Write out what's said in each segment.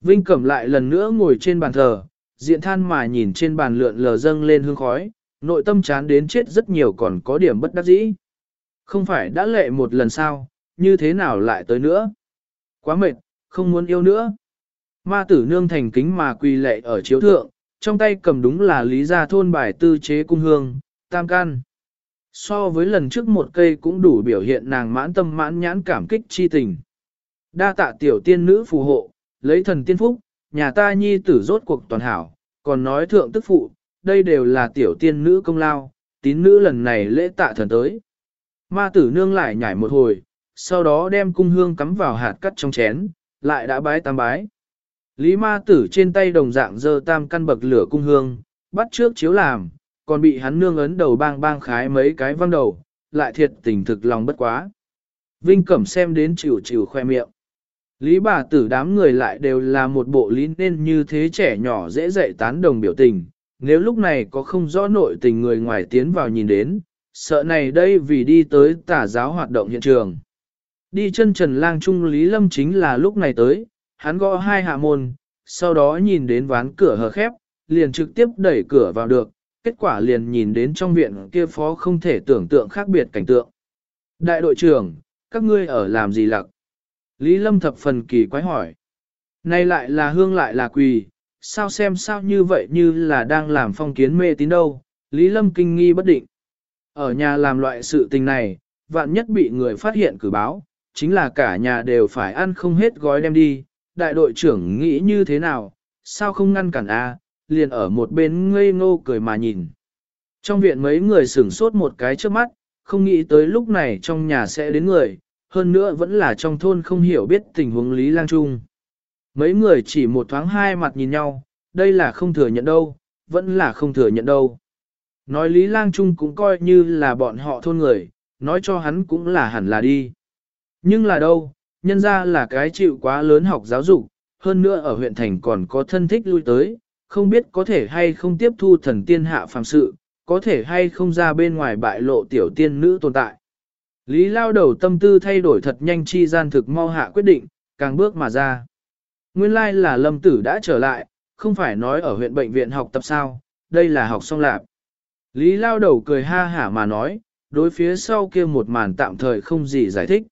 Vinh Cẩm lại lần nữa ngồi trên bàn thờ, diện than mà nhìn trên bàn lượn lờ dâng lên hương khói, nội tâm chán đến chết rất nhiều còn có điểm bất đắc dĩ. Không phải đã lệ một lần sao, như thế nào lại tới nữa? Quá mệt, không muốn yêu nữa. Ma tử nương thành kính mà quỳ lệ ở chiếu thượng, trong tay cầm đúng là lý gia thôn bài tư chế cung hương, tam can. So với lần trước một cây cũng đủ biểu hiện nàng mãn tâm mãn nhãn cảm kích chi tình. Đa tạ tiểu tiên nữ phù hộ, lấy thần tiên phúc, nhà ta nhi tử rốt cuộc toàn hảo, còn nói thượng tức phụ, đây đều là tiểu tiên nữ công lao, tín nữ lần này lễ tạ thần tới. Ma tử nương lại nhảy một hồi, sau đó đem cung hương cắm vào hạt cắt trong chén, lại đã bái tam bái. Lý ma tử trên tay đồng dạng dơ tam căn bậc lửa cung hương, bắt trước chiếu làm, còn bị hắn nương ấn đầu bang bang khái mấy cái văng đầu, lại thiệt tình thực lòng bất quá. Vinh Cẩm xem đến chịu chịu khoe miệng. Lý bà tử đám người lại đều là một bộ lý nên như thế trẻ nhỏ dễ dạy tán đồng biểu tình, nếu lúc này có không rõ nội tình người ngoài tiến vào nhìn đến, sợ này đây vì đi tới tả giáo hoạt động hiện trường. Đi chân trần lang trung Lý Lâm chính là lúc này tới, hắn gõ hai hạ môn, sau đó nhìn đến ván cửa hờ khép, liền trực tiếp đẩy cửa vào được, kết quả liền nhìn đến trong viện kia phó không thể tưởng tượng khác biệt cảnh tượng. Đại đội trưởng, các ngươi ở làm gì lặc? Lý Lâm thập phần kỳ quái hỏi. Nay lại là hương lại là quỳ, sao xem sao như vậy như là đang làm phong kiến mê tín đâu, Lý Lâm kinh nghi bất định. Ở nhà làm loại sự tình này, vạn nhất bị người phát hiện cử báo, chính là cả nhà đều phải ăn không hết gói đem đi, đại đội trưởng nghĩ như thế nào, sao không ngăn cản a? liền ở một bên ngây ngô cười mà nhìn. Trong viện mấy người sửng sốt một cái trước mắt, không nghĩ tới lúc này trong nhà sẽ đến người, hơn nữa vẫn là trong thôn không hiểu biết tình huống Lý Lang Trung. Mấy người chỉ một thoáng hai mặt nhìn nhau, đây là không thừa nhận đâu, vẫn là không thừa nhận đâu. Nói Lý Lang Trung cũng coi như là bọn họ thôn người, nói cho hắn cũng là hẳn là đi. Nhưng là đâu, nhân ra là cái chịu quá lớn học giáo dục, hơn nữa ở huyện thành còn có thân thích lui tới, không biết có thể hay không tiếp thu thần tiên hạ phàm sự, có thể hay không ra bên ngoài bại lộ tiểu tiên nữ tồn tại. Lý lao đầu tâm tư thay đổi thật nhanh chi gian thực mau hạ quyết định, càng bước mà ra. Nguyên lai like là lâm tử đã trở lại, không phải nói ở huyện bệnh viện học tập sao, đây là học xong lạp. Lý lao đầu cười ha hả mà nói, đối phía sau kia một màn tạm thời không gì giải thích.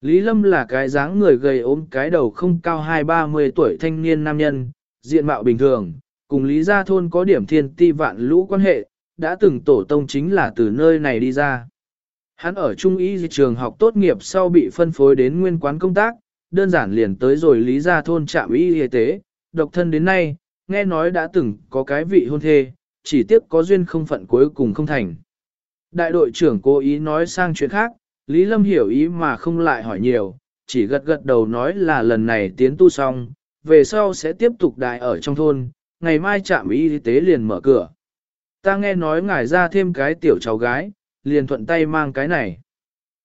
Lý Lâm là cái dáng người gầy ốm cái đầu không cao hai ba mươi tuổi thanh niên nam nhân, diện mạo bình thường, cùng Lý Gia Thôn có điểm thiên ti vạn lũ quan hệ, đã từng tổ tông chính là từ nơi này đi ra. Hắn ở Trung y trường học tốt nghiệp sau bị phân phối đến nguyên quán công tác, đơn giản liền tới rồi Lý Gia Thôn trạm y y tế, độc thân đến nay, nghe nói đã từng có cái vị hôn thê, chỉ tiếc có duyên không phận cuối cùng không thành. Đại đội trưởng cố ý nói sang chuyện khác, Lý Lâm hiểu ý mà không lại hỏi nhiều, chỉ gật gật đầu nói là lần này tiến tu xong, về sau sẽ tiếp tục đại ở trong thôn, ngày mai trạm y tế liền mở cửa. Ta nghe nói ngài ra thêm cái tiểu cháu gái, liền thuận tay mang cái này.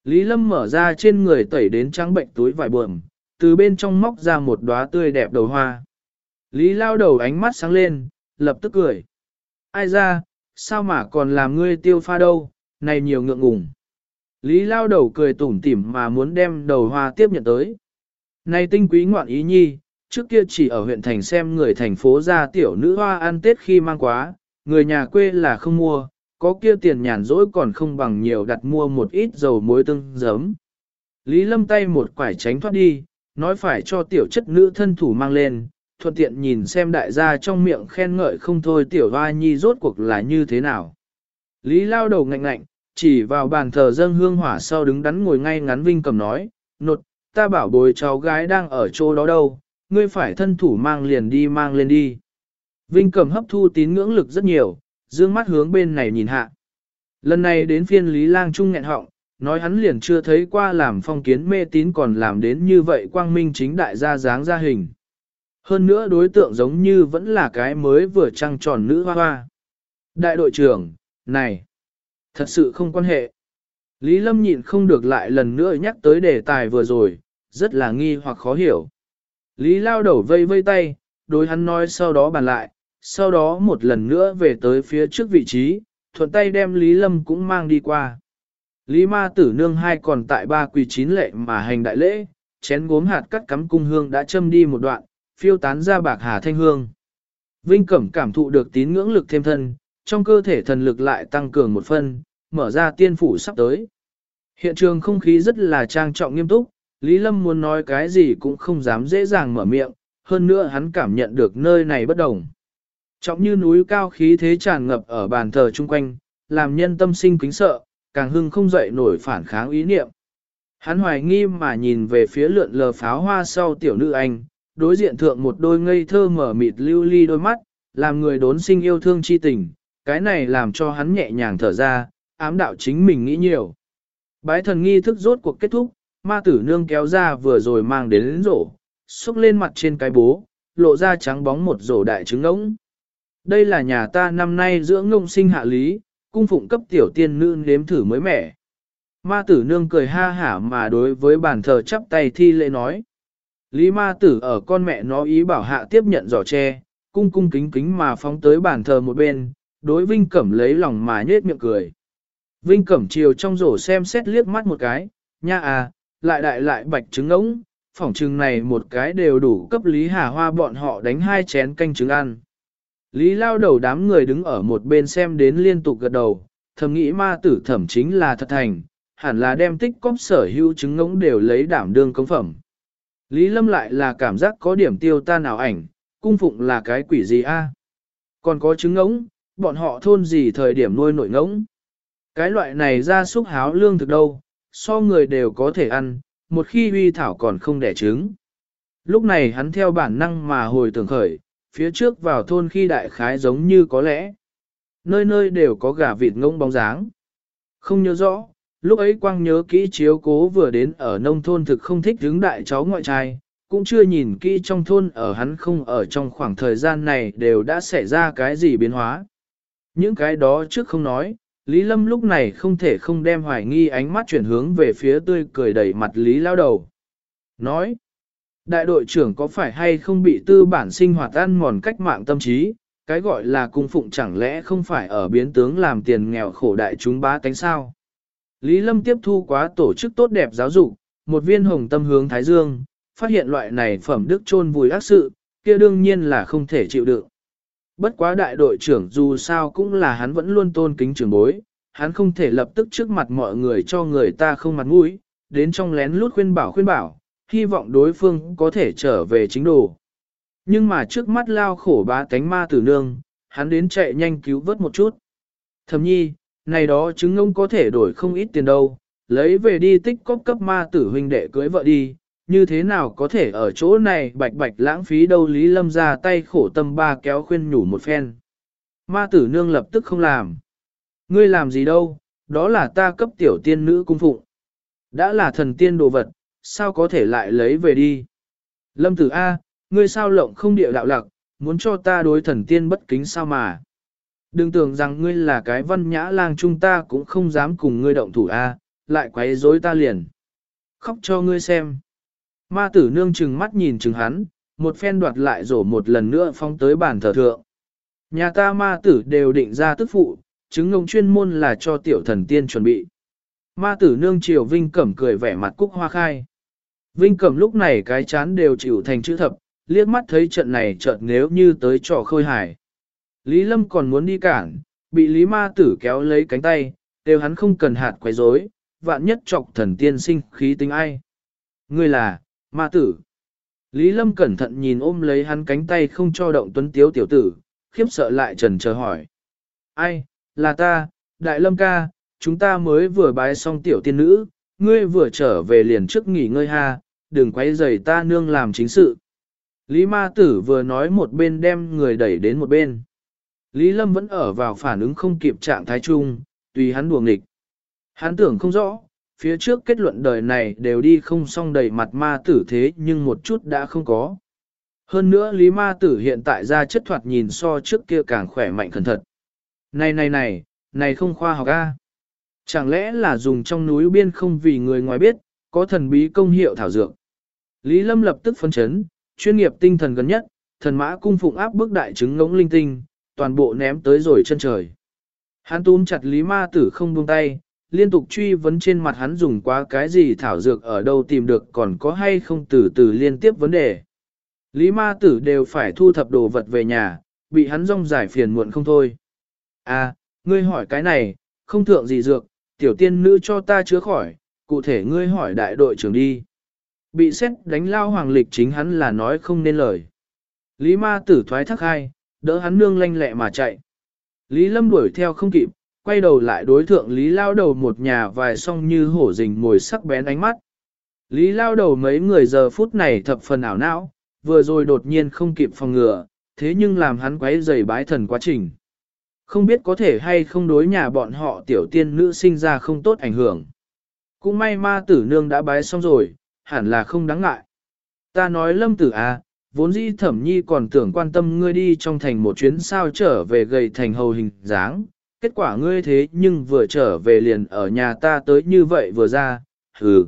Lý Lâm mở ra trên người tẩy đến trắng bệnh túi vải buồm, từ bên trong móc ra một đóa tươi đẹp đầu hoa. Lý lao đầu ánh mắt sáng lên, lập tức cười. Ai ra, sao mà còn làm ngươi tiêu pha đâu, này nhiều ngượng ngùng. Lý lao đầu cười tủm tỉm mà muốn đem đầu hoa tiếp nhận tới. Này tinh quý ngoạn ý nhi, trước kia chỉ ở huyện thành xem người thành phố ra tiểu nữ hoa ăn tết khi mang quá, người nhà quê là không mua, có kia tiền nhàn rỗi còn không bằng nhiều đặt mua một ít dầu muối tương giấm. Lý lâm tay một quải tránh thoát đi, nói phải cho tiểu chất nữ thân thủ mang lên, thuận tiện nhìn xem đại gia trong miệng khen ngợi không thôi tiểu hoa nhi rốt cuộc là như thế nào. Lý lao đầu ngạnh ngạnh, chỉ vào bàn thờ dâng hương hỏa sau đứng đắn ngồi ngay ngắn vinh cầm nói, nột, ta bảo bồi cháu gái đang ở chỗ đó đâu, ngươi phải thân thủ mang liền đi mang lên đi. Vinh cầm hấp thu tín ngưỡng lực rất nhiều, dương mắt hướng bên này nhìn hạ. Lần này đến phiên Lý Lang Trung nghẹn họng, nói hắn liền chưa thấy qua làm phong kiến mê tín còn làm đến như vậy quang minh chính đại gia dáng ra hình. Hơn nữa đối tượng giống như vẫn là cái mới vừa trăng tròn nữ hoa hoa. Đại đội trưởng, này, thật sự không quan hệ. Lý Lâm nhịn không được lại lần nữa nhắc tới đề tài vừa rồi, rất là nghi hoặc khó hiểu. Lý lao đầu vây vây tay, đối hắn nói sau đó bàn lại, sau đó một lần nữa về tới phía trước vị trí, thuận tay đem Lý Lâm cũng mang đi qua. Lý ma tử nương hai còn tại ba quỳ chín lệ mà hành đại lễ, chén gốm hạt cắt cắm cung hương đã châm đi một đoạn, phiêu tán ra bạc hà thanh hương. Vinh Cẩm cảm thụ được tín ngưỡng lực thêm thân, trong cơ thể thần lực lại tăng cường một phân, mở ra tiên phủ sắp tới. Hiện trường không khí rất là trang trọng nghiêm túc, Lý Lâm muốn nói cái gì cũng không dám dễ dàng mở miệng, hơn nữa hắn cảm nhận được nơi này bất đồng. Trọng như núi cao khí thế tràn ngập ở bàn thờ chung quanh, làm nhân tâm sinh kính sợ, càng hưng không dậy nổi phản kháng ý niệm. Hắn hoài nghi mà nhìn về phía lượn lờ pháo hoa sau tiểu nữ anh, đối diện thượng một đôi ngây thơ mở mịt lưu ly đôi mắt, làm người đốn sinh yêu thương chi tình, cái này làm cho hắn nhẹ nhàng thở ra, ám đạo chính mình nghĩ nhiều. Bái thần nghi thức rốt cuộc kết thúc, ma tử nương kéo ra vừa rồi mang đến, rổ, xúc lên mặt trên cái bố, lộ ra trắng bóng một rổ đại trứng ngỗng. Đây là nhà ta năm nay dưỡng ngông sinh hạ lý, cung phụng cấp tiểu tiên nữ nếm thử mới mẻ. Ma tử nương cười ha hả mà đối với bàn thờ chắp tay thi lễ nói. Lý ma tử ở con mẹ nó ý bảo hạ tiếp nhận giỏ tre, cung cung kính kính mà phóng tới bàn thờ một bên, đối Vinh Cẩm lấy lòng mà nhết miệng cười. Vinh Cẩm chiều trong rổ xem xét liếc mắt một cái, nha à, lại đại lại bạch trứng ống, phỏng trừng này một cái đều đủ cấp Lý Hà Hoa bọn họ đánh hai chén canh trứng ăn. Lý lao đầu đám người đứng ở một bên xem đến liên tục gật đầu, thầm nghĩ ma tử thẩm chính là thật thành, hẳn là đem tích cóp sở hữu trứng ngỗng đều lấy đảm đương công phẩm. Lý lâm lại là cảm giác có điểm tiêu ta nào ảnh, cung phụng là cái quỷ gì a? Còn có trứng ngỗng, bọn họ thôn gì thời điểm nuôi nổi ngỗng. Cái loại này ra súc háo lương thực đâu, so người đều có thể ăn, một khi uy thảo còn không đẻ trứng. Lúc này hắn theo bản năng mà hồi tưởng khởi, phía trước vào thôn khi đại khái giống như có lẽ. Nơi nơi đều có gà vịt ngông bóng dáng. Không nhớ rõ, lúc ấy quang nhớ kỹ chiếu cố vừa đến ở nông thôn thực không thích đứng đại cháu ngoại trai, cũng chưa nhìn kỹ trong thôn ở hắn không ở trong khoảng thời gian này đều đã xảy ra cái gì biến hóa. Những cái đó trước không nói, Lý Lâm lúc này không thể không đem hoài nghi ánh mắt chuyển hướng về phía tươi cười đầy mặt Lý lao đầu. Nói, đại đội trưởng có phải hay không bị tư bản sinh hoạt ăn mòn cách mạng tâm trí, cái gọi là cung phụng chẳng lẽ không phải ở biến tướng làm tiền nghèo khổ đại chúng bá tánh sao. Lý Lâm tiếp thu quá tổ chức tốt đẹp giáo dục, một viên hồng tâm hướng Thái Dương, phát hiện loại này phẩm đức chôn vùi ác sự, kia đương nhiên là không thể chịu đựng. Bất quá đại đội trưởng dù sao cũng là hắn vẫn luôn tôn kính trưởng bối, hắn không thể lập tức trước mặt mọi người cho người ta không mặt mũi, đến trong lén lút khuyên bảo khuyên bảo, hy vọng đối phương có thể trở về chính đồ. Nhưng mà trước mắt lao khổ bá tánh ma tử nương, hắn đến chạy nhanh cứu vớt một chút. Thầm nhi, này đó chứng ông có thể đổi không ít tiền đâu, lấy về đi tích cóp cấp ma tử huynh đệ cưới vợ đi, như thế nào có thể ở chỗ này bạch bạch lãng phí đâu Lý Lâm ra tay khổ tâm ba kéo khuyên nhủ một phen. Ma tử nương lập tức không làm. Ngươi làm gì đâu, đó là ta cấp tiểu tiên nữ cung phụng. Đã là thần tiên đồ vật, sao có thể lại lấy về đi. Lâm tử A, ngươi sao lộng không địa đạo lặc, muốn cho ta đối thần tiên bất kính sao mà. Đừng tưởng rằng ngươi là cái văn nhã lang chúng ta cũng không dám cùng ngươi động thủ A, lại quấy rối ta liền. Khóc cho ngươi xem. Ma tử nương chừng mắt nhìn chừng hắn, một phen đoạt lại rổ một lần nữa phong tới bàn thờ thượng. Nhà ta ma tử đều định ra tức phụ, chứng ngông chuyên môn là cho tiểu thần tiên chuẩn bị. Ma tử nương chiều Vinh Cẩm cười vẻ mặt cúc hoa khai. Vinh Cẩm lúc này cái chán đều chịu thành chữ thập, liếc mắt thấy trận này chợt nếu như tới trò khôi hài. Lý Lâm còn muốn đi cản, bị Lý Ma tử kéo lấy cánh tay, đều hắn không cần hạt quấy rối, vạn nhất chọc thần tiên sinh khí tính ai. Ngươi là, Ma tử. Lý Lâm cẩn thận nhìn ôm lấy hắn cánh tay không cho động tuấn tiếu tiểu tử, khiếp sợ lại trần chờ hỏi. Ai, là ta, Đại Lâm ca, chúng ta mới vừa bái xong tiểu tiên nữ, ngươi vừa trở về liền trước nghỉ ngơi ha, đừng quay rầy ta nương làm chính sự. Lý ma tử vừa nói một bên đem người đẩy đến một bên. Lý Lâm vẫn ở vào phản ứng không kịp trạng thái chung, tùy hắn buồng nghịch. Hắn tưởng không rõ, phía trước kết luận đời này đều đi không xong đầy mặt ma tử thế nhưng một chút đã không có. Hơn nữa Lý ma tử hiện tại ra chất thoạt nhìn so trước kia càng khỏe mạnh khẩn thật. Này này này, này không khoa học a. Chẳng lẽ là dùng trong núi biên không vì người ngoài biết, có thần bí công hiệu thảo dược. Lý Lâm lập tức phân chấn, chuyên nghiệp tinh thần gần nhất, thần mã cung phụng áp bức đại chứng ngỗng linh tinh, toàn bộ ném tới rồi chân trời. Hắn túm chặt Lý Ma Tử không buông tay, liên tục truy vấn trên mặt hắn dùng quá cái gì thảo dược ở đâu tìm được còn có hay không từ từ liên tiếp vấn đề. Lý ma tử đều phải thu thập đồ vật về nhà, bị hắn rong giải phiền muộn không thôi. À, ngươi hỏi cái này, không thượng gì dược, tiểu tiên nữ cho ta chữa khỏi, cụ thể ngươi hỏi đại đội trưởng đi. Bị xét đánh lao hoàng lịch chính hắn là nói không nên lời. Lý ma tử thoái thắc hai, đỡ hắn nương lanh lẹ mà chạy. Lý lâm đuổi theo không kịp, quay đầu lại đối thượng Lý lao đầu một nhà vài song như hổ rình ngồi sắc bén ánh mắt. Lý lao đầu mấy người giờ phút này thập phần ảo não, vừa rồi đột nhiên không kịp phòng ngừa, thế nhưng làm hắn quấy rầy bái thần quá trình. Không biết có thể hay không đối nhà bọn họ tiểu tiên nữ sinh ra không tốt ảnh hưởng. Cũng may ma tử nương đã bái xong rồi, hẳn là không đáng ngại. Ta nói lâm tử à, vốn dĩ thẩm nhi còn tưởng quan tâm ngươi đi trong thành một chuyến sao trở về gầy thành hầu hình dáng. Kết quả ngươi thế nhưng vừa trở về liền ở nhà ta tới như vậy vừa ra, hừ.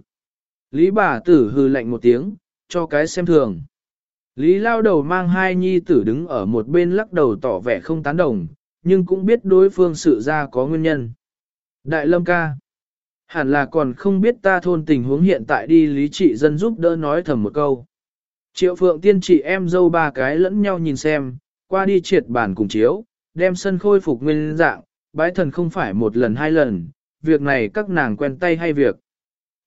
Lý bà tử hừ lạnh một tiếng, cho cái xem thường. Lý lao đầu mang hai nhi tử đứng ở một bên lắc đầu tỏ vẻ không tán đồng, nhưng cũng biết đối phương sự ra có nguyên nhân. Đại lâm ca. Hẳn là còn không biết ta thôn tình huống hiện tại đi lý trị dân giúp đỡ nói thầm một câu. Triệu phượng tiên chị em dâu ba cái lẫn nhau nhìn xem, qua đi triệt bản cùng chiếu, đem sân khôi phục nguyên dạng, bái thần không phải một lần hai lần, việc này các nàng quen tay hay việc.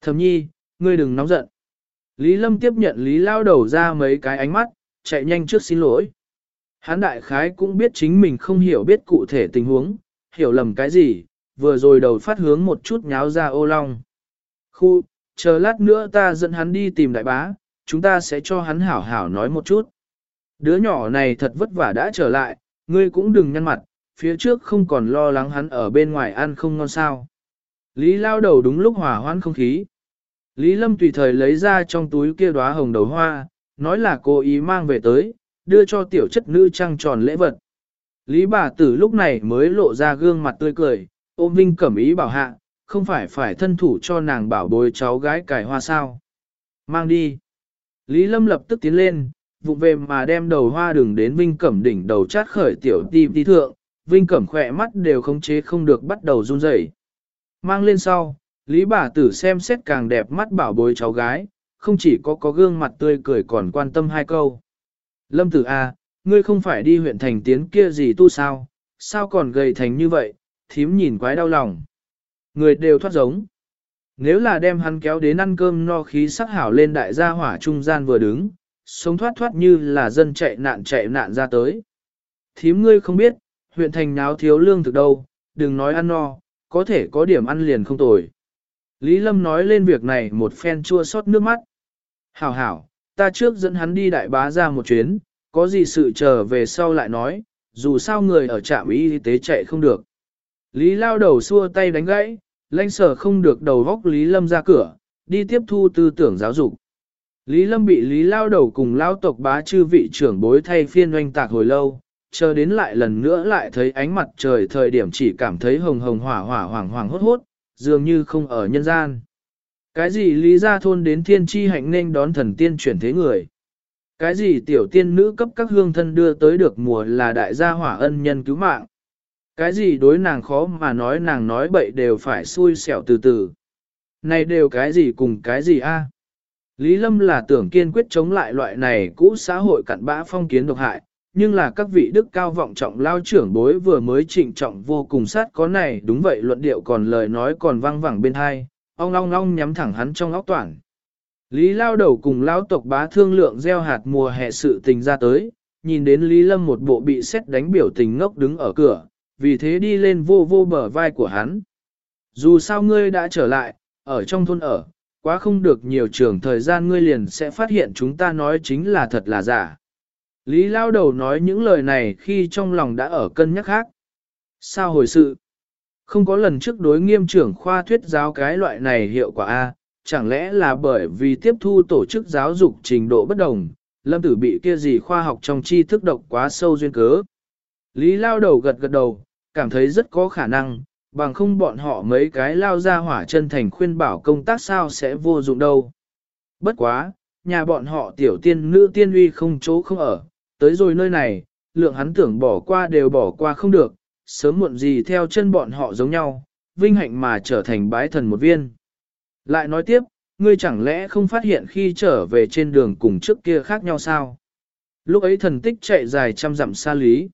Thầm nhi, ngươi đừng nóng giận. Lý Lâm tiếp nhận Lý lao đầu ra mấy cái ánh mắt, chạy nhanh trước xin lỗi. Hán đại khái cũng biết chính mình không hiểu biết cụ thể tình huống, hiểu lầm cái gì, vừa rồi đầu phát hướng một chút nháo ra ô long. Khu, chờ lát nữa ta dẫn hắn đi tìm đại bá, chúng ta sẽ cho hắn hảo hảo nói một chút. Đứa nhỏ này thật vất vả đã trở lại, ngươi cũng đừng nhăn mặt, phía trước không còn lo lắng hắn ở bên ngoài ăn không ngon sao. Lý lao đầu đúng lúc hòa hoãn không khí. Lý Lâm tùy thời lấy ra trong túi kia đóa hồng đầu hoa, nói là cô ý mang về tới, đưa cho tiểu chất nữ trăng tròn lễ vật. Lý bà tử lúc này mới lộ ra gương mặt tươi cười, ôm Vinh cẩm ý bảo hạ, không phải phải thân thủ cho nàng bảo bồi cháu gái cải hoa sao. Mang đi. Lý Lâm lập tức tiến lên, vụng về mà đem đầu hoa đường đến Vinh cẩm đỉnh đầu chát khởi tiểu ti ti thượng, Vinh cẩm khỏe mắt đều khống chế không được bắt đầu run rẩy. Mang lên sau, Lý bà tử xem xét càng đẹp mắt bảo bối cháu gái, không chỉ có có gương mặt tươi cười còn quan tâm hai câu. Lâm tử A, ngươi không phải đi huyện thành tiến kia gì tu sao, sao còn gầy thành như vậy, thím nhìn quái đau lòng. Người đều thoát giống. Nếu là đem hắn kéo đến ăn cơm no khí sắc hảo lên đại gia hỏa trung gian vừa đứng, sống thoát thoát như là dân chạy nạn chạy nạn ra tới. Thím ngươi không biết, huyện thành náo thiếu lương thực đâu, đừng nói ăn no, có thể có điểm ăn liền không tồi. Lý Lâm nói lên việc này một phen chua xót nước mắt. Hảo hảo, ta trước dẫn hắn đi đại bá ra một chuyến, có gì sự chờ về sau lại nói, dù sao người ở trạm y tế chạy không được. Lý lao đầu xua tay đánh gãy, lãnh sở không được đầu góc Lý Lâm ra cửa, đi tiếp thu tư tưởng giáo dục. Lý Lâm bị Lý lao đầu cùng lao tộc bá chư vị trưởng bối thay phiên oanh tạc hồi lâu, chờ đến lại lần nữa lại thấy ánh mặt trời thời điểm chỉ cảm thấy hồng hồng hỏa hỏa hoàng hoàng hốt hốt, dường như không ở nhân gian. Cái gì lý gia thôn đến thiên tri hạnh nên đón thần tiên chuyển thế người? Cái gì tiểu tiên nữ cấp các hương thân đưa tới được mùa là đại gia hỏa ân nhân cứu mạng? Cái gì đối nàng khó mà nói nàng nói bậy đều phải xui xẻo từ từ. Này đều cái gì cùng cái gì a? Lý Lâm là tưởng kiên quyết chống lại loại này cũ xã hội cặn bã phong kiến độc hại, nhưng là các vị đức cao vọng trọng lao trưởng bối vừa mới trịnh trọng vô cùng sát có này đúng vậy luận điệu còn lời nói còn vang vẳng bên hai, ong long long nhắm thẳng hắn trong óc toàn. Lý lao đầu cùng lao tộc bá thương lượng gieo hạt mùa hè sự tình ra tới, nhìn đến Lý Lâm một bộ bị xét đánh biểu tình ngốc đứng ở cửa, vì thế đi lên vô vô bờ vai của hắn. Dù sao ngươi đã trở lại, ở trong thôn ở, quá không được nhiều trường thời gian ngươi liền sẽ phát hiện chúng ta nói chính là thật là giả. Lý lao đầu nói những lời này khi trong lòng đã ở cân nhắc khác. Sao hồi sự? Không có lần trước đối nghiêm trưởng khoa thuyết giáo cái loại này hiệu quả A, chẳng lẽ là bởi vì tiếp thu tổ chức giáo dục trình độ bất đồng, lâm tử bị kia gì khoa học trong tri thức độc quá sâu duyên cớ. Lý lao đầu gật gật đầu, cảm thấy rất có khả năng, bằng không bọn họ mấy cái lao ra hỏa chân thành khuyên bảo công tác sao sẽ vô dụng đâu. Bất quá, nhà bọn họ tiểu tiên nữ tiên uy không chỗ không ở, tới rồi nơi này, lượng hắn tưởng bỏ qua đều bỏ qua không được, sớm muộn gì theo chân bọn họ giống nhau, vinh hạnh mà trở thành bái thần một viên. Lại nói tiếp, ngươi chẳng lẽ không phát hiện khi trở về trên đường cùng trước kia khác nhau sao? Lúc ấy thần tích chạy dài trăm dặm xa lý.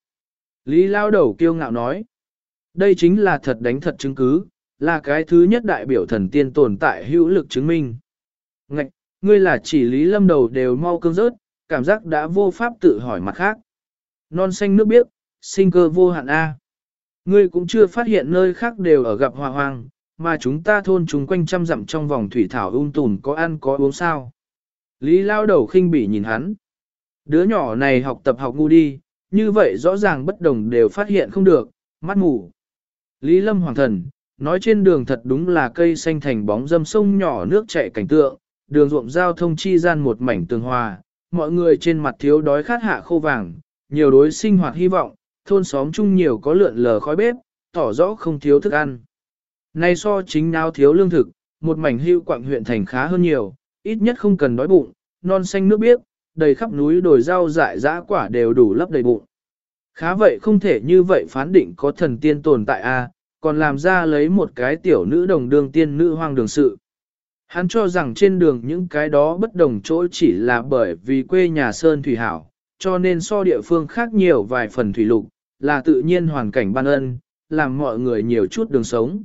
Lý lao đầu kiêu ngạo nói. Đây chính là thật đánh thật chứng cứ, là cái thứ nhất đại biểu thần tiên tồn tại hữu lực chứng minh. Ngạch, ngươi là chỉ lý lâm đầu đều mau cương rớt, cảm giác đã vô pháp tự hỏi mặt khác. Non xanh nước biếc, sinh cơ vô hạn A. Ngươi cũng chưa phát hiện nơi khác đều ở gặp hòa hoang, mà chúng ta thôn chúng quanh trăm dặm trong vòng thủy thảo um ung tùn có ăn có uống sao. Lý lao đầu khinh bỉ nhìn hắn. Đứa nhỏ này học tập học ngu đi, như vậy rõ ràng bất đồng đều phát hiện không được, mắt mù. Lý lâm hoàng thần, nói trên đường thật đúng là cây xanh thành bóng dâm sông nhỏ nước chảy cảnh tượng, đường ruộng giao thông chi gian một mảnh tường hòa, mọi người trên mặt thiếu đói khát hạ khô vàng, nhiều đối sinh hoạt hy vọng, thôn xóm chung nhiều có lượn lờ khói bếp, tỏ rõ không thiếu thức ăn. Nay so chính nào thiếu lương thực, một mảnh hưu quạng huyện thành khá hơn nhiều, ít nhất không cần đói bụng, non xanh nước biếc, đầy khắp núi đồi rau dại dã quả đều đủ lấp đầy bụng. Khá vậy không thể như vậy phán định có thần tiên tồn tại a, còn làm ra lấy một cái tiểu nữ đồng đường tiên nữ hoang đường sự. Hắn cho rằng trên đường những cái đó bất đồng chỗ chỉ là bởi vì quê nhà Sơn Thủy Hảo, cho nên so địa phương khác nhiều vài phần thủy lục, là tự nhiên hoàn cảnh ban ân, làm mọi người nhiều chút đường sống.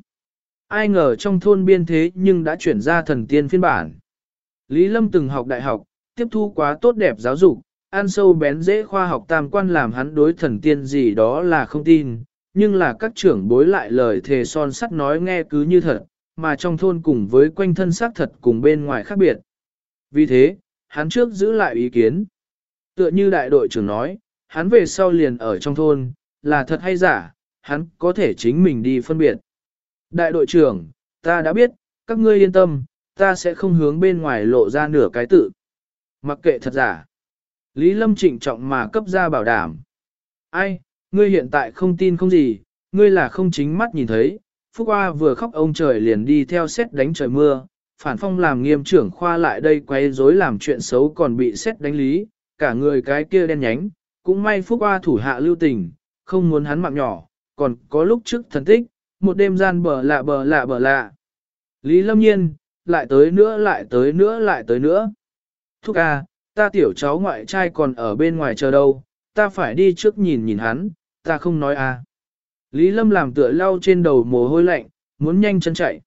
Ai ngờ trong thôn biên thế nhưng đã chuyển ra thần tiên phiên bản. Lý Lâm từng học đại học, tiếp thu quá tốt đẹp giáo dục, ăn sâu bén dễ khoa học tam quan làm hắn đối thần tiên gì đó là không tin, nhưng là các trưởng bối lại lời thề son sắt nói nghe cứ như thật, mà trong thôn cùng với quanh thân xác thật cùng bên ngoài khác biệt. Vì thế, hắn trước giữ lại ý kiến. Tựa như đại đội trưởng nói, hắn về sau liền ở trong thôn, là thật hay giả, hắn có thể chính mình đi phân biệt. Đại đội trưởng, ta đã biết, các ngươi yên tâm, ta sẽ không hướng bên ngoài lộ ra nửa cái tự. Mặc kệ thật giả. Lý Lâm trịnh trọng mà cấp ra bảo đảm. Ai, ngươi hiện tại không tin không gì, ngươi là không chính mắt nhìn thấy. Phúc Hoa vừa khóc ông trời liền đi theo xét đánh trời mưa, phản phong làm nghiêm trưởng khoa lại đây quấy rối làm chuyện xấu còn bị xét đánh lý, cả người cái kia đen nhánh, cũng may Phúc Hoa thủ hạ lưu tình, không muốn hắn mạng nhỏ, còn có lúc trước thần tích, một đêm gian bờ lạ bờ lạ bờ lạ. Lý Lâm Nhiên, lại tới nữa lại tới nữa lại tới nữa. Thúc A, ta tiểu cháu ngoại trai còn ở bên ngoài chờ đâu, ta phải đi trước nhìn nhìn hắn, ta không nói A. Lý Lâm làm tựa lau trên đầu mồ hôi lạnh, muốn nhanh chân chạy.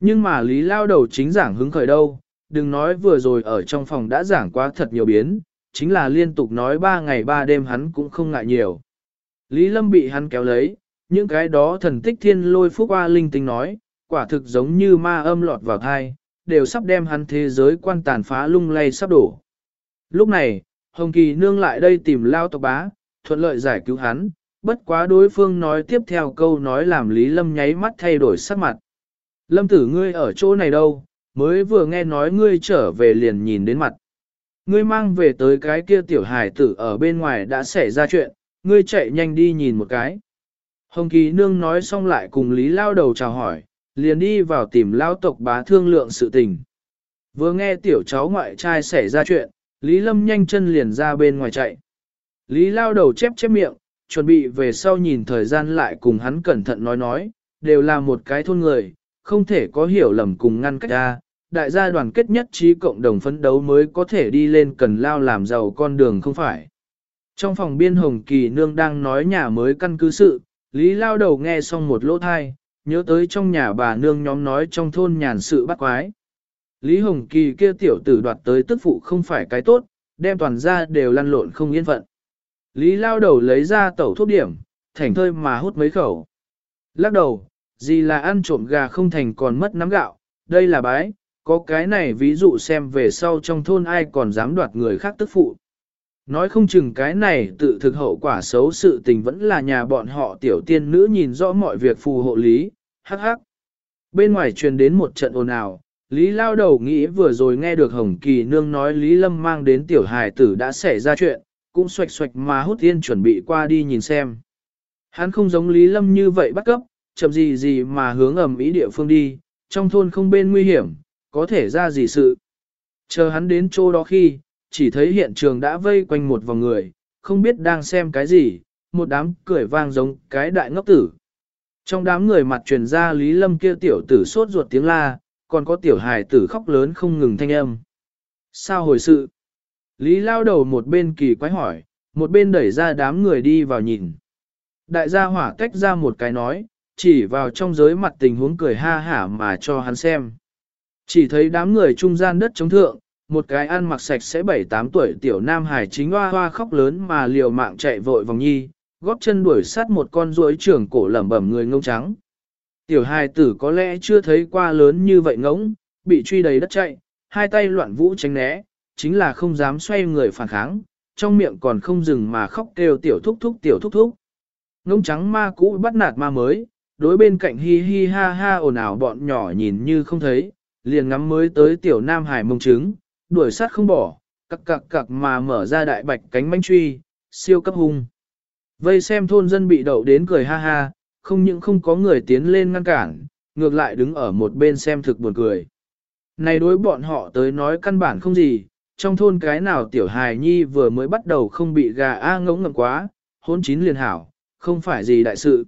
Nhưng mà Lý lao đầu chính giảng hứng khởi đâu, đừng nói vừa rồi ở trong phòng đã giảng quá thật nhiều biến, chính là liên tục nói ba ngày ba đêm hắn cũng không ngại nhiều. Lý Lâm bị hắn kéo lấy, những cái đó thần tích thiên lôi phúc qua linh tinh nói, quả thực giống như ma âm lọt vào thai, đều sắp đem hắn thế giới quan tàn phá lung lay sắp đổ. Lúc này, Hồng Kỳ nương lại đây tìm lao tộc bá, thuận lợi giải cứu hắn, bất quá đối phương nói tiếp theo câu nói làm Lý Lâm nháy mắt thay đổi sắc mặt. Lâm tử ngươi ở chỗ này đâu, mới vừa nghe nói ngươi trở về liền nhìn đến mặt. Ngươi mang về tới cái kia tiểu hài tử ở bên ngoài đã xảy ra chuyện, ngươi chạy nhanh đi nhìn một cái. Hồng Kỳ Nương nói xong lại cùng Lý Lao đầu chào hỏi, liền đi vào tìm Lao tộc bá thương lượng sự tình. Vừa nghe tiểu cháu ngoại trai xảy ra chuyện, Lý Lâm nhanh chân liền ra bên ngoài chạy. Lý Lao đầu chép chép miệng, chuẩn bị về sau nhìn thời gian lại cùng hắn cẩn thận nói nói, đều là một cái thôn người, không thể có hiểu lầm cùng ngăn cách ra, đại gia đoàn kết nhất trí cộng đồng phấn đấu mới có thể đi lên cần lao làm giàu con đường không phải. Trong phòng biên Hồng Kỳ Nương đang nói nhà mới căn cứ sự, Lý lao đầu nghe xong một lỗ thai, nhớ tới trong nhà bà nương nhóm nói trong thôn nhàn sự bắt quái. Lý Hồng Kỳ kia tiểu tử đoạt tới tức phụ không phải cái tốt, đem toàn ra đều lăn lộn không yên phận. Lý lao đầu lấy ra tẩu thuốc điểm, thảnh thơi mà hút mấy khẩu. Lắc đầu, gì là ăn trộm gà không thành còn mất nắm gạo, đây là bái, có cái này ví dụ xem về sau trong thôn ai còn dám đoạt người khác tức phụ. Nói không chừng cái này tự thực hậu quả xấu sự tình vẫn là nhà bọn họ tiểu tiên nữ nhìn rõ mọi việc phù hộ lý, hắc hắc. Bên ngoài truyền đến một trận ồn ào, Lý lao đầu nghĩ vừa rồi nghe được Hồng Kỳ Nương nói Lý Lâm mang đến tiểu hài tử đã xảy ra chuyện, cũng xoạch xoạch mà hút tiên chuẩn bị qua đi nhìn xem. Hắn không giống Lý Lâm như vậy bắt cấp, chậm gì gì mà hướng ẩm ý địa phương đi, trong thôn không bên nguy hiểm, có thể ra gì sự. Chờ hắn đến chỗ đó khi, chỉ thấy hiện trường đã vây quanh một vòng người, không biết đang xem cái gì, một đám cười vang giống cái đại ngốc tử. Trong đám người mặt truyền ra Lý Lâm kia tiểu tử sốt ruột tiếng la, còn có tiểu hài tử khóc lớn không ngừng thanh âm. Sao hồi sự? Lý lao đầu một bên kỳ quái hỏi, một bên đẩy ra đám người đi vào nhìn. Đại gia hỏa tách ra một cái nói, chỉ vào trong giới mặt tình huống cười ha hả mà cho hắn xem. Chỉ thấy đám người trung gian đất chống thượng, một cái ăn mặc sạch sẽ bảy tám tuổi tiểu nam hải chính hoa hoa khóc lớn mà liều mạng chạy vội vòng nhi, góp chân đuổi sát một con ruồi trưởng cổ lẩm bẩm người ngông trắng. Tiểu hài tử có lẽ chưa thấy qua lớn như vậy ngỗng, bị truy đầy đất chạy, hai tay loạn vũ tránh né, chính là không dám xoay người phản kháng, trong miệng còn không dừng mà khóc kêu tiểu thúc thúc tiểu thúc thúc. Ngỗng trắng ma cũ bắt nạt ma mới, đối bên cạnh hi hi ha ha ồn ào bọn nhỏ nhìn như không thấy, liền ngắm mới tới tiểu nam hải mông trứng, đuổi sát không bỏ, cặc cặc cặc mà mở ra đại bạch cánh manh truy, siêu cấp hung. Vây xem thôn dân bị đậu đến cười ha ha, không những không có người tiến lên ngăn cản, ngược lại đứng ở một bên xem thực buồn cười. Này đối bọn họ tới nói căn bản không gì, trong thôn cái nào tiểu hài nhi vừa mới bắt đầu không bị gà A ngỗng ngầm quá, hôn chín liền hảo, không phải gì đại sự.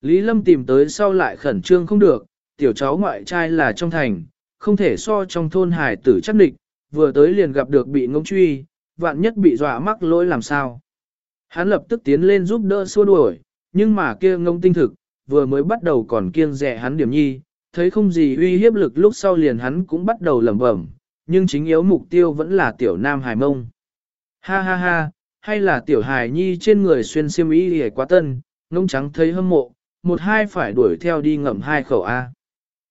Lý Lâm tìm tới sau lại khẩn trương không được, tiểu cháu ngoại trai là trong thành, không thể so trong thôn hài tử chắc địch, vừa tới liền gặp được bị ngông truy, vạn nhất bị dọa mắc lỗi làm sao. Hắn lập tức tiến lên giúp đỡ xua đuổi, nhưng mà kia ngông tinh thực, vừa mới bắt đầu còn kiêng rẻ hắn điểm nhi, thấy không gì uy hiếp lực lúc sau liền hắn cũng bắt đầu lẩm bẩm, nhưng chính yếu mục tiêu vẫn là tiểu nam hài mông. Ha ha ha, hay là tiểu hài nhi trên người xuyên xiêm y hề quá tân, ngông trắng thấy hâm mộ, một hai phải đuổi theo đi ngậm hai khẩu A.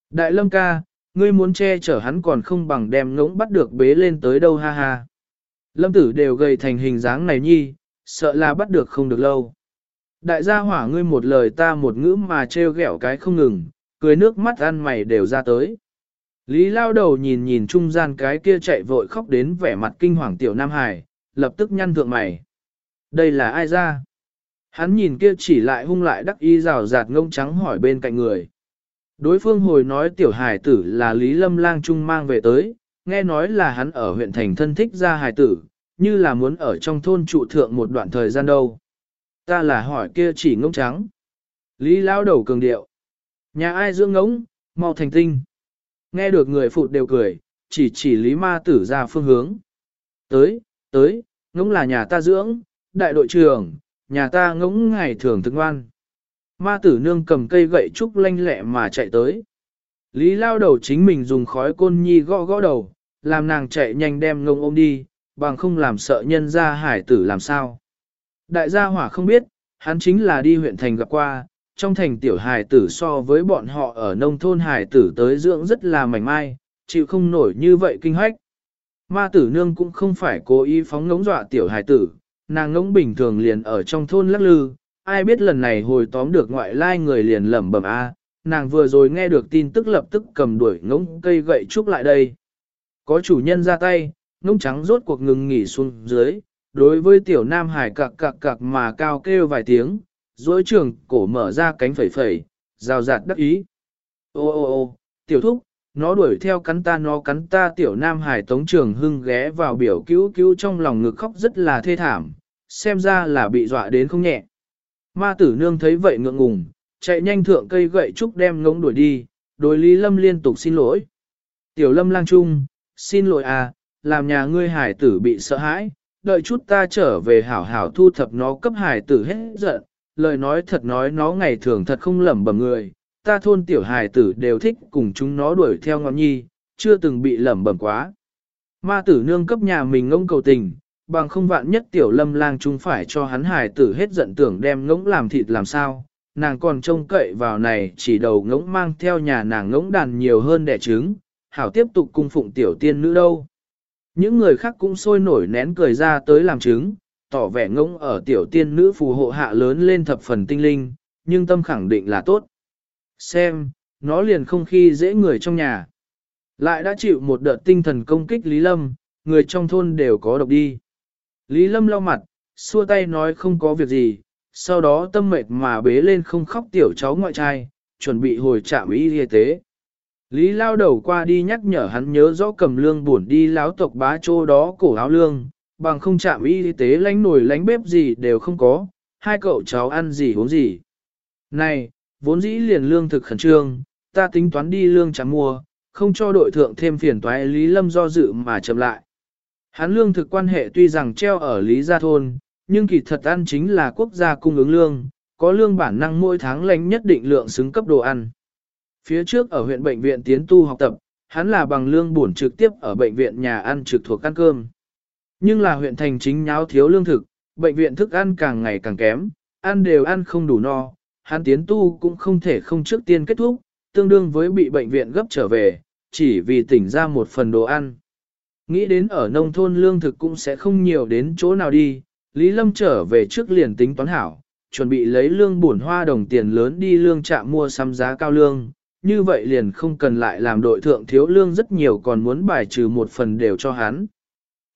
Đại lâm ca, ngươi muốn che chở hắn còn không bằng đem ngỗng bắt được bế lên tới đâu ha ha. Lâm tử đều gầy thành hình dáng này nhi, sợ là bắt được không được lâu. Đại gia hỏa ngươi một lời ta một ngữ mà trêu ghẹo cái không ngừng, cười nước mắt ăn mày đều ra tới. Lý lao đầu nhìn nhìn trung gian cái kia chạy vội khóc đến vẻ mặt kinh hoàng tiểu Nam Hải, lập tức nhăn thượng mày. Đây là ai ra? Hắn nhìn kia chỉ lại hung lại đắc y rào rạt ngông trắng hỏi bên cạnh người. Đối phương hồi nói tiểu hải tử là Lý Lâm Lang Trung mang về tới, nghe nói là hắn ở huyện thành thân thích ra hải tử, như là muốn ở trong thôn trụ thượng một đoạn thời gian đâu. Ta là hỏi kia chỉ ngông trắng. Lý lao đầu cường điệu. Nhà ai dưỡng ngỗng, mau thành tinh. Nghe được người phụ đều cười, chỉ chỉ Lý ma tử ra phương hướng. Tới, tới, ngỗng là nhà ta dưỡng, đại đội trưởng, nhà ta ngỗng ngày thường thức ngoan. Ma tử nương cầm cây gậy trúc lanh lẹ mà chạy tới. Lý lao đầu chính mình dùng khói côn nhi gõ gõ đầu, làm nàng chạy nhanh đem ngông ôm đi, bằng không làm sợ nhân ra hải tử làm sao. Đại gia hỏa không biết, hắn chính là đi huyện thành gặp qua, trong thành tiểu hải tử so với bọn họ ở nông thôn hải tử tới dưỡng rất là mảnh mai, chịu không nổi như vậy kinh hoách. Ma tử nương cũng không phải cố ý phóng ngống dọa tiểu hải tử, nàng ngống bình thường liền ở trong thôn lắc lư, ai biết lần này hồi tóm được ngoại lai người liền lẩm bẩm a, nàng vừa rồi nghe được tin tức lập tức cầm đuổi ngỗng cây gậy trúc lại đây. Có chủ nhân ra tay, ngỗng trắng rốt cuộc ngừng nghỉ xuống dưới, đối với tiểu nam hải cặc cặc cặc mà cao kêu vài tiếng, dối trường cổ mở ra cánh phẩy phẩy, rào rạt đắc ý. Ô ô ô, tiểu thúc, nó đuổi theo cắn ta nó cắn ta tiểu nam hải tống trường hưng ghé vào biểu cứu cứu trong lòng ngực khóc rất là thê thảm, xem ra là bị dọa đến không nhẹ. Ma tử nương thấy vậy ngượng ngùng, chạy nhanh thượng cây gậy trúc đem ngỗng đuổi đi, đối Lý Lâm liên tục xin lỗi. Tiểu Lâm lang trung, xin lỗi à, làm nhà ngươi hải tử bị sợ hãi, đợi chút ta trở về hảo hảo thu thập nó cấp hải tử hết giận, lời nói thật nói nó ngày thường thật không lẩm bẩm người, ta thôn tiểu hải tử đều thích cùng chúng nó đuổi theo ngọn nhi, chưa từng bị lẩm bẩm quá. Ma tử nương cấp nhà mình ngông cầu tình, bằng không vạn nhất tiểu lâm lang chúng phải cho hắn hài tử hết giận tưởng đem ngỗng làm thịt làm sao, nàng còn trông cậy vào này chỉ đầu ngỗng mang theo nhà nàng ngỗng đàn nhiều hơn đẻ trứng, hảo tiếp tục cung phụng tiểu tiên nữ đâu. Những người khác cũng sôi nổi nén cười ra tới làm trứng, tỏ vẻ ngỗng ở tiểu tiên nữ phù hộ hạ lớn lên thập phần tinh linh, nhưng tâm khẳng định là tốt. Xem, nó liền không khi dễ người trong nhà. Lại đã chịu một đợt tinh thần công kích Lý Lâm, người trong thôn đều có độc đi. Lý Lâm lau mặt, xua tay nói không có việc gì, sau đó tâm mệt mà bế lên không khóc tiểu cháu ngoại trai, chuẩn bị hồi trạm y y tế. Lý lao đầu qua đi nhắc nhở hắn nhớ rõ cầm lương buồn đi láo tộc bá chỗ đó cổ áo lương, bằng không chạm y tế lánh nổi lánh bếp gì đều không có, hai cậu cháu ăn gì uống gì. Này, vốn dĩ liền lương thực khẩn trương, ta tính toán đi lương chẳng mua, không cho đội thượng thêm phiền toái Lý Lâm do dự mà chậm lại. Hắn lương thực quan hệ tuy rằng treo ở Lý Gia Thôn, nhưng kỳ thật ăn chính là quốc gia cung ứng lương, có lương bản năng mỗi tháng lãnh nhất định lượng xứng cấp đồ ăn. Phía trước ở huyện bệnh viện tiến tu học tập, hắn là bằng lương bổn trực tiếp ở bệnh viện nhà ăn trực thuộc ăn cơm. Nhưng là huyện thành chính nháo thiếu lương thực, bệnh viện thức ăn càng ngày càng kém, ăn đều ăn không đủ no, hắn tiến tu cũng không thể không trước tiên kết thúc, tương đương với bị bệnh viện gấp trở về, chỉ vì tỉnh ra một phần đồ ăn. Nghĩ đến ở nông thôn lương thực cũng sẽ không nhiều đến chỗ nào đi, Lý Lâm trở về trước liền tính toán hảo, chuẩn bị lấy lương bổn hoa đồng tiền lớn đi lương trạm mua sắm giá cao lương, như vậy liền không cần lại làm đội thượng thiếu lương rất nhiều còn muốn bài trừ một phần đều cho hắn.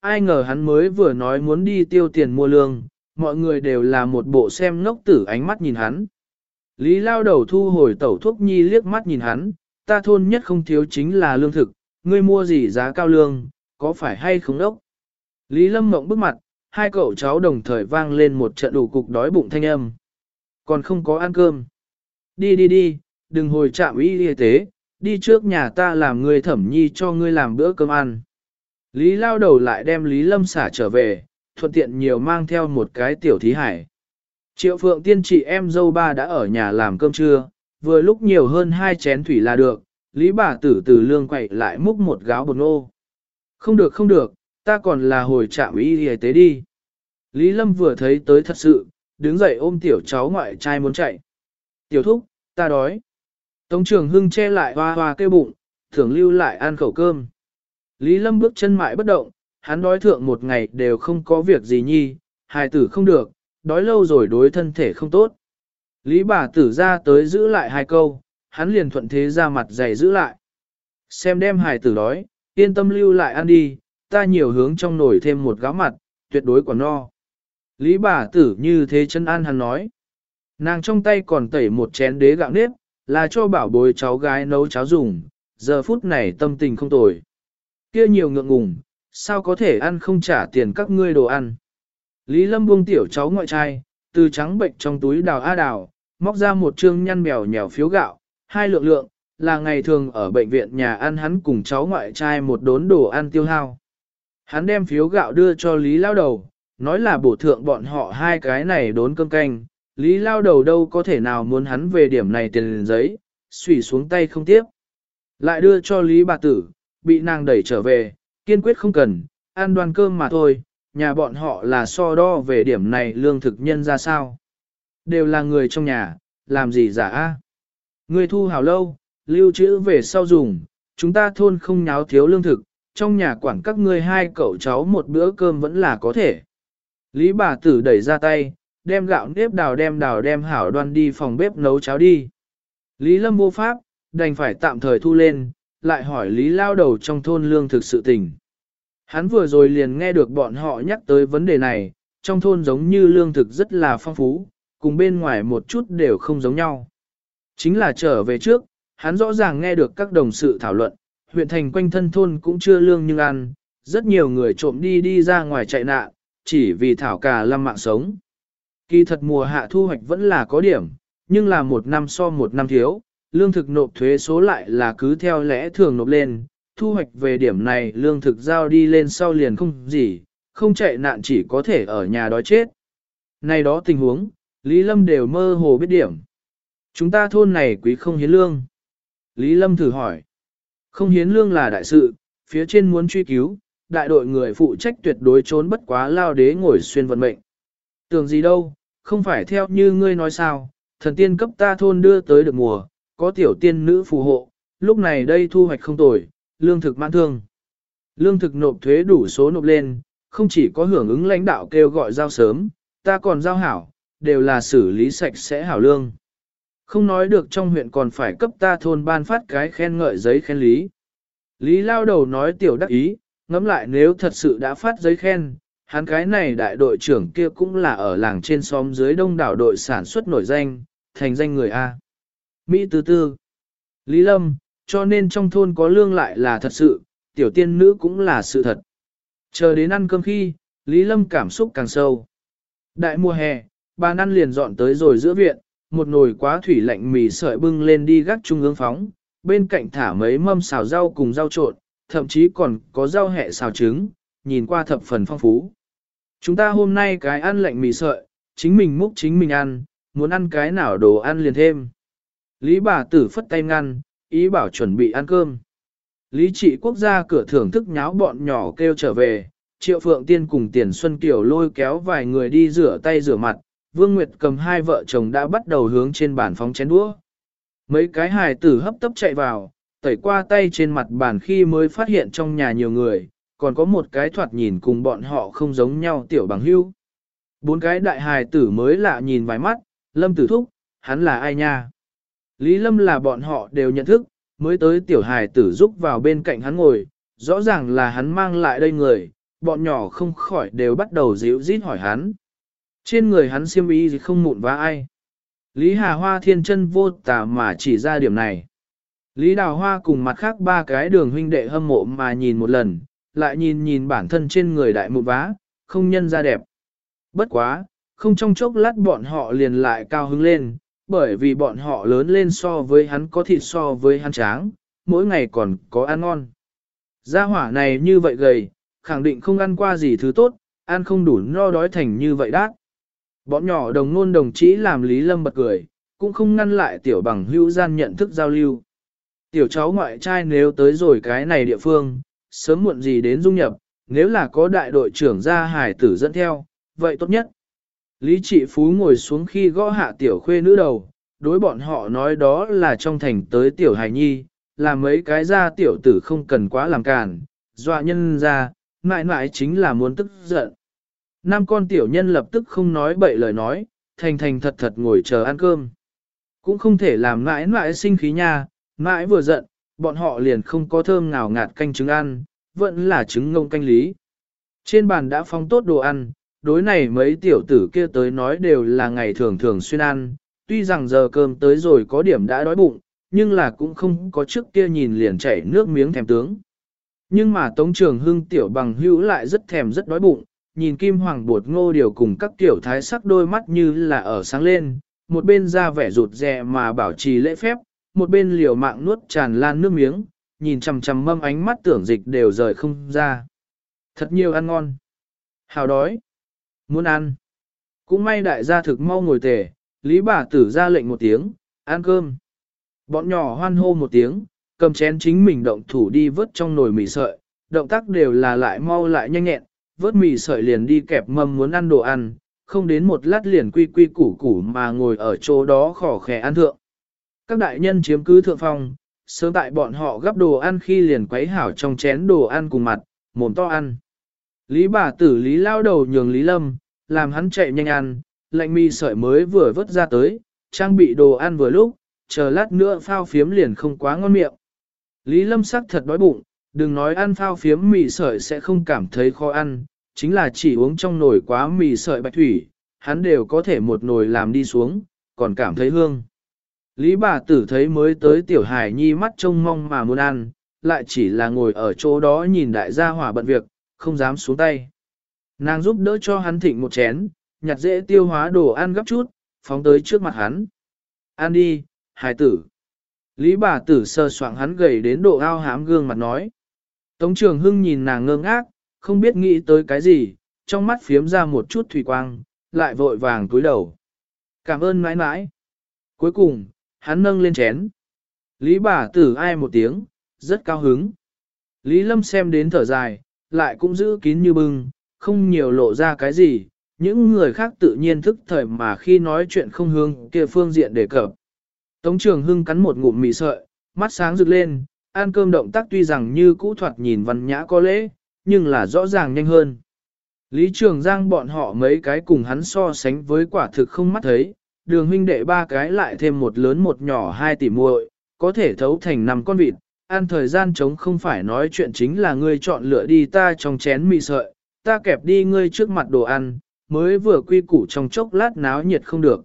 Ai ngờ hắn mới vừa nói muốn đi tiêu tiền mua lương, mọi người đều là một bộ xem ngốc tử ánh mắt nhìn hắn. Lý lao đầu thu hồi tẩu thuốc nhi liếc mắt nhìn hắn, ta thôn nhất không thiếu chính là lương thực, ngươi mua gì giá cao lương, có phải hay không đốc? Lý lâm mộng bước mặt, hai cậu cháu đồng thời vang lên một trận đủ cục đói bụng thanh âm. Còn không có ăn cơm. Đi đi đi, đừng hồi trạm y y tế, đi trước nhà ta làm người thẩm nhi cho ngươi làm bữa cơm ăn. Lý lao đầu lại đem Lý Lâm xả trở về, thuận tiện nhiều mang theo một cái tiểu thí hải. Triệu phượng tiên chị em dâu ba đã ở nhà làm cơm trưa, vừa lúc nhiều hơn hai chén thủy là được, Lý bà tử từ lương quậy lại múc một gáo bột nô. Không được không được, ta còn là hồi trạm y y tế đi. Lý Lâm vừa thấy tới thật sự, đứng dậy ôm tiểu cháu ngoại trai muốn chạy. Tiểu thúc, ta đói. Tống trường hưng che lại hoa hoa kêu bụng, thưởng lưu lại ăn khẩu cơm. Lý Lâm bước chân mại bất động, hắn đói thượng một ngày đều không có việc gì nhi, hài tử không được, đói lâu rồi đối thân thể không tốt. Lý bà tử ra tới giữ lại hai câu, hắn liền thuận thế ra mặt dày giữ lại. Xem đem hài tử đói, yên tâm lưu lại ăn đi, ta nhiều hướng trong nồi thêm một gáo mặt, tuyệt đối còn no. Lý bà tử như thế chân an hắn nói. Nàng trong tay còn tẩy một chén đế gạo nếp, là cho bảo bối cháu gái nấu cháo dùng, giờ phút này tâm tình không tồi. Kia nhiều ngượng ngùng, sao có thể ăn không trả tiền các ngươi đồ ăn. Lý Lâm buông tiểu cháu ngoại trai, từ trắng bệnh trong túi đào a đào, móc ra một trương nhăn mèo nhèo phiếu gạo, hai lượng lượng, là ngày thường ở bệnh viện nhà ăn hắn cùng cháu ngoại trai một đốn đồ ăn tiêu hao. Hắn đem phiếu gạo đưa cho Lý Lao Đầu, nói là bổ thượng bọn họ hai cái này đốn cơm canh, Lý Lao Đầu đâu có thể nào muốn hắn về điểm này tiền giấy, xủy xuống tay không tiếp. Lại đưa cho Lý bà tử, bị nàng đẩy trở về, kiên quyết không cần, ăn đoàn cơm mà thôi, nhà bọn họ là so đo về điểm này lương thực nhân ra sao. Đều là người trong nhà, làm gì giả a? Người thu hào lâu, lưu trữ về sau dùng, chúng ta thôn không nháo thiếu lương thực, trong nhà quản các ngươi hai cậu cháu một bữa cơm vẫn là có thể. Lý bà tử đẩy ra tay, đem gạo nếp đào đem đào đem hảo đoan đi phòng bếp nấu cháo đi. Lý lâm vô pháp, đành phải tạm thời thu lên, lại hỏi Lý lao đầu trong thôn lương thực sự tình. Hắn vừa rồi liền nghe được bọn họ nhắc tới vấn đề này, trong thôn giống như lương thực rất là phong phú, cùng bên ngoài một chút đều không giống nhau. Chính là trở về trước, hắn rõ ràng nghe được các đồng sự thảo luận, huyện thành quanh thân thôn cũng chưa lương nhưng ăn, rất nhiều người trộm đi đi ra ngoài chạy nạn, chỉ vì thảo cà lâm mạng sống. Kỳ thật mùa hạ thu hoạch vẫn là có điểm, nhưng là một năm so một năm thiếu, lương thực nộp thuế số lại là cứ theo lẽ thường nộp lên, thu hoạch về điểm này lương thực giao đi lên sau liền không gì, không chạy nạn chỉ có thể ở nhà đói chết. Này đó tình huống, Lý Lâm đều mơ hồ biết điểm. Chúng ta thôn này quý không hiến lương. Lý Lâm thử hỏi. Không hiến lương là đại sự, phía trên muốn truy cứu, đại đội người phụ trách tuyệt đối trốn bất quá lao đế ngồi xuyên vận mệnh. Tưởng gì đâu, không phải theo như ngươi nói sao, thần tiên cấp ta thôn đưa tới được mùa, có tiểu tiên nữ phù hộ, lúc này đây thu hoạch không tồi, lương thực mãn thương. Lương thực nộp thuế đủ số nộp lên, không chỉ có hưởng ứng lãnh đạo kêu gọi giao sớm, ta còn giao hảo, đều là xử lý sạch sẽ hảo lương. Không nói được trong huyện còn phải cấp ta thôn ban phát cái khen ngợi giấy khen lý. Lý lao đầu nói tiểu đắc ý, ngẫm lại nếu thật sự đã phát giấy khen, hắn cái này đại đội trưởng kia cũng là ở làng trên xóm dưới đông đảo đội sản xuất nổi danh, thành danh người A. Mỹ tư tư. Lý Lâm, cho nên trong thôn có lương lại là thật sự, tiểu tiên nữ cũng là sự thật. Chờ đến ăn cơm khi, Lý Lâm cảm xúc càng sâu. Đại mùa hè, bà ăn liền dọn tới rồi giữa viện, một nồi quá thủy lạnh mì sợi bưng lên đi gác trung ương phóng, bên cạnh thả mấy mâm xào rau cùng rau trộn, thậm chí còn có rau hẹ xào trứng, nhìn qua thập phần phong phú. Chúng ta hôm nay cái ăn lạnh mì sợi, chính mình múc chính mình ăn, muốn ăn cái nào đồ ăn liền thêm. Lý bà tử phất tay ngăn, ý bảo chuẩn bị ăn cơm. Lý trị quốc gia cửa thưởng thức nháo bọn nhỏ kêu trở về, triệu phượng tiên cùng tiền xuân kiểu lôi kéo vài người đi rửa tay rửa mặt, Vương Nguyệt cầm hai vợ chồng đã bắt đầu hướng trên bàn phóng chén đũa. Mấy cái hài tử hấp tấp chạy vào, tẩy qua tay trên mặt bàn khi mới phát hiện trong nhà nhiều người, còn có một cái thoạt nhìn cùng bọn họ không giống nhau tiểu bằng hưu. Bốn cái đại hài tử mới lạ nhìn vài mắt, Lâm tử thúc, hắn là ai nha? Lý Lâm là bọn họ đều nhận thức, mới tới tiểu hài tử giúp vào bên cạnh hắn ngồi, rõ ràng là hắn mang lại đây người, bọn nhỏ không khỏi đều bắt đầu dịu rít hỏi hắn. Trên người hắn xiêm y gì không mụn vá ai. Lý Hà Hoa thiên chân vô tà mà chỉ ra điểm này. Lý Đào Hoa cùng mặt khác ba cái đường huynh đệ hâm mộ mà nhìn một lần, lại nhìn nhìn bản thân trên người đại mụn vá, không nhân ra đẹp. Bất quá, không trong chốc lát bọn họ liền lại cao hứng lên, bởi vì bọn họ lớn lên so với hắn có thịt so với hắn tráng, mỗi ngày còn có ăn ngon. Gia hỏa này như vậy gầy, khẳng định không ăn qua gì thứ tốt, ăn không đủ no đói thành như vậy đát. Bọn nhỏ đồng ngôn đồng chí làm Lý Lâm bật cười, cũng không ngăn lại tiểu bằng hữu gian nhận thức giao lưu. Tiểu cháu ngoại trai nếu tới rồi cái này địa phương, sớm muộn gì đến dung nhập, nếu là có đại đội trưởng ra hải tử dẫn theo, vậy tốt nhất. Lý trị phú ngồi xuống khi gõ hạ tiểu khuê nữ đầu, đối bọn họ nói đó là trong thành tới tiểu hài nhi, là mấy cái ra tiểu tử không cần quá làm càn, dọa nhân ra, mãi mãi chính là muốn tức giận nam con tiểu nhân lập tức không nói bậy lời nói, thành thành thật thật ngồi chờ ăn cơm. Cũng không thể làm mãi mãi sinh khí nha, mãi vừa giận, bọn họ liền không có thơm ngào ngạt canh trứng ăn, vẫn là trứng ngông canh lý. Trên bàn đã phong tốt đồ ăn, đối này mấy tiểu tử kia tới nói đều là ngày thường thường xuyên ăn, tuy rằng giờ cơm tới rồi có điểm đã đói bụng, nhưng là cũng không có trước kia nhìn liền chảy nước miếng thèm tướng. Nhưng mà Tống Trường Hưng tiểu bằng hữu lại rất thèm rất đói bụng, nhìn Kim Hoàng bột ngô điều cùng các tiểu thái sắc đôi mắt như là ở sáng lên, một bên ra vẻ rụt rè mà bảo trì lễ phép, một bên liều mạng nuốt tràn lan nước miếng, nhìn chằm chằm mâm ánh mắt tưởng dịch đều rời không ra. Thật nhiều ăn ngon. Hào đói. Muốn ăn. Cũng may đại gia thực mau ngồi tề, Lý bà tử ra lệnh một tiếng, ăn cơm. Bọn nhỏ hoan hô một tiếng, cầm chén chính mình động thủ đi vớt trong nồi mì sợi, động tác đều là lại mau lại nhanh nhẹn, vớt mì sợi liền đi kẹp mâm muốn ăn đồ ăn, không đến một lát liền quy quy củ củ mà ngồi ở chỗ đó khỏ khẻ ăn thượng. Các đại nhân chiếm cứ thượng phong, sớm tại bọn họ gấp đồ ăn khi liền quấy hảo trong chén đồ ăn cùng mặt, mồm to ăn. Lý bà tử Lý lao đầu nhường Lý Lâm, làm hắn chạy nhanh ăn, lạnh mì sợi mới vừa vớt ra tới, trang bị đồ ăn vừa lúc, chờ lát nữa phao phiếm liền không quá ngon miệng. Lý Lâm sắc thật đói bụng, đừng nói ăn phao phiếm mì sợi sẽ không cảm thấy khó ăn, chính là chỉ uống trong nồi quá mì sợi bạch thủy, hắn đều có thể một nồi làm đi xuống, còn cảm thấy hương. Lý bà tử thấy mới tới tiểu hải nhi mắt trông mong mà muốn ăn, lại chỉ là ngồi ở chỗ đó nhìn đại gia hỏa bận việc, không dám xuống tay. Nàng giúp đỡ cho hắn thịnh một chén, nhặt dễ tiêu hóa đồ ăn gấp chút, phóng tới trước mặt hắn. Ăn đi, hải tử. Lý bà tử sơ soạn hắn gầy đến độ ao hám gương mặt nói. Tống trường hưng nhìn nàng ngơ ngác, không biết nghĩ tới cái gì, trong mắt phiếm ra một chút thủy quang, lại vội vàng túi đầu. Cảm ơn mãi mãi. Cuối cùng, hắn nâng lên chén. Lý bà tử ai một tiếng, rất cao hứng. Lý lâm xem đến thở dài, lại cũng giữ kín như bưng, không nhiều lộ ra cái gì, những người khác tự nhiên thức thời mà khi nói chuyện không hướng kia phương diện đề cập. Tống trường hưng cắn một ngụm mì sợi, mắt sáng rực lên, ăn cơm động tác tuy rằng như cũ thoạt nhìn văn nhã có lễ, nhưng là rõ ràng nhanh hơn. Lý Trường Giang bọn họ mấy cái cùng hắn so sánh với quả thực không mắt thấy, đường huynh đệ ba cái lại thêm một lớn một nhỏ hai tỷ muội, có thể thấu thành năm con vịt, ăn thời gian trống không phải nói chuyện chính là ngươi chọn lựa đi ta trong chén mì sợi, ta kẹp đi ngươi trước mặt đồ ăn, mới vừa quy củ trong chốc lát náo nhiệt không được.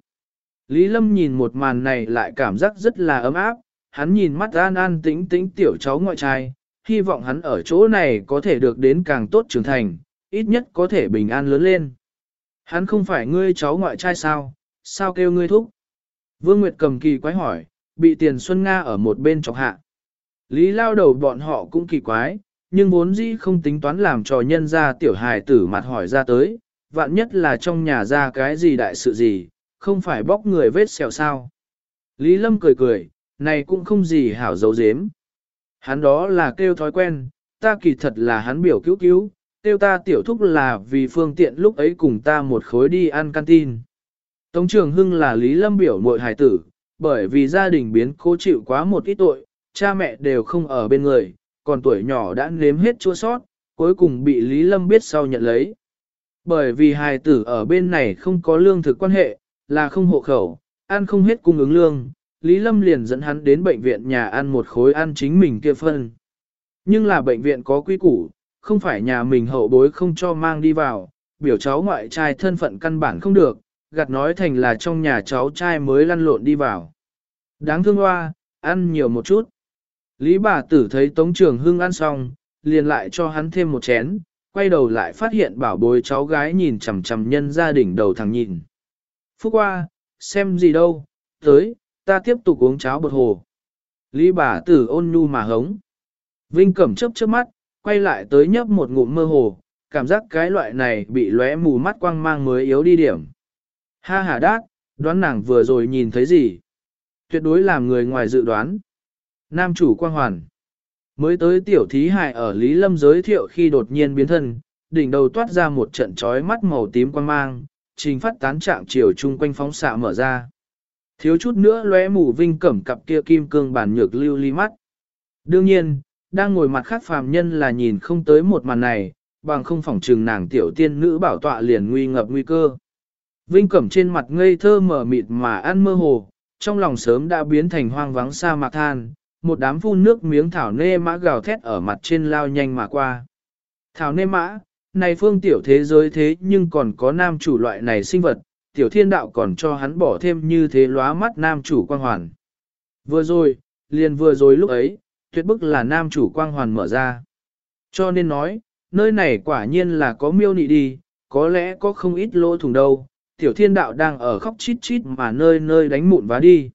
Lý Lâm nhìn một màn này lại cảm giác rất là ấm áp, hắn nhìn mắt an an tĩnh tĩnh tiểu cháu ngoại trai, hy vọng hắn ở chỗ này có thể được đến càng tốt trưởng thành, ít nhất có thể bình an lớn lên. Hắn không phải ngươi cháu ngoại trai sao, sao kêu ngươi thúc? Vương Nguyệt cầm kỳ quái hỏi, bị tiền Xuân Nga ở một bên chọc hạ. Lý lao đầu bọn họ cũng kỳ quái, nhưng vốn dĩ không tính toán làm trò nhân ra tiểu hài tử mặt hỏi ra tới, vạn nhất là trong nhà ra cái gì đại sự gì, không phải bóc người vết sẹo sao. Lý Lâm cười cười, này cũng không gì hảo dấu dếm. Hắn đó là kêu thói quen, ta kỳ thật là hắn biểu cứu cứu, kêu ta tiểu thúc là vì phương tiện lúc ấy cùng ta một khối đi ăn canteen. Tống Trường Hưng là Lý Lâm biểu muội hài tử, bởi vì gia đình biến cố chịu quá một ít tội, cha mẹ đều không ở bên người, còn tuổi nhỏ đã nếm hết chua sót, cuối cùng bị Lý Lâm biết sau nhận lấy. Bởi vì hài tử ở bên này không có lương thực quan hệ, là không hộ khẩu, ăn không hết cung ứng lương, Lý Lâm liền dẫn hắn đến bệnh viện nhà ăn một khối ăn chính mình kia phân. Nhưng là bệnh viện có quy củ, không phải nhà mình hậu bối không cho mang đi vào, biểu cháu ngoại trai thân phận căn bản không được, gạt nói thành là trong nhà cháu trai mới lăn lộn đi vào. Đáng thương hoa, ăn nhiều một chút. Lý bà tử thấy Tống Trường Hưng ăn xong, liền lại cho hắn thêm một chén, quay đầu lại phát hiện bảo bối cháu gái nhìn chằm chằm nhân gia đình đầu thằng nhìn. Phúc qua, xem gì đâu, tới, ta tiếp tục uống cháo bột hồ. Lý bà tử ôn nhu mà hống. Vinh cẩm chớp chớp mắt, quay lại tới nhấp một ngụm mơ hồ, cảm giác cái loại này bị lóe mù mắt quang mang mới yếu đi điểm. Ha ha đát, đoán nàng vừa rồi nhìn thấy gì? Tuyệt đối làm người ngoài dự đoán. Nam chủ quang hoàn. Mới tới tiểu thí hại ở Lý Lâm giới thiệu khi đột nhiên biến thân, đỉnh đầu toát ra một trận trói mắt màu tím quang mang, trình phát tán trạng chiều chung quanh phóng xạ mở ra. Thiếu chút nữa lóe mù vinh cẩm cặp kia kim cương bản nhược lưu ly mắt. Đương nhiên, đang ngồi mặt khác phàm nhân là nhìn không tới một màn này, bằng không phỏng trừng nàng tiểu tiên nữ bảo tọa liền nguy ngập nguy cơ. Vinh cẩm trên mặt ngây thơ mở mịt mà ăn mơ hồ, trong lòng sớm đã biến thành hoang vắng sa mạc than, một đám phun nước miếng thảo nê mã gào thét ở mặt trên lao nhanh mà qua. Thảo nê mã, này phương tiểu thế giới thế nhưng còn có nam chủ loại này sinh vật, tiểu thiên đạo còn cho hắn bỏ thêm như thế lóa mắt nam chủ quang hoàn. Vừa rồi, liền vừa rồi lúc ấy, tuyệt bức là nam chủ quang hoàn mở ra. Cho nên nói, nơi này quả nhiên là có miêu nị đi, có lẽ có không ít lỗ thủng đâu, tiểu thiên đạo đang ở khóc chít chít mà nơi nơi đánh mụn vá đi.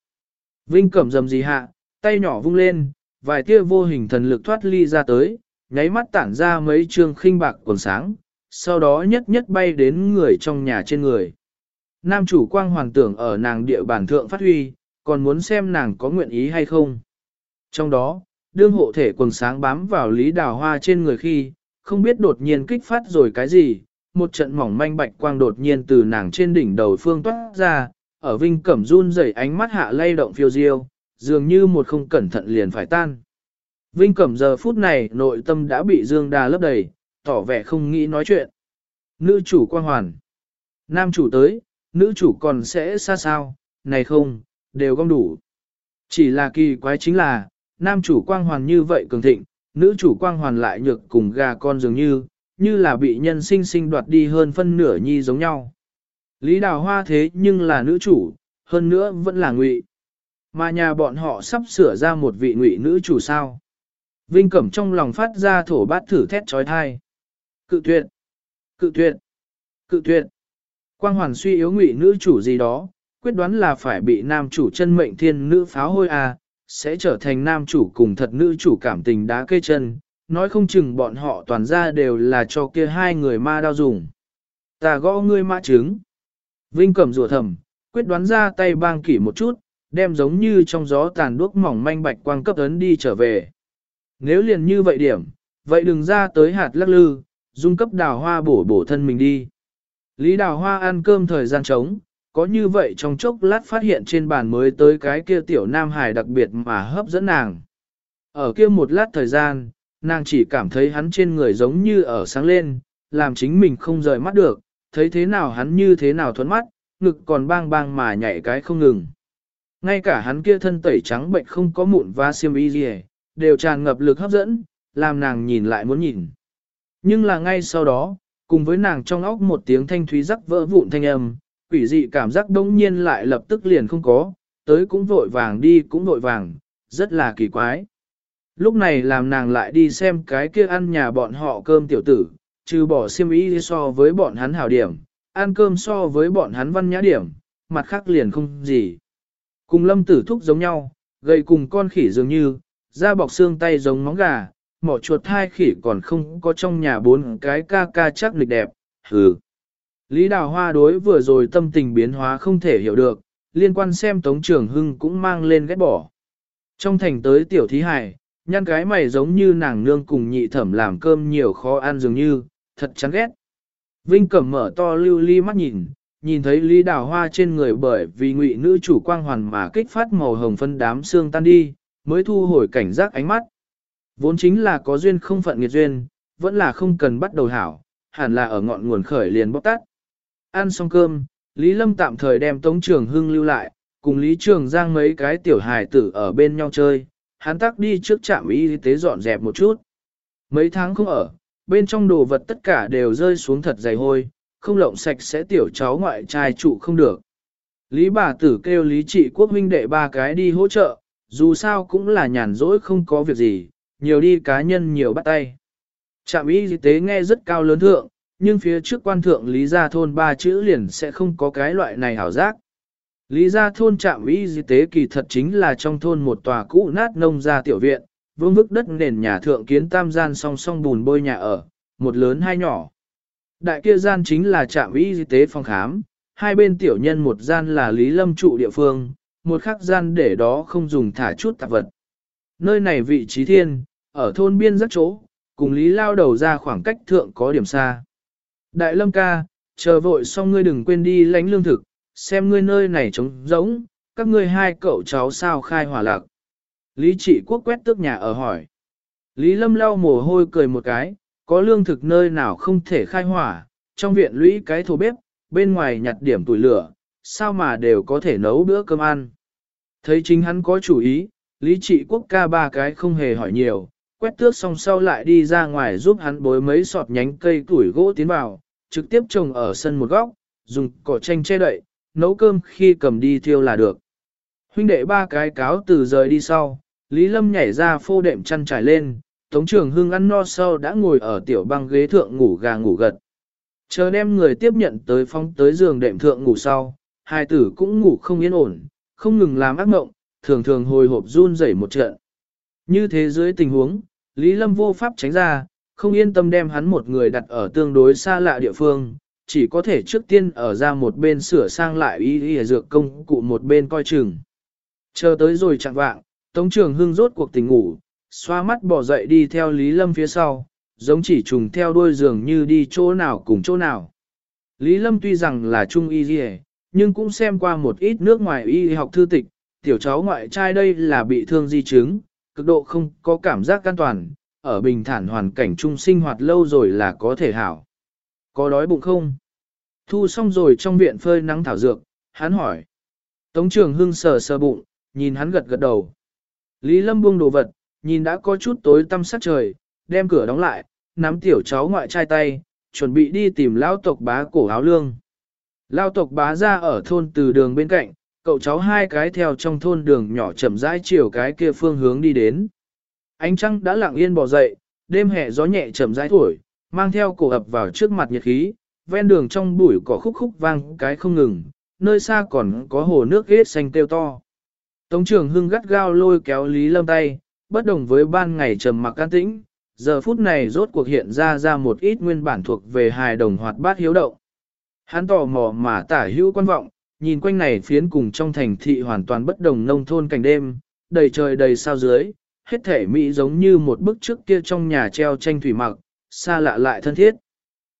Vinh cẩm dầm gì hạ, tay nhỏ vung lên, vài tia vô hình thần lực thoát ly ra tới, nháy mắt tản ra mấy trường khinh bạc quần sáng, sau đó nhất nhất bay đến người trong nhà trên người. Nam chủ quang hoàn tưởng ở nàng địa bản thượng phát huy, còn muốn xem nàng có nguyện ý hay không. Trong đó, đương hộ thể quần sáng bám vào lý đào hoa trên người khi, không biết đột nhiên kích phát rồi cái gì, một trận mỏng manh bạch quang đột nhiên từ nàng trên đỉnh đầu phương toát ra, ở vinh cẩm run rẩy ánh mắt hạ lay động phiêu diêu, dường như một không cẩn thận liền phải tan. Vinh cẩm giờ phút này nội tâm đã bị dương đà lấp đầy, tỏ vẻ không nghĩ nói chuyện. Nữ chủ quang hoàn. Nam chủ tới, nữ chủ còn sẽ xa sao, này không, đều gom đủ. Chỉ là kỳ quái chính là, nam chủ quang hoàn như vậy cường thịnh, nữ chủ quang hoàn lại nhược cùng gà con dường như, như là bị nhân sinh sinh đoạt đi hơn phân nửa nhi giống nhau. Lý đào hoa thế nhưng là nữ chủ, hơn nữa vẫn là ngụy. Mà nhà bọn họ sắp sửa ra một vị ngụy nữ chủ sao. Vinh Cẩm trong lòng phát ra thổ bát thử thét trói thai. Cự tuyệt, cự tuyệt, cự tuyệt. Quang hoàn suy yếu ngụy nữ chủ gì đó, quyết đoán là phải bị nam chủ chân mệnh thiên nữ pháo hôi à, sẽ trở thành nam chủ cùng thật nữ chủ cảm tình đá cây chân, nói không chừng bọn họ toàn ra đều là cho kia hai người ma đao dùng. Ta gõ ngươi mã trứng. Vinh cầm rùa thầm, quyết đoán ra tay bang kỷ một chút, đem giống như trong gió tàn đuốc mỏng manh bạch quang cấp ấn đi trở về. Nếu liền như vậy điểm, vậy đừng ra tới hạt lắc lư, dung cấp đào hoa bổ bổ thân mình đi. Lý đào hoa ăn cơm thời gian trống, có như vậy trong chốc lát phát hiện trên bàn mới tới cái kia tiểu nam hài đặc biệt mà hấp dẫn nàng. Ở kia một lát thời gian, nàng chỉ cảm thấy hắn trên người giống như ở sáng lên, làm chính mình không rời mắt được, thấy thế nào hắn như thế nào thuẫn mắt, ngực còn bang bang mà nhảy cái không ngừng. Ngay cả hắn kia thân tẩy trắng bệnh không có mụn và xiêm y gì, đều tràn ngập lực hấp dẫn, làm nàng nhìn lại muốn nhìn. Nhưng là ngay sau đó, cùng với nàng trong óc một tiếng thanh thúy rắc vỡ vụn thanh âm, quỷ dị cảm giác đông nhiên lại lập tức liền không có, tới cũng vội vàng đi cũng vội vàng, rất là kỳ quái. Lúc này làm nàng lại đi xem cái kia ăn nhà bọn họ cơm tiểu tử, trừ bỏ xiêm y so với bọn hắn hảo điểm, ăn cơm so với bọn hắn văn nhã điểm, mặt khác liền không gì. Cùng lâm tử thúc giống nhau, gầy cùng con khỉ dường như, da bọc xương tay giống móng gà, mỏ chuột thai khỉ còn không có trong nhà bốn cái ca ca chắc lịch đẹp, hừ. Lý Đào Hoa đối vừa rồi tâm tình biến hóa không thể hiểu được, liên quan xem Tống Trường Hưng cũng mang lên ghét bỏ. Trong thành tới tiểu thí hải, nhăn cái mày giống như nàng nương cùng nhị thẩm làm cơm nhiều khó ăn dường như, thật chán ghét. Vinh Cẩm mở to lưu ly mắt nhìn, nhìn thấy Lý Đào Hoa trên người bởi vì ngụy nữ chủ quang hoàn mà kích phát màu hồng phân đám xương tan đi, mới thu hồi cảnh giác ánh mắt. Vốn chính là có duyên không phận nghiệt duyên, vẫn là không cần bắt đầu hảo, hẳn là ở ngọn nguồn khởi liền bóc tắt. Ăn xong cơm, Lý Lâm tạm thời đem Tống Trường Hưng lưu lại, cùng Lý Trường Giang mấy cái tiểu hài tử ở bên nhau chơi, hắn tắc đi trước trạm y tế dọn dẹp một chút. Mấy tháng không ở, bên trong đồ vật tất cả đều rơi xuống thật dày hôi, không lộng sạch sẽ tiểu cháu ngoại trai trụ không được. Lý bà tử kêu Lý trị quốc huynh đệ ba cái đi hỗ trợ, dù sao cũng là nhàn rỗi không có việc gì, nhiều đi cá nhân nhiều bắt tay. Trạm y tế nghe rất cao lớn thượng, nhưng phía trước quan thượng Lý Gia Thôn ba chữ liền sẽ không có cái loại này hảo giác. Lý Gia Thôn trạm y tế kỳ thật chính là trong thôn một tòa cũ nát nông gia tiểu viện, vương vức đất nền nhà thượng kiến tam gian song song bùn bôi nhà ở, một lớn hai nhỏ. Đại kia gian chính là trạm y tế phòng khám, hai bên tiểu nhân một gian là Lý Lâm trụ địa phương, một khắc gian để đó không dùng thả chút tạp vật. Nơi này vị trí thiên, ở thôn biên rất chỗ, cùng Lý lao đầu ra khoảng cách thượng có điểm xa. Đại lâm ca, chờ vội xong ngươi đừng quên đi lánh lương thực, xem ngươi nơi này trống rỗng, các ngươi hai cậu cháu sao khai hỏa lạc. Lý trị quốc quét tước nhà ở hỏi. Lý lâm lau mồ hôi cười một cái, có lương thực nơi nào không thể khai hỏa, trong viện lũy cái thổ bếp, bên ngoài nhặt điểm tuổi lửa, sao mà đều có thể nấu bữa cơm ăn. Thấy chính hắn có chủ ý, Lý trị quốc ca ba cái không hề hỏi nhiều, quét tước xong sau lại đi ra ngoài giúp hắn bối mấy sọt nhánh cây củi gỗ tiến vào, trực tiếp trồng ở sân một góc, dùng cỏ tranh che đậy, nấu cơm khi cầm đi thiêu là được. Huynh đệ ba cái cáo từ rời đi sau, Lý Lâm nhảy ra phô đệm chăn trải lên, Tống Trường Hưng ăn no sau đã ngồi ở tiểu băng ghế thượng ngủ gà ngủ gật. Chờ đem người tiếp nhận tới phong tới giường đệm thượng ngủ sau, hai tử cũng ngủ không yên ổn, không ngừng làm ác mộng, thường thường hồi hộp run rẩy một trận. Như thế dưới tình huống, Lý Lâm vô pháp tránh ra, không yên tâm đem hắn một người đặt ở tương đối xa lạ địa phương, chỉ có thể trước tiên ở ra một bên sửa sang lại y y dược công cụ một bên coi chừng. Chờ tới rồi chẳng vạng, Tống Trường Hưng rốt cuộc tỉnh ngủ, xoa mắt bỏ dậy đi theo Lý Lâm phía sau, giống chỉ trùng theo đuôi giường như đi chỗ nào cùng chỗ nào. Lý Lâm tuy rằng là trung y y, nhưng cũng xem qua một ít nước ngoài y học thư tịch, tiểu cháu ngoại trai đây là bị thương di chứng, cực độ không có cảm giác an toàn, ở bình thản hoàn cảnh chung sinh hoạt lâu rồi là có thể hảo. Có đói bụng không? Thu xong rồi trong viện phơi nắng thảo dược, hắn hỏi. Tống trường hưng sờ sờ bụng, nhìn hắn gật gật đầu. Lý Lâm buông đồ vật, nhìn đã có chút tối tăm sát trời, đem cửa đóng lại, nắm tiểu cháu ngoại trai tay, chuẩn bị đi tìm lao tộc bá cổ áo lương. Lao tộc bá ra ở thôn từ đường bên cạnh, cậu cháu hai cái theo trong thôn đường nhỏ chậm rãi chiều cái kia phương hướng đi đến. Ánh trăng đã lặng yên bỏ dậy, đêm hè gió nhẹ chậm rãi thổi, mang theo cổ ập vào trước mặt nhiệt khí, ven đường trong bụi cỏ khúc khúc vang cái không ngừng, nơi xa còn có hồ nước ghét xanh tiêu to. Tống trưởng hưng gắt gao lôi kéo Lý Lâm tay, bất đồng với ban ngày trầm mặc can tĩnh, giờ phút này rốt cuộc hiện ra ra một ít nguyên bản thuộc về hài đồng hoạt bát hiếu động. Hắn tò mò mà tả hữu quan vọng, nhìn quanh này phiến cùng trong thành thị hoàn toàn bất đồng nông thôn cảnh đêm, đầy trời đầy sao dưới, hết thể Mỹ giống như một bức trước kia trong nhà treo tranh thủy mặc, xa lạ lại thân thiết.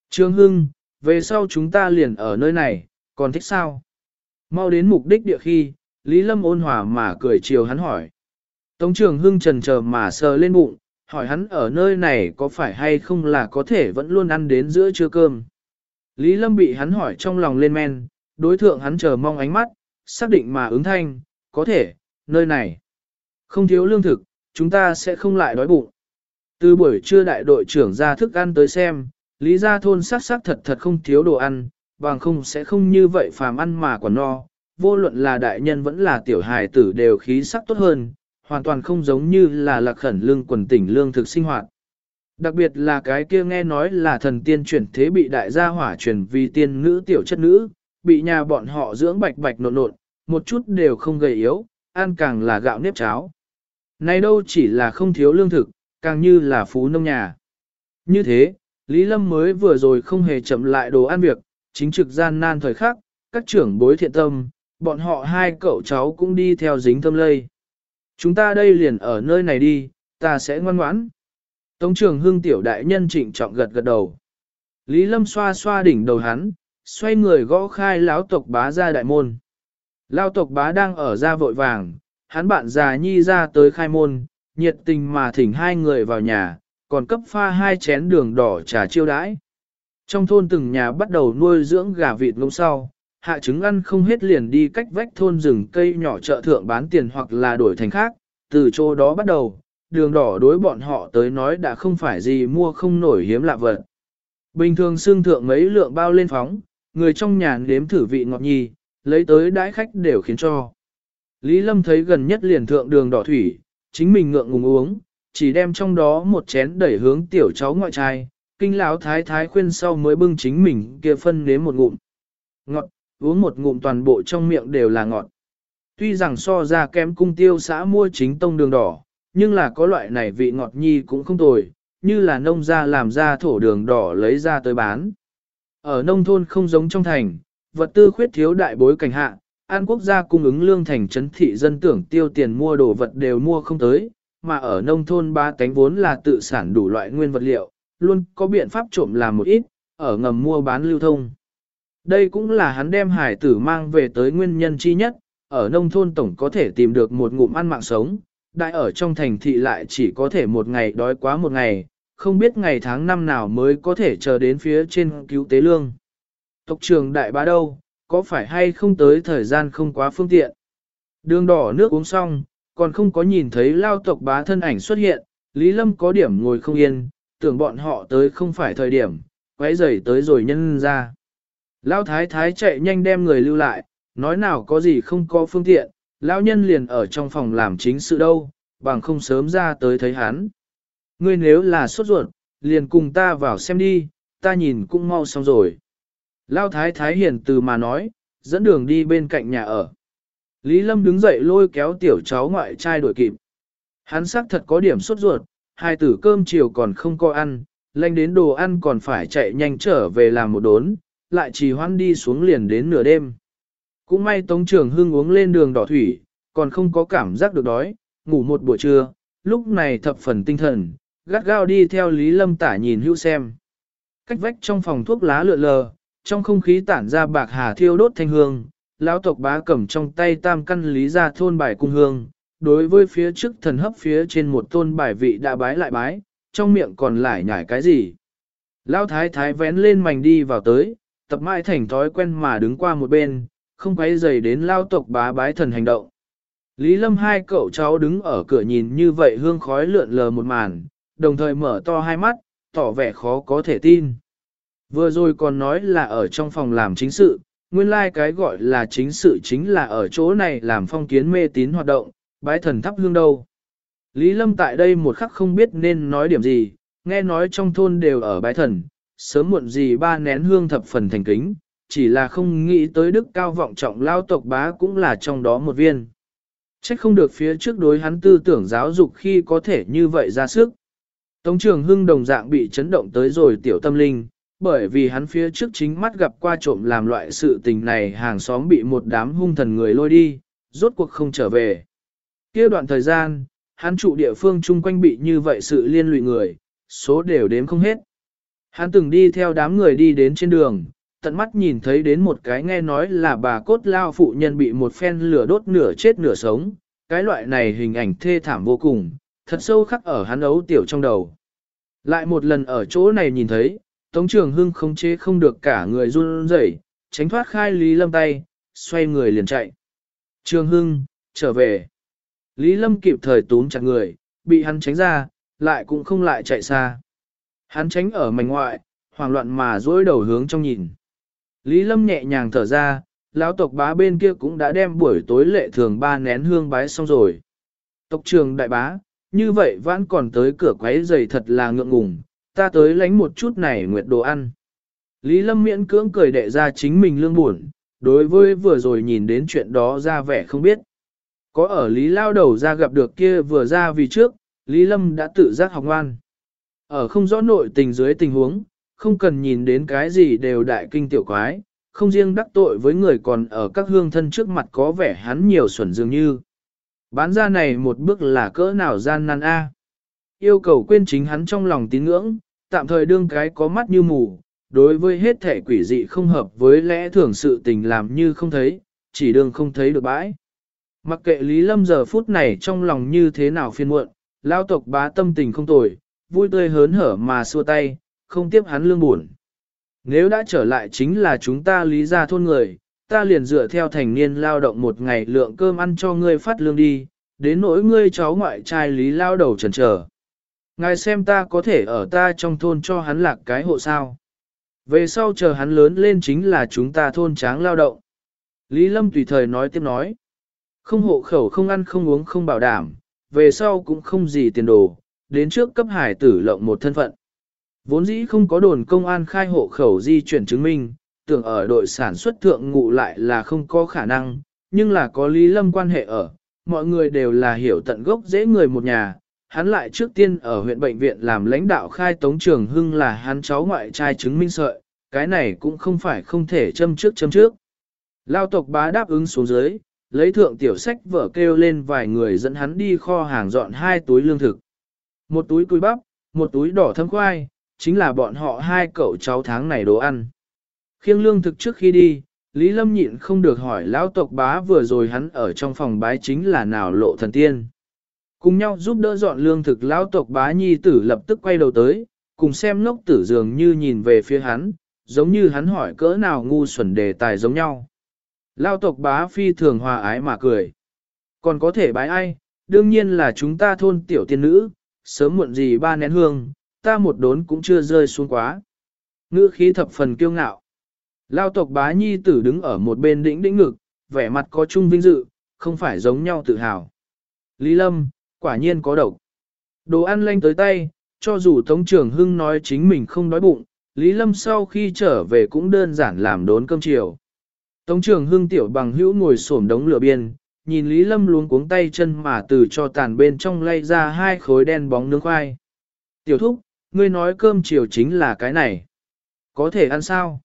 Trương Hưng, về sau chúng ta liền ở nơi này, còn thích sao? Mau đến mục đích địa khi, Lý Lâm ôn hòa mà cười chiều hắn hỏi. Tống Trường Hưng trần chờ mà sờ lên bụng, hỏi hắn ở nơi này có phải hay không là có thể vẫn luôn ăn đến giữa trưa cơm. Lý Lâm bị hắn hỏi trong lòng lên men, đối thượng hắn chờ mong ánh mắt, xác định mà ứng thanh, có thể, nơi này. Không thiếu lương thực, chúng ta sẽ không lại đói bụng. Từ buổi trưa đại đội trưởng ra thức ăn tới xem, lý gia thôn sắc sắc thật thật không thiếu đồ ăn, bằng không sẽ không như vậy phàm ăn mà còn no. Vô luận là đại nhân vẫn là tiểu hài tử đều khí sắc tốt hơn, hoàn toàn không giống như là lạc khẩn lương quần tỉnh lương thực sinh hoạt. Đặc biệt là cái kia nghe nói là thần tiên chuyển thế bị đại gia hỏa truyền vì tiên nữ tiểu chất nữ, bị nhà bọn họ dưỡng bạch bạch nộn nộn, một chút đều không gầy yếu, ăn càng là gạo nếp cháo. Này đâu chỉ là không thiếu lương thực, càng như là phú nông nhà. Như thế, Lý Lâm mới vừa rồi không hề chậm lại đồ ăn việc, chính trực gian nan thời khắc, các trưởng bối thiện tâm, bọn họ hai cậu cháu cũng đi theo dính tâm lây. Chúng ta đây liền ở nơi này đi, ta sẽ ngoan ngoãn. Tống trưởng hương tiểu đại nhân trịnh trọng gật gật đầu. Lý Lâm xoa xoa đỉnh đầu hắn, xoay người gõ khai lão tộc bá ra đại môn. Lão tộc bá đang ở ra vội vàng, hắn bạn già nhi ra tới khai môn, nhiệt tình mà thỉnh hai người vào nhà, còn cấp pha hai chén đường đỏ trà chiêu đãi. Trong thôn từng nhà bắt đầu nuôi dưỡng gà vịt ngỗng sau, hạ trứng ăn không hết liền đi cách vách thôn rừng cây nhỏ chợ thượng bán tiền hoặc là đổi thành khác, từ chỗ đó bắt đầu, đường đỏ đối bọn họ tới nói đã không phải gì mua không nổi hiếm lạ vật. Bình thường xương thượng mấy lượng bao lên phóng, người trong nhà nếm thử vị ngọt nhì, lấy tới đãi khách đều khiến cho. Lý Lâm thấy gần nhất liền thượng đường đỏ thủy, chính mình ngượng ngùng uống, chỉ đem trong đó một chén đẩy hướng tiểu cháu ngoại trai, kinh lão thái thái khuyên sau mới bưng chính mình kia phân nếm một ngụm. Ngọt, uống một ngụm toàn bộ trong miệng đều là ngọt. Tuy rằng so ra kém cung tiêu xã mua chính tông đường đỏ, nhưng là có loại này vị ngọt nhi cũng không tồi, như là nông gia làm ra thổ đường đỏ lấy ra tới bán. Ở nông thôn không giống trong thành, vật tư khuyết thiếu đại bối cảnh hạ, an quốc gia cung ứng lương thành trấn thị dân tưởng tiêu tiền mua đồ vật đều mua không tới, mà ở nông thôn ba cánh vốn là tự sản đủ loại nguyên vật liệu, luôn có biện pháp trộm làm một ít, ở ngầm mua bán lưu thông. Đây cũng là hắn đem hải tử mang về tới nguyên nhân chi nhất, ở nông thôn tổng có thể tìm được một ngụm ăn mạng sống, đại ở trong thành thị lại chỉ có thể một ngày đói quá một ngày, không biết ngày tháng năm nào mới có thể chờ đến phía trên cứu tế lương. Tộc trường đại bá đâu, có phải hay không tới thời gian không quá phương tiện. Đường đỏ nước uống xong, còn không có nhìn thấy lao tộc bá thân ảnh xuất hiện, Lý Lâm có điểm ngồi không yên, tưởng bọn họ tới không phải thời điểm, quấy rầy tới rồi nhân ra. Lao thái thái chạy nhanh đem người lưu lại, nói nào có gì không có phương tiện, lão nhân liền ở trong phòng làm chính sự đâu, bằng không sớm ra tới thấy hắn. Ngươi nếu là sốt ruột, liền cùng ta vào xem đi, ta nhìn cũng mau xong rồi. Lao thái thái hiền từ mà nói, dẫn đường đi bên cạnh nhà ở. Lý Lâm đứng dậy lôi kéo tiểu cháu ngoại trai đuổi kịp. Hắn xác thật có điểm sốt ruột, hai tử cơm chiều còn không có ăn, lanh đến đồ ăn còn phải chạy nhanh trở về làm một đốn, lại trì hoãn đi xuống liền đến nửa đêm. Cũng may Tống Trường Hưng uống lên đường đỏ thủy, còn không có cảm giác được đói, ngủ một buổi trưa, lúc này thập phần tinh thần, gắt gao đi theo Lý Lâm tả nhìn hữu xem. Cách vách trong phòng thuốc lá lượn lờ, trong không khí tản ra bạc hà thiêu đốt thanh hương, lão tộc bá cầm trong tay tam căn lý ra thôn bài cung hương, đối với phía trước thần hấp phía trên một tôn bài vị đã bái lại bái, trong miệng còn lại nhải cái gì. Lão thái thái vén lên mảnh đi vào tới, tập mãi thành thói quen mà đứng qua một bên, không quay dày đến lao tộc bá bái thần hành động. Lý Lâm hai cậu cháu đứng ở cửa nhìn như vậy hương khói lượn lờ một màn, đồng thời mở to hai mắt, tỏ vẻ khó có thể tin. Vừa rồi còn nói là ở trong phòng làm chính sự, nguyên lai like cái gọi là chính sự chính là ở chỗ này làm phong kiến mê tín hoạt động, bái thần thắp hương đâu. Lý Lâm tại đây một khắc không biết nên nói điểm gì, nghe nói trong thôn đều ở bái thần, sớm muộn gì ba nén hương thập phần thành kính, chỉ là không nghĩ tới đức cao vọng trọng lao tộc bá cũng là trong đó một viên. Trách không được phía trước đối hắn tư tưởng giáo dục khi có thể như vậy ra sức. Tống trường hưng đồng dạng bị chấn động tới rồi tiểu tâm linh, bởi vì hắn phía trước chính mắt gặp qua trộm làm loại sự tình này hàng xóm bị một đám hung thần người lôi đi, rốt cuộc không trở về. kia đoạn thời gian, hắn trụ địa phương chung quanh bị như vậy sự liên lụy người, số đều đếm không hết. Hắn từng đi theo đám người đi đến trên đường, tận mắt nhìn thấy đến một cái nghe nói là bà cốt lao phụ nhân bị một phen lửa đốt nửa chết nửa sống, cái loại này hình ảnh thê thảm vô cùng, thật sâu khắc ở hắn ấu tiểu trong đầu. Lại một lần ở chỗ này nhìn thấy, Tống Trường Hưng không chế không được cả người run rẩy, tránh thoát khai Lý Lâm tay, xoay người liền chạy. Trường Hưng, trở về. Lý Lâm kịp thời túm chặt người, bị hắn tránh ra, lại cũng không lại chạy xa. Hắn tránh ở mảnh ngoại, hoảng loạn mà dối đầu hướng trong nhìn. Lý Lâm nhẹ nhàng thở ra, lão tộc bá bên kia cũng đã đem buổi tối lệ thường ba nén hương bái xong rồi. Tộc trường đại bá, như vậy vẫn còn tới cửa quấy giày thật là ngượng ngùng, ta tới lánh một chút này nguyệt đồ ăn. Lý Lâm miễn cưỡng cười đệ ra chính mình lương buồn, đối với vừa rồi nhìn đến chuyện đó ra vẻ không biết. Có ở Lý lao đầu ra gặp được kia vừa ra vì trước, Lý Lâm đã tự giác học ngoan. Ở không rõ nội tình dưới tình huống, không cần nhìn đến cái gì đều đại kinh tiểu quái, không riêng đắc tội với người còn ở các hương thân trước mặt có vẻ hắn nhiều xuẩn dường như. Bán ra này một bước là cỡ nào gian nan a? Yêu cầu quên chính hắn trong lòng tín ngưỡng, tạm thời đương cái có mắt như mù, đối với hết thể quỷ dị không hợp với lẽ thường sự tình làm như không thấy, chỉ đương không thấy được bãi. Mặc kệ Lý Lâm giờ phút này trong lòng như thế nào phiên muộn, lao tộc bá tâm tình không tồi, vui tươi hớn hở mà xua tay, không tiếp hắn lương buồn. Nếu đã trở lại chính là chúng ta lý ra thôn người, ta liền dựa theo thành niên lao động một ngày lượng cơm ăn cho ngươi phát lương đi, đến nỗi ngươi cháu ngoại trai lý lao đầu trần trở. Ngài xem ta có thể ở ta trong thôn cho hắn lạc cái hộ sao. Về sau chờ hắn lớn lên chính là chúng ta thôn tráng lao động. Lý Lâm tùy thời nói tiếp nói. Không hộ khẩu không ăn không uống không bảo đảm, về sau cũng không gì tiền đồ, đến trước cấp hải tử lộng một thân phận. Vốn dĩ không có đồn công an khai hộ khẩu di chuyển chứng minh, tưởng ở đội sản xuất thượng ngụ lại là không có khả năng, nhưng là có Lý Lâm quan hệ ở, mọi người đều là hiểu tận gốc dễ người một nhà. Hắn lại trước tiên ở huyện bệnh viện làm lãnh đạo khai tống trường hưng là hắn cháu ngoại trai chứng minh sợi, cái này cũng không phải không thể châm trước châm trước. Lao tộc bá đáp ứng xuống dưới, lấy thượng tiểu sách vở kêu lên vài người dẫn hắn đi kho hàng dọn hai túi lương thực. Một túi cùi bắp, một túi đỏ thâm khoai, chính là bọn họ hai cậu cháu tháng này đồ ăn. Khiêng lương thực trước khi đi, Lý Lâm nhịn không được hỏi lão tộc bá vừa rồi hắn ở trong phòng bái chính là nào lộ thần tiên. Cùng nhau giúp đỡ dọn lương thực lão tộc bá nhi tử lập tức quay đầu tới, cùng xem ngốc tử dường như nhìn về phía hắn, giống như hắn hỏi cỡ nào ngu xuẩn đề tài giống nhau. lão tộc bá phi thường hòa ái mà cười. Còn có thể bái ai, đương nhiên là chúng ta thôn tiểu tiên nữ, sớm muộn gì ba nén hương, ta một đốn cũng chưa rơi xuống quá. Ngữ khí thập phần kiêu ngạo. Lao tộc bá nhi tử đứng ở một bên đĩnh đĩnh ngực, vẻ mặt có chung vinh dự, không phải giống nhau tự hào. Lý Lâm, quả nhiên có độc. Đồ ăn lanh tới tay, cho dù Tống Trường Hưng nói chính mình không đói bụng, Lý Lâm sau khi trở về cũng đơn giản làm đốn cơm chiều. Tống Trường Hưng tiểu bằng hữu ngồi xổm đống lửa biên, nhìn Lý Lâm luống cuống tay chân mà từ cho tàn bên trong lay ra hai khối đen bóng nướng khoai. Tiểu thúc, ngươi nói cơm chiều chính là cái này. Có thể ăn sao?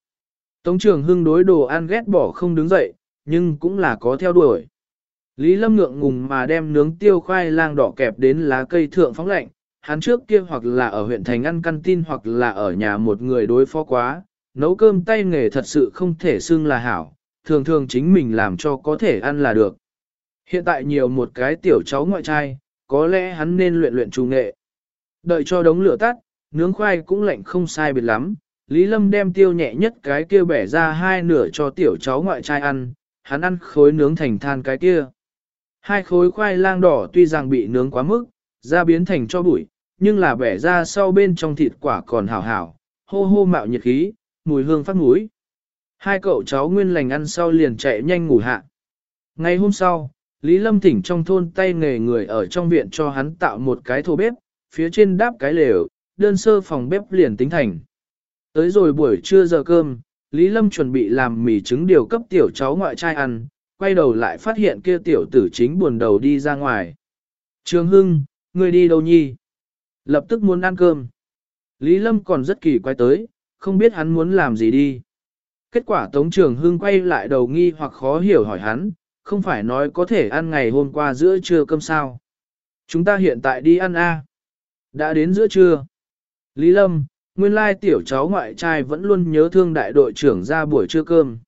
Tống Trường Hưng đối đồ ăn ghét bỏ không đứng dậy, nhưng cũng là có theo đuổi. Lý Lâm ngượng ngùng mà đem nướng tiêu khoai lang đỏ kẹp đến lá cây thượng phóng lạnh, hắn trước kia hoặc là ở huyện thành ăn căn tin hoặc là ở nhà một người đối phó quá, nấu cơm tay nghề thật sự không thể xưng là hảo, thường thường chính mình làm cho có thể ăn là được. Hiện tại nhiều một cái tiểu cháu ngoại trai, có lẽ hắn nên luyện luyện trung nghệ. Đợi cho đống lửa tắt, nướng khoai cũng lạnh không sai biệt lắm, Lý Lâm đem tiêu nhẹ nhất cái kia bẻ ra hai nửa cho tiểu cháu ngoại trai ăn, hắn ăn khối nướng thành than cái kia. Hai khối khoai lang đỏ tuy rằng bị nướng quá mức, da biến thành cho bụi, nhưng là bẻ ra sau bên trong thịt quả còn hảo hảo, hô hô mạo nhiệt khí, mùi hương phát mũi. Hai cậu cháu nguyên lành ăn sau liền chạy nhanh ngủ hạ. Ngày hôm sau, Lý Lâm thỉnh trong thôn tay nghề người ở trong viện cho hắn tạo một cái thô bếp, phía trên đáp cái lều, đơn sơ phòng bếp liền tính thành. Tới rồi buổi trưa giờ cơm, Lý Lâm chuẩn bị làm mì trứng điều cấp tiểu cháu ngoại trai ăn, quay đầu lại phát hiện kia tiểu tử chính buồn đầu đi ra ngoài. Trường Hưng, người đi đâu nhi? Lập tức muốn ăn cơm. Lý Lâm còn rất kỳ quay tới, không biết hắn muốn làm gì đi. Kết quả Tống Trường Hưng quay lại đầu nghi hoặc khó hiểu hỏi hắn, không phải nói có thể ăn ngày hôm qua giữa trưa cơm sao. Chúng ta hiện tại đi ăn a. Đã đến giữa trưa. Lý Lâm, nguyên lai tiểu cháu ngoại trai vẫn luôn nhớ thương đại đội trưởng ra buổi trưa cơm.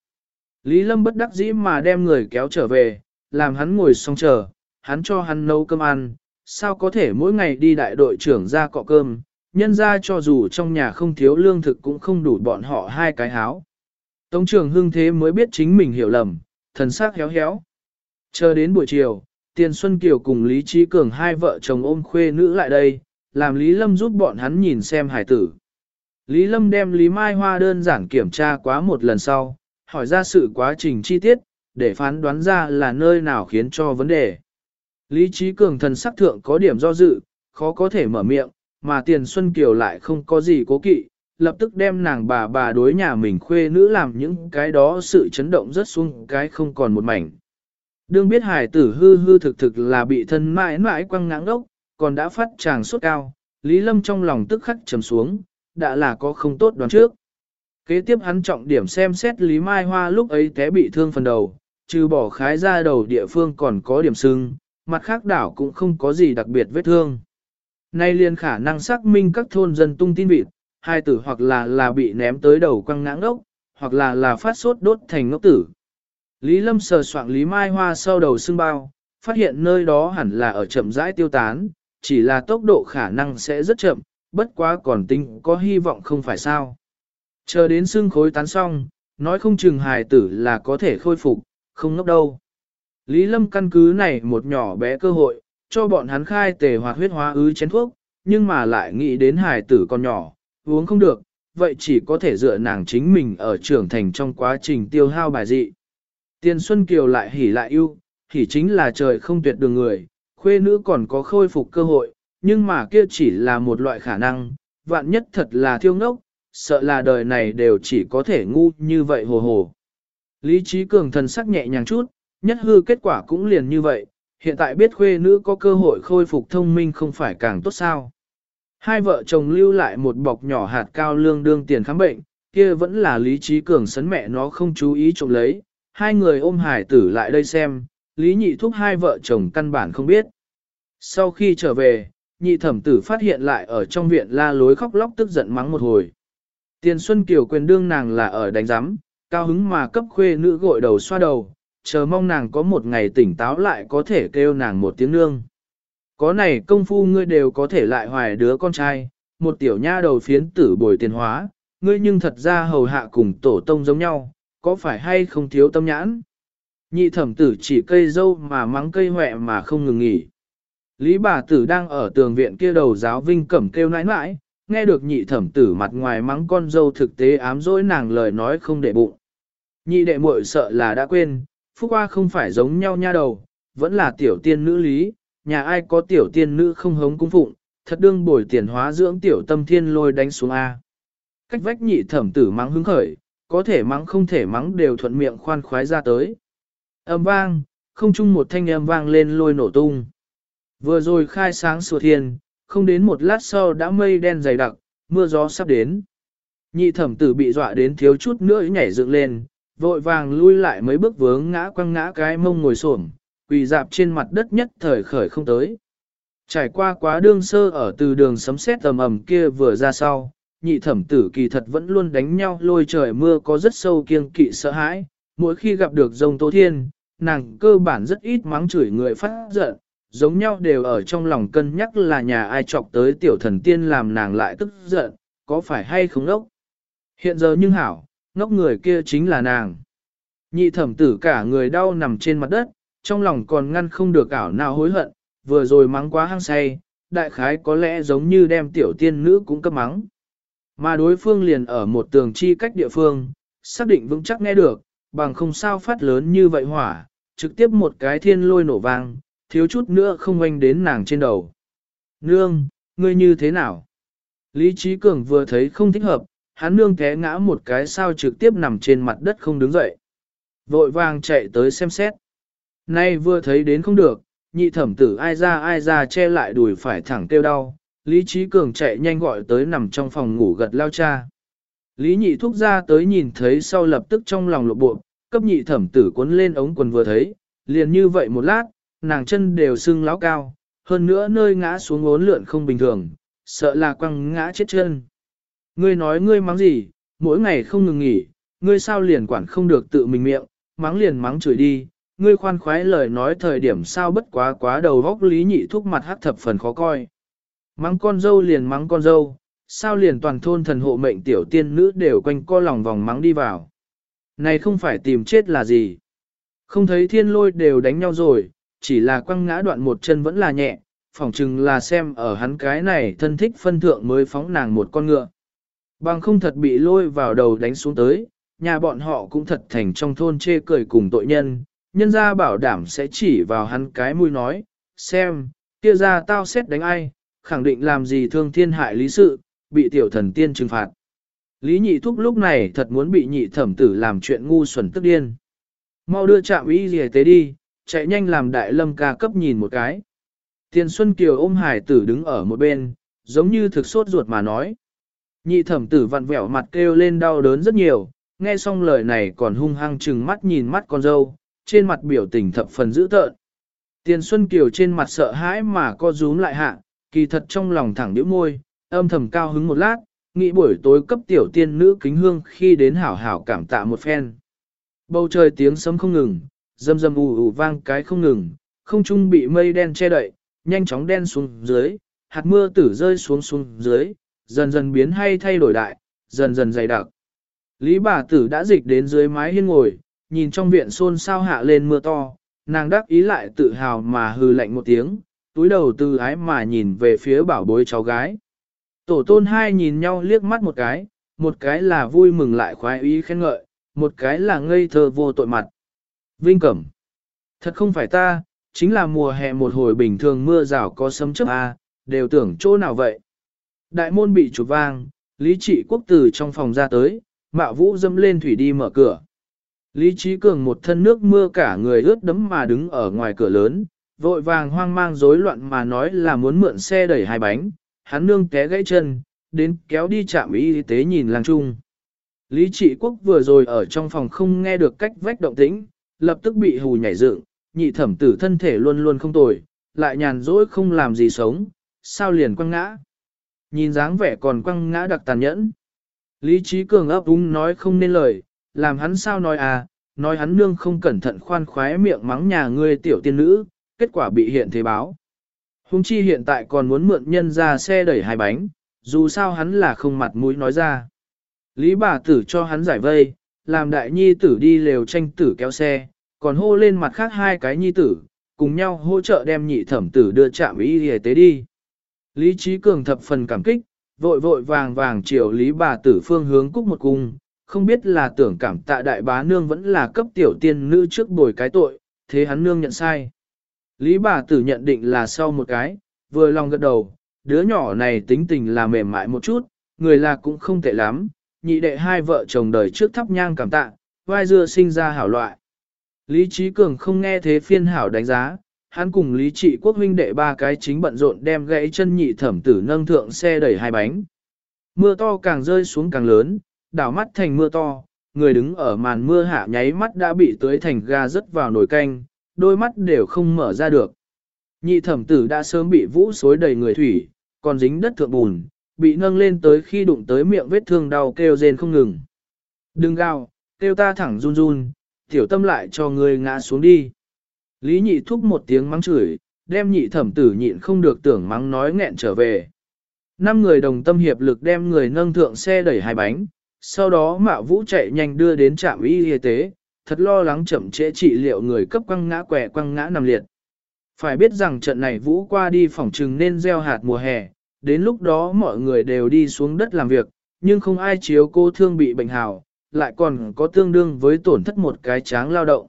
Lý Lâm bất đắc dĩ mà đem người kéo trở về, làm hắn ngồi xong chờ, hắn cho hắn nấu cơm ăn, sao có thể mỗi ngày đi đại đội trưởng ra cọ cơm, nhân ra cho dù trong nhà không thiếu lương thực cũng không đủ bọn họ hai cái háo. Tống trường hưng thế mới biết chính mình hiểu lầm, thần sắc héo héo. Chờ đến buổi chiều, Tiền Xuân Kiều cùng Lý Trí Cường hai vợ chồng ôm khuê nữ lại đây, làm Lý Lâm giúp bọn hắn nhìn xem hải tử. Lý Lâm đem Lý Mai Hoa đơn giản kiểm tra quá một lần sau, hỏi ra sự quá trình chi tiết, để phán đoán ra là nơi nào khiến cho vấn đề. Lý Trí Cường thần sắc thượng có điểm do dự, khó có thể mở miệng, mà Tiền Xuân Kiều lại không có gì cố kỵ, lập tức đem nàng bà bà đối nhà mình khuê nữ làm những cái đó sự chấn động rất xuống cái không còn một mảnh. Đương biết hải tử hư hư thực thực là bị thân mãi mãi quăng ngãng đốc, còn đã phát tràng suốt cao, Lý Lâm trong lòng tức khắc trầm xuống, đã là có không tốt đoán trước. Kế tiếp hắn trọng điểm xem xét Lý Mai Hoa lúc ấy té bị thương phần đầu, trừ bỏ khái ra đầu địa phương còn có điểm sưng, mặt khác đảo cũng không có gì đặc biệt vết thương. Nay liền khả năng xác minh các thôn dân tung tin vịt, hai tử hoặc là là bị ném tới đầu quăng ngã ngốc, hoặc là là phát sốt đốt thành ngốc tử. Lý Lâm sờ soạn Lý Mai Hoa sau đầu xương bao, phát hiện nơi đó hẳn là ở chậm rãi tiêu tán, chỉ là tốc độ khả năng sẽ rất chậm, bất quá còn tính có hy vọng không phải sao. Chờ đến xương khối tán xong, nói không chừng hài tử là có thể khôi phục, không ngốc đâu. Lý Lâm căn cứ này một nhỏ bé cơ hội, cho bọn hắn khai tề hoạt huyết hóa ứ chén thuốc, nhưng mà lại nghĩ đến hài tử còn nhỏ, uống không được, vậy chỉ có thể dựa nàng chính mình ở trưởng thành trong quá trình tiêu hao bài dị. Tiên Xuân Kiều lại hỉ lại yêu, hỉ chính là trời không tuyệt đường người, khuê nữ còn có khôi phục cơ hội, nhưng mà kia chỉ là một loại khả năng, vạn nhất thật là thiêu ngốc, sợ là đời này đều chỉ có thể ngu như vậy hồ hồ. Lý trí cường thần sắc nhẹ nhàng chút, nhất hư kết quả cũng liền như vậy, hiện tại biết khuê nữ có cơ hội khôi phục thông minh không phải càng tốt sao. Hai vợ chồng lưu lại một bọc nhỏ hạt cao lương đương tiền khám bệnh, kia vẫn là lý trí cường sấn mẹ nó không chú ý trộm lấy, hai người ôm hải tử lại đây xem, lý nhị thúc hai vợ chồng căn bản không biết. Sau khi trở về, nhị thẩm tử phát hiện lại ở trong viện la lối khóc lóc tức giận mắng một hồi. Tiền Xuân Kiều quyền đương nàng là ở đánh giám, cao hứng mà cấp khuê nữ gội đầu xoa đầu, chờ mong nàng có một ngày tỉnh táo lại có thể kêu nàng một tiếng nương. Có này công phu ngươi đều có thể lại hoài đứa con trai, một tiểu nha đầu phiến tử bồi tiền hóa, ngươi nhưng thật ra hầu hạ cùng tổ tông giống nhau, có phải hay không thiếu tâm nhãn? Nhị thẩm tử chỉ cây dâu mà mắng cây hoẹ mà không ngừng nghỉ. Lý bà tử đang ở tường viện kia đầu giáo vinh cẩm kêu nãi nãi, nghe được nhị thẩm tử mặt ngoài mắng con dâu thực tế ám dối nàng lời nói không để bụng. Nhị đệ muội sợ là đã quên, phúc qua không phải giống nhau nha đầu, vẫn là tiểu tiên nữ lý, nhà ai có tiểu tiên nữ không hống cung phụng, thật đương bồi tiền hóa dưỡng tiểu tâm thiên lôi đánh xuống A. Cách vách nhị thẩm tử mắng hứng khởi, có thể mắng không thể mắng đều thuận miệng khoan khoái ra tới. Âm vang, không chung một thanh âm vang lên lôi nổ tung. Vừa rồi khai sáng sủa thiên, không đến một lát sau đã mây đen dày đặc, mưa gió sắp đến. Nhị thẩm tử bị dọa đến thiếu chút nữa nhảy dựng lên, vội vàng lui lại mấy bước vướng ngã quăng ngã cái mông ngồi xổm, quỳ dạp trên mặt đất nhất thời khởi không tới. Trải qua quá đương sơ ở từ đường sấm sét tầm ầm kia vừa ra sau, nhị thẩm tử kỳ thật vẫn luôn đánh nhau lôi trời mưa có rất sâu kiêng kỵ sợ hãi, mỗi khi gặp được rồng tố thiên, nàng cơ bản rất ít mắng chửi người phát giận, giống nhau đều ở trong lòng cân nhắc là nhà ai chọc tới tiểu thần tiên làm nàng lại tức giận, có phải hay không ngốc. Hiện giờ nhưng hảo, ngốc người kia chính là nàng. Nhị thẩm tử cả người đau nằm trên mặt đất, trong lòng còn ngăn không được ảo nào hối hận, vừa rồi mắng quá hăng say, đại khái có lẽ giống như đem tiểu tiên nữ cũng cấp mắng. Mà đối phương liền ở một tường chi cách địa phương, xác định vững chắc nghe được, bằng không sao phát lớn như vậy hỏa, trực tiếp một cái thiên lôi nổ vang, thiếu chút nữa không oanh đến nàng trên đầu. Nương, ngươi như thế nào? Lý Trí Cường vừa thấy không thích hợp, hắn nương té ngã một cái sao trực tiếp nằm trên mặt đất không đứng dậy. Vội vàng chạy tới xem xét. Nay vừa thấy đến không được, nhị thẩm tử ai ra ai ra che lại đùi phải thẳng kêu đau. Lý Trí Cường chạy nhanh gọi tới nằm trong phòng ngủ gật lao cha. Lý nhị thúc ra tới nhìn thấy sau lập tức trong lòng lộ bộ, cấp nhị thẩm tử cuốn lên ống quần vừa thấy, liền như vậy một lát, nàng chân đều sưng láo cao, hơn nữa nơi ngã xuống ốn lượn không bình thường, sợ là quăng ngã chết chân. Ngươi nói ngươi mắng gì, mỗi ngày không ngừng nghỉ, ngươi sao liền quản không được tự mình miệng, mắng liền mắng chửi đi, ngươi khoan khoái lời nói thời điểm sao bất quá quá đầu vóc lý nhị thúc mặt hát thập phần khó coi. Mắng con dâu liền mắng con dâu, sao liền toàn thôn thần hộ mệnh tiểu tiên nữ đều quanh co lòng vòng mắng đi vào. Này không phải tìm chết là gì. Không thấy thiên lôi đều đánh nhau rồi, chỉ là quăng ngã đoạn một chân vẫn là nhẹ, phỏng chừng là xem ở hắn cái này thân thích phân thượng mới phóng nàng một con ngựa. Bằng không thật bị lôi vào đầu đánh xuống tới, nhà bọn họ cũng thật thành trong thôn chê cười cùng tội nhân, nhân ra bảo đảm sẽ chỉ vào hắn cái mũi nói, xem, kia ra tao xét đánh ai, khẳng định làm gì thương thiên hại lý sự, bị tiểu thần tiên trừng phạt. Lý nhị thúc lúc này thật muốn bị nhị thẩm tử làm chuyện ngu xuẩn tức điên. Mau đưa chạm ý gì tế đi, chạy nhanh làm đại lâm ca cấp nhìn một cái. Tiền Xuân Kiều ôm hải tử đứng ở một bên, giống như thực sốt ruột mà nói. Nhị thẩm tử vặn vẹo mặt kêu lên đau đớn rất nhiều, nghe xong lời này còn hung hăng chừng mắt nhìn mắt con dâu, trên mặt biểu tình thập phần dữ tợn. Tiền Xuân Kiều trên mặt sợ hãi mà co rúm lại hạ, kỳ thật trong lòng thẳng nhíu môi, âm thầm cao hứng một lát, nghĩ buổi tối cấp tiểu tiên nữ kính hương khi đến hảo hảo cảm tạ một phen. Bầu trời tiếng sấm không ngừng, dâm dâm ù ù vang cái không ngừng, không trung bị mây đen che đậy, nhanh chóng đen xuống dưới, hạt mưa tử rơi xuống xuống dưới, dần dần biến hay thay đổi đại, dần dần dày đặc. Lý bà tử đã dịch đến dưới mái hiên ngồi, nhìn trong viện xôn xao hạ lên mưa to, nàng đắc ý lại tự hào mà hừ lạnh một tiếng, túi đầu từ ái mà nhìn về phía bảo bối cháu gái. Tổ tôn hai nhìn nhau liếc mắt một cái, một cái là vui mừng lại khoái ý khen ngợi, một cái là ngây thơ vô tội mặt. Vinh Cẩm. Thật không phải ta, chính là mùa hè một hồi bình thường mưa rào có sấm chớp a, đều tưởng chỗ nào vậy. Đại môn bị chụp vang, Lý Trị Quốc từ trong phòng ra tới, mạo vũ dâm lên thủy đi mở cửa. Lý Trí Cường một thân nước mưa cả người ướt đẫm mà đứng ở ngoài cửa lớn, vội vàng hoang mang rối loạn mà nói là muốn mượn xe đẩy hai bánh, hắn nương té gãy chân, đến kéo đi trạm y tế nhìn lang trung. Lý Trị Quốc vừa rồi ở trong phòng không nghe được cách vách động tĩnh, lập tức bị hù nhảy dựng, nhị thẩm tử thân thể luôn luôn không tồi, lại nhàn rỗi không làm gì sống, sao liền quăng ngã. Nhìn dáng vẻ còn quăng ngã đặc tàn nhẫn. Lý Trí Cường ấp úng nói không nên lời, làm hắn sao nói à, nói hắn nương không cẩn thận khoan khoái miệng mắng nhà ngươi tiểu tiên nữ, kết quả bị hiện thế báo. Hùng chi hiện tại còn muốn mượn nhân ra xe đẩy hai bánh, dù sao hắn là không mặt mũi nói ra. Lý bà tử cho hắn giải vây, làm đại nhi tử đi lều tranh tử kéo xe, còn hô lên mặt khác hai cái nhi tử, cùng nhau hỗ trợ đem nhị thẩm tử đưa chạm y y tế đi. Lý Trí Cường thập phần cảm kích, vội vội vàng vàng chiều Lý bà tử phương hướng cúc một cung, không biết là tưởng cảm tạ đại bá nương vẫn là cấp tiểu tiên nữ trước bồi cái tội, thế hắn nương nhận sai. Lý bà tử nhận định là sau một cái, vừa lòng gật đầu, đứa nhỏ này tính tình là mềm mại một chút, người là cũng không tệ lắm, nhị đệ hai vợ chồng đời trước thắp nhang cảm tạ, vai dưa sinh ra hảo loại. Lý Trí Cường không nghe thế phiên hảo đánh giá, hắn cùng Lý Trị Quốc huynh đệ ba cái chính bận rộn đem gãy chân nhị thẩm tử nâng thượng xe đẩy hai bánh. Mưa to càng rơi xuống càng lớn, đảo mắt thành mưa to, người đứng ở màn mưa hạ nháy mắt đã bị tưới thành ga rớt vào nồi canh, đôi mắt đều không mở ra được. Nhị thẩm tử đã sớm bị vũ xối đầy người thủy, còn dính đất thượng bùn, bị nâng lên tới khi đụng tới miệng vết thương đau kêu rên không ngừng. Đừng gào, kêu ta thẳng run run, tiểu tâm lại cho người ngã xuống đi. Lý nhị thúc một tiếng mắng chửi, đem nhị thẩm tử nhịn không được tưởng mắng nói nghẹn trở về. Năm người đồng tâm hiệp lực đem người nâng thượng xe đẩy hai bánh, sau đó mạo vũ chạy nhanh đưa đến trạm y y tế, thật lo lắng chậm trễ trị liệu người cấp quăng ngã quẻ quăng ngã nằm liệt. Phải biết rằng trận này vũ qua đi phòng trừng nên gieo hạt mùa hè, đến lúc đó mọi người đều đi xuống đất làm việc, nhưng không ai chiếu cô thương bị bệnh hào, lại còn có tương đương với tổn thất một cái tráng lao động.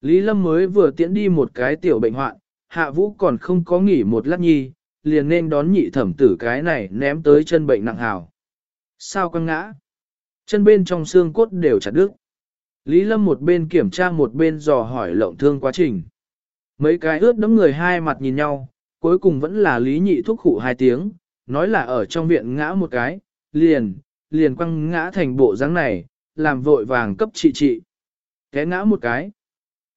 Lý Lâm mới vừa tiễn đi một cái tiểu bệnh hoạn, hạ vũ còn không có nghỉ một lát nhi, liền nên đón nhị thẩm tử cái này ném tới chân bệnh nặng hào. Sao quăng ngã? Chân bên trong xương cốt đều chặt đứt. Lý Lâm một bên kiểm tra một bên dò hỏi lộng thương quá trình. Mấy cái ướt đấm người hai mặt nhìn nhau, cuối cùng vẫn là Lý Nhị thúc khụ hai tiếng, nói là ở trong viện ngã một cái, liền, liền quăng ngã thành bộ dáng này, làm vội vàng cấp trị trị. Té ngã một cái.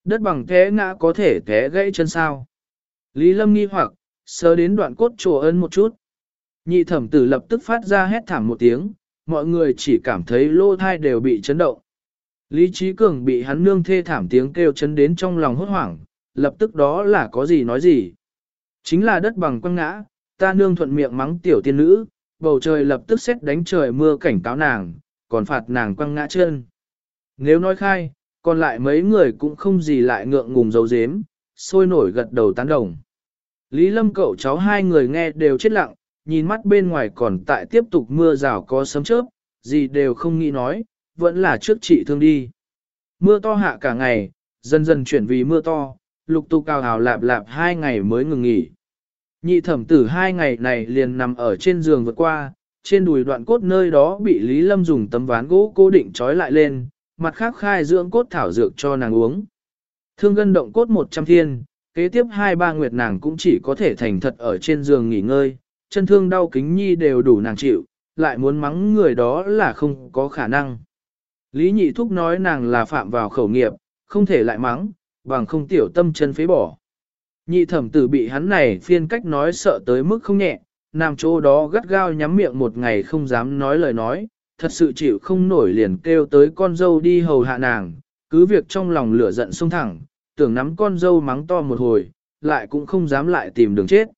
Đất bằng té ngã có thể té gãy chân sao. Lý Lâm nghi hoặc, sơ đến đoạn cốt trồ ân một chút. Nhị thẩm tử lập tức phát ra hét thảm một tiếng, mọi người chỉ cảm thấy lô thai đều bị chấn động. Lý Trí Cường bị hắn nương thê thảm tiếng kêu chấn đến trong lòng hốt hoảng, lập tức đó là có gì nói gì. Chính là đất bằng quăng ngã, ta nương thuận miệng mắng tiểu tiên nữ, bầu trời lập tức xét đánh trời mưa cảnh cáo nàng, còn phạt nàng quăng ngã chân. Nếu nói khai, còn lại mấy người cũng không gì lại ngượng ngùng dấu dếm, sôi nổi gật đầu tán đồng. Lý Lâm cậu cháu hai người nghe đều chết lặng, nhìn mắt bên ngoài còn tại tiếp tục mưa rào có sấm chớp, gì đều không nghĩ nói, vẫn là trước trị thương đi. Mưa to hạ cả ngày, dần dần chuyển vì mưa to, lục tục cao hào lạp lạp hai ngày mới ngừng nghỉ. Nhị thẩm tử hai ngày này liền nằm ở trên giường vượt qua, trên đùi đoạn cốt nơi đó bị Lý Lâm dùng tấm ván gỗ cố định trói lại lên, mặt khác khai dưỡng cốt thảo dược cho nàng uống. Thương gân động cốt một trăm thiên, Kế tiếp hai ba nguyệt nàng cũng chỉ có thể thành thật ở trên giường nghỉ ngơi, chân thương đau kính nhi đều đủ nàng chịu, lại muốn mắng người đó là không có khả năng. Lý nhị thúc nói nàng là phạm vào khẩu nghiệp, không thể lại mắng, bằng không tiểu tâm chân phế bỏ. Nhị thẩm tử bị hắn này phiên cách nói sợ tới mức không nhẹ, nam chỗ đó gắt gao nhắm miệng một ngày không dám nói lời nói, thật sự chịu không nổi liền kêu tới con dâu đi hầu hạ nàng, cứ việc trong lòng lửa giận sung thẳng, tưởng nắm con dâu mắng to một hồi, lại cũng không dám lại tìm đường chết.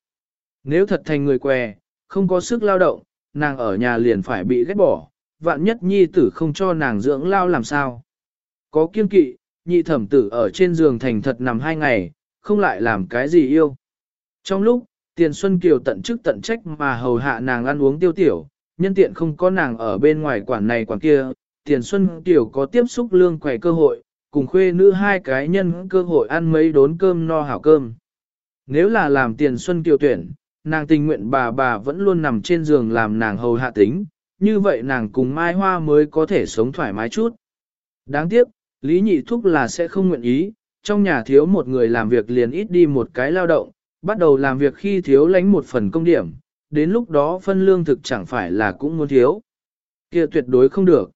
Nếu thật thành người què, không có sức lao động, nàng ở nhà liền phải bị ghét bỏ, vạn nhất nhi tử không cho nàng dưỡng lao làm sao. Có kiên kỵ, nhị thẩm tử ở trên giường thành thật nằm hai ngày, không lại làm cái gì yêu. Trong lúc, tiền Xuân Kiều tận chức tận trách mà hầu hạ nàng ăn uống tiêu tiểu, nhân tiện không có nàng ở bên ngoài quản này quản kia, tiền Xuân Kiều có tiếp xúc lương quầy cơ hội, cùng khuê nữ hai cái nhân cơ hội ăn mấy đốn cơm no hảo cơm. Nếu là làm tiền Xuân Kiều tuyển, nàng tình nguyện bà bà vẫn luôn nằm trên giường làm nàng hầu hạ tính, như vậy nàng cùng Mai Hoa mới có thể sống thoải mái chút. Đáng tiếc, Lý Nhị Thúc là sẽ không nguyện ý, trong nhà thiếu một người làm việc liền ít đi một cái lao động, bắt đầu làm việc khi thiếu lánh một phần công điểm, đến lúc đó phân lương thực chẳng phải là cũng muốn thiếu. kia tuyệt đối không được.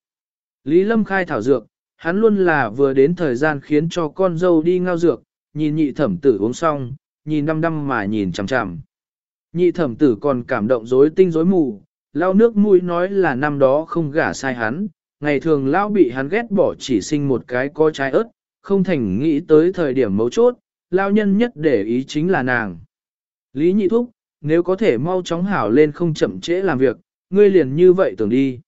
Lý Lâm khai thảo dược, hắn luôn là vừa đến thời gian khiến cho con dâu đi ngao dược, nhìn nhị thẩm tử uống xong, nhìn đăm đăm mà nhìn chằm chằm. Nhị thẩm tử còn cảm động rối tinh rối mù, lao nước mũi nói là năm đó không gả sai hắn, ngày thường lao bị hắn ghét bỏ chỉ sinh một cái có trái ớt, không thành nghĩ tới thời điểm mấu chốt, lao nhân nhất để ý chính là nàng. Lý nhị thúc, nếu có thể mau chóng hảo lên không chậm trễ làm việc, ngươi liền như vậy tưởng đi.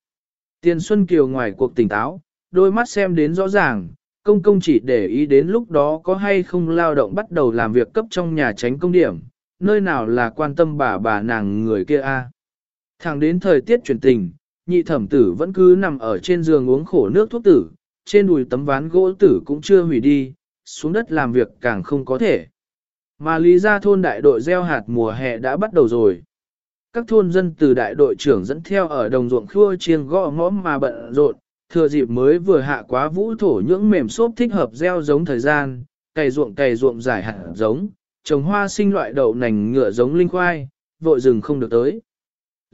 Tiền Xuân Kiều ngoài cuộc tỉnh táo, đôi mắt xem đến rõ ràng, công công chỉ để ý đến lúc đó có hay không lao động bắt đầu làm việc cấp trong nhà tránh công điểm, nơi nào là quan tâm bà bà nàng người kia a. Thẳng đến thời tiết chuyển tình, nhị thẩm tử vẫn cứ nằm ở trên giường uống khổ nước thuốc tử, trên đùi tấm ván gỗ tử cũng chưa hủy đi, xuống đất làm việc càng không có thể. Mà lý ra thôn đại đội gieo hạt mùa hè đã bắt đầu rồi. Các thôn dân từ đại đội trưởng dẫn theo ở đồng ruộng khua chiêng gõ ngõ mà bận rộn, thừa dịp mới vừa hạ quá vũ thổ nhưỡng mềm xốp thích hợp gieo giống thời gian, cày ruộng cày ruộng giải hạt giống, trồng hoa sinh loại đậu nành ngựa giống linh khoai, vội rừng không được tới.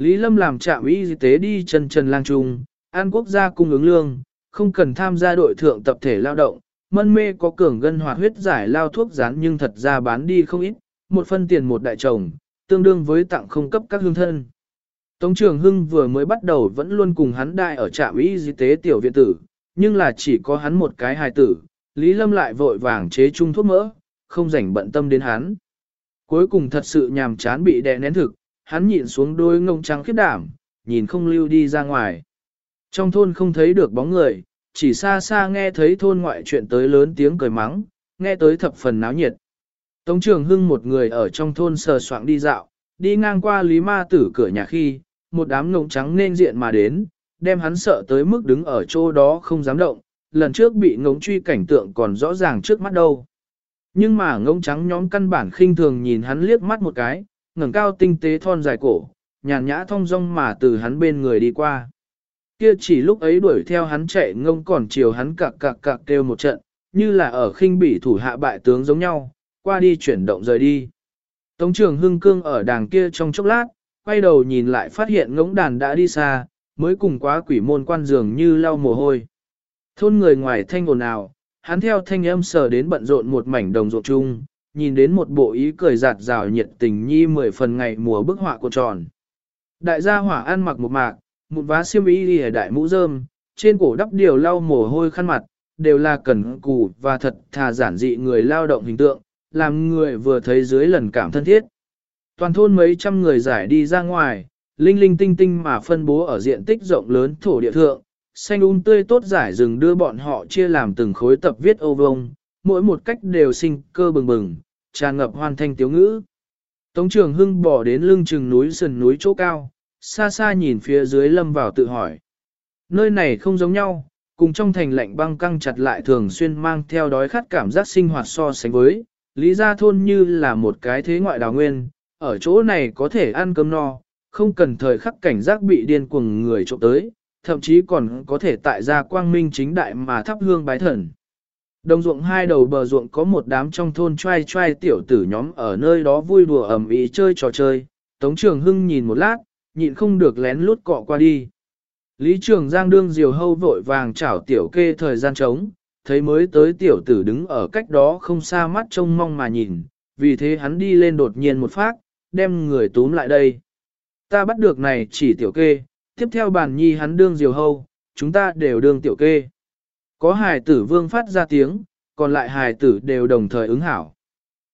Lý Lâm làm trạm y tế đi chân trần lang trung, an quốc gia cung ứng lương, không cần tham gia đội thượng tập thể lao động, mân mê có cường gân hoạt huyết giải lao thuốc rán nhưng thật ra bán đi không ít, một phân tiền một đại chồng, tương đương với tặng không cấp các hương thân. Tống trường Hưng vừa mới bắt đầu vẫn luôn cùng hắn đại ở trạm y tế tiểu viện tử, nhưng là chỉ có hắn một cái hài tử, Lý Lâm lại vội vàng chế chung thuốc mỡ, không rảnh bận tâm đến hắn. Cuối cùng thật sự nhàm chán bị đè nén thực, hắn nhịn xuống đôi ngông trắng khiếp đảm, nhìn không lưu đi ra ngoài. Trong thôn không thấy được bóng người, chỉ xa xa nghe thấy thôn ngoại chuyện tới lớn tiếng cười mắng, nghe tới thập phần náo nhiệt. Tống trường hưng một người ở trong thôn sờ soạng đi dạo, đi ngang qua Lý Ma Tử cửa nhà khi, một đám ngông trắng nên diện mà đến, đem hắn sợ tới mức đứng ở chỗ đó không dám động, lần trước bị ngống truy cảnh tượng còn rõ ràng trước mắt đâu. Nhưng mà ngông trắng nhóm căn bản khinh thường nhìn hắn liếc mắt một cái, ngẩng cao tinh tế thon dài cổ, nhàn nhã thong dong mà từ hắn bên người đi qua. Kia chỉ lúc ấy đuổi theo hắn chạy ngông còn chiều hắn cạc cạc cạc kêu một trận, như là ở khinh bỉ thủ hạ bại tướng giống nhau, qua đi chuyển động rời đi. Tống trưởng hưng cương ở đàng kia trong chốc lát, quay đầu nhìn lại phát hiện ngỗng đàn đã đi xa, mới cùng quá quỷ môn quan dường như lau mồ hôi. Thôn người ngoài thanh ồn ào, hắn theo thanh âm sờ đến bận rộn một mảnh đồng ruộng chung, nhìn đến một bộ ý cười giạt rào nhiệt tình nhi mười phần ngày mùa bức họa của tròn. Đại gia hỏa ăn mặc một mạc, một vá xiêm y đi đại mũ rơm, trên cổ đắp điều lau mồ hôi khăn mặt, đều là cẩn cù và thật thà giản dị người lao động hình tượng, làm người vừa thấy dưới lần cảm thân thiết. Toàn thôn mấy trăm người giải đi ra ngoài, linh linh tinh tinh mà phân bố ở diện tích rộng lớn thổ địa thượng, xanh un um tươi tốt giải rừng đưa bọn họ chia làm từng khối tập viết ô vông, mỗi một cách đều sinh cơ bừng bừng, tràn ngập hoàn thanh tiếu ngữ. Tống trường hưng bỏ đến lưng chừng núi sườn núi chỗ cao, xa xa nhìn phía dưới lâm vào tự hỏi. Nơi này không giống nhau, cùng trong thành lạnh băng căng chặt lại thường xuyên mang theo đói khát cảm giác sinh hoạt so sánh với, lý gia thôn như là một cái thế ngoại đào nguyên, ở chỗ này có thể ăn cơm no, không cần thời khắc cảnh giác bị điên cuồng người trộm tới, thậm chí còn có thể tại gia quang minh chính đại mà thắp hương bái thần. Đồng ruộng hai đầu bờ ruộng có một đám trong thôn trai trai tiểu tử nhóm ở nơi đó vui đùa ẩm ý chơi trò chơi. Tống Trường Hưng nhìn một lát, nhịn không được lén lút cọ qua đi. Lý Trường Giang đương diều hâu vội vàng chảo tiểu kê thời gian trống, thấy mới tới tiểu tử đứng ở cách đó không xa mắt trông mong mà nhìn, vì thế hắn đi lên đột nhiên một phát, đem người túm lại đây. Ta bắt được này chỉ tiểu kê, tiếp theo bàn nhi hắn đương diều hâu, chúng ta đều đương tiểu kê. Có hài tử vương phát ra tiếng, còn lại hài tử đều đồng thời ứng hảo.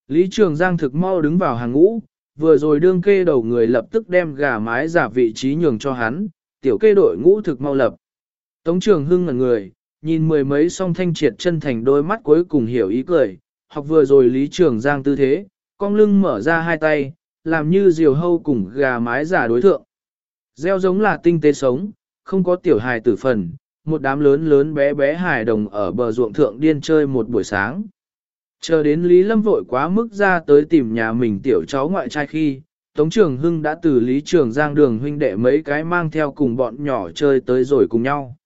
Lý Trường Giang thực mau đứng vào hàng ngũ, vừa rồi đương kê đầu người lập tức đem gà mái giả vị trí nhường cho hắn, tiểu kê đội ngũ thực mau lập. Tống Trường Hưng ngẩn người, nhìn mười mấy song thanh triệt chân thành đôi mắt cuối cùng hiểu ý cười, học vừa rồi Lý Trường Giang tư thế, cong lưng mở ra hai tay, làm như diều hâu cùng gà mái giả đối thượng. Gieo giống là tinh tế sống, không có tiểu hài tử phần, một đám lớn lớn bé bé hài đồng ở bờ ruộng thượng điên chơi một buổi sáng. Chờ đến Lý Lâm vội quá mức ra tới tìm nhà mình tiểu cháu ngoại trai khi, Tống Trường Hưng đã từ Lý Trường Giang đường huynh đệ mấy cái mang theo cùng bọn nhỏ chơi tới rồi cùng nhau.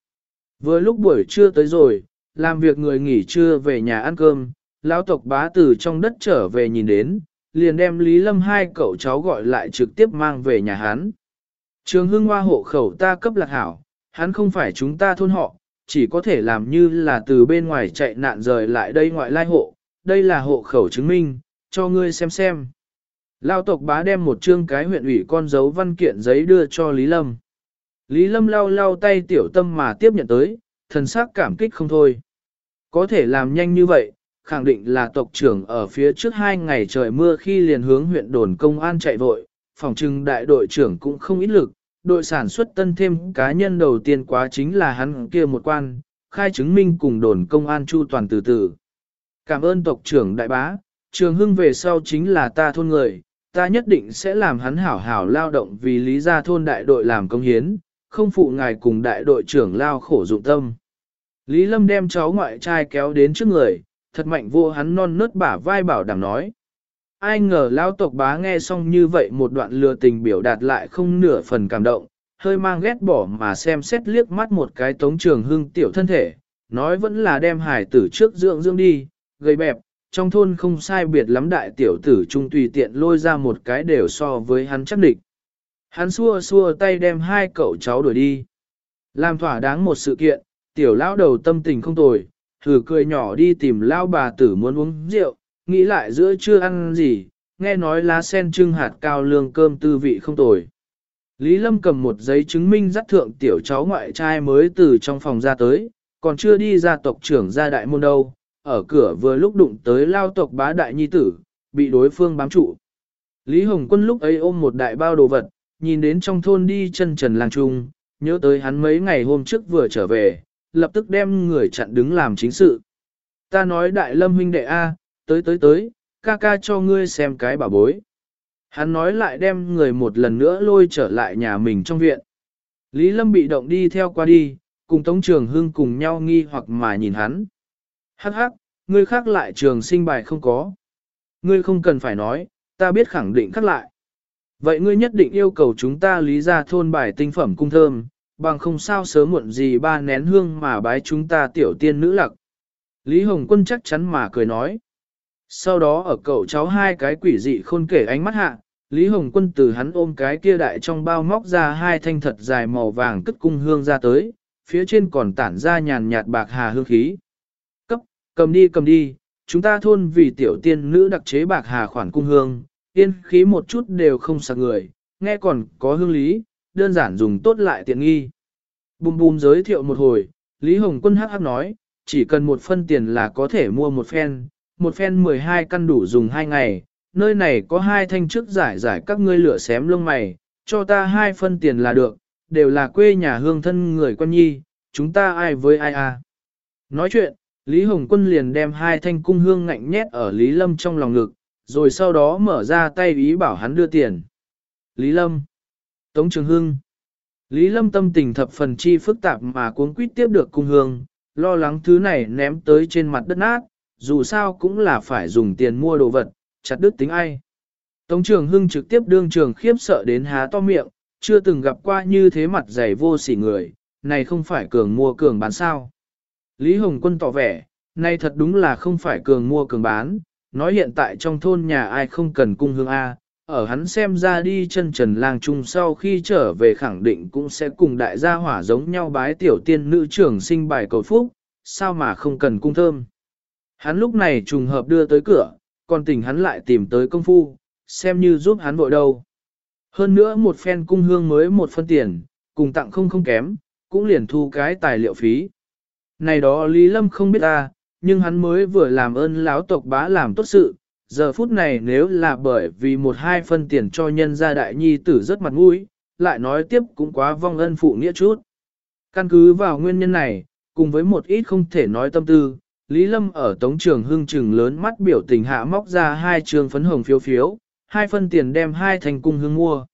Vừa lúc buổi trưa tới rồi, làm việc người nghỉ trưa về nhà ăn cơm, lão tộc bá từ trong đất trở về nhìn đến, liền đem Lý Lâm hai cậu cháu gọi lại trực tiếp mang về nhà hắn. Trường hưng hoa hộ khẩu ta cấp lạc hảo, hắn không phải chúng ta thôn họ, chỉ có thể làm như là từ bên ngoài chạy nạn rời lại đây ngoại lai hộ, đây là hộ khẩu chứng minh, cho ngươi xem xem. Lao tộc bá đem một chương cái huyện ủy con dấu văn kiện giấy đưa cho Lý Lâm. Lý Lâm lau lau tay tiểu tâm mà tiếp nhận tới, thần sắc cảm kích không thôi. Có thể làm nhanh như vậy, khẳng định là tộc trưởng ở phía trước hai ngày trời mưa khi liền hướng huyện đồn công an chạy vội, phòng trưng đại đội trưởng cũng không ít lực, đội sản xuất tân thêm cá nhân đầu tiên quá chính là hắn kia một quan, khai chứng minh cùng đồn công an chu toàn từ từ. Cảm ơn tộc trưởng đại bá, trường hưng về sau chính là ta thôn người, ta nhất định sẽ làm hắn hảo hảo lao động vì lý gia thôn đại đội làm công hiến, không phụ ngài cùng đại đội trưởng lao khổ dụng tâm. Lý Lâm đem cháu ngoại trai kéo đến trước người, thật mạnh vô hắn non nớt bả vai bảo đảm nói. Ai ngờ lão tộc bá nghe xong như vậy một đoạn lừa tình biểu đạt lại không nửa phần cảm động, hơi mang ghét bỏ mà xem xét liếc mắt một cái tống trường hưng tiểu thân thể, nói vẫn là đem hải tử trước dưỡng dưỡng đi, gây bẹp, trong thôn không sai biệt lắm đại tiểu tử trung tùy tiện lôi ra một cái đều so với hắn chắc địch. Hắn xua xua tay đem hai cậu cháu đuổi đi. Làm thỏa đáng một sự kiện, tiểu lão đầu tâm tình không tồi, thử cười nhỏ đi tìm lão bà tử muốn uống rượu, nghĩ lại giữa chưa ăn gì, nghe nói lá sen trưng hạt cao lương cơm tư vị không tồi. Lý Lâm cầm một giấy chứng minh dắt thượng tiểu cháu ngoại trai mới từ trong phòng ra tới, còn chưa đi ra tộc trưởng ra đại môn đâu, ở cửa vừa lúc đụng tới lao tộc bá đại nhi tử, bị đối phương bám trụ. Lý Hồng Quân lúc ấy ôm một đại bao đồ vật, nhìn đến trong thôn đi chân trần làng trung, nhớ tới hắn mấy ngày hôm trước vừa trở về, lập tức đem người chặn đứng làm chính sự. Ta nói đại lâm huynh đệ A, tới tới tới, ca ca cho ngươi xem cái bảo bối. Hắn nói lại đem người một lần nữa lôi trở lại nhà mình trong viện. Lý Lâm bị động đi theo qua đi, cùng Tống Trường Hưng cùng nhau nghi hoặc mà nhìn hắn. Hắc hắc, ngươi khác lại trường sinh bài không có. Ngươi không cần phải nói, ta biết khẳng định khác lại. Vậy ngươi nhất định yêu cầu chúng ta lý ra thôn bài tinh phẩm cung thơm, bằng không sao sớm muộn gì ba nén hương mà bái chúng ta tiểu tiên nữ lặc. Lý Hồng Quân chắc chắn mà cười nói. Sau đó ở cậu cháu hai cái quỷ dị khôn kể ánh mắt hạ, Lý Hồng Quân từ hắn ôm cái kia đại trong bao móc ra hai thanh thật dài màu vàng cất cung hương ra tới, phía trên còn tản ra nhàn nhạt bạc hà hương khí. Cấp, cầm đi cầm đi, chúng ta thôn vì tiểu tiên nữ đặc chế bạc hà khoản cung hương, tiên khí một chút đều không sạc người, nghe còn có hương lý, đơn giản dùng tốt lại tiện nghi. Bùm bùm giới thiệu một hồi, Lý Hồng Quân hắc hắc nói, chỉ cần một phân tiền là có thể mua một phen, một phen 12 căn đủ dùng hai ngày, nơi này có hai thanh trước giải giải các ngươi lửa xém lông mày, cho ta hai phân tiền là được, đều là quê nhà hương thân người quan nhi, chúng ta ai với ai à. Nói chuyện, Lý Hồng Quân liền đem hai thanh cung hương ngạnh nhét ở Lý Lâm trong lòng ngực, rồi sau đó mở ra tay ý bảo hắn đưa tiền. Lý Lâm, Tống Trường Hưng, Lý Lâm tâm tình thập phần chi phức tạp mà cuốn quýt tiếp được cung hương, lo lắng thứ này ném tới trên mặt đất nát, dù sao cũng là phải dùng tiền mua đồ vật, chặt đứt tính ai. Tống Trường Hưng trực tiếp đương trường khiếp sợ đến há to miệng, chưa từng gặp qua như thế mặt dày vô sỉ người, này không phải cường mua cường bán sao. Lý Hồng Quân tỏ vẻ, Nay thật đúng là không phải cường mua cường bán, nói hiện tại trong thôn nhà ai không cần cung hương A, ở hắn xem ra đi chân trần lang trung sau khi trở về khẳng định cũng sẽ cùng đại gia hỏa giống nhau bái tiểu tiên nữ trưởng sinh bài cầu phúc, sao mà không cần cung thơm. Hắn lúc này trùng hợp đưa tới cửa, còn tình hắn lại tìm tới công phu, xem như giúp hắn vội đâu. Hơn nữa một phen cung hương mới một phân tiền, cùng tặng không không kém, cũng liền thu cái tài liệu phí. Này đó Lý Lâm không biết ta, nhưng hắn mới vừa làm ơn lão tộc bá làm tốt sự, giờ phút này nếu là bởi vì một hai phân tiền cho nhân gia đại nhi tử rất mặt mũi, lại nói tiếp cũng quá vong ân phụ nghĩa chút. Căn cứ vào nguyên nhân này, cùng với một ít không thể nói tâm tư, Lý Lâm ở Tống Trường Hưng trừng lớn mắt biểu tình hạ móc ra hai trường phấn hồng phiếu phiếu, hai phân tiền đem hai thành cung hương mua.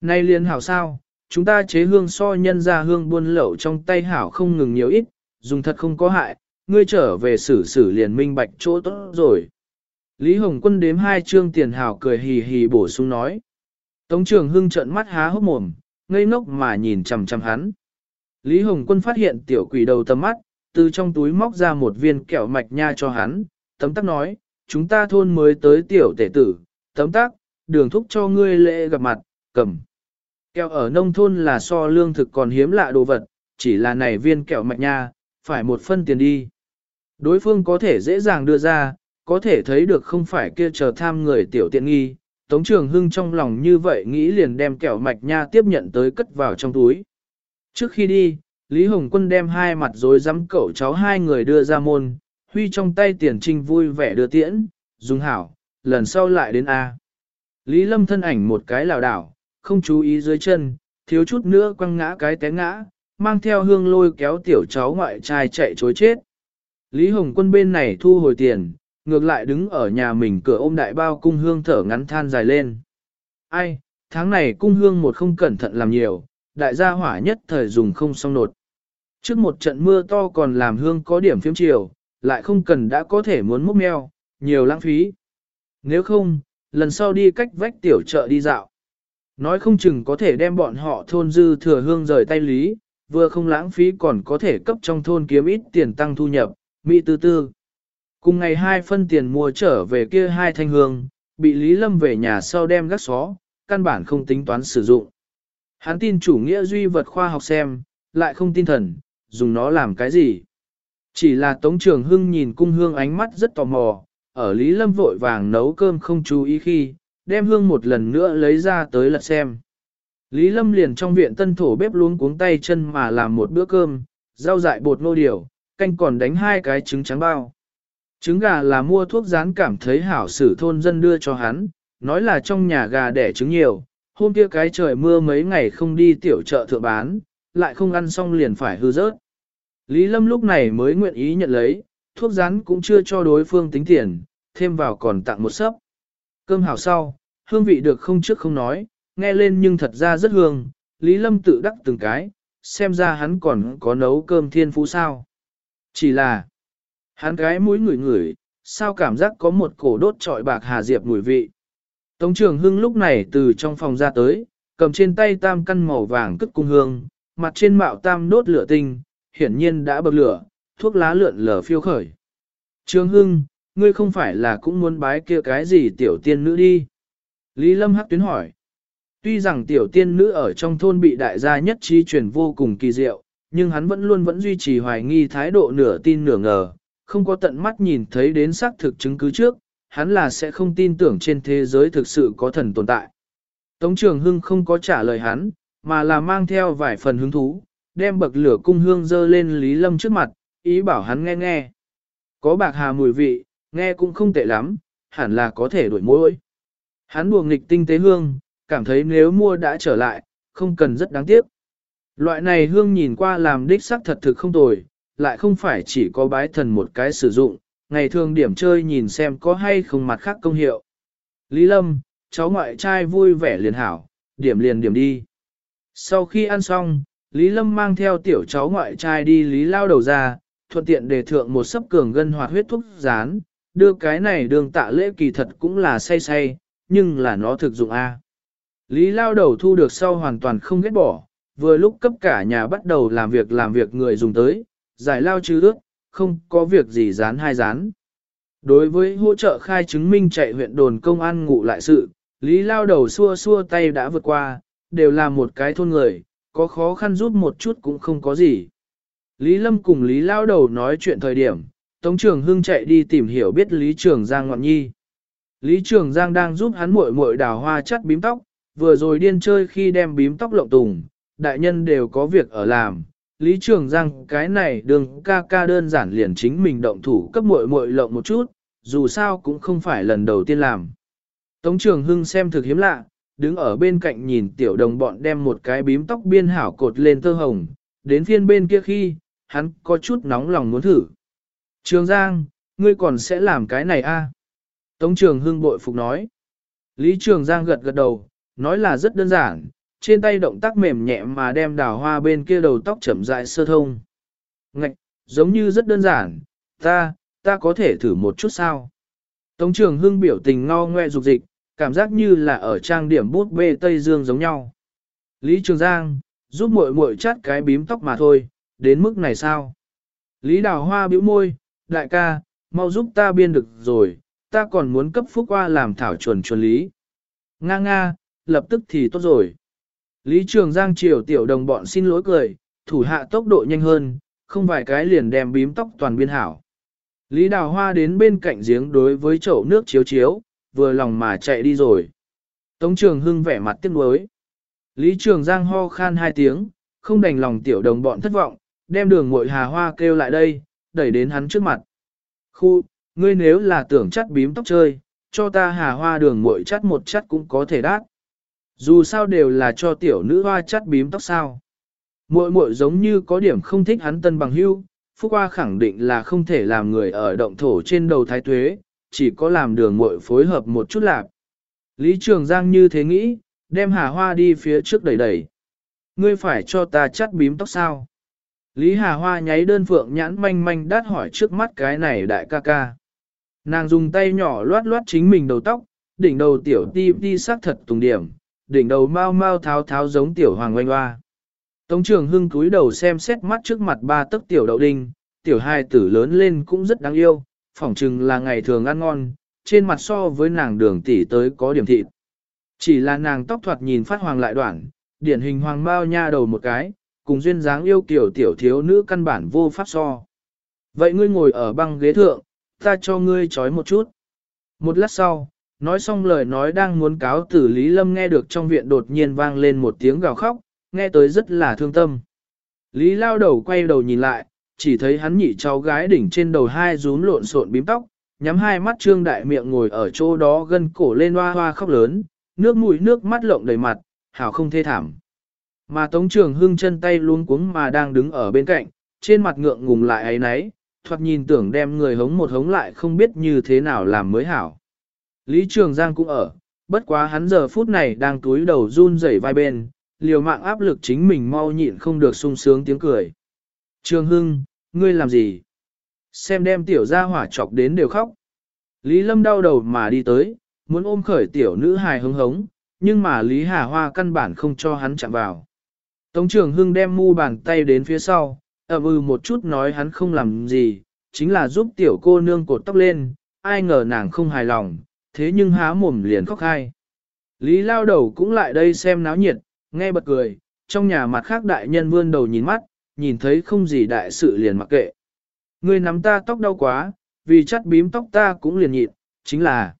Nay liên hảo sao, chúng ta chế hương so nhân ra hương buôn lậu trong tay hảo không ngừng nhiều ít, dùng thật không có hại, ngươi trở về xử xử liền minh bạch chỗ tốt rồi. Lý Hồng Quân đếm hai trương tiền hảo cười hì hì bổ sung nói. Tống Trường Hưng trợn mắt há hốc mồm, ngây ngốc mà nhìn chằm chằm hắn. Lý Hồng Quân phát hiện tiểu quỷ đầu tầm mắt, từ trong túi móc ra một viên kẹo mạch nha cho hắn, tấm tắc nói, chúng ta thôn mới tới tiểu tể tử, tấm tắc, đường thúc cho ngươi lễ gặp mặt, cầm. Kẹo ở nông thôn là so lương thực còn hiếm lạ đồ vật, chỉ là này viên kẹo mạch nha, phải một phân tiền đi. Đối phương có thể dễ dàng đưa ra, có thể thấy được không phải kia chờ tham người tiểu tiện nghi. Tống Trường Hưng trong lòng như vậy nghĩ liền đem kẹo mạch nha tiếp nhận tới cất vào trong túi. Trước khi đi, Lý Hồng Quân đem hai mặt rối rắm cậu cháu hai người đưa ra môn, huy trong tay tiền trinh vui vẻ đưa tiễn, dùng hảo, lần sau lại đến A. Lý Lâm thân ảnh một cái lảo đảo, không chú ý dưới chân, thiếu chút nữa quăng ngã cái té ngã, mang theo hương lôi kéo tiểu cháu ngoại trai chạy chối chết. Lý Hồng Quân bên này thu hồi tiền, ngược lại đứng ở nhà mình cửa ôm đại bao cung hương thở ngắn than dài lên. Ai, tháng này cung hương một không cẩn thận làm nhiều, đại gia hỏa nhất thời dùng không xong nột. Trước một trận mưa to còn làm hương có điểm phiếm chiều, lại không cần đã có thể muốn múc meo, nhiều lãng phí. Nếu không, lần sau đi cách vách tiểu chợ đi dạo. Nói không chừng có thể đem bọn họ thôn dư thừa hương rời tay lý, vừa không lãng phí còn có thể cấp trong thôn kiếm ít tiền tăng thu nhập, mỹ tư tư. Cùng ngày hai phân tiền mua trở về kia hai thanh hương, bị Lý Lâm về nhà sau đem gác xó, căn bản không tính toán sử dụng. Hắn tin chủ nghĩa duy vật khoa học xem, lại không tin thần, dùng nó làm cái gì. Chỉ là Tống Trường Hưng nhìn cung hương ánh mắt rất tò mò, ở Lý Lâm vội vàng nấu cơm không chú ý khi, đem hương một lần nữa lấy ra tới lật xem. Lý Lâm liền trong viện tân thổ bếp luống cuống tay chân mà làm một bữa cơm, rau dại bột nô điều, canh còn đánh hai cái trứng trắng bao. Trứng gà là mua thuốc rán cảm thấy hảo sử thôn dân đưa cho hắn, nói là trong nhà gà đẻ trứng nhiều, hôm kia cái trời mưa mấy ngày không đi tiểu chợ thượng bán, lại không ăn xong liền phải hư rớt. Lý Lâm lúc này mới nguyện ý nhận lấy, thuốc rán cũng chưa cho đối phương tính tiền, thêm vào còn tặng một sấp. Cơm hảo sau, hương vị được không trước không nói, nghe lên nhưng thật ra rất hương, Lý Lâm tự đắc từng cái, xem ra hắn còn có nấu cơm thiên phú sao. Chỉ là, hắn cái mũi ngửi ngửi, sao cảm giác có một cổ đốt trọi bạc hà diệp mùi vị. Tống trường hưng lúc này từ trong phòng ra tới, cầm trên tay tam căn màu vàng cất cung hương, mặt trên mạo tam đốt lửa tinh, hiển nhiên đã bậc lửa, thuốc lá lượn lờ phiêu khởi. Trường hưng, ngươi không phải là cũng muốn bái kia cái gì tiểu tiên nữ đi. Lý Lâm Hắc tuyến hỏi. Tuy rằng tiểu tiên nữ ở trong thôn bị đại gia nhất trí truyền vô cùng kỳ diệu, nhưng hắn vẫn luôn vẫn duy trì hoài nghi thái độ nửa tin nửa ngờ, không có tận mắt nhìn thấy đến xác thực chứng cứ trước, hắn là sẽ không tin tưởng trên thế giới thực sự có thần tồn tại. Tống Trường Hưng không có trả lời hắn, mà là mang theo vài phần hứng thú, đem bậc lửa cung hương dơ lên Lý Lâm trước mặt, ý bảo hắn nghe nghe. Có bạc hà mùi vị, nghe cũng không tệ lắm, hẳn là có thể đổi mối. Hắn buồn nghịch tinh tế hương, cảm thấy nếu mua đã trở lại, không cần rất đáng tiếc. Loại này hương nhìn qua làm đích sắc thật thực không tồi, lại không phải chỉ có bái thần một cái sử dụng, ngày thường điểm chơi nhìn xem có hay không mặt khác công hiệu. Lý Lâm, cháu ngoại trai vui vẻ liền hảo, điểm liền điểm đi. Sau khi ăn xong, Lý Lâm mang theo tiểu cháu ngoại trai đi Lý lao đầu ra, thuận tiện để thượng một sấp cường gân hoạt huyết thuốc rán, đưa cái này đường tạ lễ kỳ thật cũng là say say, nhưng là nó thực dụng A. Lý lao đầu thu được sau hoàn toàn không ghét bỏ, vừa lúc cấp cả nhà bắt đầu làm việc làm việc người dùng tới, giải lao chứ ước, không có việc gì dán hai dán. Đối với hỗ trợ khai chứng minh chạy huyện đồn công an ngụ lại sự, Lý lao đầu xua xua tay đã vượt qua, đều là một cái thôn người, có khó khăn giúp một chút cũng không có gì. Lý Lâm cùng Lý lao đầu nói chuyện thời điểm, Tống Trường Hưng chạy đi tìm hiểu biết Lý Trường Giang ngọn nhi. Lý Trường Giang đang giúp hắn muội muội đào hoa chắt bím tóc, vừa rồi điên chơi khi đem bím tóc lộng tùng, đại nhân đều có việc ở làm. Lý Trường Giang cái này đường ca ca đơn giản liền chính mình động thủ cấp muội muội lộng một chút, dù sao cũng không phải lần đầu tiên làm. Tống Trường Hưng xem thực hiếm lạ, đứng ở bên cạnh nhìn tiểu đồng bọn đem một cái bím tóc biên hảo cột lên tơ hồng, đến phiên bên kia khi, hắn có chút nóng lòng muốn thử. Trường Giang, ngươi còn sẽ làm cái này a? À? Tống Trường Hưng bội phục nói. Lý Trường Giang gật gật đầu, nói là rất đơn giản, trên tay động tác mềm nhẹ mà đem đào hoa bên kia đầu tóc chậm rãi sơ thông. Ngạch, giống như rất đơn giản, ta, ta có thể thử một chút sao? Tống Trường Hưng biểu tình ngao ngoe dục dịch, cảm giác như là ở trang điểm bút bê Tây Dương giống nhau. Lý Trường Giang, giúp muội muội chát cái bím tóc mà thôi, đến mức này sao? Lý Đào Hoa bĩu môi, đại ca, mau giúp ta biên được rồi, ta còn muốn cấp phúc qua làm thảo chuẩn chuẩn lý. Nga nga, lập tức thì tốt rồi. Lý Trường Giang chiều tiểu đồng bọn xin lỗi cười, thủ hạ tốc độ nhanh hơn, không vài cái liền đem bím tóc toàn biên hảo. Lý Đào Hoa đến bên cạnh giếng đối với chậu nước chiếu chiếu, vừa lòng mà chạy đi rồi. Tống Trường Hưng vẻ mặt tiếc nuối. Lý Trường Giang ho khan hai tiếng, không đành lòng tiểu đồng bọn thất vọng, đem đường muội hà hoa kêu lại đây, đẩy đến hắn trước mặt. Khu, ngươi nếu là tưởng chắt bím tóc chơi, cho ta hà hoa đường muội chắt một chắt cũng có thể đát. Dù sao đều là cho tiểu nữ hoa chắt bím tóc sao. Muội muội giống như có điểm không thích hắn tân bằng hưu, Phúc Hoa khẳng định là không thể làm người ở động thổ trên đầu thái tuế, chỉ có làm đường muội phối hợp một chút lạc. Lý Trường Giang như thế nghĩ, đem Hà Hoa đi phía trước đẩy đẩy. Ngươi phải cho ta chắt bím tóc sao? Lý Hà Hoa nháy đơn phượng nhãn manh manh đát hỏi trước mắt cái này đại ca ca. Nàng dùng tay nhỏ loát loát chính mình đầu tóc, đỉnh đầu tiểu ti ti sắc thật tùng điểm, đỉnh đầu mau mau tháo tháo giống tiểu hoàng oanh hoa. Tống trường hưng cúi đầu xem xét mắt trước mặt ba tấc tiểu đậu đinh, tiểu hai tử lớn lên cũng rất đáng yêu, phỏng chừng là ngày thường ăn ngon, trên mặt so với nàng đường tỷ tới có điểm thịt. Chỉ là nàng tóc thoạt nhìn phát hoàng lại đoạn, điển hình hoàng bao nha đầu một cái, cùng duyên dáng yêu kiểu tiểu thiếu nữ căn bản vô pháp so. Vậy ngươi ngồi ở băng ghế thượng, ta cho ngươi trói một chút. Một lát sau, nói xong lời nói đang muốn cáo tử Lý Lâm nghe được trong viện đột nhiên vang lên một tiếng gào khóc, nghe tới rất là thương tâm. Lý lao đầu quay đầu nhìn lại, chỉ thấy hắn nhị cháu gái đỉnh trên đầu hai rúm lộn xộn bím tóc, nhắm hai mắt trương đại miệng ngồi ở chỗ đó gân cổ lên hoa hoa khóc lớn, nước mũi nước mắt lộng đầy mặt, hảo không thê thảm. Mà Tống Trường Hưng chân tay luống cuống mà đang đứng ở bên cạnh, trên mặt ngượng ngùng lại ấy nấy, thoạt nhìn tưởng đem người hống một hống lại không biết như thế nào làm mới hảo. Lý Trường Giang cũng ở, bất quá hắn giờ phút này đang túi đầu run rẩy vai bên, liều mạng áp lực chính mình mau nhịn không được sung sướng tiếng cười. Trường Hưng, ngươi làm gì? Xem đem tiểu gia hỏa chọc đến đều khóc. Lý Lâm đau đầu mà đi tới, muốn ôm khởi tiểu nữ hài hứng hống, nhưng mà Lý Hà Hoa căn bản không cho hắn chạm vào. Tống Trường Hưng đem mu bàn tay đến phía sau, ậm ừ một chút nói hắn không làm gì, chính là giúp tiểu cô nương cột tóc lên, ai ngờ nàng không hài lòng, thế nhưng há mồm liền khóc hai. Lý lao đầu cũng lại đây xem náo nhiệt, nghe bật cười, trong nhà mặt khác đại nhân vươn đầu nhìn mắt, nhìn thấy không gì đại sự liền mặc kệ. Ngươi nắm ta tóc đau quá, vì chắt bím tóc ta cũng liền nhịn, chính là,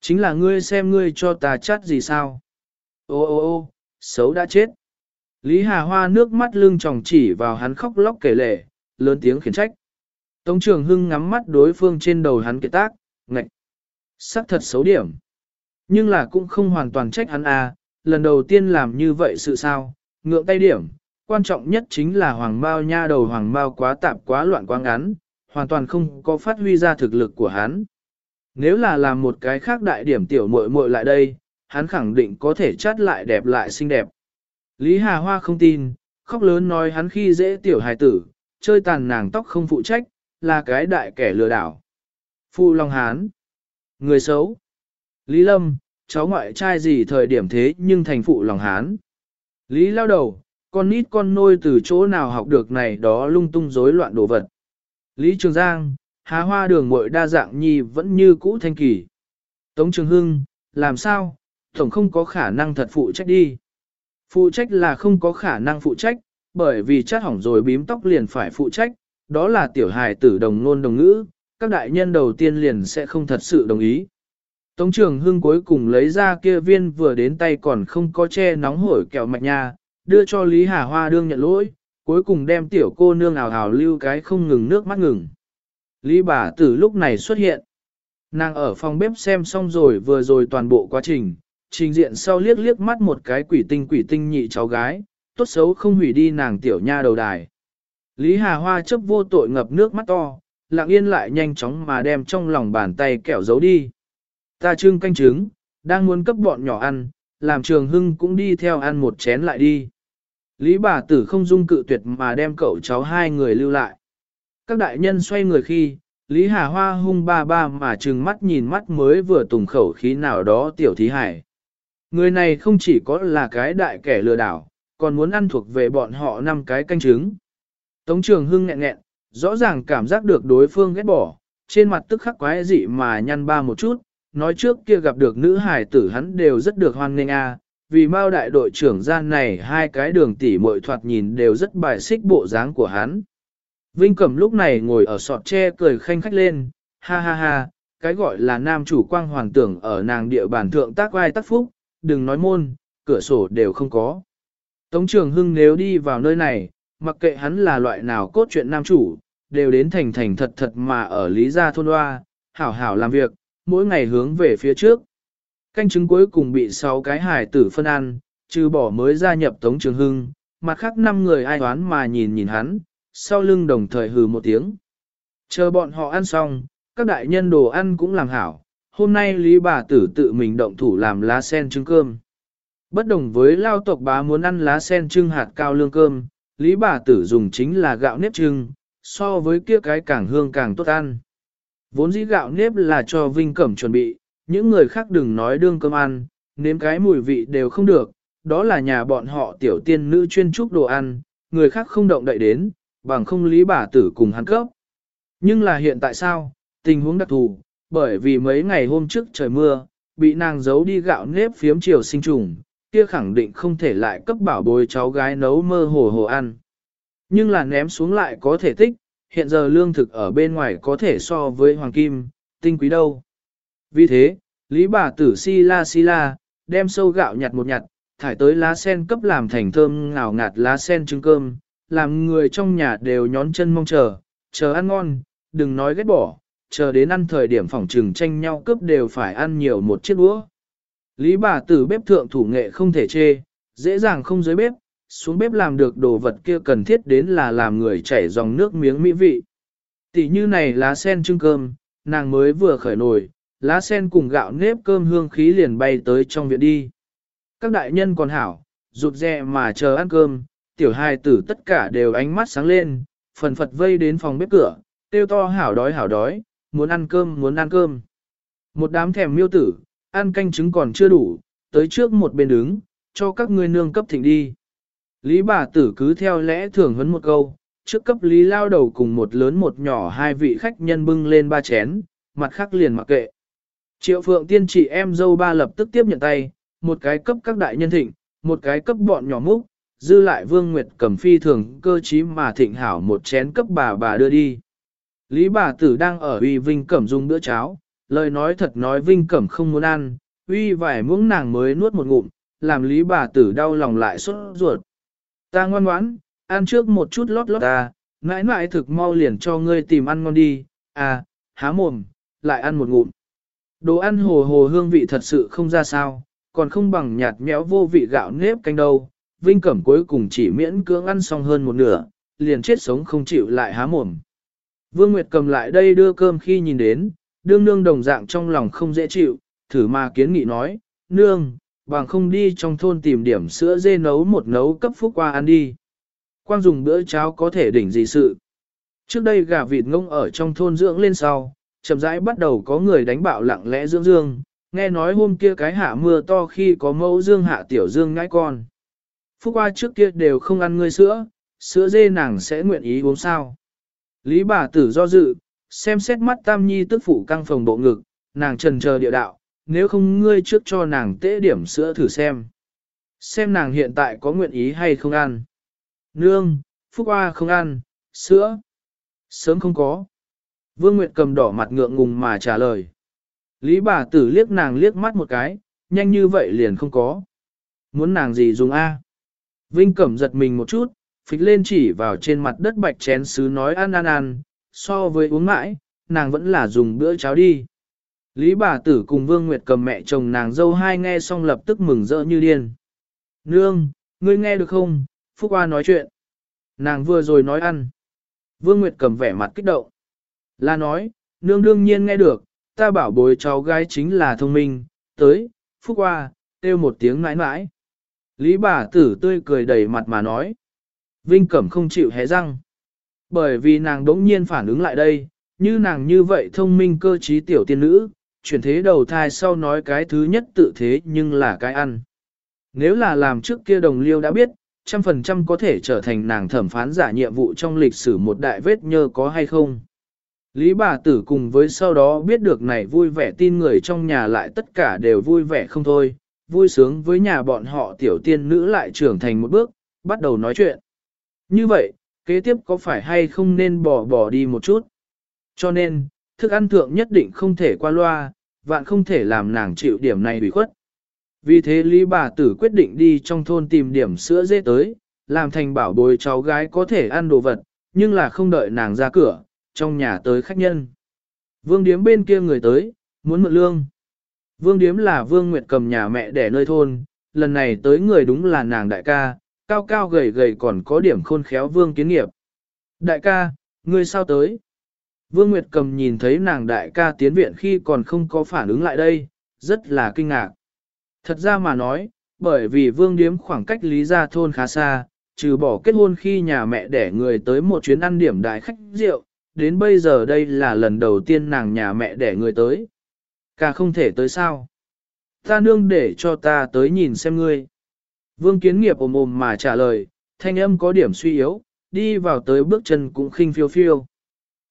chính là ngươi xem ngươi cho ta chắt gì sao. Ô ô ô, xấu đã chết. Lý Hà Hoa nước mắt lưng tròng chỉ vào hắn khóc lóc kể lể lớn tiếng khiển trách. Tống Trường Hưng ngắm mắt đối phương trên đầu hắn kệ tác, ngạch xác thật xấu điểm. Nhưng là cũng không hoàn toàn trách hắn à, lần đầu tiên làm như vậy sự sao, ngượng tay điểm. Quan trọng nhất chính là hoàng bao nha đầu hoàng bao quá tạp quá loạn quá ngắn, hoàn toàn không có phát huy ra thực lực của hắn. Nếu là làm một cái khác đại điểm tiểu muội muội lại đây, hắn khẳng định có thể chát lại đẹp lại xinh đẹp. Lý Hà Hoa không tin, khóc lớn nói hắn khi dễ tiểu hài tử, chơi tàn nàng tóc không phụ trách, là cái đại kẻ lừa đảo. Phu Long Hán, người xấu. Lý Lâm, cháu ngoại trai gì thời điểm thế nhưng thành phụ lòng hán. Lý lao đầu, con nít con nôi từ chỗ nào học được này đó lung tung rối loạn đồ vật. Lý Trường Giang, há hoa đường muội đa dạng nhi vẫn như cũ thanh kỳ. Tống Trường Hưng, làm sao, tổng không có khả năng thật phụ trách đi. Phụ trách là không có khả năng phụ trách, bởi vì chát hỏng rồi bím tóc liền phải phụ trách, đó là tiểu hài tử đồng ngôn đồng ngữ, các đại nhân đầu tiên liền sẽ không thật sự đồng ý. Tống trường hưng cuối cùng lấy ra kia viên vừa đến tay còn không có che nóng hổi kẹo mạch nha, đưa cho Lý Hà Hoa đương nhận lỗi, cuối cùng đem tiểu cô nương ảo ảo lưu cái không ngừng nước mắt ngừng. Lý bà tử lúc này xuất hiện. Nàng ở phòng bếp xem xong rồi vừa rồi toàn bộ quá trình, trình diện sau liếc liếc mắt một cái quỷ tinh quỷ tinh nhị cháu gái, tốt xấu không hủy đi nàng tiểu nha đầu đài. Lý Hà Hoa chấp vô tội ngập nước mắt to, lặng yên lại nhanh chóng mà đem trong lòng bàn tay kẹo giấu đi. Ta trưng canh trứng, đang muốn cấp bọn nhỏ ăn, làm trường hưng cũng đi theo ăn một chén lại đi. Lý bà tử không dung cự tuyệt mà đem cậu cháu hai người lưu lại. Các đại nhân xoay người khi, Lý Hà Hoa hung ba ba mà trừng mắt nhìn mắt mới vừa tùng khẩu khí nào đó tiểu thí hải. Người này không chỉ có là cái đại kẻ lừa đảo, còn muốn ăn thuộc về bọn họ năm cái canh trứng. Tống trường hưng nghẹn nghẹn, rõ ràng cảm giác được đối phương ghét bỏ, trên mặt tức khắc quái dị mà nhăn ba một chút, nói trước kia gặp được nữ hải tử hắn đều rất được hoan nghênh a, vì mao đại đội trưởng gian này hai cái đường tỉ muội thoạt nhìn đều rất bài xích bộ dáng của hắn. Vinh Cẩm lúc này ngồi ở sọt tre cười khanh khách lên, ha ha ha, cái gọi là nam chủ quang hoàn tưởng ở nàng địa bàn thượng tác vai tác phúc, đừng nói môn, cửa sổ đều không có. Tống trường hưng nếu đi vào nơi này, mặc kệ hắn là loại nào cốt truyện nam chủ, đều đến thành thành thật thật mà ở Lý Gia Thôn Hoa, hảo hảo làm việc, mỗi ngày hướng về phía trước. Canh chứng cuối cùng bị 6 cái hải tử phân ăn, trừ bỏ mới gia nhập Tống Trường Hưng, mặt khác 5 người ai toán mà nhìn nhìn hắn, sau lưng đồng thời hừ một tiếng. Chờ bọn họ ăn xong, các đại nhân đồ ăn cũng làm hảo, hôm nay Lý bà tử tự mình động thủ làm lá sen trứng cơm. Bất đồng với lao tộc bá muốn ăn lá sen trưng hạt cao lương cơm, Lý bà tử dùng chính là gạo nếp trưng, so với kia cái càng hương càng tốt ăn. Vốn dĩ gạo nếp là cho Vinh Cẩm chuẩn bị, những người khác đừng nói đương cơm ăn, nếm cái mùi vị đều không được, đó là nhà bọn họ tiểu tiên nữ chuyên trúc đồ ăn, người khác không động đậy đến, bằng không lý bà tử cùng hắn cấp. Nhưng là hiện tại sao, tình huống đặc thù, bởi vì mấy ngày hôm trước trời mưa, bị nàng giấu đi gạo nếp phiếm chiều sinh trùng, kia khẳng định không thể lại cấp bảo bối cháu gái nấu mơ hồ hồ ăn. Nhưng là ném xuống lại có thể tích, hiện giờ lương thực ở bên ngoài có thể so với hoàng kim, tinh quý đâu. Vì thế, Lý bà tử si la si la, đem sâu gạo nhặt một nhặt, thải tới lá sen cấp làm thành thơm ngào ngạt lá sen trứng cơm, làm người trong nhà đều nhón chân mong chờ, chờ ăn ngon, đừng nói ghét bỏ, chờ đến ăn thời điểm phòng trừng tranh nhau cướp đều phải ăn nhiều một chiếc đũa. Lý bà tử bếp thượng thủ nghệ không thể chê, dễ dàng không dưới bếp, xuống bếp làm được đồ vật kia cần thiết đến là làm người chảy dòng nước miếng mỹ vị. Tỷ như này lá sen trưng cơm, nàng mới vừa khởi nồi, lá sen cùng gạo nếp cơm hương khí liền bay tới trong viện đi. Các đại nhân còn hảo, rụt rè mà chờ ăn cơm, tiểu hài tử tất cả đều ánh mắt sáng lên, phần phật vây đến phòng bếp cửa, tiêu to hảo đói hảo đói, muốn ăn cơm muốn ăn cơm. Một đám thèm miêu tử, ăn canh trứng còn chưa đủ, tới trước một bên đứng, cho các ngươi nương cấp thịnh đi. Lý bà tử cứ theo lẽ thường huấn một câu, trước cấp lý lao đầu cùng một lớn một nhỏ hai vị khách nhân bưng lên ba chén, mặt khác liền mặc kệ. Triệu phượng tiên chị em dâu ba lập tức tiếp nhận tay, một cái cấp các đại nhân thịnh, một cái cấp bọn nhỏ múc, dư lại vương nguyệt cầm phi thường cơ trí mà thịnh hảo một chén cấp bà bà đưa đi. Lý bà tử đang ở uy vinh cẩm dung bữa cháo, lời nói thật nói vinh cẩm không muốn ăn, uy vải muỗng nàng mới nuốt một ngụm, làm lý bà tử đau lòng lại sốt ruột. Ta ngoan ngoãn, ăn trước một chút lót lót ta, mãi mãi thực mau liền cho ngươi tìm ăn ngon đi, à, há mồm, lại ăn một ngụm. Đồ ăn hồ hồ hương vị thật sự không ra sao, còn không bằng nhạt méo vô vị gạo nếp canh đâu. Vinh Cẩm cuối cùng chỉ miễn cưỡng ăn xong hơn một nửa, liền chết sống không chịu lại há mồm. Vương Nguyệt cầm lại đây đưa cơm khi nhìn đến, đương nương đồng dạng trong lòng không dễ chịu, thử mà kiến nghị nói, nương, bằng không đi trong thôn tìm điểm sữa dê nấu một nấu cấp phúc qua ăn đi. Quang dùng bữa cháo có thể đỉnh gì sự. Trước đây gà vịt ngông ở trong thôn dưỡng lên sau, chậm rãi bắt đầu có người đánh bạo lặng lẽ dưỡng dương, nghe nói hôm kia cái hạ mưa to khi có mẫu dương hạ tiểu dương ngãi con. Phúc qua trước kia đều không ăn ngươi sữa, sữa dê nàng sẽ nguyện ý uống sao. Lý bà tử do dự, xem xét mắt tam nhi tức phụ căng phòng bộ ngực, nàng trần chờ địa đạo, nếu không ngươi trước cho nàng tế điểm sữa thử xem. Xem nàng hiện tại có nguyện ý hay không ăn. Nương, Phúc Hoa không ăn, sữa. Sớm không có. Vương Nguyệt cầm đỏ mặt ngượng ngùng mà trả lời. Lý bà tử liếc nàng liếc mắt một cái, nhanh như vậy liền không có. Muốn nàng gì dùng A. Vinh Cẩm giật mình một chút, phịch lên chỉ vào trên mặt đất bạch chén sứ nói ăn ăn ăn, so với uống mãi, nàng vẫn là dùng bữa cháo đi. Lý bà tử cùng Vương Nguyệt cầm mẹ chồng nàng dâu hai nghe xong lập tức mừng rỡ như điên. Nương, ngươi nghe được không? Phúc Hoa nói chuyện. Nàng vừa rồi nói ăn. Vương Nguyệt cầm vẻ mặt kích động. Là nói, nương đương nhiên nghe được, ta bảo bối cháu gái chính là thông minh, tới, Phúc Hoa, kêu một tiếng mãi mãi. Lý bà tử tươi cười đầy mặt mà nói. Vinh Cẩm không chịu hé răng. Bởi vì nàng đống nhiên phản ứng lại đây, như nàng như vậy thông minh cơ trí tiểu tiên nữ, chuyển thế đầu thai sau nói cái thứ nhất tự thế nhưng là cái ăn. Nếu là làm trước kia đồng liêu đã biết, trăm phần trăm có thể trở thành nàng thẩm phán giả nhiệm vụ trong lịch sử một đại vết nhơ có hay không. Lý bà tử cùng với sau đó biết được này vui vẻ tin người trong nhà lại tất cả đều vui vẻ không thôi, vui sướng với nhà bọn họ tiểu tiên nữ lại trưởng thành một bước, bắt đầu nói chuyện. Như vậy, kế tiếp có phải hay không nên bỏ bỏ đi một chút? Cho nên, thức ăn thượng nhất định không thể qua loa, vạn không thể làm nàng chịu điểm này bị khuất. Vì thế Lý bà tử quyết định đi trong thôn tìm điểm sữa dê tới, làm thành bảo bối cháu gái có thể ăn đồ vật, nhưng là không đợi nàng ra cửa, trong nhà tới khách nhân. Vương điếm bên kia người tới, muốn mượn lương. Vương điếm là Vương Nguyệt cầm nhà mẹ để nơi thôn, lần này tới người đúng là nàng đại ca, cao cao gầy gầy còn có điểm khôn khéo Vương kiến nghiệp. Đại ca, ngươi sao tới? Vương Nguyệt cầm nhìn thấy nàng đại ca tiến viện khi còn không có phản ứng lại đây, rất là kinh ngạc. Thật ra mà nói, bởi vì Vương Điếm khoảng cách Lý Gia Thôn khá xa, trừ bỏ kết hôn khi nhà mẹ đẻ người tới một chuyến ăn điểm đại khách rượu, đến bây giờ đây là lần đầu tiên nàng nhà mẹ đẻ người tới. Cả không thể tới sao. Ta nương để cho ta tới nhìn xem ngươi. Vương kiến nghiệp ồm ồm mà trả lời, thanh âm có điểm suy yếu, đi vào tới bước chân cũng khinh phiêu phiêu.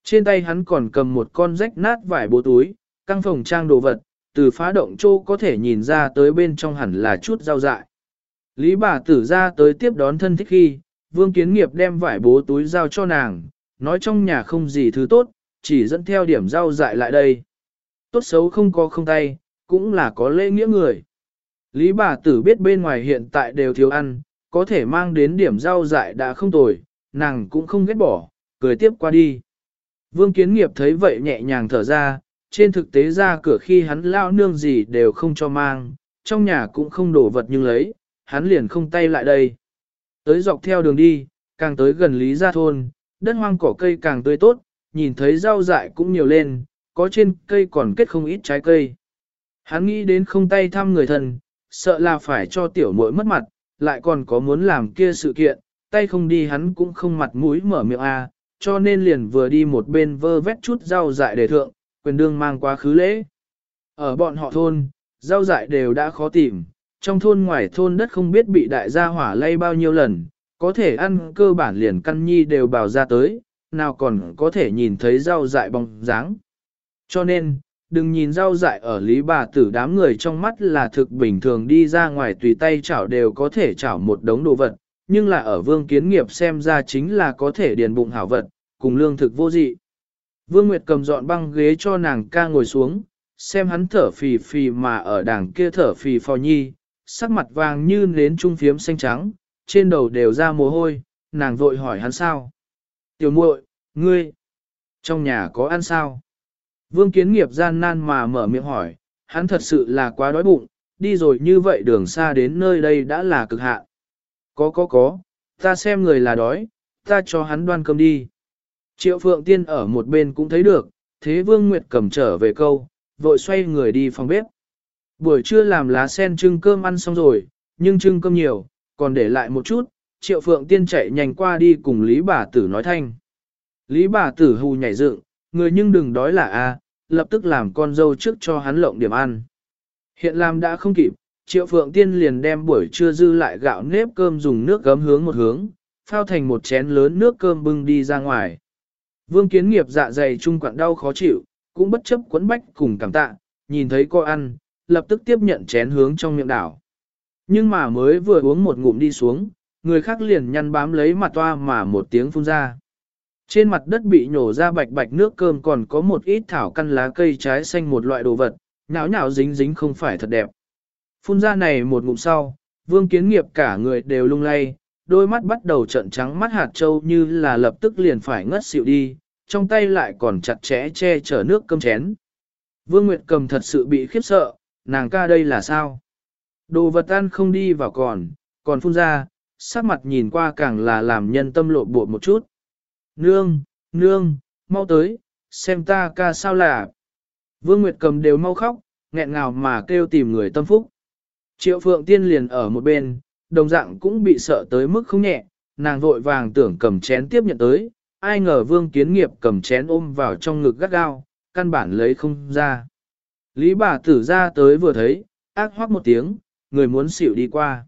Trên tay hắn còn cầm một con rách nát vải bố túi, căng phòng trang đồ vật, từ phá động chỗ có thể nhìn ra tới bên trong hẳn là chút rau dại. Lý bà tử ra tới tiếp đón thân thích khi, vương kiến nghiệp đem vải bố túi giao cho nàng, nói trong nhà không gì thứ tốt, chỉ dẫn theo điểm rau dại lại đây. Tốt xấu không có không tay, cũng là có lễ nghĩa người. Lý bà tử biết bên ngoài hiện tại đều thiếu ăn, có thể mang đến điểm rau dại đã không tồi, nàng cũng không ghét bỏ, cười tiếp qua đi. Vương kiến nghiệp thấy vậy nhẹ nhàng thở ra, trên thực tế ra cửa khi hắn lao nương gì đều không cho mang, trong nhà cũng không đổ vật nhưng lấy, hắn liền không tay lại đây. Tới dọc theo đường đi, càng tới gần Lý Gia Thôn, đất hoang cỏ cây càng tươi tốt, nhìn thấy rau dại cũng nhiều lên, có trên cây còn kết không ít trái cây. Hắn nghĩ đến không tay thăm người thân, sợ là phải cho tiểu muội mất mặt, lại còn có muốn làm kia sự kiện, tay không đi hắn cũng không mặt mũi mở miệng a, cho nên liền vừa đi một bên vơ vét chút rau dại để thượng, quyền đương mang quá khứ lễ. Ở bọn họ thôn, rau dại đều đã khó tìm, trong thôn ngoài thôn đất không biết bị đại gia hỏa lay bao nhiêu lần, có thể ăn cơ bản liền căn nhi đều bào ra tới, nào còn có thể nhìn thấy rau dại bóng dáng. Cho nên, đừng nhìn rau dại ở lý bà tử đám người trong mắt là thực bình thường đi ra ngoài tùy tay chảo đều có thể chảo một đống đồ vật, nhưng là ở vương kiến nghiệp xem ra chính là có thể điền bụng hảo vật, cùng lương thực vô dị. Vương Nguyệt cầm dọn băng ghế cho nàng ca ngồi xuống, xem hắn thở phì phì mà ở đằng kia thở phì phò nhi, sắc mặt vàng như nến trung phiếm xanh trắng, trên đầu đều ra mồ hôi, nàng vội hỏi hắn sao. Tiểu muội, ngươi, trong nhà có ăn sao? Vương kiến nghiệp gian nan mà mở miệng hỏi, hắn thật sự là quá đói bụng, đi rồi như vậy đường xa đến nơi đây đã là cực hạn. Có có có, ta xem người là đói, ta cho hắn đoan cơm đi. Triệu Phượng Tiên ở một bên cũng thấy được, thế Vương Nguyệt cầm trở về câu, vội xoay người đi phòng bếp. Buổi trưa làm lá sen trưng cơm ăn xong rồi, nhưng trưng cơm nhiều, còn để lại một chút, Triệu Phượng Tiên chạy nhanh qua đi cùng Lý bà tử nói thanh. Lý bà tử hù nhảy dựng, người nhưng đừng đói là a, lập tức làm con dâu trước cho hắn lộng điểm ăn. Hiện làm đã không kịp, Triệu Phượng Tiên liền đem buổi trưa dư lại gạo nếp cơm dùng nước gấm hướng một hướng, phao thành một chén lớn nước cơm bưng đi ra ngoài. Vương kiến nghiệp dạ dày trung quặn đau khó chịu, cũng bất chấp quấn bách cùng cảm tạ, nhìn thấy cô ăn, lập tức tiếp nhận chén hướng trong miệng đảo. Nhưng mà mới vừa uống một ngụm đi xuống, người khác liền nhăn bám lấy mặt toa mà một tiếng phun ra. Trên mặt đất bị nhổ ra bạch bạch nước cơm còn có một ít thảo căn lá cây trái xanh một loại đồ vật, nhão nhão dính dính không phải thật đẹp. Phun ra này một ngụm sau, vương kiến nghiệp cả người đều lung lay, đôi mắt bắt đầu trận trắng mắt hạt trâu như là lập tức liền phải ngất xỉu đi, trong tay lại còn chặt chẽ che chở nước cơm chén. Vương Nguyệt cầm thật sự bị khiếp sợ, nàng ca đây là sao? Đồ vật ăn không đi vào còn, còn phun ra, sắc mặt nhìn qua càng là làm nhân tâm lộ bộ một chút. Nương, nương, mau tới, xem ta ca sao là. Vương Nguyệt cầm đều mau khóc, nghẹn ngào mà kêu tìm người tâm phúc. Triệu Phượng Tiên liền ở một bên, đồng dạng cũng bị sợ tới mức không nhẹ, nàng vội vàng tưởng cầm chén tiếp nhận tới, ai ngờ Vương Kiến Nghiệp cầm chén ôm vào trong ngực gắt gao, căn bản lấy không ra. Lý bà tử ra tới vừa thấy, ác hoác một tiếng, người muốn xỉu đi qua.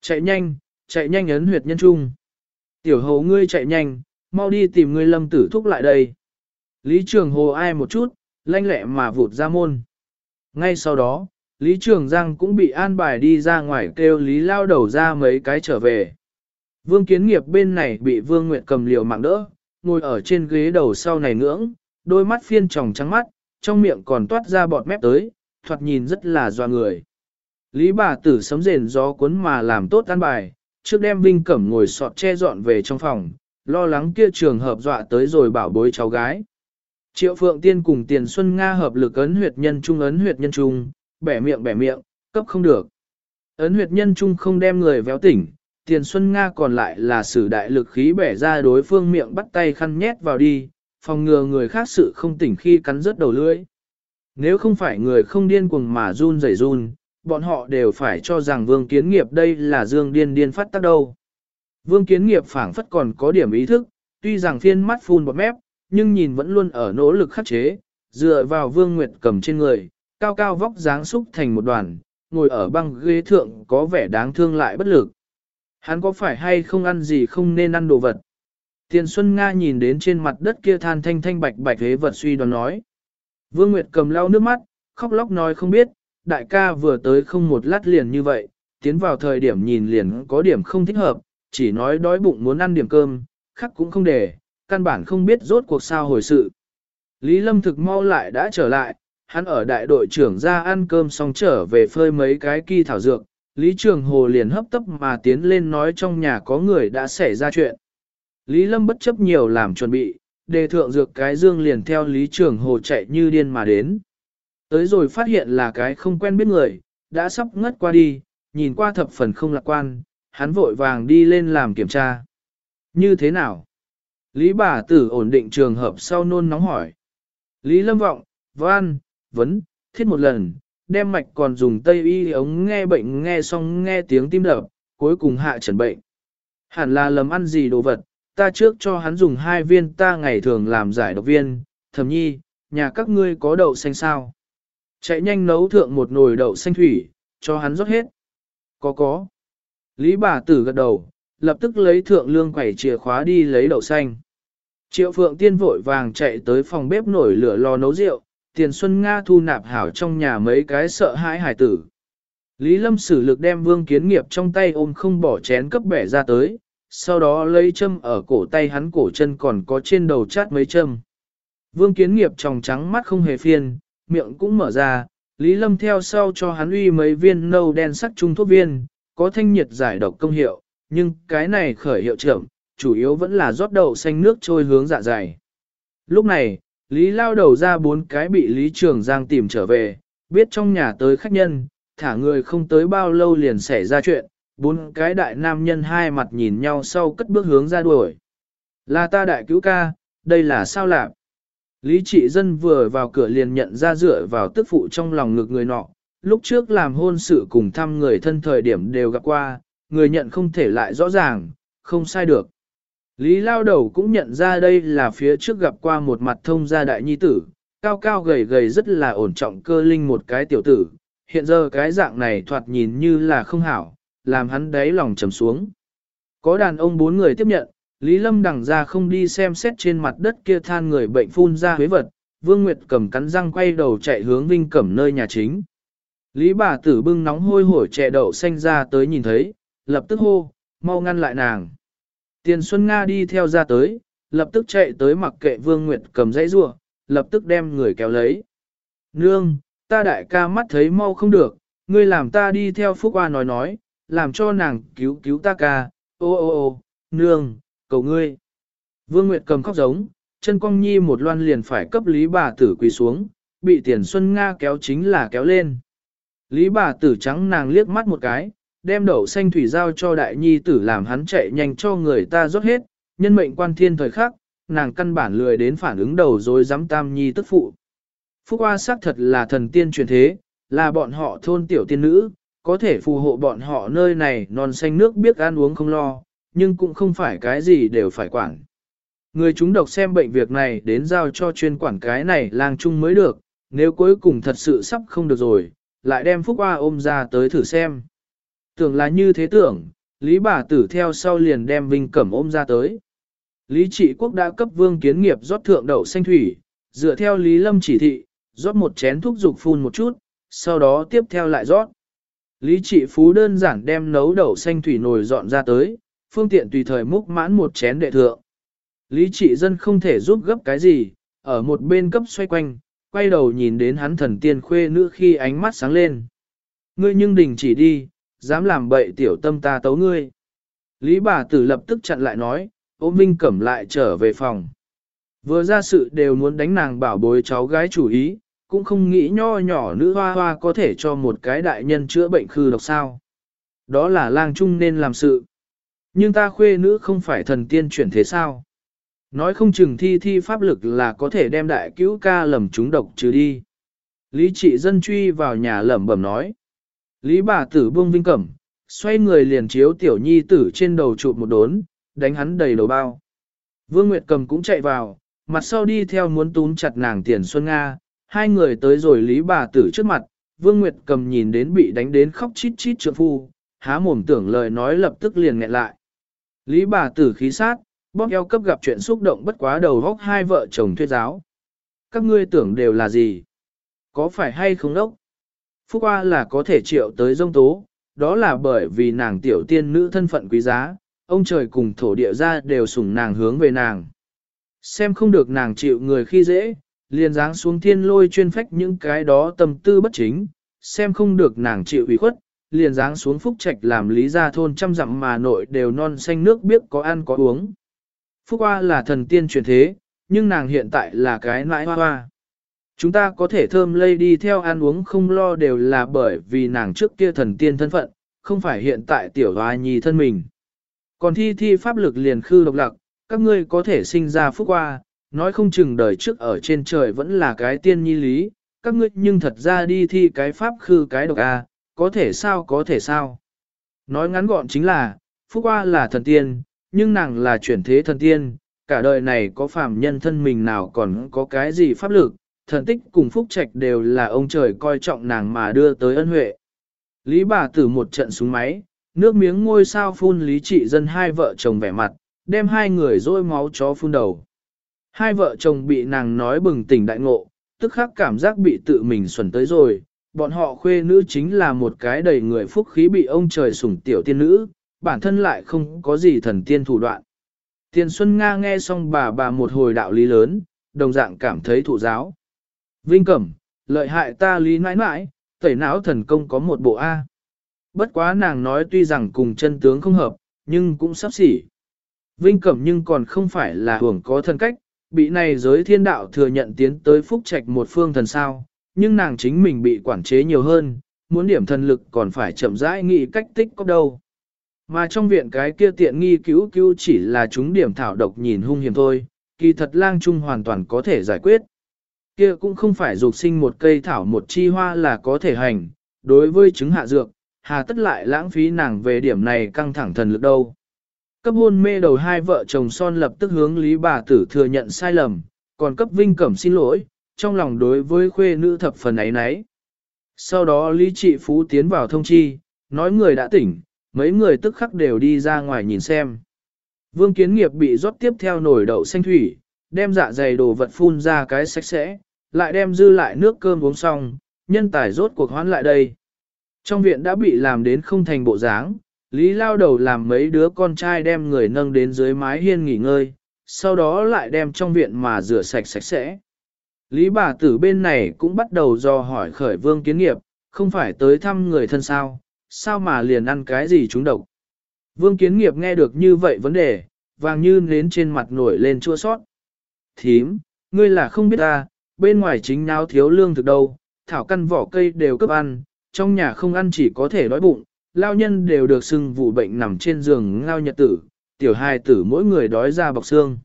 Chạy nhanh, chạy nhanh ấn huyệt nhân trung. Tiểu hầu ngươi chạy nhanh, mau đi tìm người lâm tử thúc lại đây. Lý trường hồ ai một chút, lanh lẹ mà vụt ra môn. Ngay sau đó, Lý Trường Giang cũng bị an bài đi ra ngoài kêu Lý lao đầu ra mấy cái trở về. Vương kiến nghiệp bên này bị Vương Nguyệt cầm liều mạng đỡ, ngồi ở trên ghế đầu sau này ngưỡng, đôi mắt phiên tròng trắng mắt, trong miệng còn toát ra bọt mép tới, thoạt nhìn rất là doa người. Lý bà tử sấm rền gió cuốn mà làm tốt an bài, trước đem Vinh Cẩm ngồi sọt che dọn về trong phòng, lo lắng kia trường hợp dọa tới rồi bảo bối cháu gái. Triệu Phượng Tiên cùng Tiền Xuân Nga hợp lực ấn huyệt nhân trung ấn huyệt nhân trung, bẻ miệng bẻ miệng, cấp không được. Ấn huyệt nhân trung không đem người véo tỉnh, Tiền Xuân Nga còn lại là sử đại lực khí bẻ ra đối phương miệng bắt tay khăn nhét vào đi, phòng ngừa người khác sự không tỉnh khi cắn rớt đầu lưỡi. Nếu không phải người không điên cuồng mà run rẩy run, bọn họ đều phải cho rằng vương kiến nghiệp đây là dương điên điên phát tác đâu. Vương kiến nghiệp phảng phất còn có điểm ý thức, tuy rằng phiên mắt phun bọt mép, nhưng nhìn vẫn luôn ở nỗ lực khắc chế, dựa vào vương nguyệt cầm trên người, cao cao vóc dáng xúc thành một đoàn, ngồi ở băng ghế thượng có vẻ đáng thương lại bất lực. Hắn có phải hay không ăn gì không nên ăn đồ vật? Tiền Xuân Nga nhìn đến trên mặt đất kia than thanh thanh bạch bạch thế vật suy đoán nói. Vương Nguyệt cầm lau nước mắt, khóc lóc nói không biết, đại ca vừa tới không một lát liền như vậy, tiến vào thời điểm nhìn liền có điểm không thích hợp, chỉ nói đói bụng muốn ăn điểm cơm, khắc cũng không để, căn bản không biết rốt cuộc sao hồi sự. Lý Lâm thực mau lại đã trở lại, hắn ở đại đội trưởng ra ăn cơm xong trở về phơi mấy cái kỳ thảo dược, Lý Trường Hồ liền hấp tấp mà tiến lên nói trong nhà có người đã xảy ra chuyện. Lý Lâm bất chấp nhiều làm chuẩn bị, đề thượng dược cái dương liền theo Lý Trường Hồ chạy như điên mà đến. Tới rồi phát hiện là cái không quen biết người, đã sắp ngất qua đi, nhìn qua thập phần không lạc quan, hắn vội vàng đi lên làm kiểm tra. Như thế nào? Lý bà tử ổn định trường hợp sau nôn nóng hỏi. Lý Lâm Vọng, Văn, Vấn, thiết một lần, đem mạch còn dùng tây y ống nghe bệnh nghe xong nghe tiếng tim đập, cuối cùng hạ trần bệnh. Hẳn là lầm ăn gì đồ vật, ta trước cho hắn dùng hai viên ta ngày thường làm giải độc viên, thầm nhi, nhà các ngươi có đậu xanh sao. Chạy nhanh nấu thượng một nồi đậu xanh thủy, cho hắn rót hết. Có có. Lý bà tử gật đầu, lập tức lấy thượng lương quẩy chìa khóa đi lấy đậu xanh. Triệu phượng tiên vội vàng chạy tới phòng bếp nổi lửa lò nấu rượu, tiền xuân Nga thu nạp hảo trong nhà mấy cái sợ hãi hải tử. Lý lâm sử lực đem vương kiến nghiệp trong tay ôm không bỏ chén cấp bẻ ra tới, sau đó lấy châm ở cổ tay hắn cổ chân còn có trên đầu chát mấy châm. Vương kiến nghiệp tròng trắng mắt không hề phiền, miệng cũng mở ra, Lý Lâm theo sau cho hắn uy mấy viên nâu đen sắc trung thuốc viên, có thanh nhiệt giải độc công hiệu, nhưng cái này khởi hiệu trưởng, chủ yếu vẫn là rót đậu xanh nước trôi hướng dạ dày. Lúc này, Lý lao đầu ra bốn cái bị Lý Trường Giang tìm trở về, biết trong nhà tới khách nhân, thả người không tới bao lâu liền xảy ra chuyện, bốn cái đại nam nhân hai mặt nhìn nhau sau cất bước hướng ra đuổi. Là ta đại cứu ca, đây là sao lạc? Lý trị dân vừa vào cửa liền nhận ra dựa vào tức phụ trong lòng ngực người nọ, lúc trước làm hôn sự cùng thăm người thân thời điểm đều gặp qua, người nhận không thể lại rõ ràng, không sai được. Lý lao đầu cũng nhận ra đây là phía trước gặp qua một mặt thông gia đại nhi tử, cao cao gầy gầy rất là ổn trọng cơ linh một cái tiểu tử, hiện giờ cái dạng này thoạt nhìn như là không hảo, làm hắn đáy lòng trầm xuống. Có đàn ông bốn người tiếp nhận, Lý Lâm đằng ra không đi xem xét trên mặt đất kia than người bệnh phun ra huế vật, Vương Nguyệt cầm cắn răng quay đầu chạy hướng Vinh Cẩm nơi nhà chính. Lý bà tử bưng nóng hôi hổi chè đậu xanh ra tới nhìn thấy, lập tức hô, mau ngăn lại nàng. Tiền Xuân Nga đi theo ra tới, lập tức chạy tới mặc kệ Vương Nguyệt cầm dãy rua, lập tức đem người kéo lấy. Nương, ta đại ca mắt thấy mau không được, ngươi làm ta đi theo Phúc Hoa nói nói, làm cho nàng cứu cứu ta ca, ô ô ô, nương, cầu ngươi. Vương Nguyệt cầm khóc giống, chân cong nhi một loan liền phải cấp Lý bà tử quỳ xuống, bị tiền Xuân Nga kéo chính là kéo lên. Lý bà tử trắng nàng liếc mắt một cái, đem đậu xanh thủy giao cho đại nhi tử làm hắn chạy nhanh cho người ta rót hết, nhân mệnh quan thiên thời khắc, nàng căn bản lười đến phản ứng đầu rồi dám tam nhi tức phụ. Phúc Hoa xác thật là thần tiên truyền thế, là bọn họ thôn tiểu tiên nữ, có thể phù hộ bọn họ nơi này non xanh nước biết ăn uống không lo, nhưng cũng không phải cái gì đều phải quản. Người chúng độc xem bệnh việc này đến giao cho chuyên quản cái này lang chung mới được, nếu cuối cùng thật sự sắp không được rồi, lại đem Phúc Hoa ôm ra tới thử xem. Tưởng là như thế tưởng, Lý bà tử theo sau liền đem Vinh Cẩm ôm ra tới. Lý trị quốc đã cấp vương kiến nghiệp rót thượng đậu xanh thủy, dựa theo Lý Lâm chỉ thị, rót một chén thuốc dục phun một chút, sau đó tiếp theo lại rót. Lý trị phú đơn giản đem nấu đậu xanh thủy nồi dọn ra tới, phương tiện tùy thời múc mãn một chén đệ thượng. Lý trị dân không thể giúp gấp cái gì, ở một bên cấp xoay quanh, quay đầu nhìn đến hắn thần tiên khuê nữ khi ánh mắt sáng lên. Ngươi nhưng đình chỉ đi, dám làm bậy tiểu tâm ta tấu ngươi. Lý bà tử lập tức chặn lại nói, ôm Minh Cẩm lại trở về phòng. Vừa ra sự đều muốn đánh nàng bảo bối cháu gái chủ ý, cũng không nghĩ nho nhỏ nữ hoa hoa có thể cho một cái đại nhân chữa bệnh khư độc sao. Đó là lang trung nên làm sự. Nhưng ta khuê nữ không phải thần tiên chuyển thế sao. Nói không chừng thi thi pháp lực là có thể đem đại cứu ca lầm chúng độc trừ đi. Lý trị dân truy vào nhà lẩm bẩm nói. Lý bà tử buông vinh cẩm, xoay người liền chiếu tiểu nhi tử trên đầu trụ một đốn, đánh hắn đầy đầu bao. Vương Nguyệt cầm cũng chạy vào, mặt sau đi theo muốn túm chặt nàng tiền Xuân Nga, hai người tới rồi Lý bà tử trước mặt, Vương Nguyệt cầm nhìn đến bị đánh đến khóc chít chít trượng phu, há mồm tưởng lời nói lập tức liền nghẹn lại. Lý bà tử khí sát, bóp eo cấp gặp chuyện xúc động bất quá đầu góc hai vợ chồng thuyết giáo. Các ngươi tưởng đều là gì? Có phải hay không đốc? Phúc Hoa là có thể triệu tới dông tố, đó là bởi vì nàng tiểu tiên nữ thân phận quý giá, ông trời cùng thổ địa ra đều sủng nàng hướng về nàng. Xem không được nàng chịu người khi dễ, liền dáng xuống thiên lôi chuyên phách những cái đó tâm tư bất chính, xem không được nàng chịu ủy khuất, liền dáng xuống phúc trạch làm lý gia thôn trăm dặm mà nội đều non xanh nước biết có ăn có uống. Phúc Hoa là thần tiên truyền thế, nhưng nàng hiện tại là cái nãi hoa hoa. Chúng ta có thể thơm lây đi theo ăn uống không lo đều là bởi vì nàng trước kia thần tiên thân phận, không phải hiện tại tiểu hoa nhi thân mình. Còn thi thi pháp lực liền khư độc lạc, các ngươi có thể sinh ra phúc hoa, nói không chừng đời trước ở trên trời vẫn là cái tiên nhi lý, các ngươi nhưng thật ra đi thi cái pháp khư cái độc a, có thể sao có thể sao. Nói ngắn gọn chính là, phúc hoa là thần tiên, nhưng nàng là chuyển thế thần tiên, cả đời này có phàm nhân thân mình nào còn có cái gì pháp lực, thần tích cùng phúc trạch đều là ông trời coi trọng nàng mà đưa tới ân huệ. Lý bà tử một trận súng máy, nước miếng ngôi sao phun lý trị dân hai vợ chồng vẻ mặt, đem hai người dôi máu chó phun đầu. Hai vợ chồng bị nàng nói bừng tỉnh đại ngộ, tức khắc cảm giác bị tự mình xuẩn tới rồi, bọn họ khuê nữ chính là một cái đầy người phúc khí bị ông trời sủng tiểu tiên nữ, bản thân lại không có gì thần tiên thủ đoạn. Tiền Xuân Nga nghe xong bà bà một hồi đạo lý lớn, đồng dạng cảm thấy thụ giáo. Vinh Cẩm, lợi hại ta lý nãi nãi, tẩy não thần công có một bộ A. Bất quá nàng nói tuy rằng cùng chân tướng không hợp, nhưng cũng sắp xỉ. Vinh Cẩm nhưng còn không phải là hưởng có thân cách, bị này giới thiên đạo thừa nhận tiến tới phúc trạch một phương thần sao, nhưng nàng chính mình bị quản chế nhiều hơn, muốn điểm thần lực còn phải chậm rãi nghĩ cách tích có đâu. Mà trong viện cái kia tiện nghi cứu cứu chỉ là chúng điểm thảo độc nhìn hung hiểm thôi, kỳ thật lang trung hoàn toàn có thể giải quyết. Kia cũng không phải dục sinh một cây thảo một chi hoa là có thể hành, đối với chứng hạ dược, hà tất lại lãng phí nàng về điểm này căng thẳng thần lực đâu. Cấp hôn mê đầu hai vợ chồng son lập tức hướng Lý bà tử thừa nhận sai lầm, còn cấp Vinh Cẩm xin lỗi, trong lòng đối với khuê nữ thập phần ấy nấy. Sau đó Lý Trị Phú tiến vào thông chi, nói người đã tỉnh, mấy người tức khắc đều đi ra ngoài nhìn xem. Vương kiến nghiệp bị rót tiếp theo nồi đậu xanh thủy, đem dạ dày đồ vật phun ra cái sạch sẽ, lại đem dư lại nước cơm uống xong, nhân tài rốt cuộc hoán lại đây. Trong viện đã bị làm đến không thành bộ dáng, Lý lao đầu làm mấy đứa con trai đem người nâng đến dưới mái hiên nghỉ ngơi, sau đó lại đem trong viện mà rửa sạch sạch sẽ. Lý bà tử bên này cũng bắt đầu do hỏi khởi vương kiến nghiệp, không phải tới thăm người thân sao, sao mà liền ăn cái gì chúng độc. Vương kiến nghiệp nghe được như vậy vấn đề, vàng như nến trên mặt nổi lên chua sót. Thím, ngươi là không biết ta, bên ngoài chính náo thiếu lương thực đâu, thảo căn vỏ cây đều cấp ăn, trong nhà không ăn chỉ có thể đói bụng, lao nhân đều được xưng vụ bệnh nằm trên giường ngao nhật tử, tiểu hài tử mỗi người đói ra bọc xương.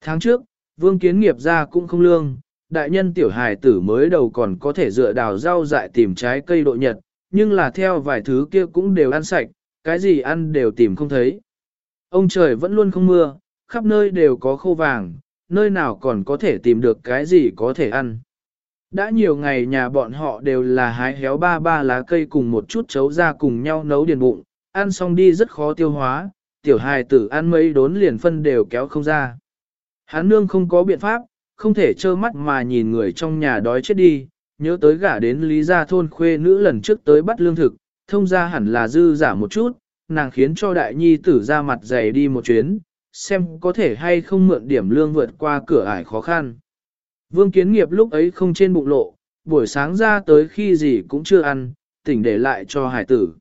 Tháng trước, vương kiến nghiệp ra cũng không lương, đại nhân tiểu hài tử mới đầu còn có thể dựa đào rau dại tìm trái cây độ nhật, nhưng là theo vài thứ kia cũng đều ăn sạch, cái gì ăn đều tìm không thấy. Ông trời vẫn luôn không mưa, khắp nơi đều có khô vàng, nơi nào còn có thể tìm được cái gì có thể ăn. Đã nhiều ngày nhà bọn họ đều là hái héo ba ba lá cây cùng một chút chấu ra cùng nhau nấu điền bụng, ăn xong đi rất khó tiêu hóa, tiểu hài tử ăn mấy đốn liền phân đều kéo không ra. Hán nương không có biện pháp, không thể trơ mắt mà nhìn người trong nhà đói chết đi, nhớ tới gả đến lý gia thôn khuê nữ lần trước tới bắt lương thực, thông ra hẳn là dư giả một chút, nàng khiến cho đại nhi tử ra mặt dày đi một chuyến, xem có thể hay không mượn điểm lương vượt qua cửa ải khó khăn. Vương kiến nghiệp lúc ấy không trên bụng lộ, buổi sáng ra tới khi gì cũng chưa ăn, tỉnh để lại cho hải tử.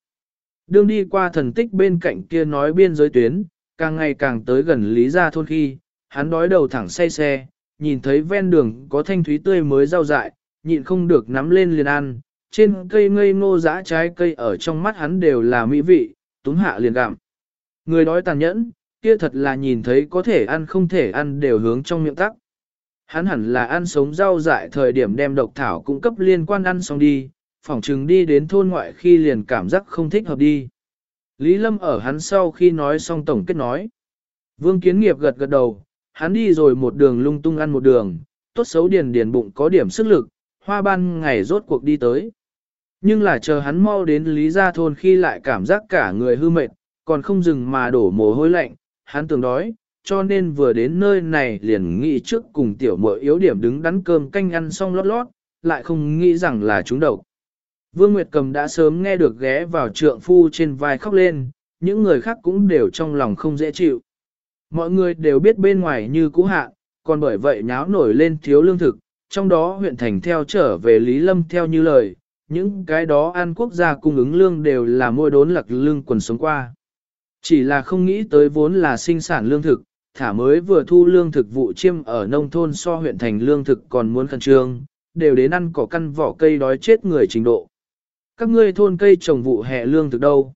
Đương đi qua thần tích bên cạnh kia nói biên giới tuyến, càng ngày càng tới gần lý gia thôn khi, hắn đói đầu thẳng say xe, nhìn thấy ven đường có thanh thúy tươi mới rau dại, nhịn không được nắm lên liền ăn, trên cây ngây ngô dã trái cây ở trong mắt hắn đều là mỹ vị, túng hạ liền gặm. Người đói tàn nhẫn, kia thật là nhìn thấy có thể ăn không thể ăn đều hướng trong miệng tắc. Hắn hẳn là ăn sống rau dại thời điểm đem độc thảo cung cấp liên quan ăn xong đi, phỏng chừng đi đến thôn ngoại khi liền cảm giác không thích hợp đi. Lý Lâm ở hắn sau khi nói xong tổng kết nói. Vương Kiến Nghiệp gật gật đầu, hắn đi rồi một đường lung tung ăn một đường, tốt xấu điền điền bụng có điểm sức lực, hoa ban ngày rốt cuộc đi tới. Nhưng là chờ hắn mau đến Lý Gia Thôn khi lại cảm giác cả người hư mệt, còn không dừng mà đổ mồ hôi lạnh, hắn tưởng đói, cho nên vừa đến nơi này liền nghĩ trước cùng tiểu muội yếu điểm đứng đắn cơm canh ăn xong lót lót, lại không nghĩ rằng là chúng độc. Vương Nguyệt Cầm đã sớm nghe được ghé vào trượng phu trên vai khóc lên, những người khác cũng đều trong lòng không dễ chịu. Mọi người đều biết bên ngoài như cũ hạ, còn bởi vậy nháo nổi lên thiếu lương thực, trong đó huyện thành theo trở về Lý Lâm theo như lời, những cái đó an quốc gia cung ứng lương đều là môi đốn lặc lương quần sống qua. Chỉ là không nghĩ tới vốn là sinh sản lương thực, thả mới vừa thu lương thực vụ chiêm ở nông thôn so huyện thành lương thực còn muốn khẩn trương, đều đến ăn cỏ căn vỏ cây đói chết người trình độ. Các ngươi thôn cây trồng vụ hè lương thực đâu?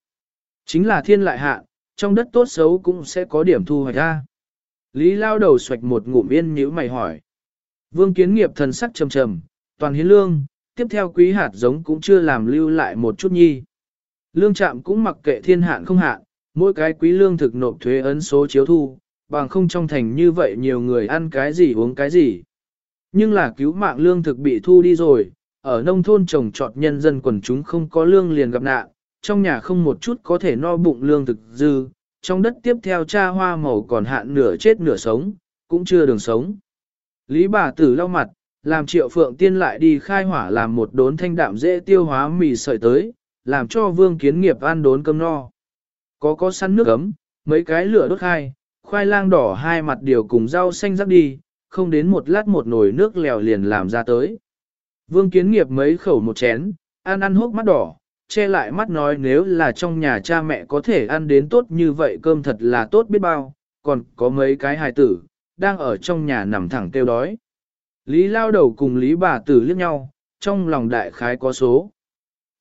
Chính là thiên lại hạ, trong đất tốt xấu cũng sẽ có điểm thu hoạch ra. Lý lao đầu xoạch một ngụm yên nhíu mày hỏi. Vương kiến nghiệp thần sắc trầm trầm, toàn hiến lương, tiếp theo quý hạt giống cũng chưa làm lưu lại một chút nhi. Lương trạm cũng mặc kệ thiên hạn không hạn, mỗi cái quý lương thực nộp thuế ấn số chiếu thu, bằng không trong thành như vậy nhiều người ăn cái gì uống cái gì. Nhưng là cứu mạng lương thực bị thu đi rồi, ở nông thôn trồng trọt nhân dân quần chúng không có lương liền gặp nạn, trong nhà không một chút có thể no bụng lương thực dư, trong đất tiếp theo cha hoa màu còn hạn nửa chết nửa sống, cũng chưa đường sống. Lý bà tử lau mặt, làm triệu phượng tiên lại đi khai hỏa làm một đốn thanh đạm dễ tiêu hóa mì sợi tới, làm cho vương kiến nghiệp ăn đốn cơm no. Có có săn nước ấm, mấy cái lửa đốt khai, khoai lang đỏ hai mặt điều cùng rau xanh rắc đi, không đến một lát một nồi nước lèo liền làm ra tới. Vương kiến nghiệp mấy khẩu một chén, ăn ăn hốc mắt đỏ, che lại mắt nói nếu là trong nhà cha mẹ có thể ăn đến tốt như vậy cơm thật là tốt biết bao, còn có mấy cái hài tử, đang ở trong nhà nằm thẳng tiêu đói. Lý lao đầu cùng Lý bà tử liếc nhau, trong lòng đại khái có số.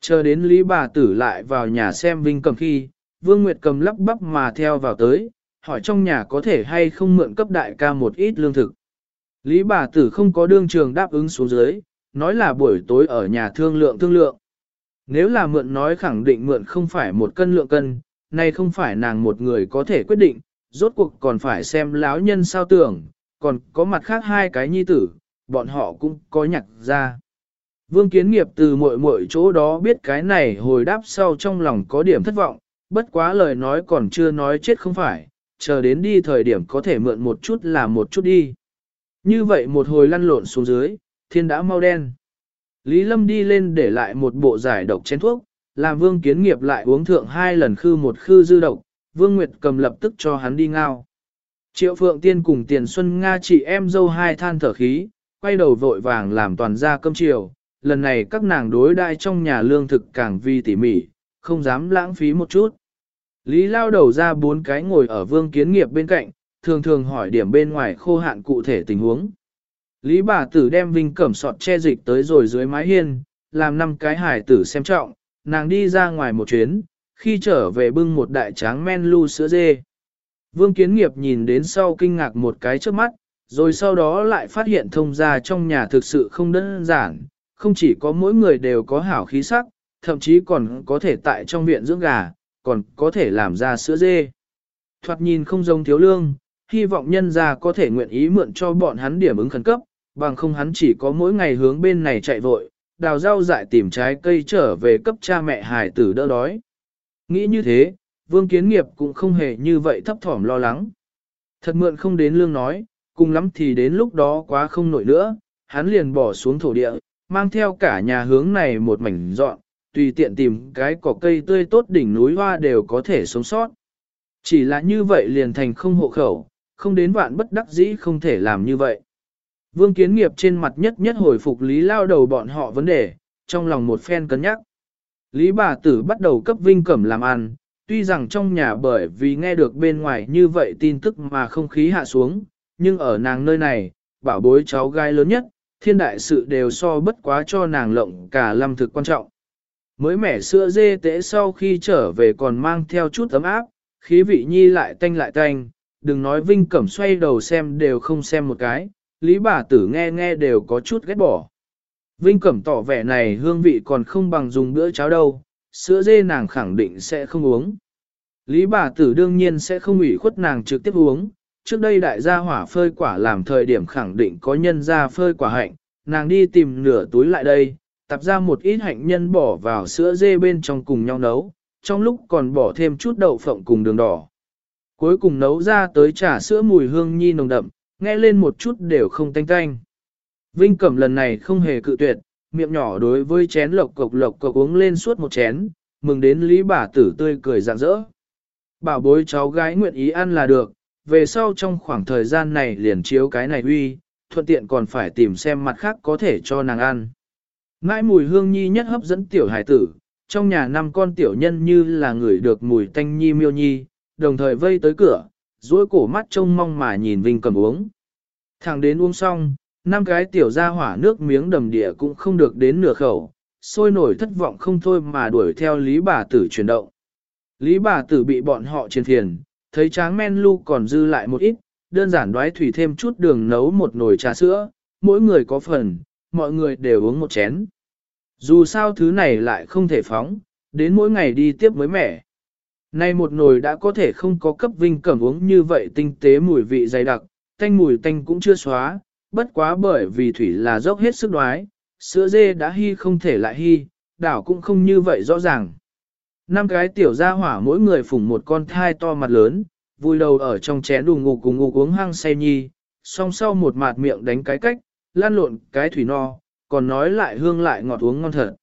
Chờ đến Lý bà tử lại vào nhà xem Vinh cầm khi, Vương Nguyệt cầm lắp bắp mà theo vào tới, hỏi trong nhà có thể hay không mượn cấp đại ca một ít lương thực. Lý bà tử không có đương trường đáp ứng xuống dưới, nói là buổi tối ở nhà thương lượng thương lượng. Nếu là mượn nói khẳng định mượn không phải một cân lượng cân, nay không phải nàng một người có thể quyết định, rốt cuộc còn phải xem lão nhân sao tưởng, còn có mặt khác hai cái nhi tử, bọn họ cũng có nhặt ra. Vương kiến nghiệp từ mọi mọi chỗ đó biết cái này hồi đáp sau trong lòng có điểm thất vọng, bất quá lời nói còn chưa nói chết không phải, chờ đến đi thời điểm có thể mượn một chút là một chút đi. Như vậy một hồi lăn lộn xuống dưới, thiên đã mau đen. Lý Lâm đi lên để lại một bộ giải độc chén thuốc, làm vương kiến nghiệp lại uống thượng hai lần khư một khư dư độc, vương Nguyệt cầm lập tức cho hắn đi ngao. Triệu Phượng Tiên cùng Tiền Xuân Nga chị em dâu hai than thở khí, quay đầu vội vàng làm toàn ra cơm chiều, lần này các nàng đối đai trong nhà lương thực càng vi tỉ mỉ, không dám lãng phí một chút. Lý lao đầu ra bốn cái ngồi ở vương kiến nghiệp bên cạnh, thường thường hỏi điểm bên ngoài khô hạn cụ thể tình huống. Lý bà tử đem vinh cẩm sọt che dịch tới rồi dưới mái hiên, làm năm cái hải tử xem trọng, nàng đi ra ngoài một chuyến, khi trở về bưng một đại tráng men lu sữa dê. Vương kiến nghiệp nhìn đến sau kinh ngạc một cái trước mắt, rồi sau đó lại phát hiện thông gia trong nhà thực sự không đơn giản, không chỉ có mỗi người đều có hảo khí sắc, thậm chí còn có thể tại trong viện dưỡng gà, còn có thể làm ra sữa dê. Thoạt nhìn không giống thiếu lương, hy vọng nhân gia có thể nguyện ý mượn cho bọn hắn điểm ứng khẩn cấp, bằng không hắn chỉ có mỗi ngày hướng bên này chạy vội, đào rau dại tìm trái cây trở về cấp cha mẹ hài tử đỡ đói. Nghĩ như thế, vương kiến nghiệp cũng không hề như vậy thấp thỏm lo lắng. Thật mượn không đến lương nói, cùng lắm thì đến lúc đó quá không nổi nữa, hắn liền bỏ xuống thổ địa, mang theo cả nhà hướng này một mảnh dọn, tùy tiện tìm cái cỏ cây tươi tốt đỉnh núi hoa đều có thể sống sót. Chỉ là như vậy liền thành không hộ khẩu, không đến vạn bất đắc dĩ không thể làm như vậy. Vương kiến nghiệp trên mặt nhất nhất hồi phục lý lao đầu bọn họ vấn đề, trong lòng một phen cân nhắc. Lý bà tử bắt đầu cấp vinh cẩm làm ăn, tuy rằng trong nhà bởi vì nghe được bên ngoài như vậy tin tức mà không khí hạ xuống, nhưng ở nàng nơi này, bảo bối cháu gái lớn nhất, thiên đại sự đều so bất quá cho nàng lộng cả lâm thực quan trọng. Mới mẻ sữa dê tễ sau khi trở về còn mang theo chút ấm áp, khí vị nhi lại tanh lại tanh, đừng nói vinh cẩm xoay đầu xem đều không xem một cái, lý bà tử nghe nghe đều có chút ghét bỏ. Vinh cẩm tỏ vẻ này hương vị còn không bằng dùng bữa cháo đâu, sữa dê nàng khẳng định sẽ không uống. Lý bà tử đương nhiên sẽ không ủy khuất nàng trực tiếp uống, trước đây đại gia hỏa phơi quả làm thời điểm khẳng định có nhân ra phơi quả hạnh, nàng đi tìm nửa túi lại đây, tập ra một ít hạnh nhân bỏ vào sữa dê bên trong cùng nhau nấu, trong lúc còn bỏ thêm chút đậu phộng cùng đường đỏ. Cuối cùng nấu ra tới trà sữa mùi hương nhi nồng đậm, nghe lên một chút đều không tanh tanh. Vinh Cẩm lần này không hề cự tuyệt, miệng nhỏ đối với chén lộc cộc lộc cộc uống lên suốt một chén, mừng đến lý bà tử tươi cười rạng rỡ. Bảo bối cháu gái nguyện ý ăn là được, về sau trong khoảng thời gian này liền chiếu cái này uy, thuận tiện còn phải tìm xem mặt khác có thể cho nàng ăn. Ngãi mùi hương nhi nhất hấp dẫn tiểu hải tử, trong nhà năm con tiểu nhân như là người được mùi tanh nhi miêu nhi, đồng thời vây tới cửa, duỗi cổ mắt trông mong mà nhìn Vinh cẩm uống. Thằng đến uống xong, năm cái tiểu ra hỏa nước miếng đầm địa cũng không được đến nửa khẩu, sôi nổi thất vọng không thôi mà đuổi theo Lý bà tử chuyển động. Lý bà tử bị bọn họ trên thiền, thấy tráng men lu còn dư lại một ít, đơn giản đoái thủy thêm chút đường nấu một nồi trà sữa, mỗi người có phần, mọi người đều uống một chén. Dù sao thứ này lại không thể phóng, đến mỗi ngày đi tiếp mới mẻ. Nay một nồi đã có thể không có cấp vinh cẩm uống như vậy tinh tế mùi vị dày đặc, tanh mùi tanh cũng chưa xóa, bất quá bởi vì thủy là dốc hết sức đoái, sữa dê đã hy không thể lại hy, đảo cũng không như vậy rõ ràng. Năm cái tiểu gia hỏa mỗi người phủng một con thai to mặt lớn, vui đầu ở trong chén đùng ngục cùng ngục uống hăng say nhi, song sau một mạt miệng đánh cái cách, lan lộn cái thủy no, còn nói lại hương lại ngọt uống ngon thật.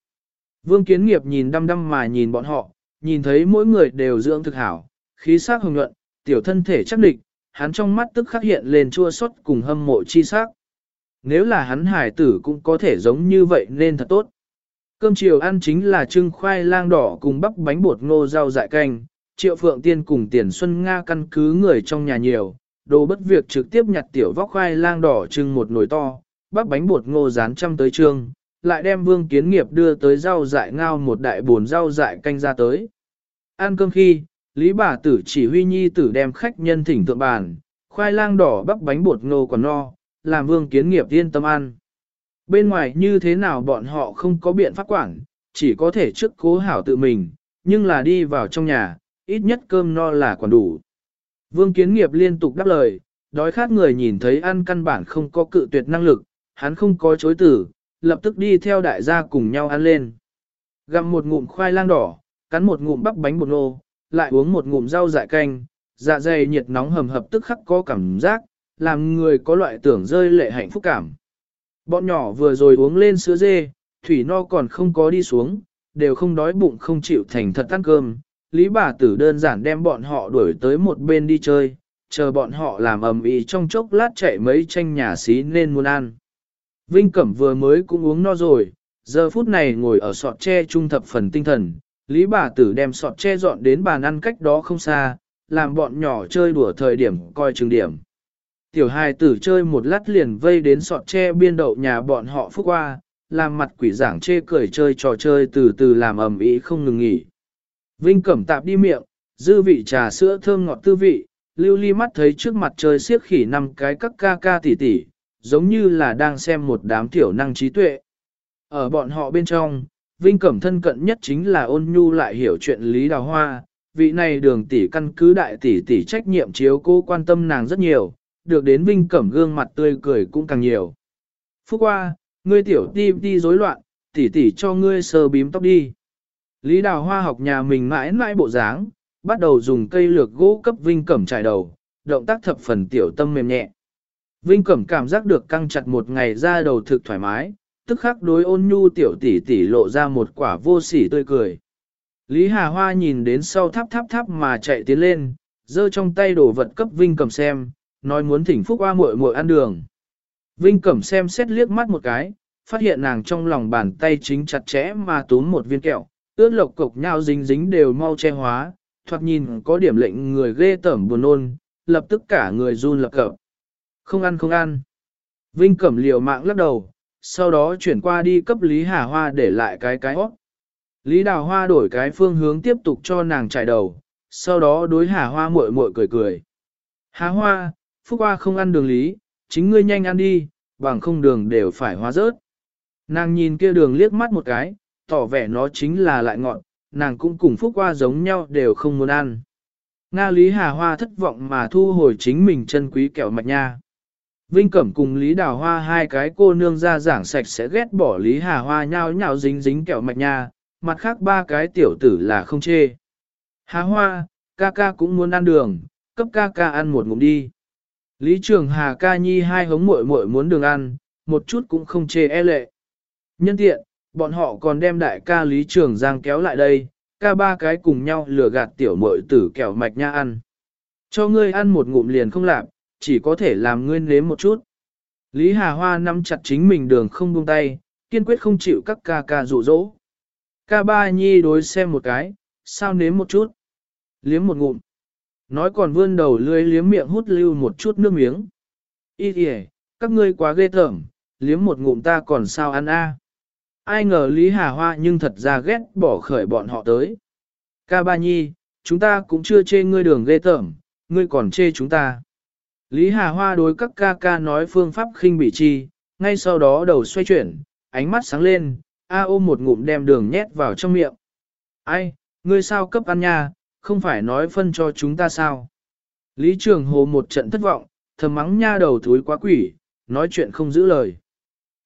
Vương kiến nghiệp nhìn đăm đăm mà nhìn bọn họ, nhìn thấy mỗi người đều dưỡng thực hảo, khí sắc hồng nhuận, tiểu thân thể chắc địch, hắn trong mắt tức khắc hiện lên chua xót cùng hâm mộ chi sắc. Nếu là hắn hải tử cũng có thể giống như vậy nên thật tốt. Cơm chiều ăn chính là trưng khoai lang đỏ cùng bắp bánh bột ngô rau dại canh, triệu phượng tiên cùng tiền xuân Nga căn cứ người trong nhà nhiều, đồ bất việc trực tiếp nhặt tiểu vóc khoai lang đỏ trưng một nồi to, bắp bánh bột ngô rán trăm tới trương, lại đem vương kiến nghiệp đưa tới rau dại ngao một đại bồn rau dại canh ra tới. Ăn cơm khi, Lý bà tử chỉ huy nhi tử đem khách nhân thỉnh thượng bàn, khoai lang đỏ bắp bánh bột ngô còn no, làm vương kiến nghiệp yên tâm ăn. Bên ngoài như thế nào bọn họ không có biện pháp quản, chỉ có thể trước cố hảo tự mình, nhưng là đi vào trong nhà, ít nhất cơm no là còn đủ. Vương kiến nghiệp liên tục đáp lời, đói khát người nhìn thấy ăn căn bản không có cự tuyệt năng lực, hắn không có chối tử, lập tức đi theo đại gia cùng nhau ăn lên. Gặm một ngụm khoai lang đỏ, cắn một ngụm bắp bánh bột nô, lại uống một ngụm rau dại canh, dạ dày nhiệt nóng hầm hập tức khắc có cảm giác, làm người có loại tưởng rơi lệ hạnh phúc cảm. Bọn nhỏ vừa rồi uống lên sữa dê, thủy no còn không có đi xuống, đều không đói bụng không chịu thành thật ăn cơm. Lý bà tử đơn giản đem bọn họ đuổi tới một bên đi chơi, chờ bọn họ làm ầm ĩ trong chốc lát chạy mấy tranh nhà xí nên muốn ăn. Vinh Cẩm vừa mới cũng uống no rồi, giờ phút này ngồi ở sọt tre trung thập phần tinh thần, Lý bà tử đem sọt tre dọn đến bàn ăn cách đó không xa, làm bọn nhỏ chơi đùa thời điểm coi chừng điểm. Tiểu hài tử chơi một lát liền vây đến sọt tre biên đậu nhà bọn họ phúc qua, làm mặt quỷ giảng chê cười chơi trò chơi từ từ làm ầm ĩ không ngừng nghỉ. Vinh cẩm tạp đi miệng, dư vị trà sữa thơm ngọt tư vị, lưu ly mắt thấy trước mặt chơi siếc khỉ năm cái các ca ca tỉ tỉ, giống như là đang xem một đám tiểu năng trí tuệ. Ở bọn họ bên trong, Vinh Cẩm thân cận nhất chính là ôn nhu lại hiểu chuyện Lý Đào Hoa, vị này đường tỷ căn cứ đại tỷ tỷ trách nhiệm chiếu cô quan tâm nàng rất nhiều, được đến Vinh Cẩm gương mặt tươi cười cũng càng nhiều. Phúc qua, ngươi tiểu ti đi rối loạn, tỷ tỷ cho ngươi sờ bím tóc đi. Lý Đào Hoa học nhà mình mãi mãi bộ dáng, bắt đầu dùng cây lược gỗ cấp Vinh Cẩm trải đầu, động tác thập phần tiểu tâm mềm nhẹ. Vinh Cẩm cảm giác được căng chặt một ngày ra đầu thực thoải mái, tức khắc đối ôn nhu tiểu tỷ tỷ lộ ra một quả vô sỉ tươi cười. Lý Hà Hoa nhìn đến sau tháp tháp tháp mà chạy tiến lên, giơ trong tay đồ vật cấp Vinh Cẩm xem, nói muốn thỉnh phúc Hoa muội muội ăn đường. Vinh Cẩm xem xét liếc mắt một cái, phát hiện nàng trong lòng bàn tay chính chặt chẽ mà túm một viên kẹo, ướt lộc cục nhau dính dính đều mau che hóa, thoạt nhìn có điểm lệnh người ghê tởm buồn nôn, lập tức cả người run lập cập. Không ăn không ăn. Vinh Cẩm liều mạng lắc đầu, sau đó chuyển qua đi cấp Lý Hà Hoa để lại cái cái hót. Lý Đào Hoa đổi cái phương hướng tiếp tục cho nàng chạy đầu, sau đó đối Hà Hoa muội muội cười cười. Hà Hoa, Phúc Hoa không ăn đường lý, chính ngươi nhanh ăn đi, bằng không đường đều phải hóa rớt. Nàng nhìn kia đường liếc mắt một cái, tỏ vẻ nó chính là lại ngọn, nàng cũng cùng Phúc Hoa giống nhau đều không muốn ăn. Nga Lý Hà Hoa thất vọng mà thu hồi chính mình chân quý kẹo mạch nha. Vinh Cẩm cùng Lý Đào Hoa hai cái cô nương ra giảng sạch sẽ ghét bỏ Lý Hà Hoa nhao nhao dính dính kẹo mạch nha, mặt khác ba cái tiểu tử là không chê. Hà Hoa, ca ca cũng muốn ăn đường, cấp ca ca ăn một ngụm đi. Lý Trường Hà ca nhi hai hống muội muội muốn đường ăn, một chút cũng không chê e lệ. Nhân tiện, bọn họ còn đem đại ca Lý Trường Giang kéo lại đây, ca ba cái cùng nhau lừa gạt tiểu muội tử kẹo mạch nha ăn. Cho ngươi ăn một ngụm liền không làm, chỉ có thể làm ngươi nếm một chút. Lý Hà Hoa nắm chặt chính mình đường không buông tay, kiên quyết không chịu các ca ca dụ dỗ. Ca ba nhi đối xem một cái, sao nếm một chút. Liếm một ngụm. Nói còn vươn đầu lưới liếm miệng hút lưu một chút nước miếng. Ý kìa, các ngươi quá ghê tởm, liếm một ngụm ta còn sao ăn a? Ai ngờ Lý Hà Hoa nhưng thật ra ghét bỏ khởi bọn họ tới. Ca ba nhi, chúng ta cũng chưa chê ngươi đường ghê tởm, ngươi còn chê chúng ta. Lý Hà Hoa đối các ca ca nói phương pháp khinh bị chi, ngay sau đó đầu xoay chuyển, ánh mắt sáng lên, A ôm một ngụm đem đường nhét vào trong miệng. Ai, ngươi sao cấp ăn nha, không phải nói phân cho chúng ta sao? Lý Trường Hồ một trận thất vọng, thầm mắng nha đầu thúi quá quỷ, nói chuyện không giữ lời.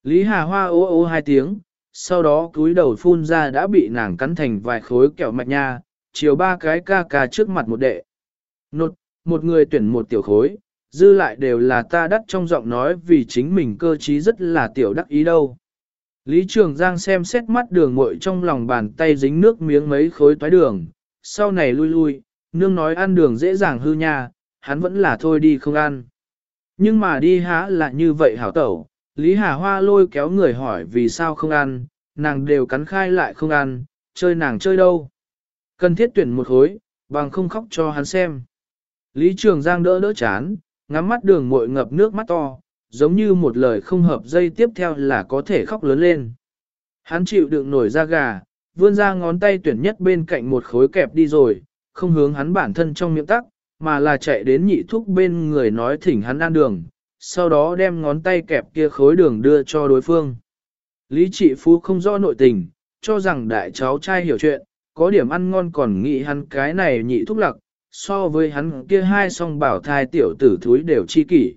Lý Hà Hoa ô ô hai tiếng, sau đó cúi đầu phun ra đã bị nàng cắn thành vài khối kẹo mạch nha, chiều ba cái ca ca trước mặt một đệ. Nột, một người tuyển một tiểu khối, dư lại đều là ta đắt trong giọng nói vì chính mình cơ trí rất là tiểu đắc ý đâu. Lý Trường Giang xem xét mắt đường muội trong lòng bàn tay dính nước miếng mấy khối toái đường, sau này lui lui, nương nói ăn đường dễ dàng hư nha, hắn vẫn là thôi đi không ăn. Nhưng mà đi há là như vậy hảo tẩu, Lý Hà Hoa lôi kéo người hỏi vì sao không ăn, nàng đều cắn khai lại không ăn, chơi nàng chơi đâu. Cần thiết tuyển một khối, bằng không khóc cho hắn xem. Lý Trường Giang đỡ đỡ chán, ngắm mắt đường muội ngập nước mắt to, giống như một lời không hợp dây tiếp theo là có thể khóc lớn lên. Hắn chịu đựng nổi da gà, vươn ra ngón tay tuyển nhất bên cạnh một khối kẹp đi rồi, không hướng hắn bản thân trong miệng tắc, mà là chạy đến nhị thúc bên người nói thỉnh hắn ăn đường, sau đó đem ngón tay kẹp kia khối đường đưa cho đối phương. Lý trị phú không rõ nội tình, cho rằng đại cháu trai hiểu chuyện, có điểm ăn ngon còn nghĩ hắn cái này nhị thúc lặc, so với hắn kia hai song bảo thai tiểu tử thúi đều chi kỷ.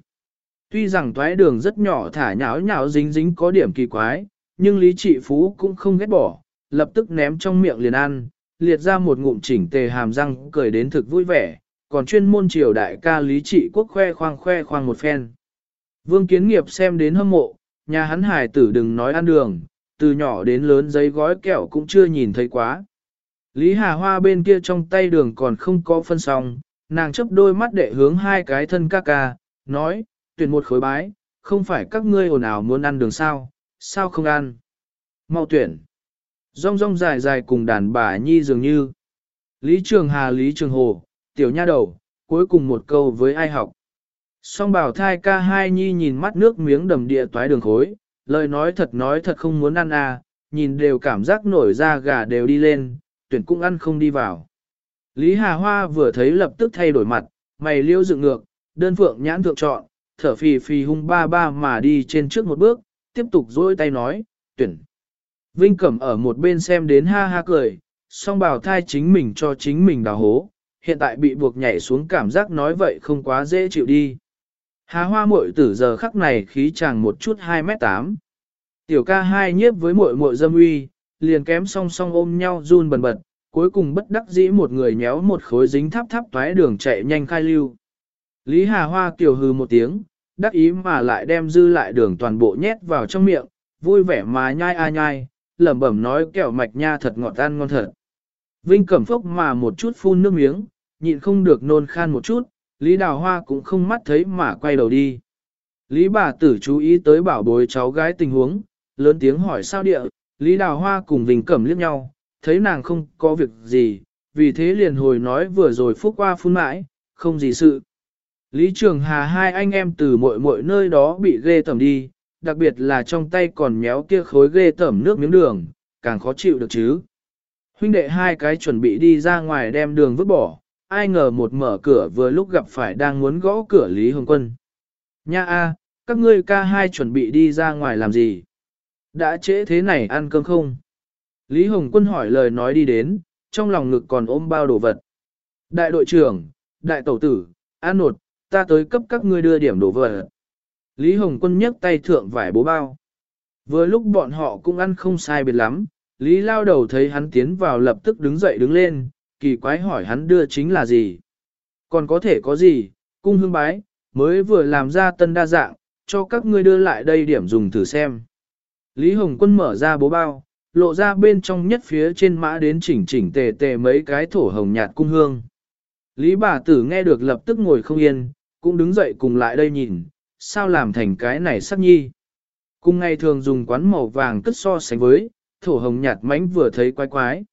Tuy rằng toái đường rất nhỏ thả nháo nháo dính dính có điểm kỳ quái, nhưng Lý Trị Phú cũng không ghét bỏ, lập tức ném trong miệng liền ăn, liệt ra một ngụm chỉnh tề hàm răng cười đến thực vui vẻ, còn chuyên môn triều đại ca lý trị quốc khoe khoang khoe khoang một phen. Vương kiến nghiệp xem đến hâm mộ, nhà hắn hải tử đừng nói ăn đường, từ nhỏ đến lớn giấy gói kẹo cũng chưa nhìn thấy quá. Lý Hà Hoa bên kia trong tay đường còn không có phân song, nàng chấp đôi mắt để hướng hai cái thân ca ca, nói, tuyển một khối bái, không phải các ngươi ồn ào muốn ăn đường sao, sao không ăn. Mau tuyển. Rong rong dài dài cùng đàn bà nhi dường như. Lý Trường Hà Lý Trường Hồ, tiểu nha đầu, cuối cùng một câu với ai học. Song bảo thai ca hai nhi nhìn mắt nước miếng đầm địa toái đường khối, lời nói thật nói thật không muốn ăn à, nhìn đều cảm giác nổi da gà đều đi lên, tuyển cũng ăn không đi vào. Lý Hà Hoa vừa thấy lập tức thay đổi mặt, mày liêu dựng ngược, đơn phượng nhãn thượng chọn, thở phì phì hung ba ba mà đi trên trước một bước, tiếp tục dôi tay nói, tuyển. Vinh Cẩm ở một bên xem đến ha ha cười, song bào thai chính mình cho chính mình đào hố, hiện tại bị buộc nhảy xuống cảm giác nói vậy không quá dễ chịu đi. Hà hoa muội tử giờ khắc này khí chàng một chút 2 mét 8. Tiểu ca hai nhiếp với muội muội dâm uy, liền kém song song ôm nhau run bần bật, cuối cùng bất đắc dĩ một người nhéo một khối dính tháp tháp toái đường chạy nhanh khai lưu. Lý Hà Hoa kiều hừ một tiếng, đắc ý mà lại đem dư lại đường toàn bộ nhét vào trong miệng, vui vẻ mà nhai a nhai, lẩm bẩm nói kẹo mạch nha thật ngọt ăn ngon thật. Vinh cẩm phốc mà một chút phun nước miếng, nhịn không được nôn khan một chút, Lý Đào Hoa cũng không mắt thấy mà quay đầu đi. Lý bà tử chú ý tới bảo bối cháu gái tình huống, lớn tiếng hỏi sao địa, Lý Đào Hoa cùng Vinh Cẩm liếc nhau, thấy nàng không có việc gì, vì thế liền hồi nói vừa rồi phúc qua phun mãi, không gì sự. Lý Trường Hà hai anh em từ mọi mọi nơi đó bị ghê tẩm đi, đặc biệt là trong tay còn méo kia khối ghê tẩm nước miếng đường, càng khó chịu được chứ. Huynh đệ hai cái chuẩn bị đi ra ngoài đem đường vứt bỏ, ai ngờ một mở cửa vừa lúc gặp phải đang muốn gõ cửa Lý Hồng Quân. Nha a, các ngươi ca hai chuẩn bị đi ra ngoài làm gì? Đã trễ thế này ăn cơm không? Lý Hồng Quân hỏi lời nói đi đến, trong lòng ngực còn ôm bao đồ vật. Đại đội trưởng, đại tẩu tử, an nột, ta tới cấp các ngươi đưa điểm đồ vật. Lý Hồng Quân nhấc tay thượng vải bố bao. Vừa lúc bọn họ cũng ăn không sai biệt lắm, Lý lao đầu thấy hắn tiến vào lập tức đứng dậy đứng lên, kỳ quái hỏi hắn đưa chính là gì. Còn có thể có gì, cung hương bái, mới vừa làm ra tân đa dạng, cho các ngươi đưa lại đây điểm dùng thử xem. Lý Hồng Quân mở ra bố bao, lộ ra bên trong nhất phía trên mã đến chỉnh chỉnh tề tề mấy cái thổ hồng nhạt cung hương. Lý bà tử nghe được lập tức ngồi không yên, cũng đứng dậy cùng lại đây nhìn, sao làm thành cái này sắc nhi. Cùng ngày thường dùng quán màu vàng cất so sánh với, thổ hồng nhạt mánh vừa thấy quái quái.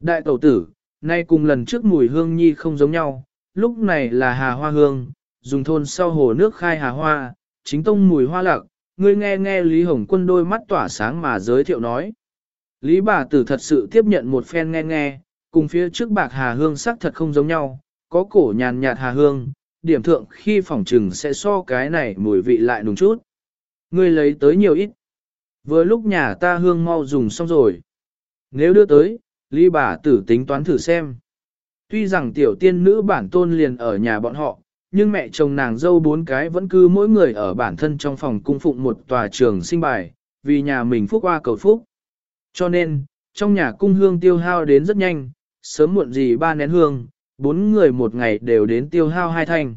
Đại tẩu tử, nay cùng lần trước mùi hương nhi không giống nhau, lúc này là hà hoa hương, dùng thôn sau hồ nước khai hà hoa, chính tông mùi hoa lạc, ngươi nghe nghe Lý Hồng Quân đôi mắt tỏa sáng mà giới thiệu nói. Lý bà tử thật sự tiếp nhận một phen nghe nghe, cùng phía trước bạc hà hương sắc thật không giống nhau, có cổ nhàn nhạt hà hương, điểm thượng khi phỏng trừng sẽ so cái này mùi vị lại đúng chút. Ngươi lấy tới nhiều ít. Vừa lúc nhà ta hương mau dùng xong rồi. Nếu đưa tới, Lý bà tử tính toán thử xem. Tuy rằng tiểu tiên nữ bản tôn liền ở nhà bọn họ, nhưng mẹ chồng nàng dâu bốn cái vẫn cứ mỗi người ở bản thân trong phòng cung phụng một tòa trường sinh bài, vì nhà mình phúc qua cầu phúc. Cho nên, trong nhà cung hương tiêu hao đến rất nhanh, sớm muộn gì ba nén hương, bốn người một ngày đều đến tiêu hao hai thanh.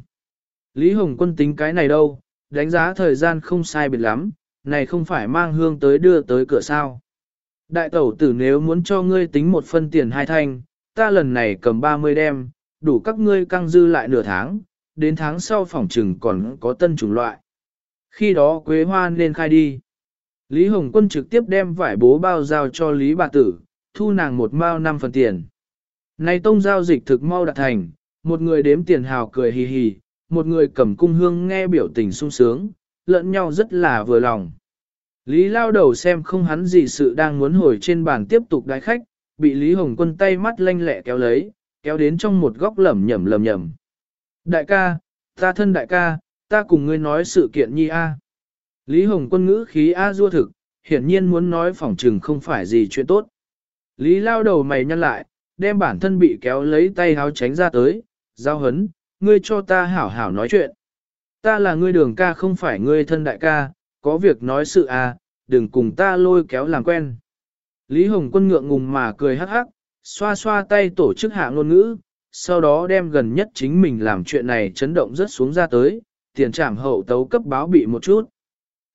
Lý Hồng Quân tính cái này đâu, đánh giá thời gian không sai biệt lắm, này không phải mang hương tới đưa tới cửa sao. Đại tẩu tử nếu muốn cho ngươi tính một phân tiền hai thanh, ta lần này cầm 30 đem, đủ các ngươi căng dư lại nửa tháng, đến tháng sau phòng trừng còn có tân chủng loại. Khi đó quế hoa nên khai đi. Lý Hồng Quân trực tiếp đem vải bố bao giao cho Lý bà tử, thu nàng một mao năm phần tiền. Này tông giao dịch thực mau đạt thành, một người đếm tiền hào cười hì hì, một người cầm cung hương nghe biểu tình sung sướng, lẫn nhau rất là vừa lòng. Lý lao đầu xem không hắn gì sự đang muốn hồi trên bàn tiếp tục đái khách, bị Lý Hồng Quân tay mắt lanh lẹ kéo lấy, kéo đến trong một góc lẩm nhẩm lẩm nhẩm. Đại ca, ta thân đại ca, ta cùng ngươi nói sự kiện nhi a. Lý Hồng Quân ngữ khí a dua thực, hiển nhiên muốn nói phỏng trừng không phải gì chuyện tốt. Lý lao đầu mày nhăn lại, đem bản thân bị kéo lấy tay háo tránh ra tới, giao hấn, ngươi cho ta hảo hảo nói chuyện. Ta là ngươi đường ca không phải ngươi thân đại ca, có việc nói sự à, đừng cùng ta lôi kéo làm quen. Lý Hồng Quân ngượng ngùng mà cười hắc hắc, xoa xoa tay tổ chức hạ ngôn ngữ, sau đó đem gần nhất chính mình làm chuyện này chấn động rất xuống ra tới, tiền trảm hậu tấu cấp báo bị một chút.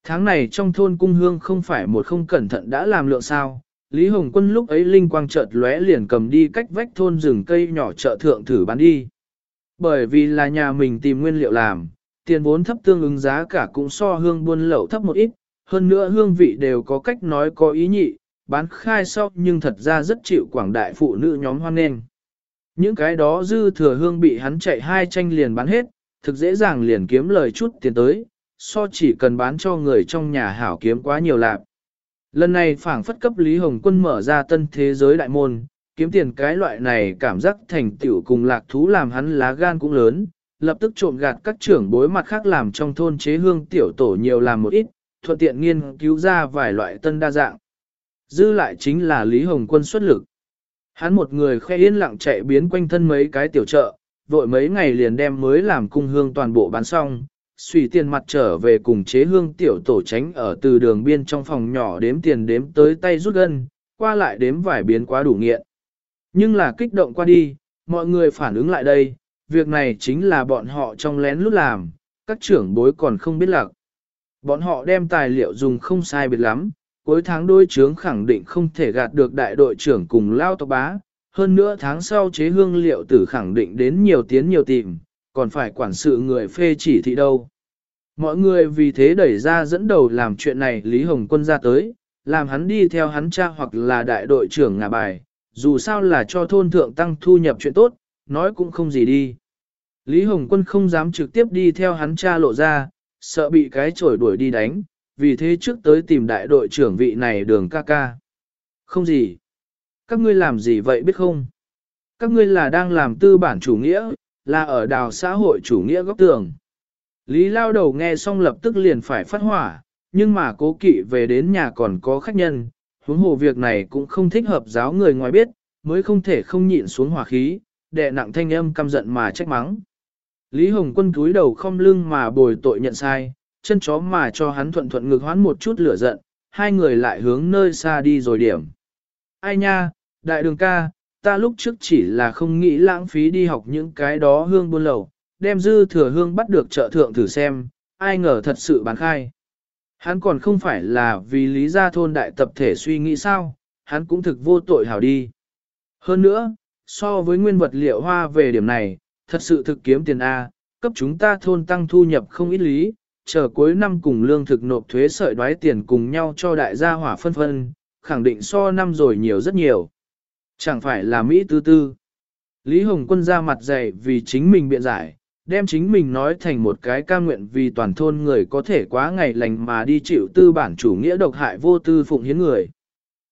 Tháng này trong thôn cung hương không phải một không cẩn thận đã làm lượng sao, Lý Hồng Quân lúc ấy linh quang chợt lóe liền cầm đi cách vách thôn rừng cây nhỏ chợ thượng thử bán đi. Bởi vì là nhà mình tìm nguyên liệu làm, tiền vốn thấp tương ứng giá cả cũng so hương buôn lậu thấp một ít, hơn nữa hương vị đều có cách nói có ý nhị, bán khai sau nhưng thật ra rất chịu quảng đại phụ nữ nhóm hoan nghênh. Những cái đó dư thừa hương bị hắn chạy hai tranh liền bán hết, thực dễ dàng liền kiếm lời chút tiền tới, so chỉ cần bán cho người trong nhà hảo kiếm quá nhiều lạc. Lần này phảng phất cấp Lý Hồng Quân mở ra tân thế giới đại môn, kiếm tiền cái loại này cảm giác thành tựu cùng lạc thú làm hắn lá gan cũng lớn, lập tức trộm gạt các trưởng bối mặt khác làm trong thôn chế hương tiểu tổ nhiều làm một ít, thuận tiện nghiên cứu ra vài loại tân đa dạng. Dư lại chính là Lý Hồng Quân xuất lực. Hắn một người khoe yên lặng chạy biến quanh thân mấy cái tiểu chợ, vội mấy ngày liền đem mới làm cung hương toàn bộ bán xong, suy tiền mặt trở về cùng chế hương tiểu tổ tránh ở từ đường biên trong phòng nhỏ đếm tiền đếm tới tay rút gân, qua lại đếm vài biến quá đủ nghiện. Nhưng là kích động qua đi, mọi người phản ứng lại đây, việc này chính là bọn họ trong lén lút làm, các trưởng bối còn không biết lạc. Bọn họ đem tài liệu dùng không sai biệt lắm, cuối tháng đôi trướng khẳng định không thể gạt được đại đội trưởng cùng lao tộc bá, hơn nữa tháng sau chế hương liệu tử khẳng định đến nhiều tiến nhiều tìm, còn phải quản sự người phê chỉ thị đâu. Mọi người vì thế đẩy ra dẫn đầu làm chuyện này Lý Hồng Quân ra tới, làm hắn đi theo hắn cha hoặc là đại đội trưởng ngạ bài, dù sao là cho thôn thượng tăng thu nhập chuyện tốt, nói cũng không gì đi. Lý Hồng Quân không dám trực tiếp đi theo hắn cha lộ ra, sợ bị cái chổi đuổi đi đánh, vì thế trước tới tìm đại đội trưởng vị này đường ca ca. Không gì. Các ngươi làm gì vậy biết không? Các ngươi là đang làm tư bản chủ nghĩa, là ở đào xã hội chủ nghĩa góc tường. Lý lao đầu nghe xong lập tức liền phải phát hỏa, nhưng mà cố kỵ về đến nhà còn có khách nhân, huống hồ việc này cũng không thích hợp giáo người ngoài biết, mới không thể không nhịn xuống hỏa khí, đệ nặng thanh âm căm giận mà trách mắng. Lý Hồng Quân cúi đầu không lưng mà bồi tội nhận sai, chân chó mà cho hắn thuận thuận ngực hoán một chút lửa giận, hai người lại hướng nơi xa đi rồi điểm. Ai nha, đại đường ca, ta lúc trước chỉ là không nghĩ lãng phí đi học những cái đó hương buôn lầu, đem dư thừa hương bắt được chợ thượng thử xem, ai ngờ thật sự bán khai. Hắn còn không phải là vì lý gia thôn đại tập thể suy nghĩ sao, hắn cũng thực vô tội hảo đi. Hơn nữa, so với nguyên vật liệu hoa về điểm này, thật sự thực kiếm tiền A, cấp chúng ta thôn tăng thu nhập không ít lý, chờ cuối năm cùng lương thực nộp thuế sợi đoái tiền cùng nhau cho đại gia hỏa phân phân, khẳng định so năm rồi nhiều rất nhiều. Chẳng phải là Mỹ tư tư. Lý Hồng Quân ra mặt dày vì chính mình biện giải, đem chính mình nói thành một cái ca nguyện vì toàn thôn người có thể quá ngày lành mà đi chịu tư bản chủ nghĩa độc hại vô tư phụng hiến người.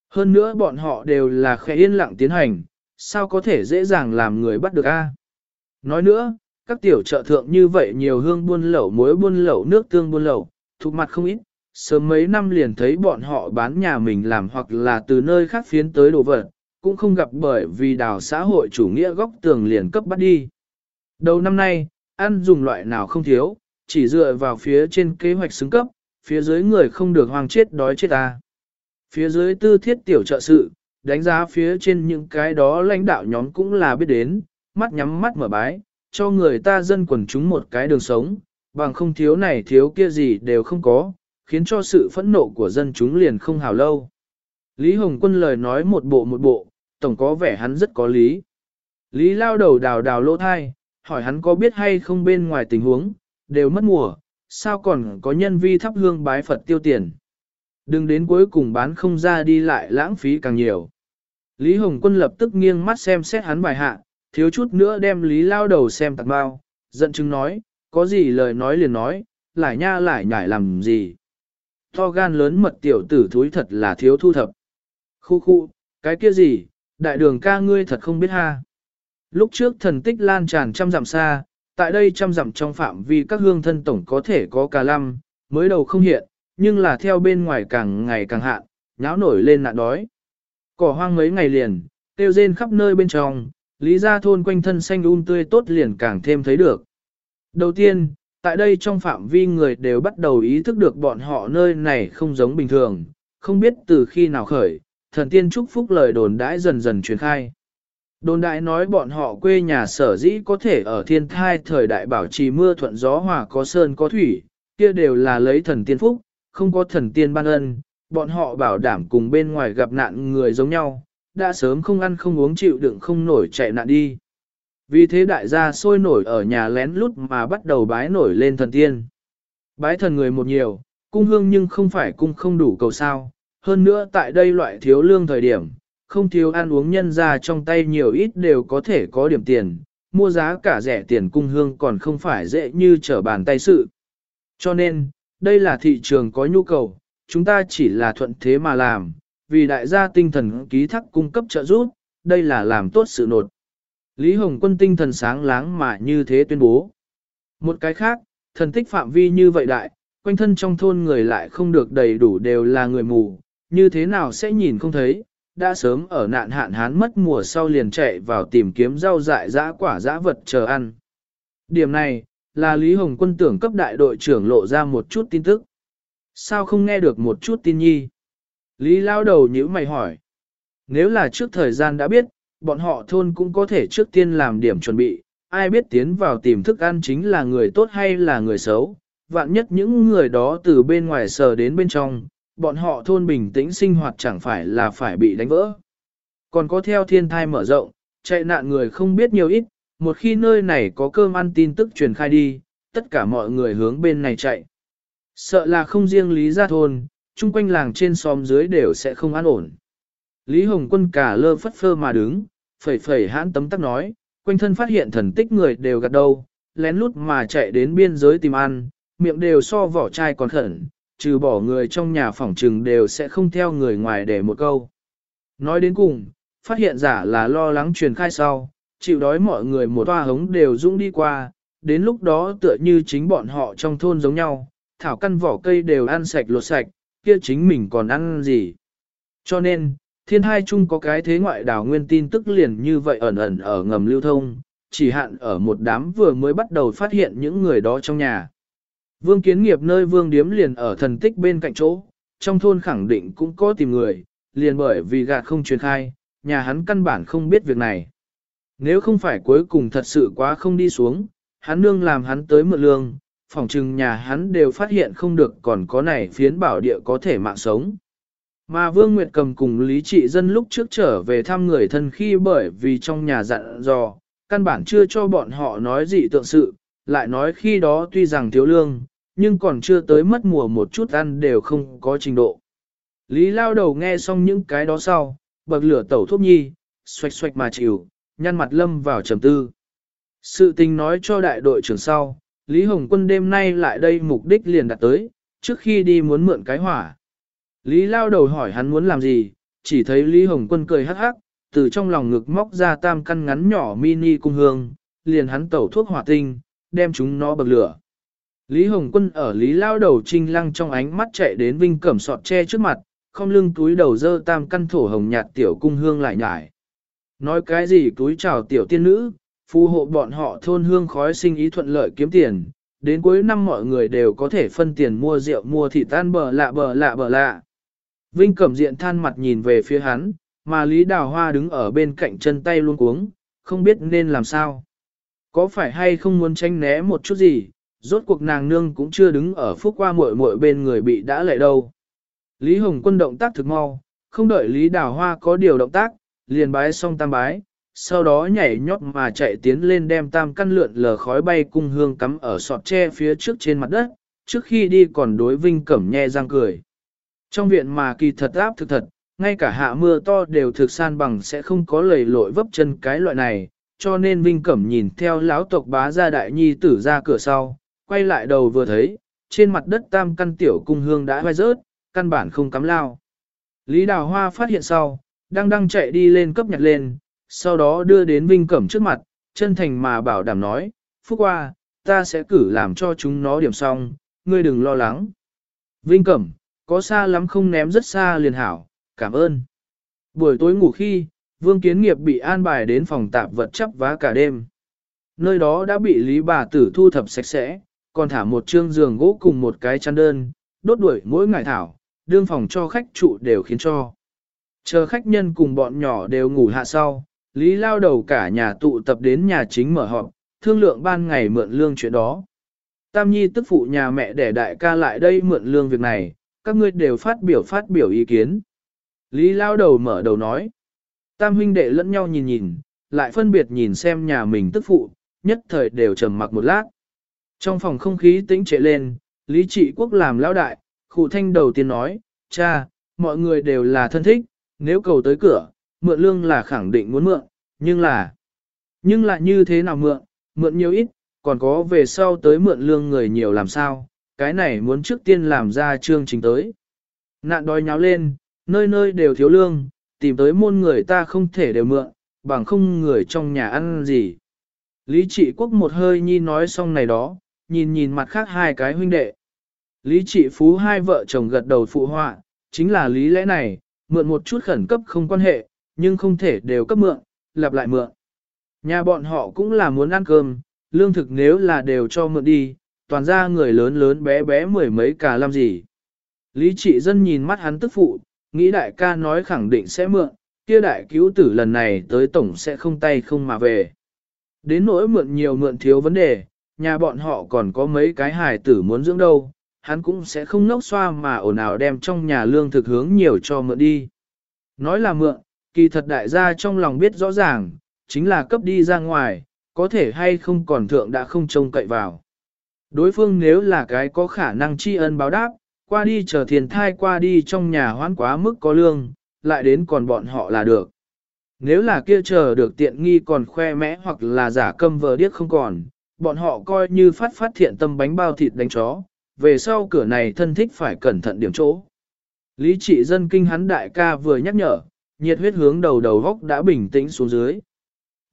Hơn nữa bọn họ đều là khẽ yên lặng tiến hành, sao có thể dễ dàng làm người bắt được a? Nói nữa, các tiểu trợ thượng như vậy nhiều hương buôn lẩu muối buôn lẩu nước tương buôn lẩu, thuộc mặt không ít, sớm mấy năm liền thấy bọn họ bán nhà mình làm hoặc là từ nơi khác phiến tới đồ vật, cũng không gặp bởi vì đào xã hội chủ nghĩa góc tường liền cấp bắt đi. Đầu năm nay, ăn dùng loại nào không thiếu, chỉ dựa vào phía trên kế hoạch xứng cấp, phía dưới người không được hoang chết đói chết ta. Phía dưới tư thiết tiểu trợ sự, đánh giá phía trên những cái đó lãnh đạo nhóm cũng là biết đến, mắt nhắm mắt mở bái, cho người ta dân quần chúng một cái đường sống, bằng không thiếu này thiếu kia gì đều không có, khiến cho sự phẫn nộ của dân chúng liền không hào lâu. Lý Hồng Quân lời nói một bộ một bộ, tổng có vẻ hắn rất có lý. Lý lao đầu đào đào lỗ thai, hỏi hắn có biết hay không bên ngoài tình huống, đều mất mùa, sao còn có nhân vi thắp hương bái Phật tiêu tiền. Đừng đến cuối cùng bán không ra đi lại lãng phí càng nhiều. Lý Hồng Quân lập tức nghiêng mắt xem xét hắn bài hạ, thiếu chút nữa đem Lý lao đầu xem tạc bao, giận chứng nói, có gì lời nói liền nói, lại nha lại nhảy làm gì. To gan lớn mật tiểu tử thúi thật là thiếu thu thập. Khu khu, cái kia gì, đại đường ca ngươi thật không biết ha. Lúc trước thần tích lan tràn trăm dặm xa, tại đây trăm dặm trong phạm vi các hương thân tổng có thể có cả lăm, mới đầu không hiện, nhưng là theo bên ngoài càng ngày càng hạn, nháo nổi lên nạn đói. Cỏ hoang mấy ngày liền, tiêu rên khắp nơi bên trong, lý gia thôn quanh thân xanh um tươi tốt liền càng thêm thấy được. Đầu tiên, tại đây trong phạm vi người đều bắt đầu ý thức được bọn họ nơi này không giống bình thường, không biết từ khi nào khởi, thần tiên chúc phúc lời đồn đãi dần dần truyền khai. Đồn đại nói bọn họ quê nhà sở dĩ có thể ở thiên thai thời đại bảo trì mưa thuận gió hòa có sơn có thủy, kia đều là lấy thần tiên phúc, không có thần tiên ban ân, bọn họ bảo đảm cùng bên ngoài gặp nạn người giống nhau, đã sớm không ăn không uống chịu đựng không nổi chạy nạn đi. Vì thế đại gia sôi nổi ở nhà lén lút mà bắt đầu bái nổi lên thần tiên. Bái thần người một nhiều, cung hương nhưng không phải cung không đủ cầu sao, hơn nữa tại đây loại thiếu lương thời điểm, không thiếu ăn uống nhân ra trong tay nhiều ít đều có thể có điểm tiền, mua giá cả rẻ tiền cung hương còn không phải dễ như trở bàn tay sự. Cho nên, đây là thị trường có nhu cầu, chúng ta chỉ là thuận thế mà làm, vì đại gia tinh thần ký thác cung cấp trợ giúp, đây là làm tốt sự nột. Lý Hồng Quân tinh thần sáng láng mà như thế tuyên bố. Một cái khác, thần tích phạm vi như vậy đại, quanh thân trong thôn người lại không được đầy đủ đều là người mù, như thế nào sẽ nhìn không thấy, đã sớm ở nạn hạn hán mất mùa sau liền chạy vào tìm kiếm rau dại dã quả dã vật chờ ăn. Điểm này, là Lý Hồng Quân tưởng cấp đại đội trưởng lộ ra một chút tin tức. Sao không nghe được một chút tin nhi? Lý lao đầu nhữ mày hỏi. Nếu là trước thời gian đã biết, bọn họ thôn cũng có thể trước tiên làm điểm chuẩn bị, ai biết tiến vào tìm thức ăn chính là người tốt hay là người xấu, vạn nhất những người đó từ bên ngoài sờ đến bên trong, bọn họ thôn bình tĩnh sinh hoạt chẳng phải là phải bị đánh vỡ. Còn có theo thiên thai mở rộng, chạy nạn người không biết nhiều ít, một khi nơi này có cơm ăn tin tức truyền khai đi, tất cả mọi người hướng bên này chạy. Sợ là không riêng Lý Gia Thôn, chung quanh làng trên xóm dưới đều sẽ không an ổn. Lý Hồng Quân cả lơ phất phơ mà đứng, phẩy phẩy hãn tấm tắc nói, quanh thân phát hiện thần tích người đều gạt đâu, lén lút mà chạy đến biên giới tìm ăn, miệng đều so vỏ chai còn khẩn, trừ bỏ người trong nhà phỏng trừng đều sẽ không theo người ngoài để một câu. Nói đến cùng, phát hiện giả là lo lắng truyền khai sau, chịu đói mọi người một toa hống đều dũng đi qua, đến lúc đó tựa như chính bọn họ trong thôn giống nhau, thảo căn vỏ cây đều ăn sạch lột sạch, kia chính mình còn ăn gì. Cho nên, thiên hai chung có cái thế ngoại đảo nguyên tin tức liền như vậy ẩn ẩn ở ngầm lưu thông, chỉ hạn ở một đám vừa mới bắt đầu phát hiện những người đó trong nhà. Vương kiến nghiệp nơi vương điếm liền ở thần tích bên cạnh chỗ, trong thôn khẳng định cũng có tìm người, liền bởi vì gạt không truyền khai, nhà hắn căn bản không biết việc này. Nếu không phải cuối cùng thật sự quá không đi xuống, hắn nương làm hắn tới mượn lương, phòng trừng nhà hắn đều phát hiện không được còn có này phiến bảo địa có thể mạng sống. Mà Vương Nguyệt cầm cùng Lý Trị Dân lúc trước trở về thăm người thân khi bởi vì trong nhà dặn dò, căn bản chưa cho bọn họ nói gì tượng sự, lại nói khi đó tuy rằng thiếu lương, nhưng còn chưa tới mất mùa một chút ăn đều không có trình độ. Lý lao đầu nghe xong những cái đó sau, bậc lửa tẩu thuốc nhi, xoạch xoạch mà chịu, nhăn mặt lâm vào trầm tư. Sự tình nói cho đại đội trưởng sau, Lý Hồng Quân đêm nay lại đây mục đích liền đặt tới, trước khi đi muốn mượn cái hỏa. Lý lao đầu hỏi hắn muốn làm gì, chỉ thấy Lý Hồng Quân cười hắc hắc, từ trong lòng ngực móc ra tam căn ngắn nhỏ mini cung hương, liền hắn tẩu thuốc hỏa tinh, đem chúng nó bậc lửa. Lý Hồng Quân ở Lý lao đầu trinh lăng trong ánh mắt chạy đến Vinh Cẩm sọt che trước mặt, không lưng túi đầu dơ tam căn thổ hồng nhạt tiểu cung hương lại nhải. Nói cái gì túi chào tiểu tiên nữ, phù hộ bọn họ thôn hương khói sinh ý thuận lợi kiếm tiền, đến cuối năm mọi người đều có thể phân tiền mua rượu mua thịt tan bờ lạ bờ lạ bờ lạ. Vinh Cẩm diện than mặt nhìn về phía hắn, mà Lý Đào Hoa đứng ở bên cạnh chân tay luôn cuống, không biết nên làm sao. Có phải hay không muốn tranh né một chút gì, rốt cuộc nàng nương cũng chưa đứng ở phúc qua muội muội bên người bị đã lệ đâu. Lý Hồng Quân động tác thực mau, không đợi Lý Đào Hoa có điều động tác, liền bái xong tam bái, sau đó nhảy nhót mà chạy tiến lên đem tam căn lượn lờ khói bay cung hương cắm ở sọt tre phía trước trên mặt đất, trước khi đi còn đối Vinh Cẩm nhe răng cười. Trong viện mà kỳ thật áp thực thật, ngay cả hạ mưa to đều thực san bằng sẽ không có lầy lội vấp chân cái loại này, cho nên Vinh Cẩm nhìn theo lão tộc bá gia đại nhi tử ra cửa sau, quay lại đầu vừa thấy, trên mặt đất tam căn tiểu cung hương đã vai rớt, căn bản không cắm lao. Lý Đào Hoa phát hiện sau, đang đang chạy đi lên cấp nhặt lên, sau đó đưa đến Vinh Cẩm trước mặt, chân thành mà bảo đảm nói, Phúc qua, ta sẽ cử làm cho chúng nó điểm xong, ngươi đừng lo lắng. Vinh Cẩm, có xa lắm không ném rất xa liền hảo, cảm ơn. Buổi tối ngủ khi, Vương Kiến Nghiệp bị an bài đến phòng tạp vật chấp vá cả đêm. Nơi đó đã bị Lý bà tử thu thập sạch sẽ, còn thả một trương giường gỗ cùng một cái chăn đơn, đốt đuổi mỗi ngày thảo, đương phòng cho khách trụ đều khiến cho. Chờ khách nhân cùng bọn nhỏ đều ngủ hạ sau, Lý lao đầu cả nhà tụ tập đến nhà chính mở họp, thương lượng ban ngày mượn lương chuyện đó. Tam Nhi tức phụ nhà mẹ để đại ca lại đây mượn lương việc này, các ngươi đều phát biểu phát biểu ý kiến. Lý lao đầu mở đầu nói. Tam huynh đệ lẫn nhau nhìn nhìn, lại phân biệt nhìn xem nhà mình tức phụ, nhất thời đều trầm mặc một lát. Trong phòng không khí tĩnh trệ lên, Lý Trị Quốc làm lão đại, khụ thanh đầu tiên nói, cha, mọi người đều là thân thích, nếu cầu tới cửa, mượn lương là khẳng định muốn mượn, nhưng là, nhưng là như thế nào mượn, mượn nhiều ít, còn có về sau tới mượn lương người nhiều làm sao, cái này muốn trước tiên làm ra chương trình tới. Nạn đói nháo lên, nơi nơi đều thiếu lương, tìm tới môn người ta không thể đều mượn, bằng không người trong nhà ăn gì. Lý trị quốc một hơi nhi nói xong này đó, nhìn nhìn mặt khác hai cái huynh đệ. Lý trị phú hai vợ chồng gật đầu phụ họa, chính là lý lẽ này, mượn một chút khẩn cấp không quan hệ, nhưng không thể đều cấp mượn, lặp lại mượn. Nhà bọn họ cũng là muốn ăn cơm, lương thực nếu là đều cho mượn đi, toàn ra người lớn lớn bé bé mười mấy cả làm gì. Lý trị dân nhìn mắt hắn tức phụ, nghĩ đại ca nói khẳng định sẽ mượn, kia đại cứu tử lần này tới tổng sẽ không tay không mà về. Đến nỗi mượn nhiều mượn thiếu vấn đề, nhà bọn họ còn có mấy cái hài tử muốn dưỡng đâu, hắn cũng sẽ không nốc xoa mà ồn ào đem trong nhà lương thực hướng nhiều cho mượn đi. Nói là mượn, kỳ thật đại gia trong lòng biết rõ ràng, chính là cấp đi ra ngoài, có thể hay không còn thượng đã không trông cậy vào. Đối phương nếu là cái có khả năng tri ân báo đáp, qua đi chờ thiền thai qua đi trong nhà hoán quá mức có lương, lại đến còn bọn họ là được. Nếu là kia chờ được tiện nghi còn khoe mẽ hoặc là giả câm vờ điếc không còn, bọn họ coi như phát phát thiện tâm bánh bao thịt đánh chó, về sau cửa này thân thích phải cẩn thận điểm chỗ. Lý trị dân kinh hắn đại ca vừa nhắc nhở, nhiệt huyết hướng đầu đầu góc đã bình tĩnh xuống dưới.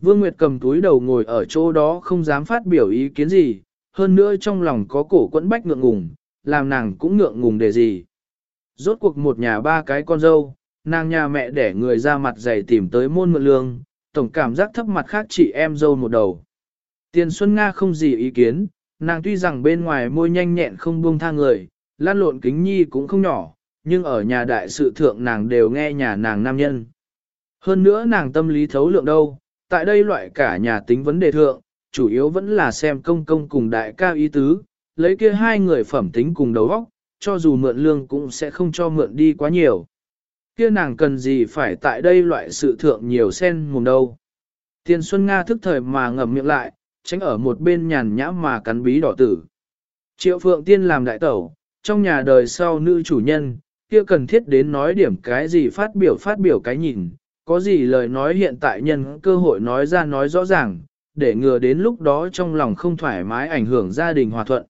Vương Nguyệt cầm túi đầu ngồi ở chỗ đó không dám phát biểu ý kiến gì, hơn nữa trong lòng có cổ quẫn bách ngượng ngùng, làm nàng cũng ngượng ngùng để gì. Rốt cuộc một nhà ba cái con dâu, nàng nhà mẹ để người ra mặt dày tìm tới môn mượn lương, tổng cảm giác thấp mặt khác chị em dâu một đầu. Tiền Xuân Nga không gì ý kiến, nàng tuy rằng bên ngoài môi nhanh nhẹn không buông tha người, lan lộn kính nhi cũng không nhỏ, nhưng ở nhà đại sự thượng nàng đều nghe nhà nàng nam nhân. Hơn nữa nàng tâm lý thấu lượng đâu, tại đây loại cả nhà tính vấn đề thượng, chủ yếu vẫn là xem công công cùng đại ca ý tứ, lấy kia hai người phẩm tính cùng đầu óc, cho dù mượn lương cũng sẽ không cho mượn đi quá nhiều. Kia nàng cần gì phải tại đây loại sự thượng nhiều sen mồm đâu. Tiền Xuân Nga thức thời mà ngậm miệng lại, tránh ở một bên nhàn nhã mà cắn bí đỏ tử. Triệu Phượng Tiên làm đại tẩu, trong nhà đời sau nữ chủ nhân, kia cần thiết đến nói điểm cái gì phát biểu phát biểu cái nhìn, có gì lời nói hiện tại nhân cơ hội nói ra nói rõ ràng, để ngừa đến lúc đó trong lòng không thoải mái ảnh hưởng gia đình hòa thuận.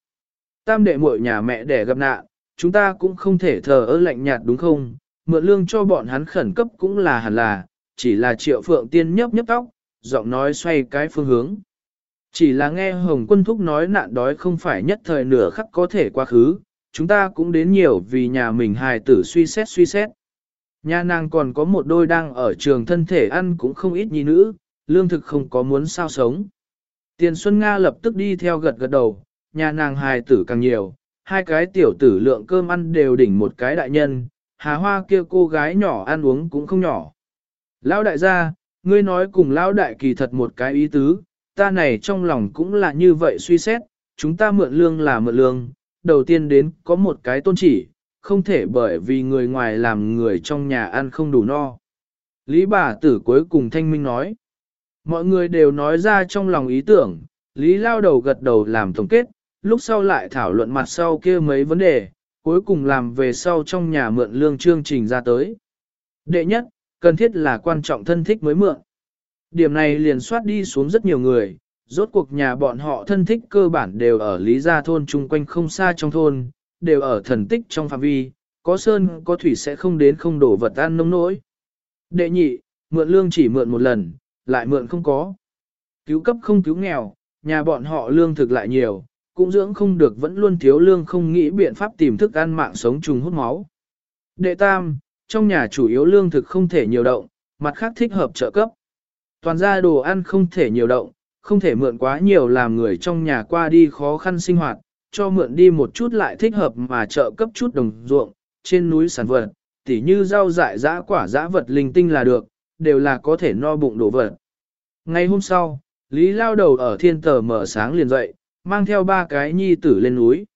Tam đệ muội nhà mẹ đẻ gặp nạn, chúng ta cũng không thể thờ ơ lạnh nhạt đúng không, mượn lương cho bọn hắn khẩn cấp cũng là hẳn là, chỉ là triệu phượng tiên nhấp nhấp tóc, giọng nói xoay cái phương hướng. Chỉ là nghe Hồng Quân Thúc nói nạn đói không phải nhất thời nửa khắc có thể quá khứ, chúng ta cũng đến nhiều vì nhà mình hài tử suy xét suy xét. Nhà nàng còn có một đôi đang ở trường thân thể ăn cũng không ít nhi nữ, lương thực không có muốn sao sống. Tiền Xuân Nga lập tức đi theo gật gật đầu, nhà nàng hài tử càng nhiều, hai cái tiểu tử lượng cơm ăn đều đỉnh một cái đại nhân, hà hoa kia cô gái nhỏ ăn uống cũng không nhỏ. Lão đại gia, ngươi nói cùng lão đại kỳ thật một cái ý tứ, ta này trong lòng cũng là như vậy suy xét, chúng ta mượn lương là mượn lương, đầu tiên đến có một cái tôn chỉ, không thể bởi vì người ngoài làm người trong nhà ăn không đủ no. Lý bà tử cuối cùng thanh minh nói, mọi người đều nói ra trong lòng ý tưởng, Lý lao đầu gật đầu làm tổng kết, lúc sau lại thảo luận mặt sau kia mấy vấn đề, cuối cùng làm về sau trong nhà mượn lương chương trình ra tới. Đệ nhất, cần thiết là quan trọng thân thích mới mượn. Điểm này liền soát đi xuống rất nhiều người, rốt cuộc nhà bọn họ thân thích cơ bản đều ở Lý Gia thôn chung quanh không xa trong thôn, đều ở thần tích trong phạm vi, có sơn có thủy sẽ không đến không đổ vật ăn nông nỗi. Đệ nhị, mượn lương chỉ mượn một lần, lại mượn không có. Cứu cấp không cứu nghèo, nhà bọn họ lương thực lại nhiều, cũng dưỡng không được vẫn luôn thiếu lương không nghĩ biện pháp tìm thức ăn mạng sống trùng hút máu. Đệ tam, trong nhà chủ yếu lương thực không thể nhiều động, mặt khác thích hợp trợ cấp. Toàn gia đồ ăn không thể nhiều động, không thể mượn quá nhiều làm người trong nhà qua đi khó khăn sinh hoạt, cho mượn đi một chút lại thích hợp mà trợ cấp chút đồng ruộng, trên núi sản vật, tỉ như rau dại dã quả dã vật linh tinh là được, đều là có thể no bụng đổ vật. Ngày hôm sau, Lý lao đầu ở thiên tờ mở sáng liền dậy, mang theo ba cái nhi tử lên núi.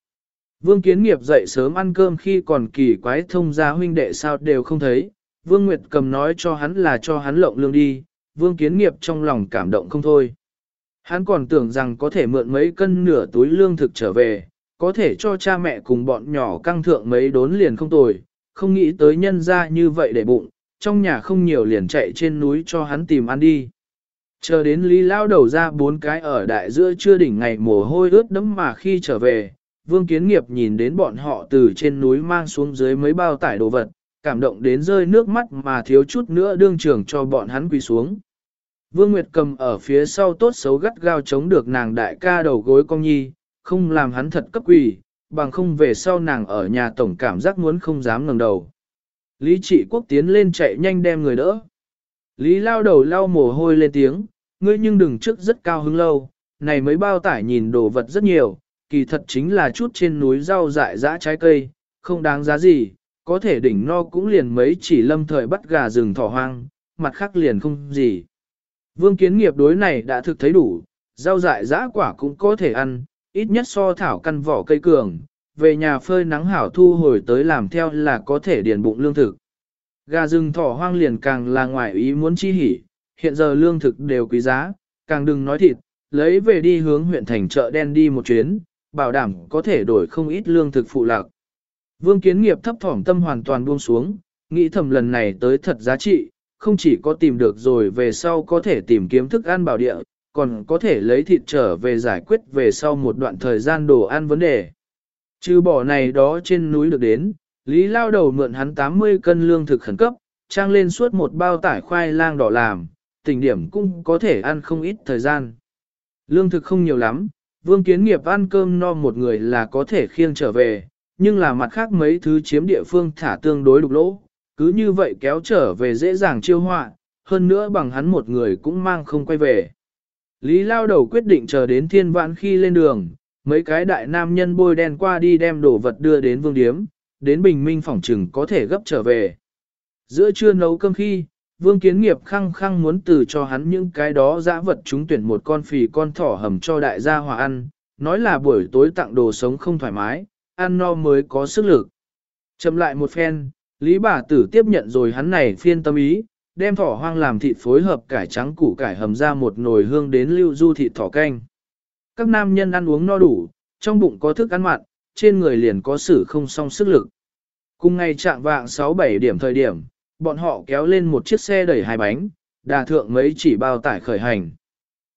Vương Kiến Nghiệp dậy sớm ăn cơm khi còn kỳ quái thông gia huynh đệ sao đều không thấy, Vương Nguyệt cầm nói cho hắn là cho hắn lộng lương đi, Vương Kiến Nghiệp trong lòng cảm động không thôi. Hắn còn tưởng rằng có thể mượn mấy cân nửa túi lương thực trở về, có thể cho cha mẹ cùng bọn nhỏ căng thượng mấy đốn liền không tồi, không nghĩ tới nhân ra như vậy để bụng, trong nhà không nhiều liền chạy trên núi cho hắn tìm ăn đi. Chờ đến Lý lao đầu ra bốn cái ở đại giữa chưa đỉnh ngày mồ hôi ướt đẫm mà khi trở về, Vương Kiến Nghiệp nhìn đến bọn họ từ trên núi mang xuống dưới mấy bao tải đồ vật, cảm động đến rơi nước mắt mà thiếu chút nữa đương trường cho bọn hắn quỳ xuống. Vương Nguyệt cầm ở phía sau tốt xấu gắt gao chống được nàng đại ca đầu gối cong nhi, không làm hắn thật cấp quỷ. bằng không về sau nàng ở nhà tổng cảm giác muốn không dám ngẩng đầu. Lý trị quốc tiến lên chạy nhanh đem người đỡ. Lý lao đầu lao mồ hôi lên tiếng, ngươi nhưng đừng trước rất cao hứng lâu, này mới bao tải nhìn đồ vật rất nhiều, kỳ thật chính là chút trên núi rau dại dã trái cây, không đáng giá gì, có thể đỉnh no cũng liền mấy chỉ lâm thời bắt gà rừng thỏ hoang, mặt khác liền không gì. Vương kiến nghiệp đối này đã thực thấy đủ, rau dại giã quả cũng có thể ăn, ít nhất so thảo căn vỏ cây cường, về nhà phơi nắng hảo thu hồi tới làm theo là có thể điền bụng lương thực. Gà rừng thỏ hoang liền càng là ngoài ý muốn chi hỉ, hiện giờ lương thực đều quý giá, càng đừng nói thịt, lấy về đi hướng huyện thành chợ đen đi một chuyến, bảo đảm có thể đổi không ít lương thực phụ lạc. Vương kiến nghiệp thấp thỏm tâm hoàn toàn buông xuống, nghĩ thầm lần này tới thật giá trị, không chỉ có tìm được rồi về sau có thể tìm kiếm thức ăn bảo địa, còn có thể lấy thịt trở về giải quyết về sau một đoạn thời gian đồ ăn vấn đề. Trừ bỏ này đó trên núi được đến, Lý lao đầu mượn hắn 80 cân lương thực khẩn cấp, trang lên suốt một bao tải khoai lang đỏ làm, tình điểm cũng có thể ăn không ít thời gian. Lương thực không nhiều lắm, vương kiến nghiệp ăn cơm no một người là có thể khiêng trở về, nhưng là mặt khác mấy thứ chiếm địa phương thả tương đối đục lỗ, cứ như vậy kéo trở về dễ dàng chiêu họa, hơn nữa bằng hắn một người cũng mang không quay về. Lý lao đầu quyết định chờ đến thiên vãn khi lên đường, mấy cái đại nam nhân bôi đen qua đi đem đồ vật đưa đến vương điếm, đến bình minh phòng trừng có thể gấp trở về. Giữa trưa nấu cơm khi, vương kiến nghiệp khăng khăng muốn từ cho hắn những cái đó dã vật chúng tuyển một con phì con thỏ hầm cho đại gia hòa ăn, nói là buổi tối tặng đồ sống không thoải mái, ăn no mới có sức lực. Chậm lại một phen, Lý bà tử tiếp nhận rồi hắn này phiên tâm ý, đem thỏ hoang làm thịt phối hợp cải trắng củ cải hầm ra một nồi hương đến lưu du thịt thỏ canh. Các nam nhân ăn uống no đủ, trong bụng có thức ăn mặn, trên người liền có sử không song sức lực. Cùng ngày trạng vạng 6-7 điểm thời điểm, bọn họ kéo lên một chiếc xe đẩy hai bánh, đà thượng mấy chỉ bao tải khởi hành.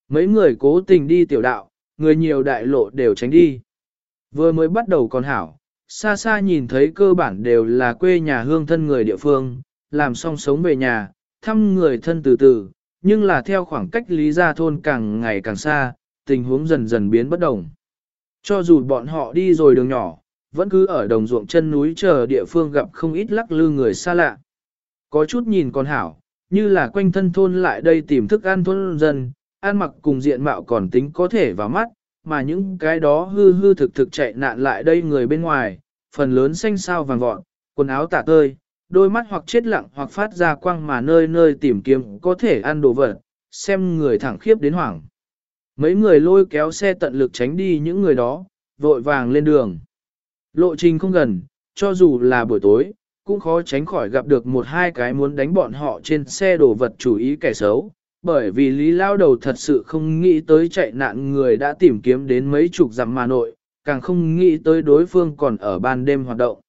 Mấy người cố tình đi tiểu đạo, người nhiều đại lộ đều tránh đi. Vừa mới bắt đầu còn hảo, xa xa nhìn thấy cơ bản đều là quê nhà hương thân người địa phương, làm xong sống về nhà, thăm người thân từ từ, nhưng là theo khoảng cách lý gia thôn càng ngày càng xa, tình huống dần dần biến bất đồng. Cho dù bọn họ đi rồi đường nhỏ, vẫn cứ ở đồng ruộng chân núi chờ địa phương gặp không ít lắc lư người xa lạ. Có chút nhìn còn hảo, như là quanh thân thôn lại đây tìm thức ăn thôn dân, ăn mặc cùng diện mạo còn tính có thể vào mắt, mà những cái đó hư hư thực thực chạy nạn lại đây người bên ngoài, phần lớn xanh sao vàng vọt, quần áo tả tơi, đôi mắt hoặc chết lặng hoặc phát ra quang mà nơi nơi tìm kiếm có thể ăn đồ vật, xem người thẳng khiếp đến hoảng. Mấy người lôi kéo xe tận lực tránh đi những người đó, vội vàng lên đường. Lộ trình không gần, cho dù là buổi tối, cũng khó tránh khỏi gặp được một hai cái muốn đánh bọn họ trên xe đồ vật chủ ý kẻ xấu, bởi vì Lý Lao Đầu thật sự không nghĩ tới chạy nạn người đã tìm kiếm đến mấy chục dặm mà nội, càng không nghĩ tới đối phương còn ở ban đêm hoạt động.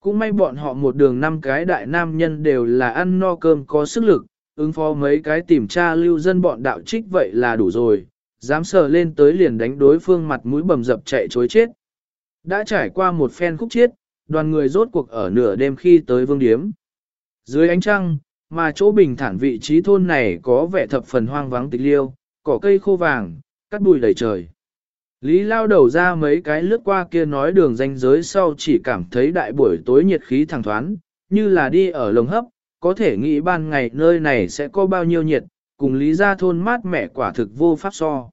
Cũng may bọn họ một đường năm cái đại nam nhân đều là ăn no cơm có sức lực, ứng phó mấy cái tìm tra lưu dân bọn đạo trích vậy là đủ rồi, dám sờ lên tới liền đánh đối phương mặt mũi bầm dập chạy chối chết. Đã trải qua một phen khúc chết, đoàn người rốt cuộc ở nửa đêm khi tới vương điếm. Dưới ánh trăng, mà chỗ bình thản vị trí thôn này có vẻ thập phần hoang vắng tịch liêu, cỏ cây khô vàng, cắt bụi đầy trời. Lý lao đầu ra mấy cái lướt qua kia nói đường danh giới sau chỉ cảm thấy đại buổi tối nhiệt khí thẳng thoáng, như là đi ở lồng hấp, có thể nghĩ ban ngày nơi này sẽ có bao nhiêu nhiệt, cùng lý ra thôn mát mẻ quả thực vô pháp so.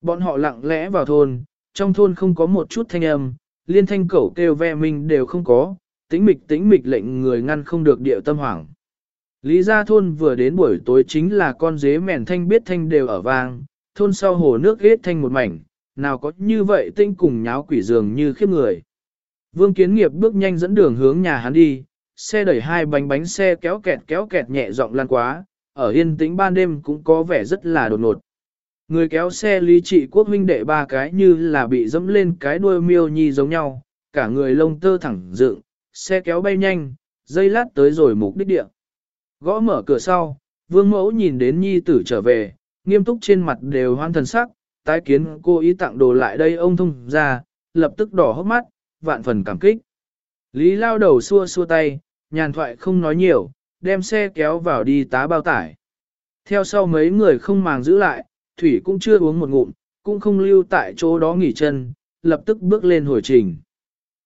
Bọn họ lặng lẽ vào thôn, trong thôn không có một chút thanh âm, liên thanh cẩu kêu ve mình đều không có, tĩnh mịch tĩnh mịch lệnh người ngăn không được điệu tâm hoảng. Lý gia thôn vừa đến buổi tối chính là con dế mèn thanh biết thanh đều ở vang, thôn sau hồ nước ghét thanh một mảnh, nào có như vậy tinh cùng nháo quỷ dường như khiếp người. Vương kiến nghiệp bước nhanh dẫn đường hướng nhà hắn đi, xe đẩy hai bánh bánh xe kéo kẹt kéo kẹt nhẹ giọng lan quá, ở yên tĩnh ban đêm cũng có vẻ rất là đột ngột. Người kéo xe lý trị quốc huynh đệ ba cái như là bị dẫm lên cái đuôi miêu nhi giống nhau, cả người lông tơ thẳng dựng, xe kéo bay nhanh, dây lát tới rồi mục đích địa. Gõ mở cửa sau, vương mẫu nhìn đến nhi tử trở về, nghiêm túc trên mặt đều hoan thần sắc, tái kiến cô ý tặng đồ lại đây ông thông ra, lập tức đỏ hốc mắt, vạn phần cảm kích. Lý lao đầu xua xua tay, nhàn thoại không nói nhiều, đem xe kéo vào đi tá bao tải. Theo sau mấy người không màng giữ lại, Thủy cũng chưa uống một ngụm, cũng không lưu tại chỗ đó nghỉ chân, lập tức bước lên hồi trình.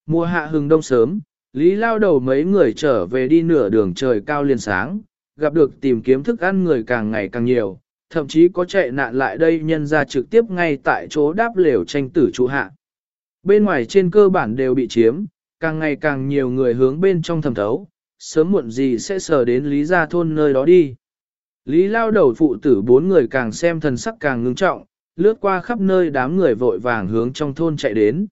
Mùa hạ hừng đông sớm, Lý lao đầu mấy người trở về đi nửa đường trời cao liền sáng, gặp được tìm kiếm thức ăn người càng ngày càng nhiều, thậm chí có chạy nạn lại đây nhân ra trực tiếp ngay tại chỗ đáp lều tranh tử trụ hạ. Bên ngoài trên cơ bản đều bị chiếm, càng ngày càng nhiều người hướng bên trong thầm thấu, sớm muộn gì sẽ sờ đến Lý Gia Thôn nơi đó đi. Lý lao đầu phụ tử bốn người càng xem thần sắc càng ngưng trọng, lướt qua khắp nơi đám người vội vàng hướng trong thôn chạy đến.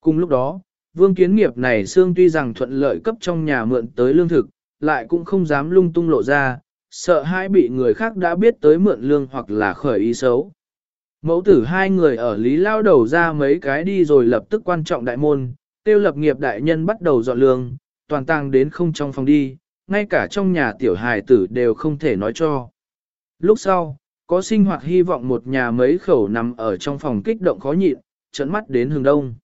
Cùng lúc đó, vương kiến nghiệp này xương tuy rằng thuận lợi cấp trong nhà mượn tới lương thực, lại cũng không dám lung tung lộ ra, sợ hai bị người khác đã biết tới mượn lương hoặc là khởi ý xấu. Mẫu tử hai người ở lý lao đầu ra mấy cái đi rồi lập tức quan trọng đại môn, tiêu lập nghiệp đại nhân bắt đầu dọn lương, toàn tàng đến không trong phòng đi, ngay cả trong nhà tiểu hài tử đều không thể nói cho. Lúc sau, có sinh hoạt hy vọng một nhà mấy khẩu nằm ở trong phòng kích động khó nhịn, trận mắt đến hừng đông.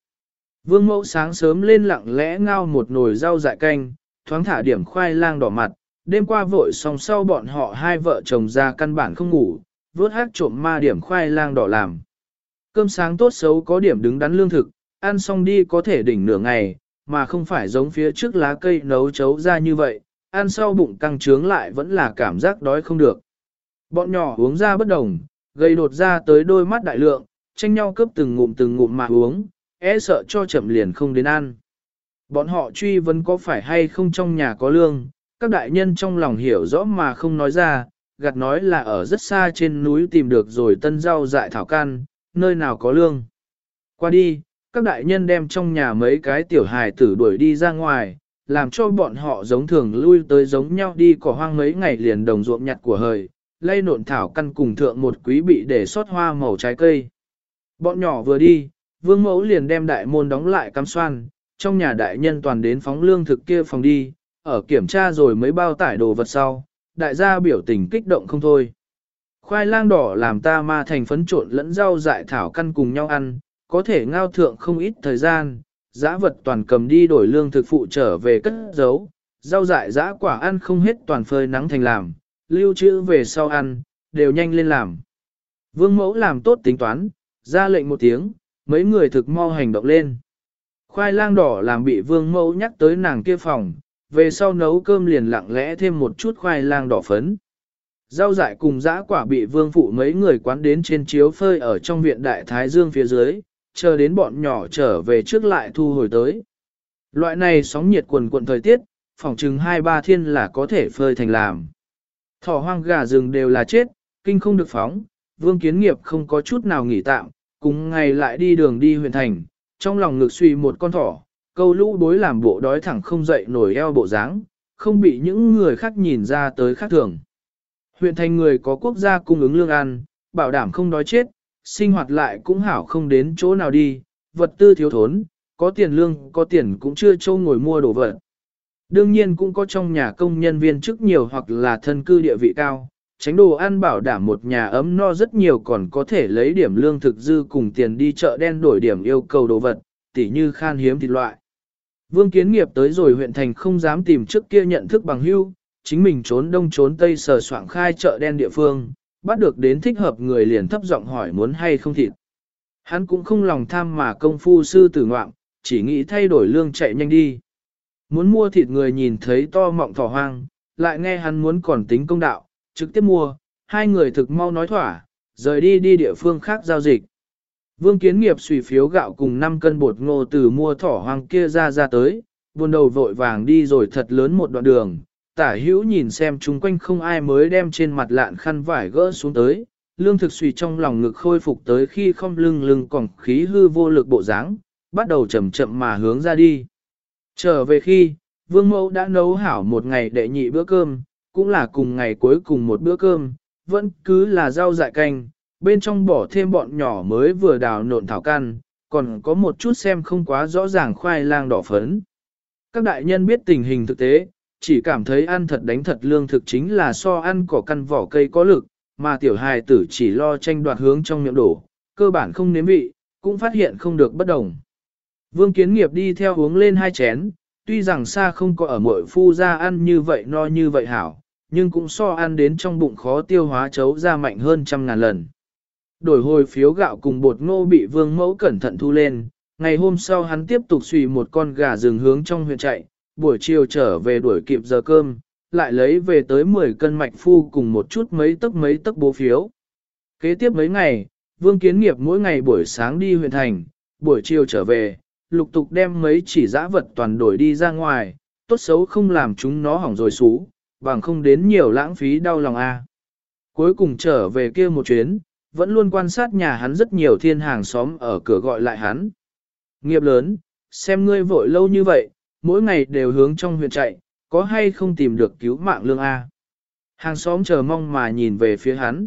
Vương mẫu sáng sớm lên lặng lẽ ngao một nồi rau dại canh, thoáng thả điểm khoai lang đỏ mặt, đêm qua vội xong sau bọn họ hai vợ chồng ra căn bản không ngủ, vớt hát trộm ma điểm khoai lang đỏ làm. Cơm sáng tốt xấu có điểm đứng đắn lương thực, ăn xong đi có thể đỉnh nửa ngày, mà không phải giống phía trước lá cây nấu chấu ra như vậy, ăn sau bụng căng trướng lại vẫn là cảm giác đói không được. Bọn nhỏ uống ra bất đồng, gây đột ra tới đôi mắt đại lượng, tranh nhau cướp từng ngụm từng ngụm mà uống, e sợ cho chậm liền không đến ăn. Bọn họ truy vấn có phải hay không trong nhà có lương, các đại nhân trong lòng hiểu rõ mà không nói ra, gạt nói là ở rất xa trên núi tìm được rồi tân rau dại thảo can, nơi nào có lương. Qua đi, các đại nhân đem trong nhà mấy cái tiểu hài tử đuổi đi ra ngoài, làm cho bọn họ giống thường lui tới giống nhau đi cỏ hoang mấy ngày liền đồng ruộng nhặt của hời, lây nộn thảo căn cùng thượng một quý bị để sót hoa màu trái cây. Bọn nhỏ vừa đi, vương mẫu liền đem đại môn đóng lại cắm xoan, trong nhà đại nhân toàn đến phóng lương thực kia phòng đi, ở kiểm tra rồi mới bao tải đồ vật sau, đại gia biểu tình kích động không thôi. Khoai lang đỏ làm ta ma thành phấn trộn lẫn rau dại thảo căn cùng nhau ăn, có thể ngao thượng không ít thời gian, giã vật toàn cầm đi đổi lương thực phụ trở về cất giấu, rau dại giã quả ăn không hết toàn phơi nắng thành làm, lưu trữ về sau ăn, đều nhanh lên làm. Vương mẫu làm tốt tính toán, ra lệnh một tiếng, mấy người thực mau hành động lên. Khoai lang đỏ làm bị vương mẫu nhắc tới nàng kia phòng, về sau nấu cơm liền lặng lẽ thêm một chút khoai lang đỏ phấn. Rau dại cùng dã quả bị vương phụ mấy người quán đến trên chiếu phơi ở trong viện đại thái dương phía dưới, chờ đến bọn nhỏ trở về trước lại thu hồi tới. Loại này sóng nhiệt quần quận thời tiết, phòng chừng 2-3 thiên là có thể phơi thành làm. Thỏ hoang gà rừng đều là chết, kinh không được phóng, vương kiến nghiệp không có chút nào nghỉ tạm, cùng ngày lại đi đường đi huyện thành, trong lòng ngực suy một con thỏ, câu lũ bối làm bộ đói thẳng không dậy nổi eo bộ dáng, không bị những người khác nhìn ra tới khác thường. Huyện thành người có quốc gia cung ứng lương ăn, bảo đảm không đói chết, sinh hoạt lại cũng hảo không đến chỗ nào đi, vật tư thiếu thốn, có tiền lương có tiền cũng chưa trâu ngồi mua đồ vật. Đương nhiên cũng có trong nhà công nhân viên chức nhiều hoặc là thân cư địa vị cao, tránh đồ ăn bảo đảm một nhà ấm no rất nhiều còn có thể lấy điểm lương thực dư cùng tiền đi chợ đen đổi điểm yêu cầu đồ vật, tỉ như khan hiếm thịt loại. Vương kiến nghiệp tới rồi huyện thành không dám tìm trước kia nhận thức bằng hưu, chính mình trốn đông trốn tây sờ soạn khai chợ đen địa phương, bắt được đến thích hợp người liền thấp giọng hỏi muốn hay không thịt. Hắn cũng không lòng tham mà công phu sư tử ngoạm, chỉ nghĩ thay đổi lương chạy nhanh đi. Muốn mua thịt người nhìn thấy to mọng thỏ hoang, lại nghe hắn muốn còn tính công đạo, trực tiếp mua, hai người thực mau nói thỏa, rời đi đi địa phương khác giao dịch. Vương kiến nghiệp xùy phiếu gạo cùng 5 cân bột ngô từ mua thỏ hoang kia ra ra tới, buồn đầu vội vàng đi rồi thật lớn một đoạn đường, tả hữu nhìn xem chung quanh không ai mới đem trên mặt lạn khăn vải gỡ xuống tới, lương thực xùy trong lòng ngực khôi phục tới khi không lưng lưng còn khí hư vô lực bộ dáng, bắt đầu chậm chậm mà hướng ra đi. Trở về khi, vương mẫu đã nấu hảo một ngày đệ nhị bữa cơm, cũng là cùng ngày cuối cùng một bữa cơm, vẫn cứ là rau dại canh, bên trong bỏ thêm bọn nhỏ mới vừa đào nộn thảo căn, còn có một chút xem không quá rõ ràng khoai lang đỏ phấn. Các đại nhân biết tình hình thực tế, chỉ cảm thấy ăn thật đánh thật lương thực chính là so ăn cỏ căn vỏ cây có lực, mà tiểu hài tử chỉ lo tranh đoạt hướng trong miệng đổ, cơ bản không nếm vị, cũng phát hiện không được bất đồng. Vương Kiến Nghiệp đi theo uống lên hai chén, tuy rằng xa không có ở mội phu ra ăn như vậy no như vậy hảo, nhưng cũng so ăn đến trong bụng khó tiêu hóa chấu ra mạnh hơn trăm ngàn lần. Đổi hồi phiếu gạo cùng bột ngô bị vương mẫu cẩn thận thu lên, ngày hôm sau hắn tiếp tục xùy một con gà rừng hướng trong huyện chạy, buổi chiều trở về đuổi kịp giờ cơm, lại lấy về tới 10 cân mạch phu cùng một chút mấy tấc mấy tấc bố phiếu. Kế tiếp mấy ngày, Vương Kiến Nghiệp mỗi ngày buổi sáng đi huyện thành, buổi chiều trở về, lục tục đem mấy chỉ dã vật toàn đổi đi ra ngoài, tốt xấu không làm chúng nó hỏng rồi xú, bằng không đến nhiều lãng phí đau lòng a. Cuối cùng trở về kia một chuyến, vẫn luôn quan sát nhà hắn rất nhiều thiên hàng xóm ở cửa gọi lại hắn. Nghiệp lớn, xem ngươi vội lâu như vậy, mỗi ngày đều hướng trong huyện chạy, có hay không tìm được cứu mạng lương A. Hàng xóm chờ mong mà nhìn về phía hắn.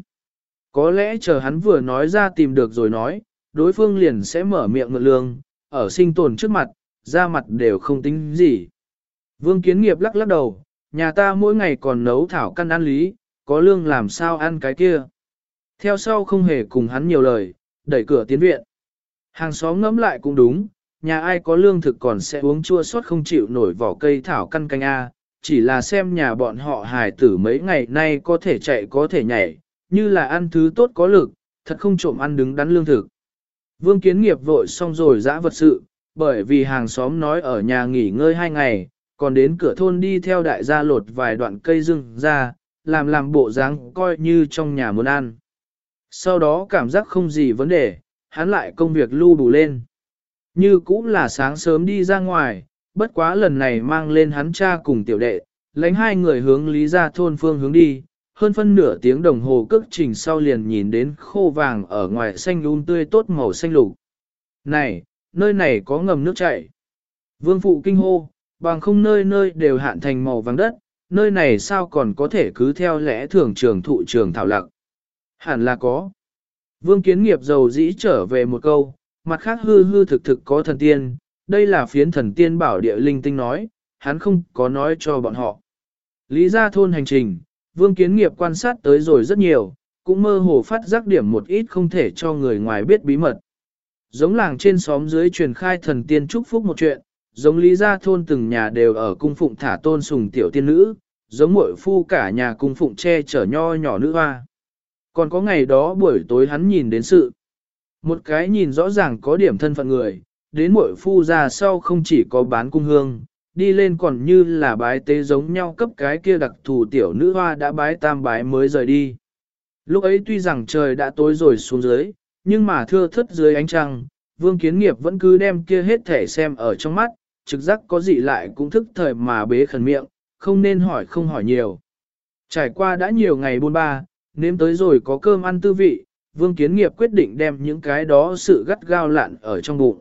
Có lẽ chờ hắn vừa nói ra tìm được rồi nói, đối phương liền sẽ mở miệng ngựa lương, ở sinh tồn trước mặt, ra mặt đều không tính gì. Vương kiến nghiệp lắc lắc đầu, nhà ta mỗi ngày còn nấu thảo căn ăn lý, có lương làm sao ăn cái kia. Theo sau không hề cùng hắn nhiều lời, đẩy cửa tiến viện. Hàng xóm ngẫm lại cũng đúng, nhà ai có lương thực còn sẽ uống chua sót không chịu nổi vỏ cây thảo căn canh A, chỉ là xem nhà bọn họ hài tử mấy ngày nay có thể chạy có thể nhảy, như là ăn thứ tốt có lực, thật không trộm ăn đứng đắn lương thực. Vương kiến nghiệp vội xong rồi dã vật sự, bởi vì hàng xóm nói ở nhà nghỉ ngơi hai ngày, còn đến cửa thôn đi theo đại gia lột vài đoạn cây rừng ra, làm làm bộ dáng coi như trong nhà muốn ăn. Sau đó cảm giác không gì vấn đề, hắn lại công việc lưu đủ lên. Như cũng là sáng sớm đi ra ngoài, bất quá lần này mang lên hắn cha cùng tiểu đệ, lãnh hai người hướng lý ra thôn phương hướng đi, hơn phân nửa tiếng đồng hồ cước trình sau liền nhìn đến khô vàng ở ngoài xanh un tươi tốt màu xanh lục. Này, nơi này có ngầm nước chảy. Vương phụ kinh hô, bằng không nơi nơi đều hạn thành màu vàng đất, nơi này sao còn có thể cứ theo lẽ thường trường thụ trường thảo lặc. Hẳn là có. Vương kiến nghiệp giàu dĩ trở về một câu, mặt khác hư hư thực thực có thần tiên, đây là phiến thần tiên bảo địa linh tinh nói, hắn không có nói cho bọn họ. Lý ra thôn hành trình, vương kiến nghiệp quan sát tới rồi rất nhiều, cũng mơ hồ phát giác điểm một ít không thể cho người ngoài biết bí mật. Giống làng trên xóm dưới truyền khai thần tiên chúc phúc một chuyện, giống lý gia thôn từng nhà đều ở cung phụng thả tôn sùng tiểu tiên nữ, giống muội phu cả nhà cung phụng che chở nho nhỏ nữ hoa. Còn có ngày đó buổi tối hắn nhìn đến sự. Một cái nhìn rõ ràng có điểm thân phận người, đến muội phu ra sau không chỉ có bán cung hương, đi lên còn như là bái tế giống nhau cấp cái kia đặc thù tiểu nữ hoa đã bái tam bái mới rời đi. Lúc ấy tuy rằng trời đã tối rồi xuống dưới, nhưng mà thưa thất dưới ánh trăng, vương kiến nghiệp vẫn cứ đem kia hết thể xem ở trong mắt, trực giác có gì lại cũng thức thời mà bế khẩn miệng, không nên hỏi không hỏi nhiều. Trải qua đã nhiều ngày buôn ba, nếm tới rồi có cơm ăn tư vị, vương kiến nghiệp quyết định đem những cái đó sự gắt gao lạn ở trong bụng.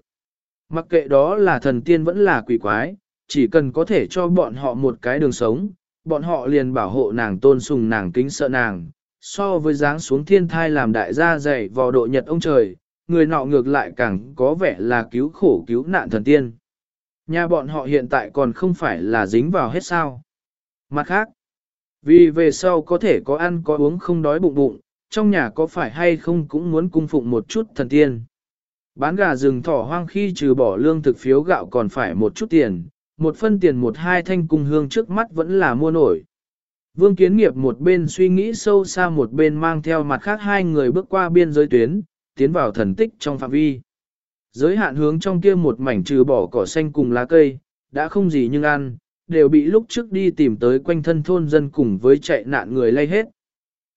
Mặc kệ đó là thần tiên vẫn là quỷ quái, chỉ cần có thể cho bọn họ một cái đường sống, bọn họ liền bảo hộ nàng tôn sùng nàng kính sợ nàng. So với dáng xuống thiên thai làm đại gia dày vò độ nhật ông trời, người nọ ngược lại càng có vẻ là cứu khổ cứu nạn thần tiên. Nhà bọn họ hiện tại còn không phải là dính vào hết sao. Mặt khác, vì về sau có thể có ăn có uống không đói bụng bụng, trong nhà có phải hay không cũng muốn cung phụng một chút thần tiên. Bán gà rừng thỏ hoang khi trừ bỏ lương thực phiếu gạo còn phải một chút tiền, một phân tiền một hai thanh cung hương trước mắt vẫn là mua nổi. Vương Kiến Nghiệp một bên suy nghĩ sâu xa một bên mang theo mặt khác hai người bước qua biên giới tuyến, tiến vào thần tích trong phạm vi. Giới hạn hướng trong kia một mảnh trừ bỏ cỏ xanh cùng lá cây, đã không gì nhưng ăn, đều bị lúc trước đi tìm tới quanh thân thôn dân cùng với chạy nạn người lay hết.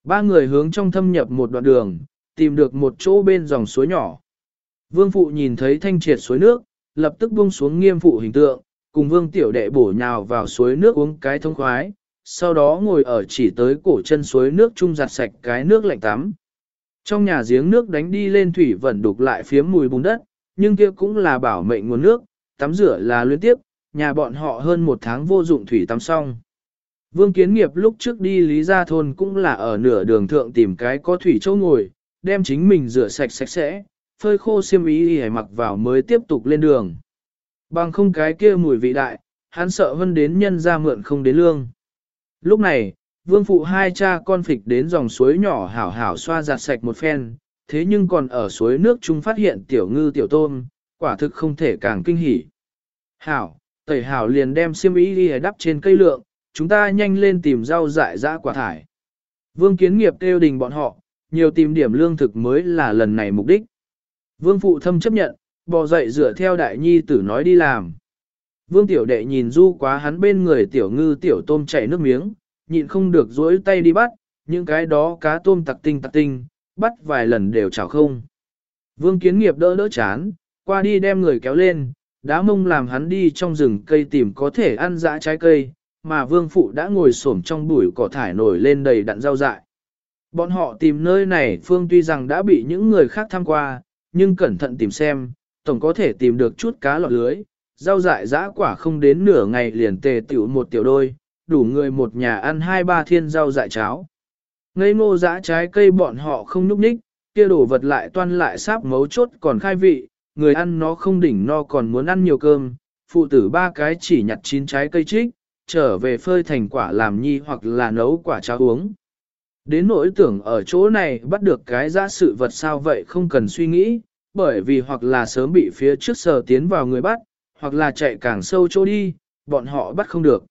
Ba người hướng trong thâm nhập một đoạn đường, tìm được một chỗ bên dòng suối nhỏ. Vương phụ nhìn thấy thanh triệt suối nước, lập tức buông xuống nghiêm phụ hình tượng, cùng vương tiểu đệ bổ nhào vào suối nước uống cái thông khoái, sau đó ngồi ở chỉ tới cổ chân suối nước chung giặt sạch cái nước lạnh tắm. Trong nhà giếng nước đánh đi lên thủy vẫn đục lại phía mùi bùn đất, nhưng kia cũng là bảo mệnh nguồn nước, tắm rửa là luyến tiếp, nhà bọn họ hơn một tháng vô dụng thủy tắm xong. Vương Kiến Nghiệp lúc trước đi Lý Gia Thôn cũng là ở nửa đường thượng tìm cái có thủy chỗ ngồi, đem chính mình rửa sạch sạch sẽ, phơi khô xiêm y để mặc vào mới tiếp tục lên đường. Bằng không cái kia mùi vị đại, hắn sợ hơn đến nhân ra mượn không đến lương. Lúc này, vương phụ hai cha con phịch đến dòng suối nhỏ hảo hảo xoa giặt sạch một phen, thế nhưng còn ở suối nước chúng phát hiện tiểu ngư tiểu tôm, quả thực không thể càng kinh hỉ. Hảo, tẩy hảo liền đem xiêm y đi đắp trên cây lượng, chúng ta nhanh lên tìm rau dại dã quả thải. Vương kiến nghiệp kêu đình bọn họ, nhiều tìm điểm lương thực mới là lần này mục đích. Vương phụ thâm chấp nhận, bò dậy dựa theo đại nhi tử nói đi làm. Vương tiểu đệ nhìn du quá hắn bên người tiểu ngư tiểu tôm chảy nước miếng, nhịn không được dối tay đi bắt, những cái đó cá tôm tặc tinh tặc tinh, bắt vài lần đều chảo không. Vương kiến nghiệp đỡ đỡ chán, qua đi đem người kéo lên, đá mông làm hắn đi trong rừng cây tìm có thể ăn dã trái cây, mà vương phụ đã ngồi xổm trong bụi cỏ thải nổi lên đầy đặn rau dại. Bọn họ tìm nơi này phương tuy rằng đã bị những người khác tham qua, nhưng cẩn thận tìm xem, tổng có thể tìm được chút cá lọt lưới, rau dại dã quả không đến nửa ngày liền tề tiểu một tiểu đôi, đủ người một nhà ăn hai ba thiên rau dại cháo. Ngây ngô dã trái cây bọn họ không núp ních, kia đổ vật lại toan lại sáp mấu chốt còn khai vị, người ăn nó không đỉnh no còn muốn ăn nhiều cơm, phụ tử ba cái chỉ nhặt chín trái cây trích, trở về phơi thành quả làm nhi hoặc là nấu quả cháo uống. Đến nỗi tưởng ở chỗ này bắt được cái ra sự vật sao vậy không cần suy nghĩ, bởi vì hoặc là sớm bị phía trước sờ tiến vào người bắt, hoặc là chạy càng sâu chỗ đi, bọn họ bắt không được.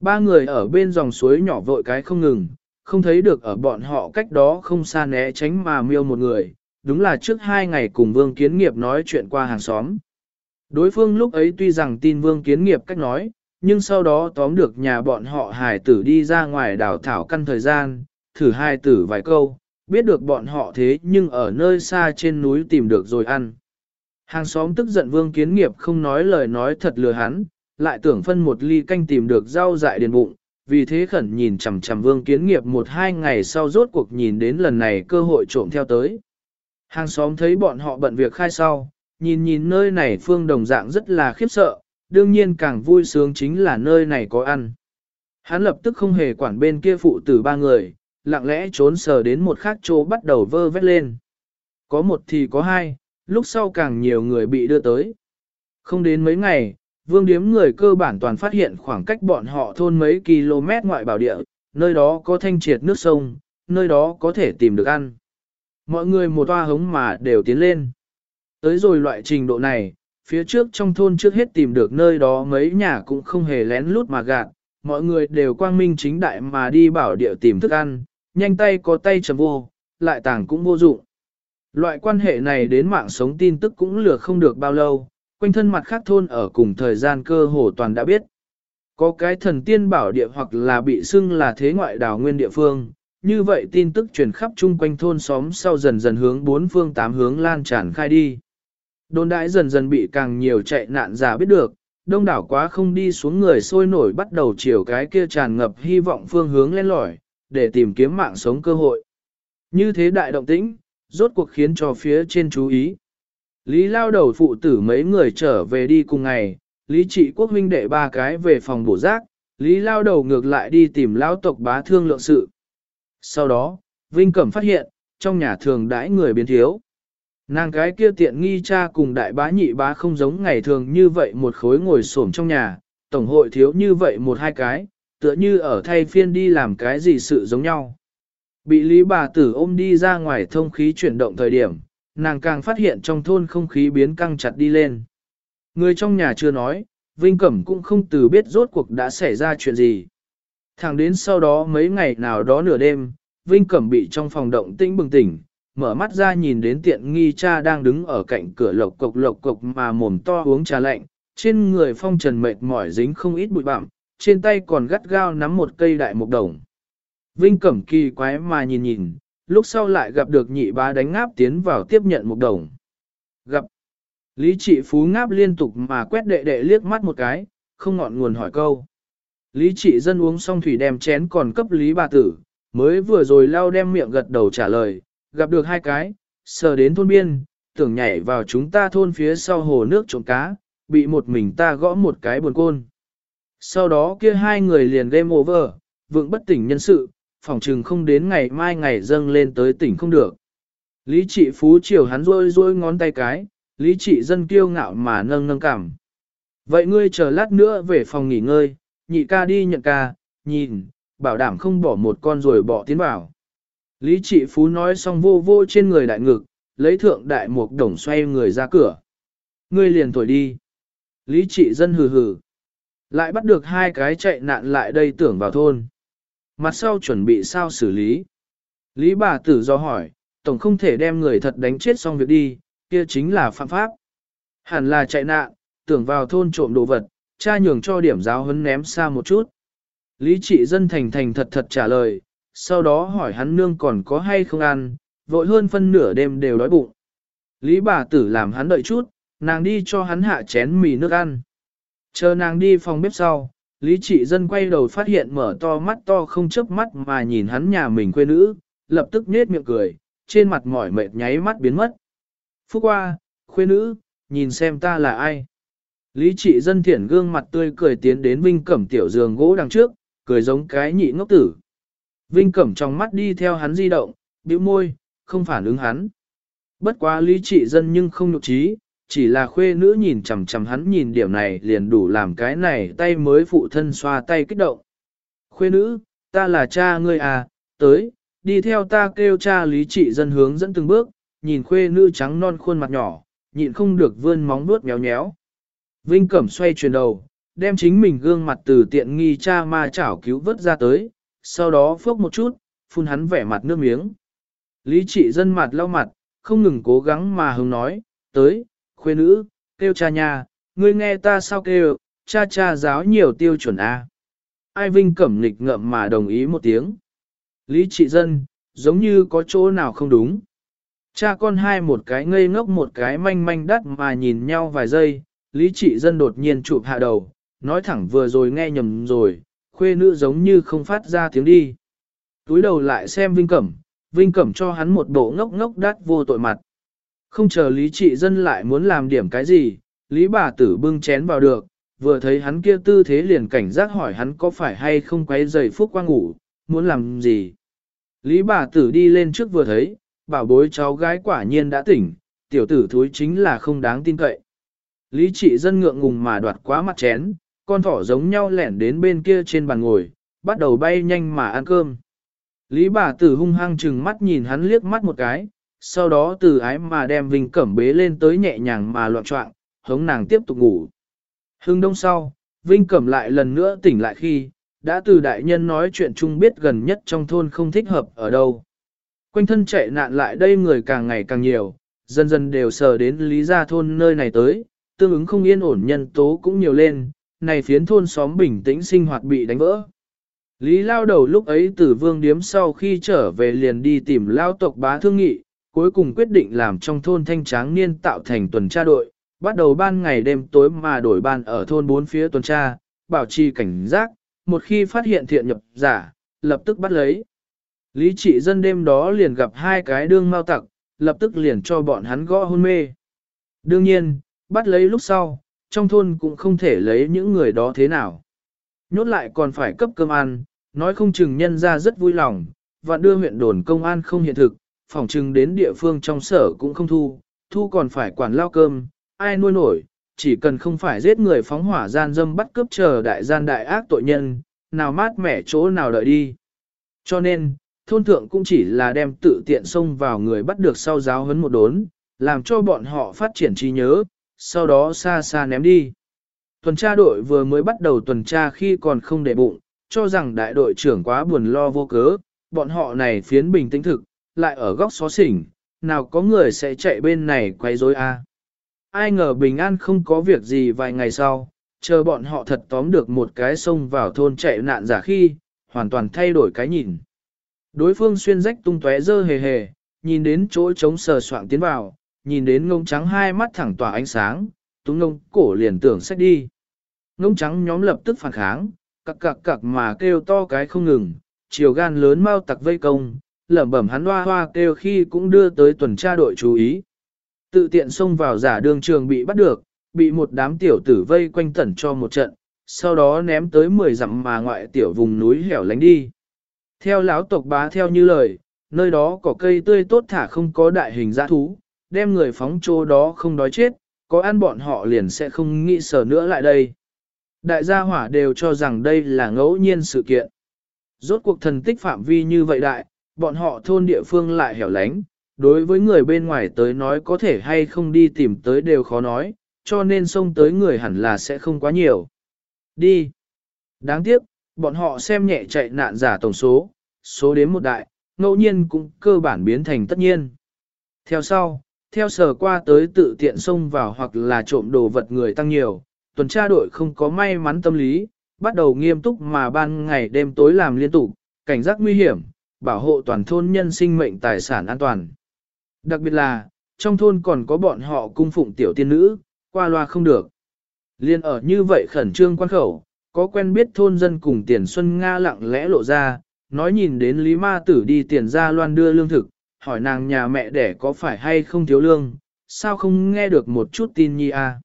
Ba người ở bên dòng suối nhỏ vội cái không ngừng, không thấy được ở bọn họ cách đó không xa né tránh mà miêu một người, đúng là trước hai ngày cùng Vương Kiến Nghiệp nói chuyện qua hàng xóm. Đối phương lúc ấy tuy rằng tin Vương Kiến Nghiệp cách nói, nhưng sau đó tóm được nhà bọn họ hải tử đi ra ngoài đảo thảo căn thời gian, thử hai tử vài câu, biết được bọn họ thế nhưng ở nơi xa trên núi tìm được rồi ăn. Hàng xóm tức giận vương kiến nghiệp không nói lời nói thật lừa hắn, lại tưởng phân một ly canh tìm được rau dại điền bụng, vì thế khẩn nhìn chằm chằm vương kiến nghiệp một hai ngày sau rốt cuộc nhìn đến lần này cơ hội trộm theo tới. Hàng xóm thấy bọn họ bận việc khai sau, nhìn nhìn nơi này phương đồng dạng rất là khiếp sợ, đương nhiên càng vui sướng chính là nơi này có ăn. Hắn lập tức không hề quản bên kia phụ tử ba người, lặng lẽ trốn sờ đến một khác chỗ bắt đầu vơ vét lên. Có một thì có hai, lúc sau càng nhiều người bị đưa tới. Không đến mấy ngày, vương điếm người cơ bản toàn phát hiện khoảng cách bọn họ thôn mấy km ngoại bảo địa, nơi đó có thanh triệt nước sông, nơi đó có thể tìm được ăn. Mọi người một toa hống mà đều tiến lên. Tới rồi loại trình độ này, phía trước trong thôn trước hết tìm được nơi đó mấy nhà cũng không hề lén lút mà gạt, mọi người đều quang minh chính đại mà đi bảo địa tìm thức ăn, nhanh tay có tay chầm vô, lại tàng cũng vô dụng. Loại quan hệ này đến mạng sống tin tức cũng lừa không được bao lâu, quanh thân mặt khác thôn ở cùng thời gian cơ hồ toàn đã biết. Có cái thần tiên bảo địa hoặc là bị xưng là thế ngoại đảo nguyên địa phương, như vậy tin tức truyền khắp chung quanh thôn xóm sau dần dần hướng bốn phương tám hướng lan tràn khai đi. Đồn đãi dần dần bị càng nhiều chạy nạn giả biết được, đông đảo quá không đi xuống người sôi nổi bắt đầu chiều cái kia tràn ngập hy vọng phương hướng lên lỏi, để tìm kiếm mạng sống cơ hội. Như thế đại động tĩnh, rốt cuộc khiến cho phía trên chú ý. Lý lao đầu phụ tử mấy người trở về đi cùng ngày, Lý trị quốc huynh đệ ba cái về phòng bổ giác, Lý lao đầu ngược lại đi tìm lao tộc bá thương lượng sự. Sau đó, Vinh Cẩm phát hiện, trong nhà thường đãi người biến thiếu. Nàng cái kia tiện nghi cha cùng đại bá nhị bá không giống ngày thường như vậy một khối ngồi xổm trong nhà, tổng hội thiếu như vậy một hai cái, tựa như ở thay phiên đi làm cái gì sự giống nhau. Bị lý bà tử ôm đi ra ngoài thông khí chuyển động thời điểm, nàng càng phát hiện trong thôn không khí biến căng chặt đi lên. Người trong nhà chưa nói, Vinh Cẩm cũng không từ biết rốt cuộc đã xảy ra chuyện gì. Thẳng đến sau đó mấy ngày nào đó nửa đêm, Vinh Cẩm bị trong phòng động tĩnh bừng tỉnh, mở mắt ra nhìn đến tiện nghi cha đang đứng ở cạnh cửa lộc cộc lộc cộc mà mồm to uống trà lạnh, trên người phong trần mệt mỏi dính không ít bụi bặm, trên tay còn gắt gao nắm một cây đại mục đồng. Vinh Cẩm kỳ quái mà nhìn nhìn, lúc sau lại gặp được nhị bá đánh ngáp tiến vào tiếp nhận một đồng. Gặp. Lý trị phú ngáp liên tục mà quét đệ đệ liếc mắt một cái, không ngọn nguồn hỏi câu. Lý trị dân uống xong thủy đem chén còn cấp lý bà tử, mới vừa rồi lao đem miệng gật đầu trả lời, gặp được hai cái, sờ đến thôn biên, tưởng nhảy vào chúng ta thôn phía sau hồ nước trộm cá, bị một mình ta gõ một cái buồn côn. Sau đó kia hai người liền game over, vượng bất tỉnh nhân sự, phòng trừng không đến ngày mai ngày dâng lên tới tỉnh không được. Lý trị phú chiều hắn rôi rôi ngón tay cái, lý trị dân kiêu ngạo mà nâng nâng cảm. Vậy ngươi chờ lát nữa về phòng nghỉ ngơi, nhị ca đi nhận ca, nhìn, bảo đảm không bỏ một con rồi bỏ tiến vào. Lý trị phú nói xong vô vô trên người đại ngực, lấy thượng đại mục đồng xoay người ra cửa. Ngươi liền thổi đi. Lý trị dân hừ hừ. Lại bắt được hai cái chạy nạn lại đây tưởng vào thôn. Mặt sau chuẩn bị sao xử lý. Lý bà tử do hỏi, tổng không thể đem người thật đánh chết xong việc đi, kia chính là phạm pháp. Hẳn là chạy nạn, tưởng vào thôn trộm đồ vật, cha nhường cho điểm giáo hấn ném xa một chút. Lý trị dân thành thành thật thật trả lời, sau đó hỏi hắn nương còn có hay không ăn, vội hơn phân nửa đêm đều đói bụng. Lý bà tử làm hắn đợi chút, nàng đi cho hắn hạ chén mì nước ăn. Chờ nàng đi phòng bếp sau, Lý trị dân quay đầu phát hiện mở to mắt to không chớp mắt mà nhìn hắn nhà mình quê nữ, lập tức nết miệng cười, trên mặt mỏi mệt nháy mắt biến mất. Phúc qua, khuê nữ, nhìn xem ta là ai. Lý trị dân thiển gương mặt tươi cười tiến đến Vinh Cẩm tiểu giường gỗ đằng trước, cười giống cái nhị ngốc tử. Vinh Cẩm trong mắt đi theo hắn di động, bĩu môi, không phản ứng hắn. Bất quá lý trị dân nhưng không nhục trí, chỉ là khuê nữ nhìn chằm chằm hắn nhìn điểm này liền đủ làm cái này tay mới phụ thân xoa tay kích động. Khuê nữ, ta là cha ngươi à, tới, đi theo ta kêu cha lý trị dân hướng dẫn từng bước, nhìn khuê nữ trắng non khuôn mặt nhỏ, nhịn không được vươn móng vuốt méo méo. Vinh Cẩm xoay chuyển đầu, đem chính mình gương mặt từ tiện nghi cha ma chảo cứu vớt ra tới, sau đó phước một chút, phun hắn vẻ mặt nước miếng. Lý trị dân mặt lau mặt, không ngừng cố gắng mà hứng nói, tới, khuê nữ, kêu cha nha, ngươi nghe ta sao kêu, cha cha giáo nhiều tiêu chuẩn A. Ai Vinh Cẩm nịch ngậm mà đồng ý một tiếng. Lý trị dân, giống như có chỗ nào không đúng. Cha con hai một cái ngây ngốc một cái manh manh đắt mà nhìn nhau vài giây, Lý trị dân đột nhiên chụp hạ đầu, nói thẳng vừa rồi nghe nhầm rồi, khuê nữ giống như không phát ra tiếng đi. Túi đầu lại xem Vinh Cẩm, Vinh Cẩm cho hắn một bộ ngốc ngốc đắt vô tội mặt. Không chờ Lý trị dân lại muốn làm điểm cái gì, Lý bà tử bưng chén vào được, vừa thấy hắn kia tư thế liền cảnh giác hỏi hắn có phải hay không quấy giày phúc qua ngủ, muốn làm gì. Lý bà tử đi lên trước vừa thấy, bảo bối cháu gái quả nhiên đã tỉnh, tiểu tử thúi chính là không đáng tin cậy. Lý trị dân ngượng ngùng mà đoạt quá mặt chén, con thỏ giống nhau lẻn đến bên kia trên bàn ngồi, bắt đầu bay nhanh mà ăn cơm. Lý bà tử hung hăng chừng mắt nhìn hắn liếc mắt một cái, sau đó từ ái mà đem Vinh Cẩm bế lên tới nhẹ nhàng mà loạn trọng, hống nàng tiếp tục ngủ. Hưng đông sau, Vinh Cẩm lại lần nữa tỉnh lại khi, đã từ đại nhân nói chuyện chung biết gần nhất trong thôn không thích hợp ở đâu. Quanh thân chạy nạn lại đây người càng ngày càng nhiều, dần dần đều sờ đến lý gia thôn nơi này tới, tương ứng không yên ổn nhân tố cũng nhiều lên, này phiến thôn xóm bình tĩnh sinh hoạt bị đánh vỡ. Lý lao đầu lúc ấy từ vương điếm sau khi trở về liền đi tìm lao tộc bá thương nghị, cuối cùng quyết định làm trong thôn thanh tráng niên tạo thành tuần tra đội, bắt đầu ban ngày đêm tối mà đổi ban ở thôn bốn phía tuần tra, bảo trì cảnh giác, một khi phát hiện thiện nhập giả, lập tức bắt lấy. Lý trị dân đêm đó liền gặp hai cái đương mau tặc, lập tức liền cho bọn hắn gõ hôn mê. Đương nhiên, bắt lấy lúc sau, trong thôn cũng không thể lấy những người đó thế nào. Nhốt lại còn phải cấp cơm ăn, nói không chừng nhân ra rất vui lòng, và đưa huyện đồn công an không hiện thực, phòng chừng đến địa phương trong sở cũng không thu, thu còn phải quản lao cơm, ai nuôi nổi, chỉ cần không phải giết người phóng hỏa gian dâm bắt cướp chờ đại gian đại ác tội nhân, nào mát mẻ chỗ nào đợi đi. Cho nên, thôn thượng cũng chỉ là đem tự tiện xông vào người bắt được sau giáo huấn một đốn, làm cho bọn họ phát triển trí nhớ, sau đó xa xa ném đi. Tuần tra đội vừa mới bắt đầu tuần tra khi còn không để bụng, cho rằng đại đội trưởng quá buồn lo vô cớ, bọn họ này phiến bình tĩnh thực, lại ở góc xó xỉnh, nào có người sẽ chạy bên này quay rối a? Ai ngờ bình an không có việc gì vài ngày sau, chờ bọn họ thật tóm được một cái sông vào thôn chạy nạn giả khi, hoàn toàn thay đổi cái nhìn. Đối phương xuyên rách tung tóe dơ hề hề, nhìn đến chỗ trống sờ soạng tiến vào, nhìn đến ngông trắng hai mắt thẳng tỏa ánh sáng, túng ngông cổ liền tưởng sách đi. Ngông trắng nhóm lập tức phản kháng, cặc cặc cặc mà kêu to cái không ngừng, chiều gan lớn mau tặc vây công, lẩm bẩm hắn hoa hoa kêu khi cũng đưa tới tuần tra đội chú ý. Tự tiện xông vào giả đường trường bị bắt được, bị một đám tiểu tử vây quanh tẩn cho một trận, sau đó ném tới 10 dặm mà ngoại tiểu vùng núi hẻo lánh đi. Theo lão tộc bá theo như lời, nơi đó có cây tươi tốt thả không có đại hình dã thú, đem người phóng chỗ đó không đói chết, có ăn bọn họ liền sẽ không nghĩ sở nữa lại đây. Đại gia hỏa đều cho rằng đây là ngẫu nhiên sự kiện. Rốt cuộc thần tích phạm vi như vậy đại, bọn họ thôn địa phương lại hẻo lánh, đối với người bên ngoài tới nói có thể hay không đi tìm tới đều khó nói, cho nên xông tới người hẳn là sẽ không quá nhiều. Đi. Đáng tiếc, bọn họ xem nhẹ chạy nạn giả tổng số, số đến một đại, ngẫu nhiên cũng cơ bản biến thành tất nhiên. Theo sau, theo sở qua tới tự tiện xông vào hoặc là trộm đồ vật người tăng nhiều, tuần tra đội không có may mắn tâm lý, bắt đầu nghiêm túc mà ban ngày đêm tối làm liên tục, cảnh giác nguy hiểm, bảo hộ toàn thôn nhân sinh mệnh tài sản an toàn. Đặc biệt là, trong thôn còn có bọn họ cung phụng tiểu tiên nữ, qua loa không được. Liên ở như vậy khẩn trương quan khẩu, có quen biết thôn dân cùng tiền xuân Nga lặng lẽ lộ ra, nói nhìn đến Lý Ma Tử đi tiền ra loan đưa lương thực, hỏi nàng nhà mẹ đẻ có phải hay không thiếu lương, sao không nghe được một chút tin nhi a? À?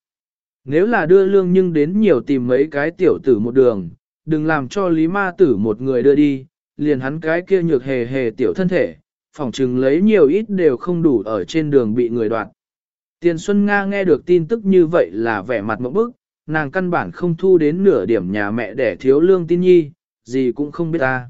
Nếu là đưa lương nhưng đến nhiều tìm mấy cái tiểu tử một đường, đừng làm cho Lý Ma Tử một người đưa đi, liền hắn cái kia nhược hề hề tiểu thân thể, phỏng chừng lấy nhiều ít đều không đủ ở trên đường bị người đoạt. Tiền Xuân Nga nghe được tin tức như vậy là vẻ mặt mẫu bức, nàng căn bản không thu đến nửa điểm nhà mẹ để thiếu lương tin nhi, gì cũng không biết ta.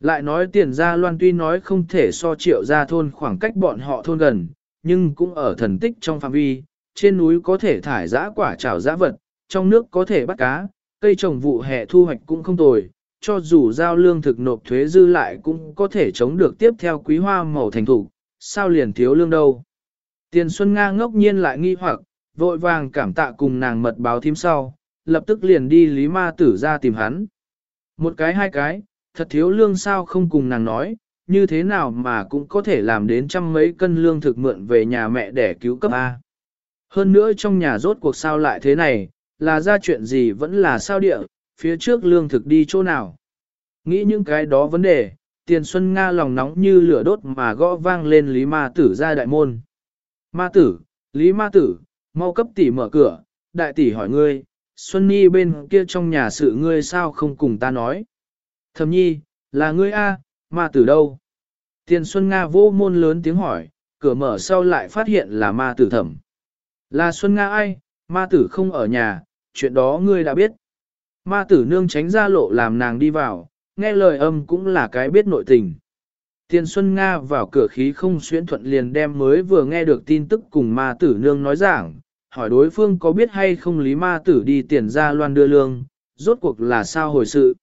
Lại nói tiền gia loan tuy nói không thể so triệu ra thôn khoảng cách bọn họ thôn gần, nhưng cũng ở thần tích trong phạm vi, trên núi có thể thải giã quả trào giã vật, trong nước có thể bắt cá, cây trồng vụ hè thu hoạch cũng không tồi, cho dù giao lương thực nộp thuế dư lại cũng có thể chống được tiếp theo quý hoa màu thành thủ, sao liền thiếu lương đâu. Tiền Xuân Nga ngốc nhiên lại nghi hoặc, vội vàng cảm tạ cùng nàng mật báo thím sau, lập tức liền đi Lý Ma Tử ra tìm hắn. Một cái hai cái, thật thiếu lương sao không cùng nàng nói, như thế nào mà cũng có thể làm đến trăm mấy cân lương thực mượn về nhà mẹ để cứu cấp A. Hơn nữa trong nhà rốt cuộc sao lại thế này, là ra chuyện gì vẫn là sao địa, phía trước lương thực đi chỗ nào. Nghĩ những cái đó vấn đề, tiền xuân Nga lòng nóng như lửa đốt mà gõ vang lên Lý Ma Tử ra đại môn. Ma Tử, Lý Ma Tử, mau cấp tỷ mở cửa, đại tỷ hỏi ngươi, Xuân Nhi bên kia trong nhà sự ngươi sao không cùng ta nói. Thầm nhi, là ngươi A, ma tử đâu? Tiền Xuân Nga vô môn lớn tiếng hỏi, cửa mở sau lại phát hiện là ma tử thẩm. Là Xuân Nga ai, ma tử không ở nhà, chuyện đó ngươi đã biết. Ma tử nương tránh ra lộ làm nàng đi vào, nghe lời âm cũng là cái biết nội tình. Tiền Xuân Nga vào cửa khí không xuyến thuận liền đem mới vừa nghe được tin tức cùng ma tử nương nói giảng, hỏi đối phương có biết hay không lý ma tử đi tiền ra loan đưa lương, rốt cuộc là sao hồi sự.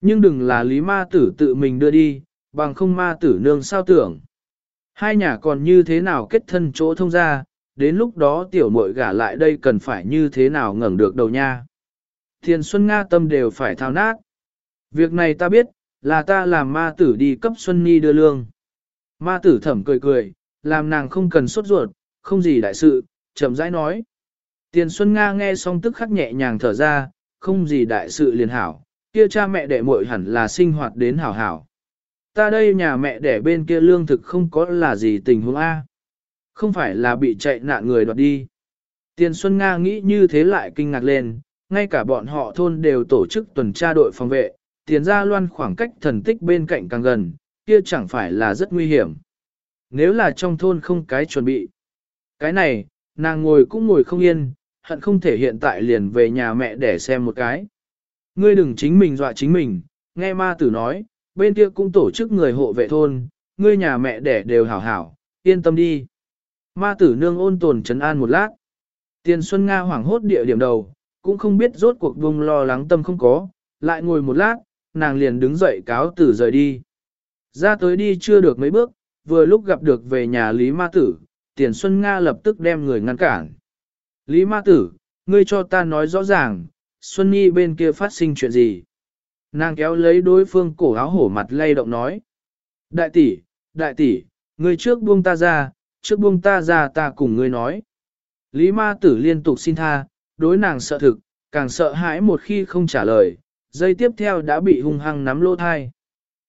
Nhưng đừng là lý ma tử tự mình đưa đi, bằng không ma tử nương sao tưởng. Hai nhà còn như thế nào kết thân chỗ thông ra, đến lúc đó tiểu muội gả lại đây cần phải như thế nào ngẩng được đầu nha. Thiền Xuân Nga tâm đều phải thao nát. Việc này ta biết, là ta làm ma tử đi cấp Xuân Nhi đưa lương. Ma tử thẩm cười cười, làm nàng không cần sốt ruột, không gì đại sự, chậm rãi nói. Tiền Xuân Nga nghe xong tức khắc nhẹ nhàng thở ra, không gì đại sự liền hảo, kia cha mẹ đẻ muội hẳn là sinh hoạt đến hảo hảo. Ta đây nhà mẹ đẻ bên kia lương thực không có là gì tình huống A. Không phải là bị chạy nạn người đoạt đi. Tiền Xuân Nga nghĩ như thế lại kinh ngạc lên, ngay cả bọn họ thôn đều tổ chức tuần tra đội phòng vệ, tiền ra loan khoảng cách thần tích bên cạnh càng gần, kia chẳng phải là rất nguy hiểm. Nếu là trong thôn không cái chuẩn bị. Cái này, nàng ngồi cũng ngồi không yên, hận không thể hiện tại liền về nhà mẹ để xem một cái. Ngươi đừng chính mình dọa chính mình, nghe ma tử nói, bên kia cũng tổ chức người hộ vệ thôn, ngươi nhà mẹ đẻ đều hảo hảo, yên tâm đi. Ma tử nương ôn tồn trấn an một lát. Tiền Xuân Nga hoảng hốt địa điểm đầu, cũng không biết rốt cuộc vùng lo lắng tâm không có, lại ngồi một lát, nàng liền đứng dậy cáo tử rời đi. Ra tới đi chưa được mấy bước, vừa lúc gặp được về nhà Lý Ma Tử, Tiền Xuân Nga lập tức đem người ngăn cản. Lý Ma Tử, ngươi cho ta nói rõ ràng, Xuân Nhi bên kia phát sinh chuyện gì? Nàng kéo lấy đối phương cổ áo hổ mặt lay động nói. Đại tỷ, đại tỷ, ngươi trước buông ta ra, trước buông ta ra ta cùng ngươi nói. Lý ma tử liên tục xin tha, đối nàng sợ thực, càng sợ hãi một khi không trả lời, dây tiếp theo đã bị hung hăng nắm lỗ thai.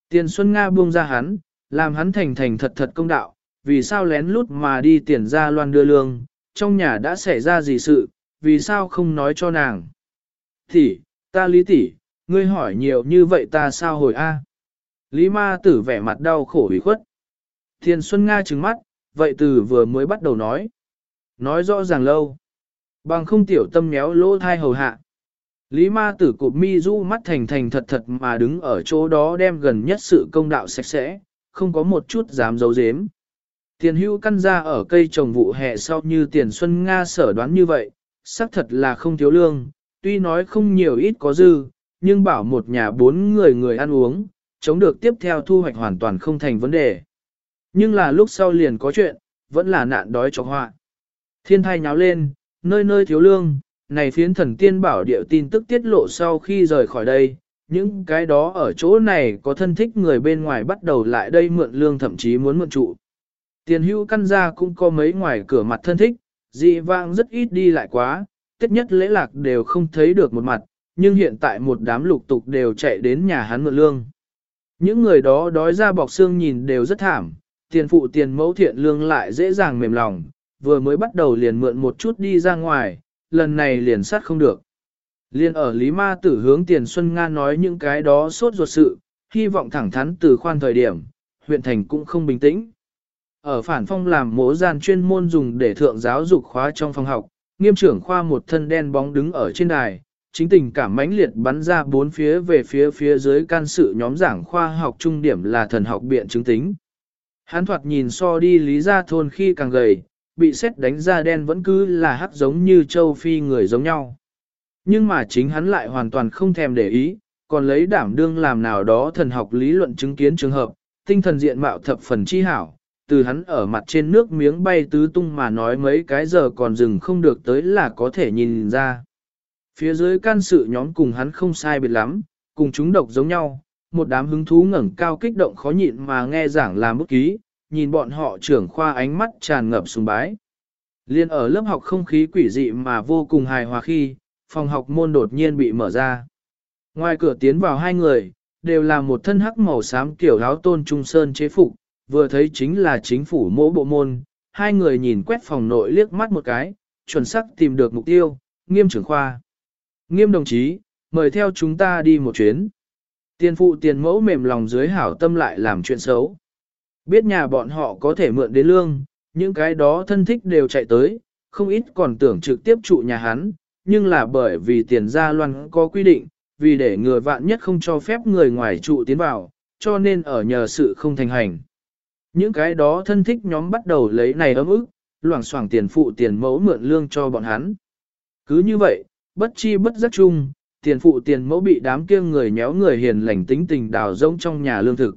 Tiền Xuân Nga buông ra hắn, làm hắn thành thành thật thật công đạo, vì sao lén lút mà đi tiền ra loan đưa lương, trong nhà đã xảy ra gì sự, vì sao không nói cho nàng. Tỷ, ta lý tỷ, ngươi hỏi nhiều như vậy ta sao hồi a? Lý ma tử vẻ mặt đau khổ ủy khuất. Tiền Xuân Nga trừng mắt, vậy từ vừa mới bắt đầu nói. Nói rõ ràng lâu. Bằng không tiểu tâm méo lỗ thai hầu hạ. Lý ma tử cụp mi du mắt thành thành thật thật mà đứng ở chỗ đó đem gần nhất sự công đạo sạch sẽ, không có một chút dám giấu giếm. Tiền hữu căn ra ở cây trồng vụ hè sau như tiền xuân Nga sở đoán như vậy, xác thật là không thiếu lương, tuy nói không nhiều ít có dư, nhưng bảo một nhà bốn người người ăn uống, chống được tiếp theo thu hoạch hoàn toàn không thành vấn đề. Nhưng là lúc sau liền có chuyện, vẫn là nạn đói cho họa. Thiên thai nháo lên, nơi nơi thiếu lương, này phiến thần tiên bảo điệu tin tức tiết lộ sau khi rời khỏi đây, những cái đó ở chỗ này có thân thích người bên ngoài bắt đầu lại đây mượn lương thậm chí muốn mượn trụ. Tiền hữu căn gia cũng có mấy ngoài cửa mặt thân thích, dị vang rất ít đi lại quá, tất nhất lễ lạc đều không thấy được một mặt, nhưng hiện tại một đám lục tục đều chạy đến nhà hắn mượn lương. Những người đó đói ra bọc xương nhìn đều rất thảm, tiền phụ tiền mẫu thiện lương lại dễ dàng mềm lòng, vừa mới bắt đầu liền mượn một chút đi ra ngoài, lần này liền sát không được. Liên ở Lý Ma tử hướng tiền Xuân Nga nói những cái đó sốt ruột sự, hy vọng thẳng thắn từ khoan thời điểm, huyện thành cũng không bình tĩnh. Ở phản phong làm mố gian chuyên môn dùng để thượng giáo dục khóa trong phòng học, nghiêm trưởng khoa một thân đen bóng đứng ở trên đài, chính tình cảm mãnh liệt bắn ra bốn phía về phía phía dưới can sự nhóm giảng khoa học trung điểm là thần học biện chứng tính. Hán thoạt nhìn so đi lý ra thôn khi càng gầy, bị xét đánh ra đen vẫn cứ là hắc giống như châu phi người giống nhau. Nhưng mà chính hắn lại hoàn toàn không thèm để ý, còn lấy đảm đương làm nào đó thần học lý luận chứng kiến trường hợp, tinh thần diện mạo thập phần chi hảo, từ hắn ở mặt trên nước miếng bay tứ tung mà nói mấy cái giờ còn dừng không được tới là có thể nhìn ra. Phía dưới can sự nhóm cùng hắn không sai biệt lắm, cùng chúng độc giống nhau, một đám hứng thú ngẩng cao kích động khó nhịn mà nghe giảng làm bút ký, nhìn bọn họ trưởng khoa ánh mắt tràn ngập sùng bái. Liên ở lớp học không khí quỷ dị mà vô cùng hài hòa khi, phòng học môn đột nhiên bị mở ra. Ngoài cửa tiến vào hai người, đều là một thân hắc màu xám kiểu áo tôn trung sơn chế phục, vừa thấy chính là chính phủ mỗ bộ môn, hai người nhìn quét phòng nội liếc mắt một cái, chuẩn xác tìm được mục tiêu, nghiêm trưởng khoa. Nghiêm đồng chí, mời theo chúng ta đi một chuyến. Tiền phụ tiền mẫu mềm lòng dưới hảo tâm lại làm chuyện xấu. Biết nhà bọn họ có thể mượn đến lương, những cái đó thân thích đều chạy tới, không ít còn tưởng trực tiếp trụ nhà hắn, nhưng là bởi vì tiền gia loan có quy định, vì để người vạn nhất không cho phép người ngoài trụ tiến vào, cho nên ở nhờ sự không thành hành. Những cái đó thân thích nhóm bắt đầu lấy này ấm ức, loảng xoảng tiền phụ tiền mẫu mượn lương cho bọn hắn. Cứ như vậy, bất chi bất giác chung, tiền phụ tiền mẫu bị đám kia người nhéo người hiền lành tính tình đào rông trong nhà lương thực.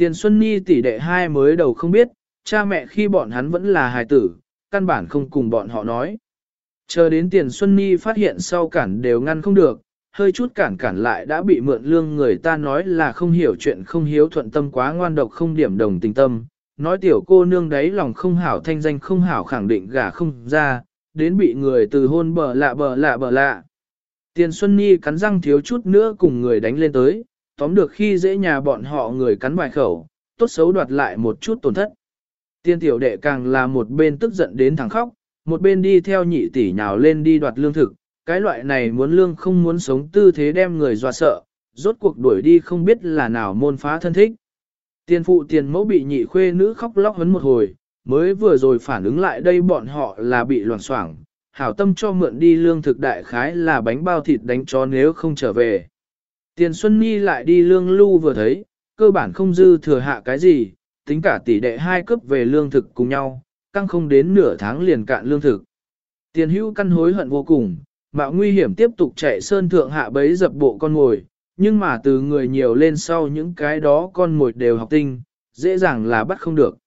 Tiền Xuân Nhi tỷ đệ hai mới đầu không biết, cha mẹ khi bọn hắn vẫn là hài tử, căn bản không cùng bọn họ nói. Chờ đến tiền Xuân Nhi phát hiện sau cản đều ngăn không được, hơi chút cản cản lại đã bị mượn lương người ta nói là không hiểu chuyện không hiếu thuận tâm quá ngoan độc không điểm đồng tình tâm, nói tiểu cô nương đấy lòng không hảo thanh danh không hảo khẳng định gả không ra, đến bị người từ hôn bờ lạ bờ lạ bờ lạ. Tiền Xuân Nhi cắn răng thiếu chút nữa cùng người đánh lên tới, tóm được khi dễ nhà bọn họ người cắn vài khẩu, tốt xấu đoạt lại một chút tổn thất. Tiên tiểu đệ càng là một bên tức giận đến thẳng khóc, một bên đi theo nhị tỷ nhào lên đi đoạt lương thực, cái loại này muốn lương không muốn sống tư thế đem người dọa sợ, rốt cuộc đuổi đi không biết là nào môn phá thân thích. Tiền phụ tiền mẫu bị nhị khuê nữ khóc lóc hấn một hồi, mới vừa rồi phản ứng lại đây bọn họ là bị loạn soảng, hảo tâm cho mượn đi lương thực đại khái là bánh bao thịt đánh chó nếu không trở về. Tiền Xuân Nhi lại đi lương lưu vừa thấy, cơ bản không dư thừa hạ cái gì, tính cả tỷ đệ hai cấp về lương thực cùng nhau, căng không đến nửa tháng liền cạn lương thực. Tiền hữu căn hối hận vô cùng, mạo nguy hiểm tiếp tục chạy sơn thượng hạ bấy dập bộ con ngồi, nhưng mà từ người nhiều lên sau những cái đó con ngồi đều học tinh, dễ dàng là bắt không được.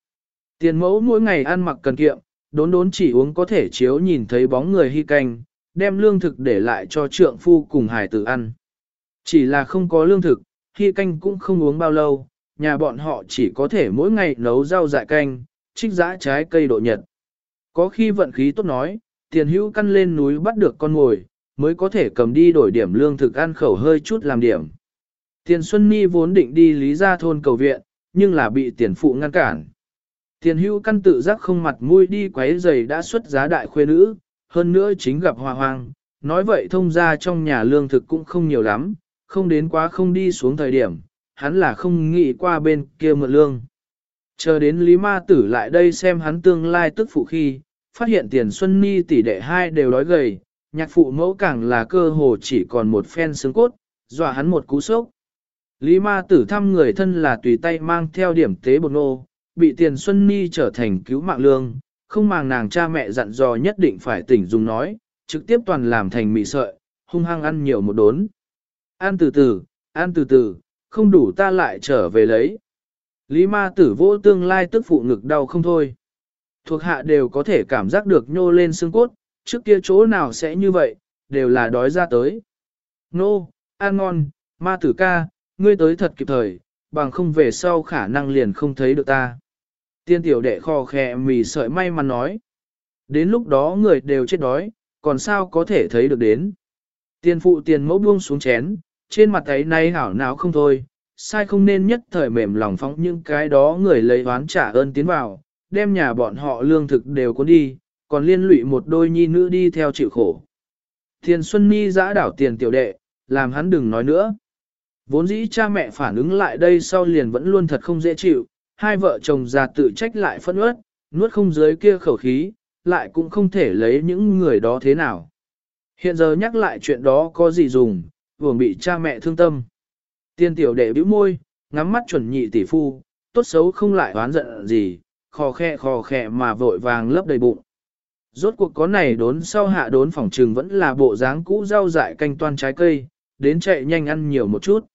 Tiền mẫu mỗi ngày ăn mặc cần kiệm, đốn đốn chỉ uống có thể chiếu nhìn thấy bóng người hy canh, đem lương thực để lại cho trượng phu cùng hải tử ăn. Chỉ là không có lương thực, khi canh cũng không uống bao lâu, nhà bọn họ chỉ có thể mỗi ngày nấu rau dại canh, trích giã trái cây độ nhật. Có khi vận khí tốt nói, tiền hữu căn lên núi bắt được con ngồi, mới có thể cầm đi đổi điểm lương thực ăn khẩu hơi chút làm điểm. Tiền Xuân Ni vốn định đi lý ra thôn cầu viện, nhưng là bị tiền phụ ngăn cản. Tiền hưu căn tự giác không mặt mũi đi quấy giày đã xuất giá đại khuê nữ, hơn nữa chính gặp hoa hoang, nói vậy thông ra trong nhà lương thực cũng không nhiều lắm, không đến quá không đi xuống thời điểm, hắn là không nghĩ qua bên kia mượn lương. Chờ đến Lý Ma Tử lại đây xem hắn tương lai tức phụ khi, phát hiện tiền Xuân Ni tỷ đệ hai đều đói gầy, nhạc phụ mẫu càng là cơ hồ chỉ còn một phen xương cốt, dọa hắn một cú sốc. Lý Ma Tử thăm người thân là tùy tay mang theo điểm tế bột nô, bị tiền Xuân Ni trở thành cứu mạng lương, không màng nàng cha mẹ dặn dò nhất định phải tỉnh dùng nói, trực tiếp toàn làm thành mị sợi, hung hăng ăn nhiều một đốn. Ăn từ từ, ăn từ từ, không đủ ta lại trở về lấy. Lý ma tử vô tương lai tức phụ ngực đau không thôi. Thuộc hạ đều có thể cảm giác được nhô lên xương cốt, trước kia chỗ nào sẽ như vậy, đều là đói ra tới. Nô, ăn ngon, ma tử ca, ngươi tới thật kịp thời, bằng không về sau khả năng liền không thấy được ta. Tiên tiểu đệ kho khẽ mì sợi may mắn nói. Đến lúc đó người đều chết đói, còn sao có thể thấy được đến. Tiên phụ tiền mẫu buông xuống chén, trên mặt ấy nay hảo náo không thôi, sai không nên nhất thời mềm lòng phóng những cái đó người lấy oán trả ơn tiến vào, đem nhà bọn họ lương thực đều cuốn đi, còn liên lụy một đôi nhi nữ đi theo chịu khổ. Thiền Xuân Ni giã đảo tiền tiểu đệ, làm hắn đừng nói nữa. Vốn dĩ cha mẹ phản ứng lại đây sau liền vẫn luôn thật không dễ chịu, hai vợ chồng già tự trách lại phân ướt, nuốt không dưới kia khẩu khí, lại cũng không thể lấy những người đó thế nào. Hiện giờ nhắc lại chuyện đó có gì dùng, vừa bị cha mẹ thương tâm. Tiên tiểu đệ bĩu môi, ngắm mắt chuẩn nhị tỷ phu, tốt xấu không lại oán giận gì, khò khe khò khẹ mà vội vàng lấp đầy bụng. Rốt cuộc có này đốn sau hạ đốn phòng trừng vẫn là bộ dáng cũ rau dại canh toan trái cây, đến chạy nhanh ăn nhiều một chút.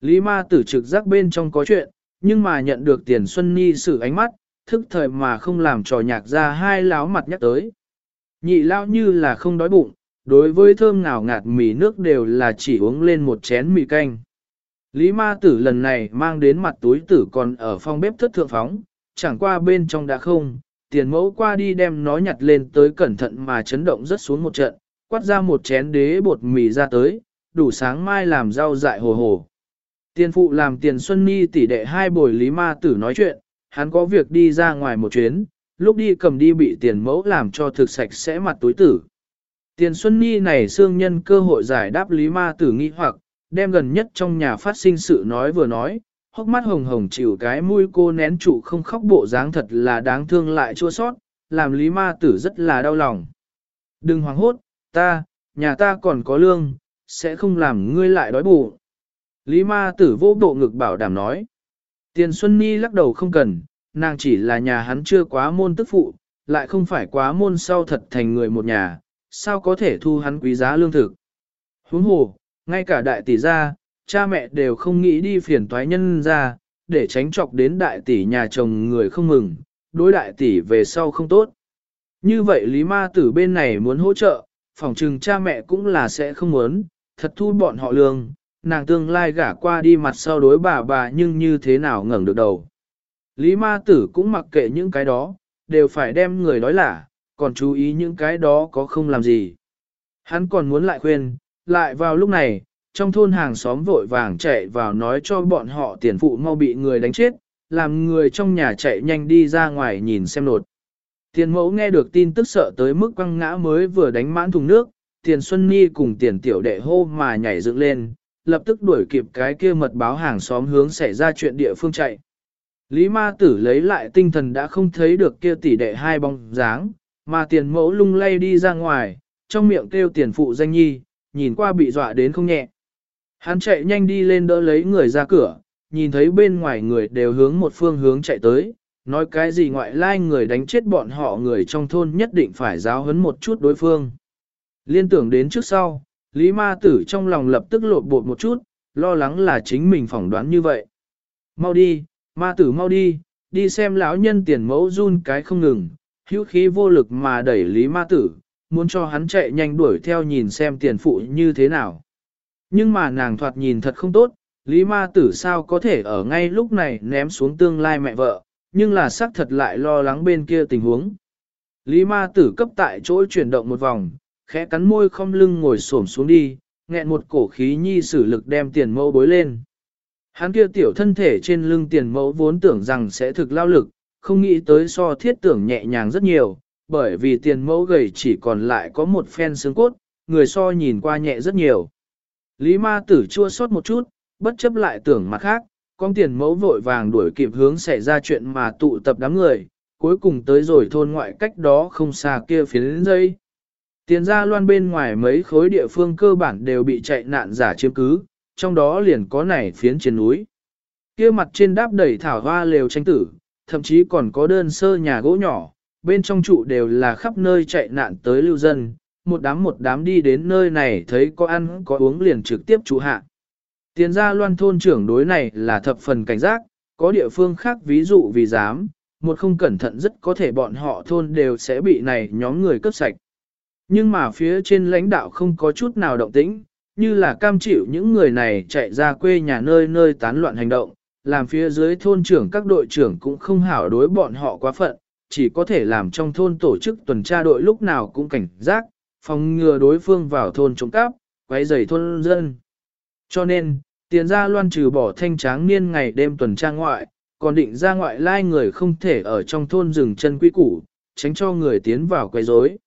Lý ma tử trực giác bên trong có chuyện, nhưng mà nhận được tiền Xuân Ni sự ánh mắt, thức thời mà không làm trò nhạc ra hai láo mặt nhắc tới. Nhị lao như là không đói bụng, đối với thơm ngào ngạt mì nước đều là chỉ uống lên một chén mì canh. Lý ma tử lần này mang đến mặt túi tử còn ở phòng bếp thất thượng phóng, chẳng qua bên trong đã không, tiền mẫu qua đi đem nó nhặt lên tới cẩn thận mà chấn động rất xuống một trận, quát ra một chén đế bột mì ra tới, đủ sáng mai làm rau dại hồ hồ. Tiền phụ làm tiền xuân ni tỷ đệ hai bồi lý ma tử nói chuyện, hắn có việc đi ra ngoài một chuyến, lúc đi cầm đi bị tiền mẫu làm cho thực sạch sẽ mặt túi tử. Tiền xuân Nhi này xương nhân cơ hội giải đáp lý ma tử nghi hoặc, đem gần nhất trong nhà phát sinh sự nói vừa nói, hốc mắt hồng hồng chịu cái mũi cô nén trụ không khóc bộ dáng thật là đáng thương lại chua sót, làm lý ma tử rất là đau lòng. Đừng hoảng hốt, ta, nhà ta còn có lương, sẽ không làm ngươi lại đói bụng. Lý ma tử vô bộ ngực bảo đảm nói. Tiền Xuân Nhi lắc đầu không cần, nàng chỉ là nhà hắn chưa quá môn tức phụ, lại không phải quá môn sau thật thành người một nhà, sao có thể thu hắn quý giá lương thực. Huống hồ, ngay cả đại tỷ gia, cha mẹ đều không nghĩ đi phiền toái nhân ra, để tránh chọc đến đại tỷ nhà chồng người không mừng, đối đại tỷ về sau không tốt. Như vậy Lý Ma Tử bên này muốn hỗ trợ, phòng trừng cha mẹ cũng là sẽ không muốn, thật thu bọn họ lương, nàng tương lai gả qua đi mặt sau đối bà bà nhưng như thế nào ngẩng được đầu. Lý Ma Tử cũng mặc kệ những cái đó, đều phải đem người đói lả, còn chú ý những cái đó có không làm gì. Hắn còn muốn lại khuyên, lại vào lúc này, trong thôn hàng xóm vội vàng chạy vào nói cho bọn họ tiền phụ mau bị người đánh chết, làm người trong nhà chạy nhanh đi ra ngoài nhìn xem nột. Tiền mẫu nghe được tin tức sợ tới mức quăng ngã mới vừa đánh mãn thùng nước, tiền Xuân Ni cùng tiền tiểu đệ hô mà nhảy dựng lên, lập tức đuổi kịp cái kia mật báo hàng xóm hướng xảy ra chuyện địa phương chạy. Lý ma tử lấy lại tinh thần đã không thấy được kia tỷ đệ hai bóng dáng, mà tiền mẫu lung lay đi ra ngoài, trong miệng kêu tiền phụ danh nhi, nhìn qua bị dọa đến không nhẹ. Hắn chạy nhanh đi lên đỡ lấy người ra cửa, nhìn thấy bên ngoài người đều hướng một phương hướng chạy tới, nói cái gì ngoại lai người đánh chết bọn họ người trong thôn nhất định phải giáo huấn một chút đối phương. Liên tưởng đến trước sau, Lý ma tử trong lòng lập tức lột bột một chút, lo lắng là chính mình phỏng đoán như vậy. Mau đi, ma tử mau đi, đi xem lão nhân tiền mẫu run cái không ngừng, hữu khí vô lực mà đẩy Lý ma tử, muốn cho hắn chạy nhanh đuổi theo nhìn xem tiền phụ như thế nào. Nhưng mà nàng thoạt nhìn thật không tốt, Lý ma tử sao có thể ở ngay lúc này ném xuống tương lai mẹ vợ, nhưng là xác thật lại lo lắng bên kia tình huống. Lý ma tử cấp tại chỗ chuyển động một vòng, khẽ cắn môi không lưng ngồi xổm xuống đi, nghẹn một cổ khí nhi sử lực đem tiền mẫu bối lên. Hắn kia tiểu thân thể trên lưng tiền mẫu vốn tưởng rằng sẽ thực lao lực, không nghĩ tới so thiết tưởng nhẹ nhàng rất nhiều, bởi vì tiền mẫu gầy chỉ còn lại có một phen xương cốt, người so nhìn qua nhẹ rất nhiều. Lý ma tử chua sót một chút, bất chấp lại tưởng mặt khác, con tiền mẫu vội vàng đuổi kịp hướng xảy ra chuyện mà tụ tập đám người, cuối cùng tới rồi thôn ngoại cách đó không xa kia phiến dây. Tiền ra loan bên ngoài mấy khối địa phương cơ bản đều bị chạy nạn giả chiếm cứ, trong đó liền có này phiến trên núi. Kia mặt trên đáp đầy thảo hoa lều tranh tử, thậm chí còn có đơn sơ nhà gỗ nhỏ, bên trong trụ đều là khắp nơi chạy nạn tới lưu dân, một đám một đám đi đến nơi này thấy có ăn có uống liền trực tiếp trụ hạ. Tiền ra loan thôn trưởng đối này là thập phần cảnh giác, có địa phương khác ví dụ vì dám, một không cẩn thận rất có thể bọn họ thôn đều sẽ bị này nhóm người cướp sạch. Nhưng mà phía trên lãnh đạo không có chút nào động tĩnh, như là cam chịu những người này chạy ra quê nhà nơi nơi tán loạn hành động, làm phía dưới thôn trưởng các đội trưởng cũng không hảo đối bọn họ quá phận, chỉ có thể làm trong thôn tổ chức tuần tra đội lúc nào cũng cảnh giác, phòng ngừa đối phương vào thôn trộm cắp, quấy rầy thôn dân. Cho nên, tiền ra loan trừ bỏ thanh tráng niên ngày đêm tuần tra ngoại, còn định ra ngoại lai người không thể ở trong thôn rừng chân quý củ, tránh cho người tiến vào quấy rối.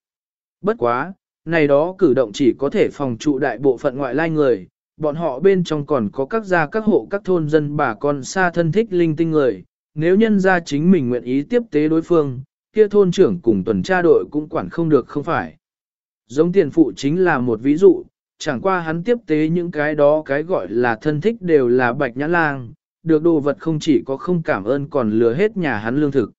Bất quá, này đó cử động chỉ có thể phòng trụ đại bộ phận ngoại lai người, bọn họ bên trong còn có các gia các hộ các thôn dân bà con xa thân thích linh tinh người, nếu nhân gia chính mình nguyện ý tiếp tế đối phương, kia thôn trưởng cùng tuần tra đội cũng quản không được không phải. Giống tiền phụ chính là một ví dụ, chẳng qua hắn tiếp tế những cái đó cái gọi là thân thích đều là bạch nhã lang, được đồ vật không chỉ có không cảm ơn còn lừa hết nhà hắn lương thực.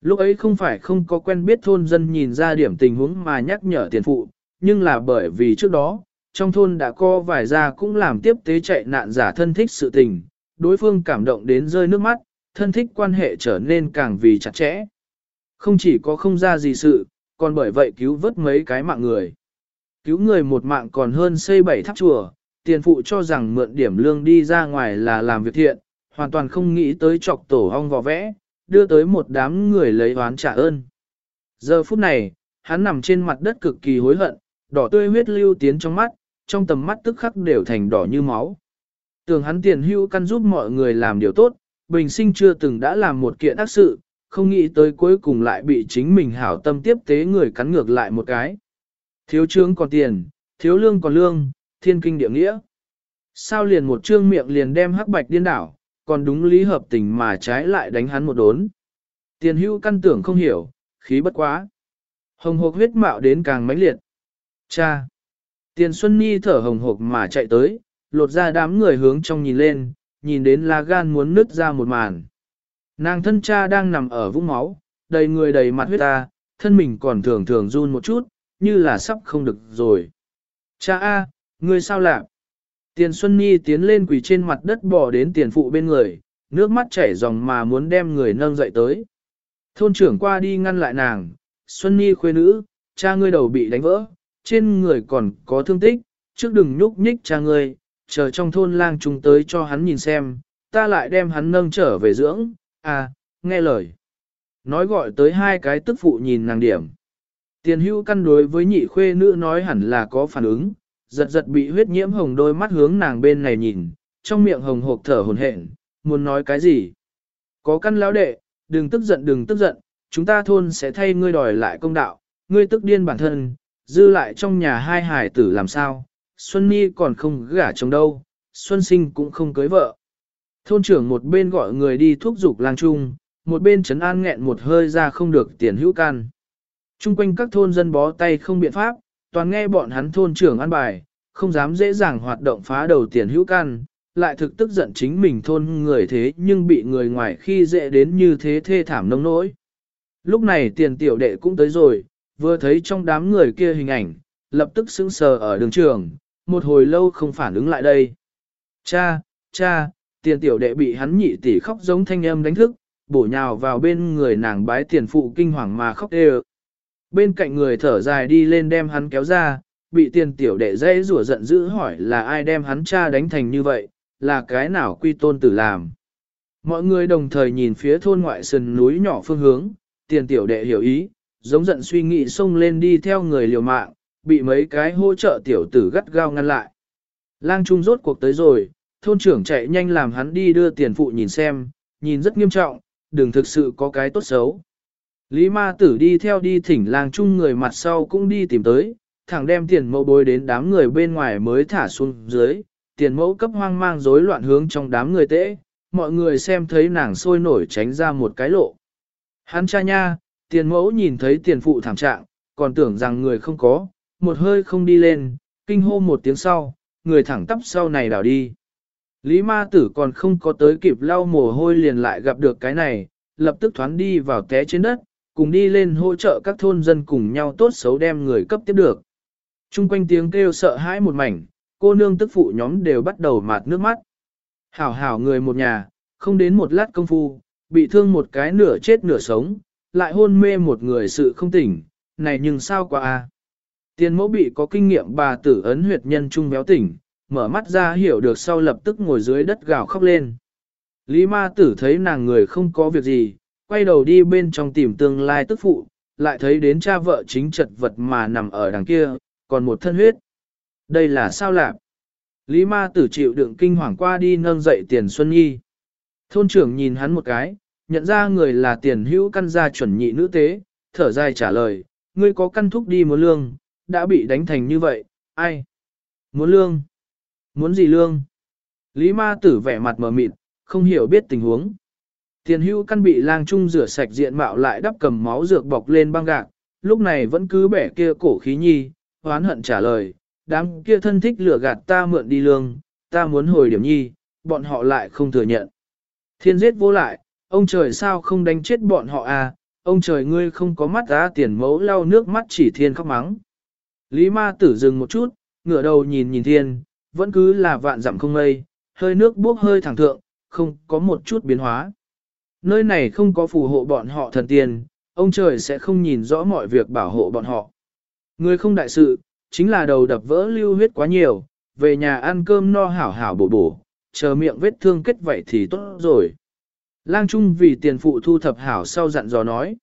Lúc ấy không phải không có quen biết thôn dân nhìn ra điểm tình huống mà nhắc nhở tiền phụ, nhưng là bởi vì trước đó, trong thôn đã có vài gia cũng làm tiếp tế chạy nạn giả thân thích sự tình, đối phương cảm động đến rơi nước mắt, thân thích quan hệ trở nên càng vì chặt chẽ. Không chỉ có không ra gì sự, còn bởi vậy cứu vớt mấy cái mạng người. Cứu người một mạng còn hơn xây bảy tháp chùa, tiền phụ cho rằng mượn điểm lương đi ra ngoài là làm việc thiện, hoàn toàn không nghĩ tới chọc tổ hong vò vẽ, đưa tới một đám người lấy oán trả ơn. Giờ phút này, hắn nằm trên mặt đất cực kỳ hối hận, đỏ tươi huyết lưu tiến trong mắt, trong tầm mắt tức khắc đều thành đỏ như máu. Tưởng hắn tiền hưu căn giúp mọi người làm điều tốt, bình sinh chưa từng đã làm một kiện ác sự, không nghĩ tới cuối cùng lại bị chính mình hảo tâm tiếp tế người cắn ngược lại một cái. Thiếu trướng còn tiền, thiếu lương còn lương, thiên kinh địa nghĩa. Sao liền một trương miệng liền đem hắc bạch điên đảo, còn đúng lý hợp tình mà trái lại đánh hắn một đốn. Tiền hưu căn tưởng không hiểu, khí bất quá. Hồng hộp huyết mạo đến càng mãnh liệt. Cha! Tiền Xuân Nhi thở hồng hộc mà chạy tới, lột ra đám người hướng trong nhìn lên, nhìn đến lá gan muốn nứt ra một màn. Nàng thân cha đang nằm ở vũng máu, đầy người đầy mặt huyết ta, thân mình còn thường thường run một chút, như là sắp không được rồi. Cha A, ngươi sao lạc? Tiền Xuân Nhi tiến lên quỳ trên mặt đất bỏ đến tiền phụ bên người, nước mắt chảy ròng mà muốn đem người nâng dậy tới. Thôn trưởng qua đi ngăn lại nàng, Xuân Nhi khuê nữ, cha ngươi đầu bị đánh vỡ, trên người còn có thương tích, trước đừng nhúc nhích cha ngươi, chờ trong thôn lang chúng tới cho hắn nhìn xem, ta lại đem hắn nâng trở về dưỡng, à, nghe lời. Nói gọi tới hai cái tức phụ nhìn nàng điểm. Tiền Hưu căn đối với nhị khuê nữ nói hẳn là có phản ứng, giật giật bị huyết nhiễm hồng đôi mắt hướng nàng bên này nhìn, trong miệng hồng hộp thở hồn hển, muốn nói cái gì. Có căn lão đệ, đừng tức giận đừng tức giận, chúng ta thôn sẽ thay ngươi đòi lại công đạo, ngươi tức điên bản thân, dư lại trong nhà hai hải tử làm sao, Xuân Nhi còn không gả chồng đâu, Xuân Sinh cũng không cưới vợ. Thôn trưởng một bên gọi người đi thuốc dục lang trung, một bên chấn an nghẹn một hơi ra không được tiền hữu can. Trung quanh các thôn dân bó tay không biện pháp, toàn nghe bọn hắn thôn trưởng an bài, không dám dễ dàng hoạt động phá đầu tiền hữu can, lại thực tức giận chính mình thôn người thế nhưng bị người ngoài khi dễ đến như thế thê thảm nông nỗi. Lúc này tiền tiểu đệ cũng tới rồi, vừa thấy trong đám người kia hình ảnh, lập tức sững sờ ở đường trường, một hồi lâu không phản ứng lại đây. Cha, cha, tiền tiểu đệ bị hắn nhị tỷ khóc giống thanh âm đánh thức, bổ nhào vào bên người nàng bái tiền phụ kinh hoàng mà khóc đê Bên cạnh người thở dài đi lên đem hắn kéo ra, bị tiền tiểu đệ dây rủa giận dữ hỏi là ai đem hắn cha đánh thành như vậy, là cái nào quy tôn tử làm. Mọi người đồng thời nhìn phía thôn ngoại sườn núi nhỏ phương hướng, tiền tiểu đệ hiểu ý, giống giận suy nghĩ xông lên đi theo người liều mạng, bị mấy cái hỗ trợ tiểu tử gắt gao ngăn lại. Lang Trung rốt cuộc tới rồi, thôn trưởng chạy nhanh làm hắn đi đưa tiền phụ nhìn xem, nhìn rất nghiêm trọng, đừng thực sự có cái tốt xấu. Lý ma tử đi theo đi thỉnh lang Trung người mặt sau cũng đi tìm tới, thẳng đem tiền mẫu bối đến đám người bên ngoài mới thả xuống dưới, tiền mẫu cấp hoang mang rối loạn hướng trong đám người tễ, mọi người xem thấy nàng sôi nổi tránh ra một cái lộ. Hắn cha nha, tiền mẫu nhìn thấy tiền phụ thảm trạng, còn tưởng rằng người không có, một hơi không đi lên, kinh hô một tiếng sau, người thẳng tắp sau này đảo đi. Lý ma tử còn không có tới kịp lau mồ hôi liền lại gặp được cái này, lập tức thoáng đi vào té trên đất, cùng đi lên hỗ trợ các thôn dân cùng nhau tốt xấu đem người cấp tiếp được. Trung quanh tiếng kêu sợ hãi một mảnh, cô nương tức phụ nhóm đều bắt đầu mạt nước mắt. Hảo hảo người một nhà, không đến một lát công phu, bị thương một cái nửa chết nửa sống, lại hôn mê một người sự không tỉnh, này nhưng sao quá à? a? Tiền mẫu bị có kinh nghiệm bà tử ấn huyệt nhân trung béo tỉnh, mở mắt ra hiểu được sau lập tức ngồi dưới đất gào khóc lên. Lý ma tử thấy nàng người không có việc gì, quay đầu đi bên trong tìm tương lai tức phụ, lại thấy đến cha vợ chính chật vật mà nằm ở đằng kia, còn một thân huyết. Đây là sao lạc? Lý ma tử chịu đựng kinh hoàng qua đi nâng dậy tiền Xuân Nhi. Thôn trưởng nhìn hắn một cái, nhận ra người là tiền hữu căn gia chuẩn nhị nữ tế, thở dài trả lời, ngươi có căn thúc đi muốn lương, đã bị đánh thành như vậy, ai? Muốn lương? Muốn gì lương? Lý ma tử vẻ mặt mờ mịt, không hiểu biết tình huống. Tiền hữu căn bị lang trung rửa sạch diện mạo lại đắp cầm máu dược bọc lên băng gạc, lúc này vẫn cứ bẻ kia cổ khí nhi, hoán hận trả lời, đám kia thân thích lừa gạt ta mượn đi lương, ta muốn hồi điểm nhi, bọn họ lại không thừa nhận. Thiên giết vô lại, ông trời sao không đánh chết bọn họ à, ông trời ngươi không có mắt á tiền mẫu lau nước mắt chỉ thiên khóc mắng. Lý ma tử dừng một chút, ngửa đầu nhìn nhìn thiên, vẫn cứ là vạn dặm không mây, hơi nước bốc hơi thẳng thượng, không có một chút biến hóa. Nơi này không có phù hộ bọn họ thần tiên, ông trời sẽ không nhìn rõ mọi việc bảo hộ bọn họ. Người không đại sự, chính là đầu đập vỡ lưu huyết quá nhiều, về nhà ăn cơm no hảo hảo bổ bổ, chờ miệng vết thương kết vậy thì tốt rồi. Lang Trung vì tiền phụ thu thập hảo sau dặn dò nói.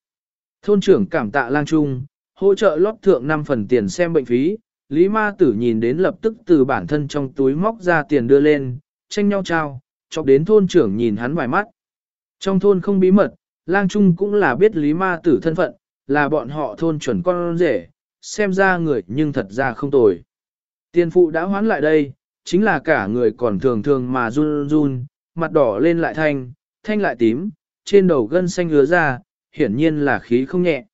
Thôn trưởng cảm tạ Lang Trung, hỗ trợ lót thượng 5 phần tiền xem bệnh phí, Lý Ma Tử nhìn đến lập tức từ bản thân trong túi móc ra tiền đưa lên, tranh nhau trao, chọc đến thôn trưởng nhìn hắn vài mắt. Trong thôn không bí mật, Lang Trung cũng là biết Lý Ma Tử thân phận, là bọn họ thôn chuẩn con rể, xem ra người nhưng thật ra không tồi. Tiền phụ đã hoán lại đây, chính là cả người còn thường thường mà run run, mặt đỏ lên lại thanh, thanh lại tím, trên đầu gân xanh hứa ra, hiển nhiên là khí không nhẹ.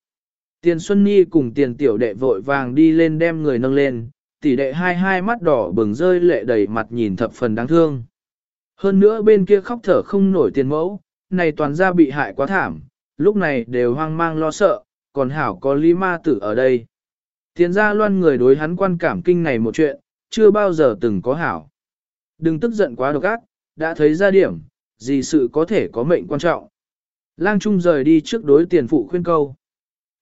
Tiền Xuân Nhi cùng tiền tiểu đệ vội vàng đi lên đem người nâng lên, tỷ đệ hai hai mắt đỏ bừng rơi lệ đầy mặt nhìn thập phần đáng thương. Hơn nữa bên kia khóc thở không nổi tiền mẫu, này toàn ra bị hại quá thảm, lúc này đều hoang mang lo sợ, còn hảo có lý ma tử ở đây. Tiền gia loan người đối hắn quan cảm kinh này một chuyện, chưa bao giờ từng có hảo. Đừng tức giận quá độc ác, đã thấy ra điểm, gì sự có thể có mệnh quan trọng. Lang Trung rời đi trước đối tiền phụ khuyên câu.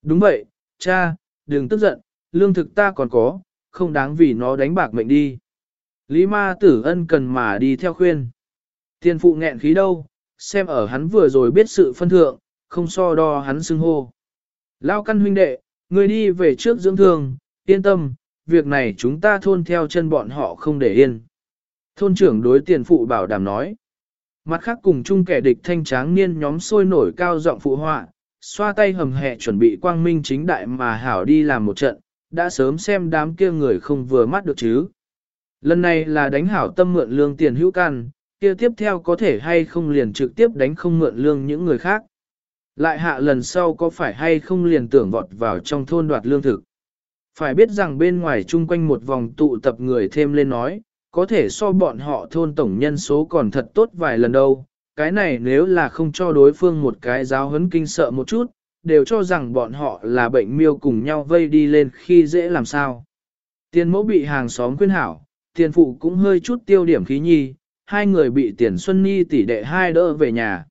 Đúng vậy, cha, đừng tức giận, lương thực ta còn có, không đáng vì nó đánh bạc mệnh đi. Lý ma tử ân cần mà đi theo khuyên. Tiền phụ nghẹn khí đâu, xem ở hắn vừa rồi biết sự phân thượng, không so đo hắn xưng hô. Lao căn huynh đệ, người đi về trước dưỡng thương, yên tâm, việc này chúng ta thôn theo chân bọn họ không để yên. Thôn trưởng đối tiền phụ bảo đảm nói. Mặt khác cùng chung kẻ địch thanh tráng niên nhóm sôi nổi cao giọng phụ họa, xoa tay hầm hẹ chuẩn bị quang minh chính đại mà hảo đi làm một trận, đã sớm xem đám kia người không vừa mắt được chứ. Lần này là đánh hảo tâm mượn lương tiền hữu can, kia tiếp theo có thể hay không liền trực tiếp đánh không mượn lương những người khác. Lại hạ lần sau có phải hay không liền tưởng vọt vào trong thôn đoạt lương thực. Phải biết rằng bên ngoài chung quanh một vòng tụ tập người thêm lên nói, có thể so bọn họ thôn tổng nhân số còn thật tốt vài lần đâu. Cái này nếu là không cho đối phương một cái giáo huấn kinh sợ một chút, đều cho rằng bọn họ là bệnh miêu cùng nhau vây đi lên khi dễ làm sao. Tiền mẫu bị hàng xóm khuyên hảo, tiền phụ cũng hơi chút tiêu điểm khí nhi, hai người bị tiền xuân nhi tỷ đệ hai đỡ về nhà.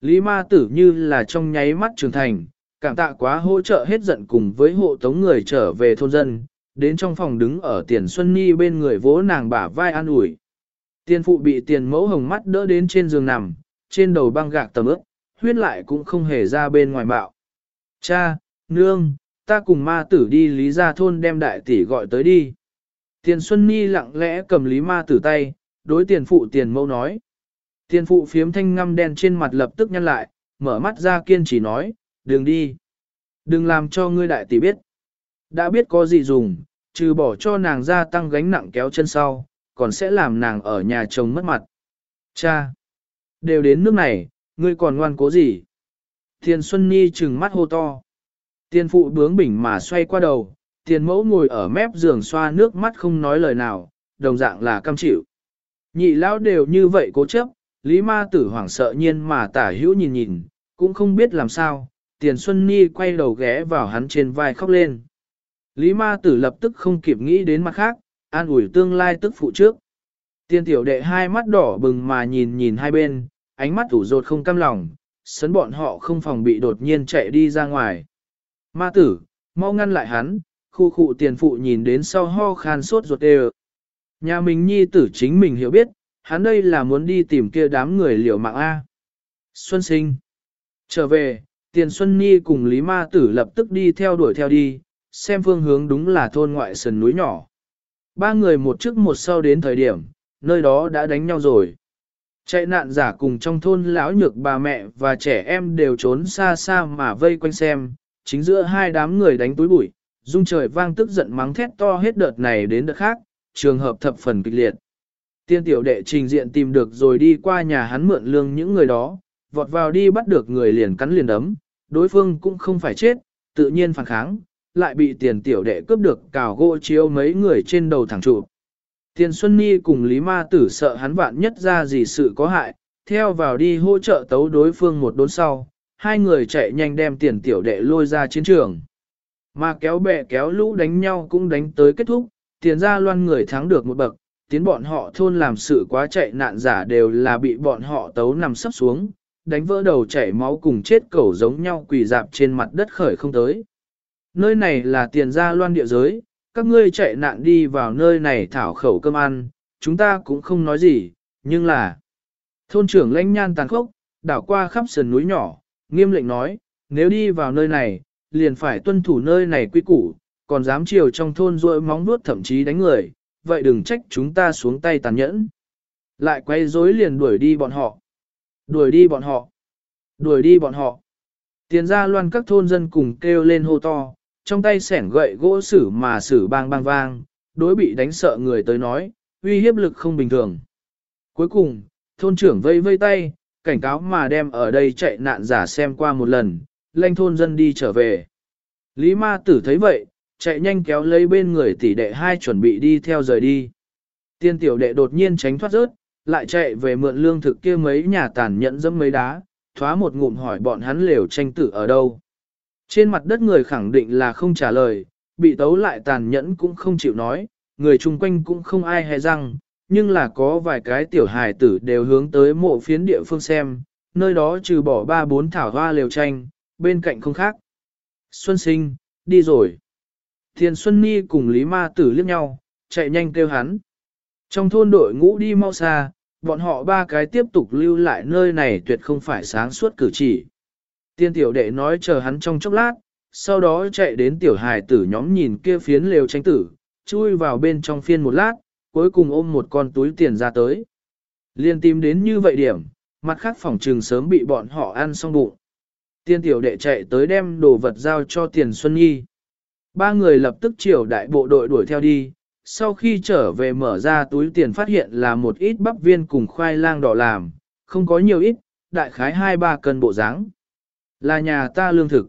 Lý ma tử như là trong nháy mắt trưởng thành, cảm tạ quá hỗ trợ hết giận cùng với hộ tống người trở về thôn dân, đến trong phòng đứng ở tiền Xuân Nhi bên người vỗ nàng bả vai an ủi. Tiền phụ bị tiền mẫu hồng mắt đỡ đến trên giường nằm, trên đầu băng gạc tầm ướp, huyết lại cũng không hề ra bên ngoài bạo. Cha, nương, ta cùng ma tử đi Lý Gia Thôn đem đại tỷ gọi tới đi. Tiền Xuân Nhi lặng lẽ cầm Lý ma tử tay, đối tiền phụ tiền mẫu nói. Tiền phụ phiếm thanh ngăm đen trên mặt lập tức nhăn lại, mở mắt ra kiên trì nói, đừng đi. Đừng làm cho ngươi đại tỷ biết. Đã biết có gì dùng, trừ bỏ cho nàng gia tăng gánh nặng kéo chân sau, còn sẽ làm nàng ở nhà chồng mất mặt. Cha! Đều đến nước này, ngươi còn ngoan cố gì? Tiền Xuân Nhi trừng mắt hô to. Tiền phụ bướng bỉnh mà xoay qua đầu, tiền mẫu ngồi ở mép giường xoa nước mắt không nói lời nào, đồng dạng là cam chịu. Nhị lão đều như vậy cố chấp, Lý ma tử hoảng sợ nhiên mà tả hữu nhìn nhìn, cũng không biết làm sao, tiền Xuân Nhi quay đầu ghé vào hắn trên vai khóc lên. Lý ma tử lập tức không kịp nghĩ đến mặt khác, an ủi tương lai tức phụ trước. Tiên tiểu đệ hai mắt đỏ bừng mà nhìn nhìn hai bên, ánh mắt ủ rột không cam lòng, sấn bọn họ không phòng bị đột nhiên chạy đi ra ngoài. Ma tử, mau ngăn lại hắn, khu khu tiền phụ nhìn đến sau ho khan sốt ruột đều. Nhà mình nhi tử chính mình hiểu biết, hắn đây là muốn đi tìm kia đám người liều mạng A. Xuân sinh. Trở về, tiền Xuân Nhi cùng Lý Ma Tử lập tức đi theo đuổi theo đi, xem phương hướng đúng là thôn ngoại sườn núi nhỏ. Ba người một trước một sau đến thời điểm, nơi đó đã đánh nhau rồi. Chạy nạn giả cùng trong thôn lão nhược bà mẹ và trẻ em đều trốn xa xa mà vây quanh xem, chính giữa hai đám người đánh túi bụi, dung trời vang tức giận mắng thét to hết đợt này đến đợt khác, trường hợp thập phần kịch liệt. Tiên tiểu đệ trình diện tìm được rồi đi qua nhà hắn mượn lương những người đó, vọt vào đi bắt được người liền cắn liền đấm, đối phương cũng không phải chết, tự nhiên phản kháng, lại bị tiền tiểu đệ cướp được cào gỗ chiếu mấy người trên đầu thẳng trụ. Tiền Xuân Nhi cùng Lý Ma Tử sợ hắn vạn nhất ra gì sự có hại, theo vào đi hỗ trợ tấu đối phương một đốn sau, hai người chạy nhanh đem tiền tiểu đệ lôi ra chiến trường. Mà kéo bè kéo lũ đánh nhau cũng đánh tới kết thúc, tiền ra loan người thắng được một bậc, tiến bọn họ thôn làm sự quá chạy nạn giả đều là bị bọn họ tấu nằm sắp xuống, đánh vỡ đầu chảy máu cùng chết cẩu giống nhau quỳ dạp trên mặt đất khởi không tới. Nơi này là tiền gia loan địa giới, các ngươi chạy nạn đi vào nơi này thảo khẩu cơm ăn, chúng ta cũng không nói gì, nhưng là... Thôn trưởng lãnh nhan tàn khốc, đảo qua khắp sườn núi nhỏ, nghiêm lệnh nói, nếu đi vào nơi này, liền phải tuân thủ nơi này quy củ, còn dám chiều trong thôn rôi móng nuốt thậm chí đánh người, vậy đừng trách chúng ta xuống tay tàn nhẫn. Lại quay rối liền đuổi đi bọn họ. Đuổi đi bọn họ. Đuổi đi bọn họ. Tiền ra loan các thôn dân cùng kêu lên hô to, trong tay sẻn gậy gỗ sử mà sử bang bang vang, đối bị đánh sợ người tới nói, uy hiếp lực không bình thường. Cuối cùng, thôn trưởng vây vây tay, cảnh cáo mà đem ở đây chạy nạn giả xem qua một lần, lanh thôn dân đi trở về. Lý ma tử thấy vậy, chạy nhanh kéo lấy bên người tỷ đệ hai chuẩn bị đi theo rời đi. Tiên tiểu đệ đột nhiên tránh thoát rớt, lại chạy về mượn lương thực kia mấy nhà tàn nhẫn dẫm mấy đá, thoá một ngụm hỏi bọn hắn lều tranh tử ở đâu. Trên mặt đất người khẳng định là không trả lời, bị tấu lại tàn nhẫn cũng không chịu nói, người chung quanh cũng không ai hề răng, nhưng là có vài cái tiểu hài tử đều hướng tới mộ phiến địa phương xem, nơi đó trừ bỏ ba bốn thảo hoa lều tranh, bên cạnh không khác. Xuân sinh, đi rồi. Thiền Xuân Ni cùng Lý Ma Tử liếc nhau, chạy nhanh kêu hắn. Trong thôn đội ngũ đi mau xa, bọn họ ba cái tiếp tục lưu lại nơi này tuyệt không phải sáng suốt cử chỉ. Tiên tiểu đệ nói chờ hắn trong chốc lát, sau đó chạy đến tiểu hài tử nhóm nhìn kia phiến lều tranh tử, chui vào bên trong phiên một lát, cuối cùng ôm một con túi tiền ra tới. Liên tìm đến như vậy điểm, mặt khác phòng trường sớm bị bọn họ ăn xong bụng. Tiên tiểu đệ chạy tới đem đồ vật giao cho tiền Xuân Nhi. Ba người lập tức chiều đại bộ đội đuổi theo đi, sau khi trở về mở ra túi tiền phát hiện là một ít bắp viên cùng khoai lang đỏ làm, không có nhiều ít, đại khái 2-3 cân bộ dáng là nhà ta lương thực.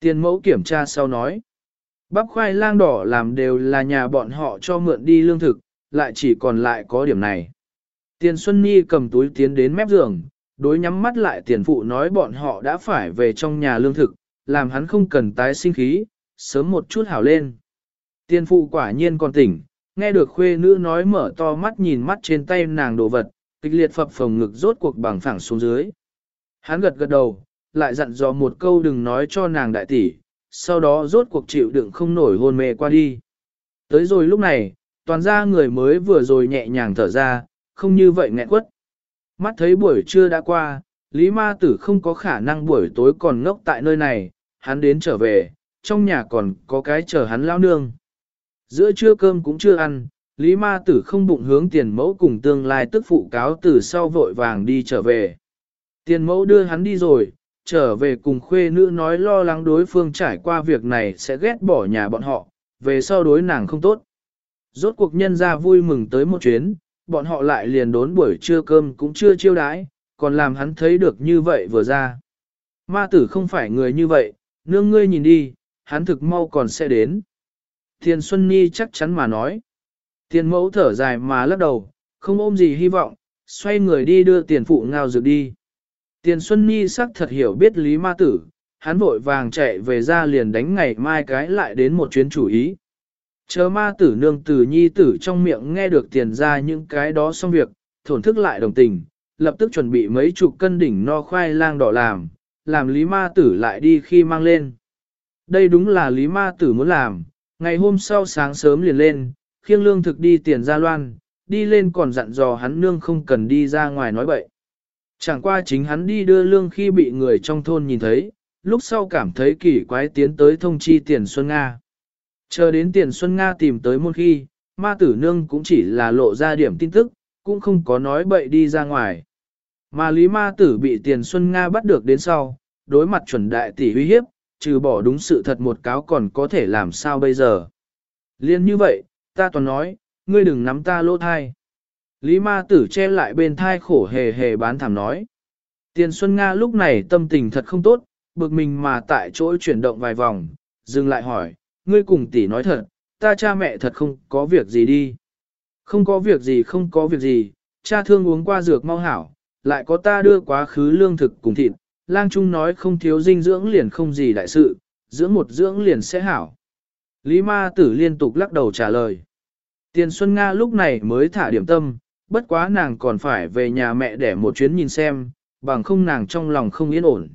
Tiền mẫu kiểm tra sau nói. Bắp khoai lang đỏ làm đều là nhà bọn họ cho mượn đi lương thực, lại chỉ còn lại có điểm này. Tiền Xuân Nhi cầm túi tiến đến mép giường, đối nhắm mắt lại tiền phụ nói bọn họ đã phải về trong nhà lương thực, làm hắn không cần tái sinh khí, sớm một chút hảo lên. Tiền phụ quả nhiên còn tỉnh, nghe được khuê nữ nói mở to mắt nhìn mắt trên tay nàng đồ vật, kịch liệt phập phồng ngực rốt cuộc bằng phẳng xuống dưới. Hắn gật gật đầu, lại dặn dò một câu đừng nói cho nàng đại tỷ, sau đó rốt cuộc chịu đựng không nổi hôn mê qua đi. Tới rồi lúc này, toàn ra người mới vừa rồi nhẹ nhàng thở ra, không như vậy nghẹn quất. Mắt thấy buổi trưa đã qua, Lý Ma Tử không có khả năng buổi tối còn ngốc tại nơi này, hắn đến trở về, trong nhà còn có cái chờ hắn lao nương. Giữa trưa cơm cũng chưa ăn, Lý ma tử không bụng hướng tiền mẫu cùng tương lai tức phụ cáo từ sau vội vàng đi trở về. Tiền mẫu đưa hắn đi rồi, trở về cùng khuê nữ nói lo lắng đối phương trải qua việc này sẽ ghét bỏ nhà bọn họ, về sau đối nàng không tốt. Rốt cuộc nhân ra vui mừng tới một chuyến, bọn họ lại liền đốn buổi trưa cơm cũng chưa chiêu đãi, còn làm hắn thấy được như vậy vừa ra. Ma tử không phải người như vậy, nương ngươi nhìn đi, hắn thực mau còn sẽ đến. Thiên Xuân Nhi chắc chắn mà nói. Tiền mẫu thở dài mà lắc đầu, không ôm gì hy vọng, xoay người đi đưa tiền phụ ngao dược đi. Tiền Xuân Nhi sắc thật hiểu biết lý ma tử, hắn vội vàng chạy về ra liền đánh ngày mai cái lại đến một chuyến chủ ý. Chờ ma tử nương tử nhi tử trong miệng nghe được tiền ra những cái đó xong việc, thổn thức lại đồng tình, lập tức chuẩn bị mấy chục cân đỉnh no khoai lang đỏ làm, làm lý ma tử lại đi khi mang lên. Đây đúng là lý ma tử muốn làm, ngày hôm sau sáng sớm liền lên, khiêng lương thực đi tiền ra loan, đi lên còn dặn dò hắn nương không cần đi ra ngoài nói bậy. Chẳng qua chính hắn đi đưa lương khi bị người trong thôn nhìn thấy, lúc sau cảm thấy kỳ quái tiến tới thông chi tiền Xuân Nga. Chờ đến tiền Xuân Nga tìm tới một khi, ma tử nương cũng chỉ là lộ ra điểm tin tức, cũng không có nói bậy đi ra ngoài. Mà Lý Ma Tử bị Tiền Xuân Nga bắt được đến sau, đối mặt chuẩn đại tỷ uy hiếp, trừ bỏ đúng sự thật một cáo còn có thể làm sao bây giờ. Liên như vậy, ta toàn nói, ngươi đừng nắm ta lỗ thai. Lý Ma Tử che lại bên thai khổ hề hề bán thảm nói. Tiền Xuân Nga lúc này tâm tình thật không tốt, bực mình mà tại chỗ chuyển động vài vòng, dừng lại hỏi, ngươi cùng tỷ nói thật, ta cha mẹ thật không có việc gì đi. Không có việc gì không có việc gì, cha thương uống qua dược mau hảo, lại có ta đưa quá khứ lương thực cùng thịt, lang trung nói không thiếu dinh dưỡng liền không gì đại sự, dưỡng một dưỡng liền sẽ hảo. Lý ma tử liên tục lắc đầu trả lời. Tiền Xuân Nga lúc này mới thả điểm tâm, bất quá nàng còn phải về nhà mẹ để một chuyến nhìn xem, bằng không nàng trong lòng không yên ổn.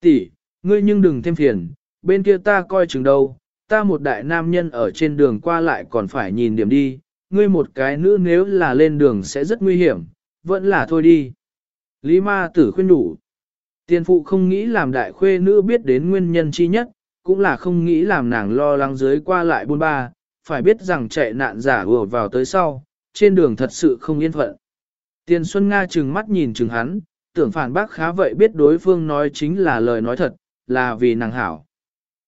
Tỷ, ngươi nhưng đừng thêm phiền, bên kia ta coi chừng đâu, ta một đại nam nhân ở trên đường qua lại còn phải nhìn điểm đi, ngươi một cái nữ nếu là lên đường sẽ rất nguy hiểm, vẫn là thôi đi. Lý ma tử khuyên đủ. Tiên phụ không nghĩ làm đại khuê nữ biết đến nguyên nhân chi nhất, cũng là không nghĩ làm nàng lo lắng dưới qua lại buôn ba, phải biết rằng chạy nạn giả vừa vào tới sau, trên đường thật sự không yên phận. tiền Xuân Nga trừng mắt nhìn chừng hắn, tưởng phản bác khá vậy biết đối phương nói chính là lời nói thật, là vì nàng hảo.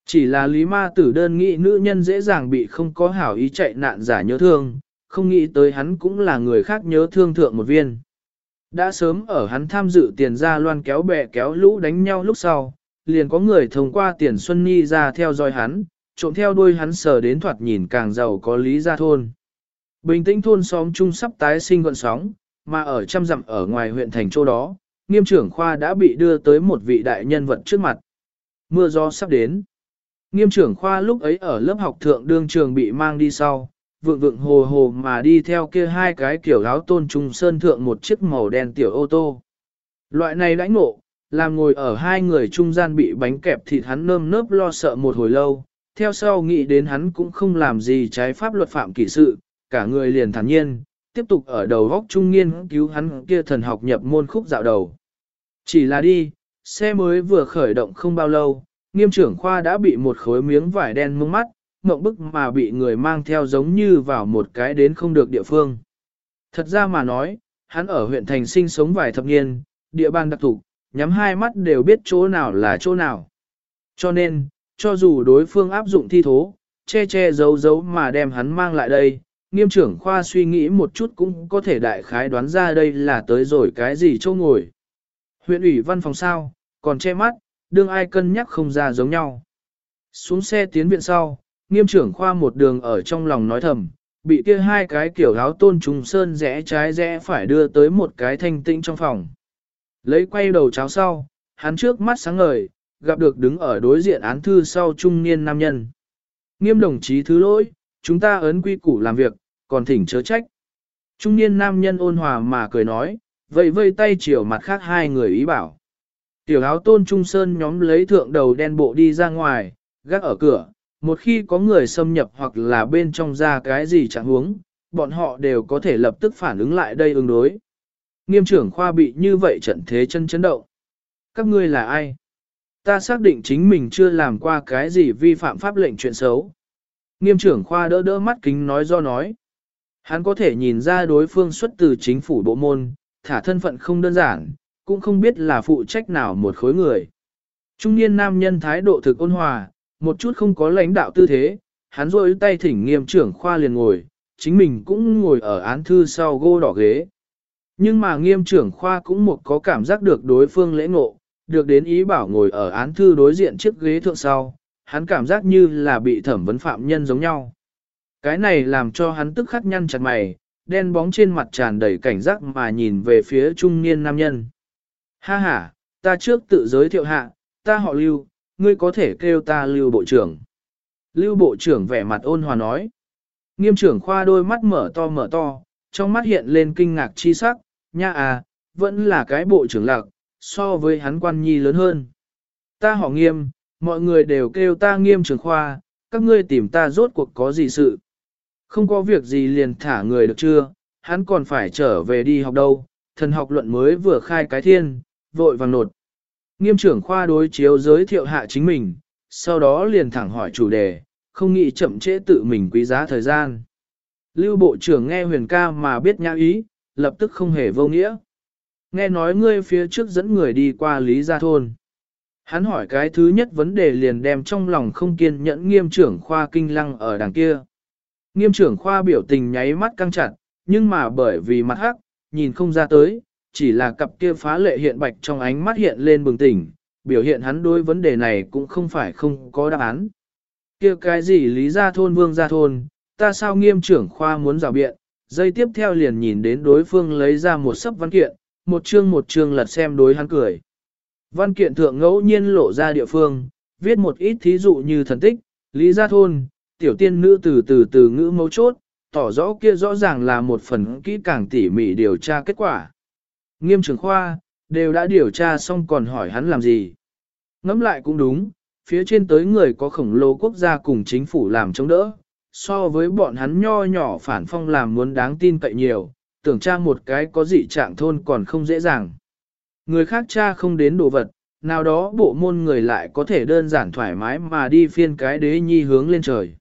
Chỉ là lý ma tử đơn nghĩ nữ nhân dễ dàng bị không có hảo ý chạy nạn giả nhớ thương, không nghĩ tới hắn cũng là người khác nhớ thương thượng một viên. Đã sớm ở hắn tham dự tiền ra loan kéo bè kéo lũ đánh nhau lúc sau, liền có người thông qua tiền Xuân nhi ra theo dõi hắn, trộm theo đuôi hắn sờ đến thoạt nhìn càng giàu có lý gia thôn. Bình tĩnh thôn xóm chung sắp tái sinh gọn sóng, mà ở trăm dặm ở ngoài huyện thành châu đó, nghiêm trưởng khoa đã bị đưa tới một vị đại nhân vật trước mặt. Mưa gió sắp đến. Nghiêm trưởng khoa lúc ấy ở lớp học thượng đương trường bị mang đi sau, vượng vượng hồ hồ mà đi theo kia hai cái kiểu áo tôn trung sơn thượng một chiếc màu đen tiểu ô tô. Loại này lãnh ngộ, làm ngồi ở hai người trung gian bị bánh kẹp thịt hắn nơm nớp lo sợ một hồi lâu, theo sau nghĩ đến hắn cũng không làm gì trái pháp luật phạm kỷ sự, cả người liền thản nhiên, tiếp tục ở đầu góc trung nghiên cứu hắn kia thần học nhập môn khúc dạo đầu. Chỉ là đi, xe mới vừa khởi động không bao lâu, nghiêm trưởng khoa đã bị một khối miếng vải đen mông mắt, mộng bức mà bị người mang theo giống như vào một cái đến không được địa phương. Thật ra mà nói, hắn ở huyện thành sinh sống vài thập niên, địa bàn đặc thù, nhắm hai mắt đều biết chỗ nào là chỗ nào. Cho nên, cho dù đối phương áp dụng thi thố, che che giấu giấu mà đem hắn mang lại đây, nghiêm trưởng khoa suy nghĩ một chút cũng có thể đại khái đoán ra đây là tới rồi cái gì châu ngồi. Huyện ủy văn phòng sao, còn che mắt, đương ai cân nhắc không ra giống nhau. Xuống xe tiến viện sau, nghiêm trưởng khoa một đường ở trong lòng nói thầm, bị kia hai cái kiểu áo tôn trùng sơn rẽ trái rẽ phải đưa tới một cái thanh tĩnh trong phòng. Lấy quay đầu cháo sau, hắn trước mắt sáng ngời, gặp được đứng ở đối diện án thư sau trung niên nam nhân. Nghiêm đồng chí thứ lỗi, chúng ta ấn quy củ làm việc, còn thỉnh chớ trách. Trung niên nam nhân ôn hòa mà cười nói, vậy vây tay chiều mặt khác hai người ý bảo. Tiểu áo tôn trung sơn nhóm lấy thượng đầu đen bộ đi ra ngoài, gác ở cửa, một khi có người xâm nhập hoặc là bên trong ra cái gì chẳng huống, bọn họ đều có thể lập tức phản ứng lại đây ứng đối. Nghiêm trưởng khoa bị như vậy trận thế chân chấn động. Các ngươi là ai? ta xác định chính mình chưa làm qua cái gì vi phạm pháp lệnh chuyện xấu. Nghiêm trưởng khoa đỡ đỡ mắt kính nói do nói. Hắn có thể nhìn ra đối phương xuất từ chính phủ bộ môn, thả thân phận không đơn giản, cũng không biết là phụ trách nào một khối người. Trung niên nam nhân thái độ thực ôn hòa, một chút không có lãnh đạo tư thế, hắn rôi tay thỉnh nghiêm trưởng khoa liền ngồi, chính mình cũng ngồi ở án thư sau gô đỏ ghế. Nhưng mà nghiêm trưởng khoa cũng một có cảm giác được đối phương lễ ngộ, được đến ý bảo ngồi ở án thư đối diện chiếc ghế thượng sau, hắn cảm giác như là bị thẩm vấn phạm nhân giống nhau. Cái này làm cho hắn tức khắc nhăn chặt mày, đen bóng trên mặt tràn đầy cảnh giác mà nhìn về phía trung niên nam nhân. Ha ha, ta trước tự giới thiệu hạ, ta họ Lưu, ngươi có thể kêu ta Lưu Bộ trưởng. Lưu Bộ trưởng vẻ mặt ôn hòa nói. Nghiêm trưởng khoa đôi mắt mở to mở to, trong mắt hiện lên kinh ngạc chi sắc, nha à, vẫn là cái bộ trưởng lạc, so với hắn quan nhi lớn hơn. Ta họ nghiêm, mọi người đều kêu ta nghiêm trưởng khoa, các ngươi tìm ta rốt cuộc có gì sự. Không có việc gì liền thả người được chưa, hắn còn phải trở về đi học đâu, thần học luận mới vừa khai cái thiên, vội vàng nột. Nghiêm trưởng khoa đối chiếu giới thiệu hạ chính mình, sau đó liền thẳng hỏi chủ đề, không nghĩ chậm trễ tự mình quý giá thời gian. Lưu bộ trưởng nghe huyền ca mà biết nhã ý, lập tức không hề vô nghĩa. Nghe nói ngươi phía trước dẫn người đi qua Lý Gia Thôn. Hắn hỏi cái thứ nhất vấn đề liền đem trong lòng không kiên nhẫn nghiêm trưởng khoa kinh lăng ở đằng kia. Nghiêm trưởng khoa biểu tình nháy mắt căng chặt, nhưng mà bởi vì mặt hắc, nhìn không ra tới, chỉ là cặp kia phá lệ hiện bạch trong ánh mắt hiện lên bừng tỉnh, biểu hiện hắn đối vấn đề này cũng không phải không có đáp án. kia cái gì lý gia thôn vương gia thôn, ta sao nghiêm trưởng khoa muốn rào biện, dây tiếp theo liền nhìn đến đối phương lấy ra một sấp văn kiện, một chương một chương lật xem đối hắn cười. Văn kiện thượng ngẫu nhiên lộ ra địa phương, viết một ít thí dụ như thần tích, lý gia thôn, tiểu tiên nữ từ từ từ ngữ mấu chốt, tỏ rõ kia rõ ràng là một phần kỹ càng tỉ mỉ điều tra kết quả. Nghiêm trưởng khoa, đều đã điều tra xong còn hỏi hắn làm gì. Ngẫm lại cũng đúng, phía trên tới người có khổng lồ quốc gia cùng chính phủ làm chống đỡ, so với bọn hắn nho nhỏ phản phong làm muốn đáng tin cậy nhiều, tưởng tra một cái có dị trạng thôn còn không dễ dàng. Người khác cha không đến đồ vật, nào đó bộ môn người lại có thể đơn giản thoải mái mà đi phiên cái đế nhi hướng lên trời.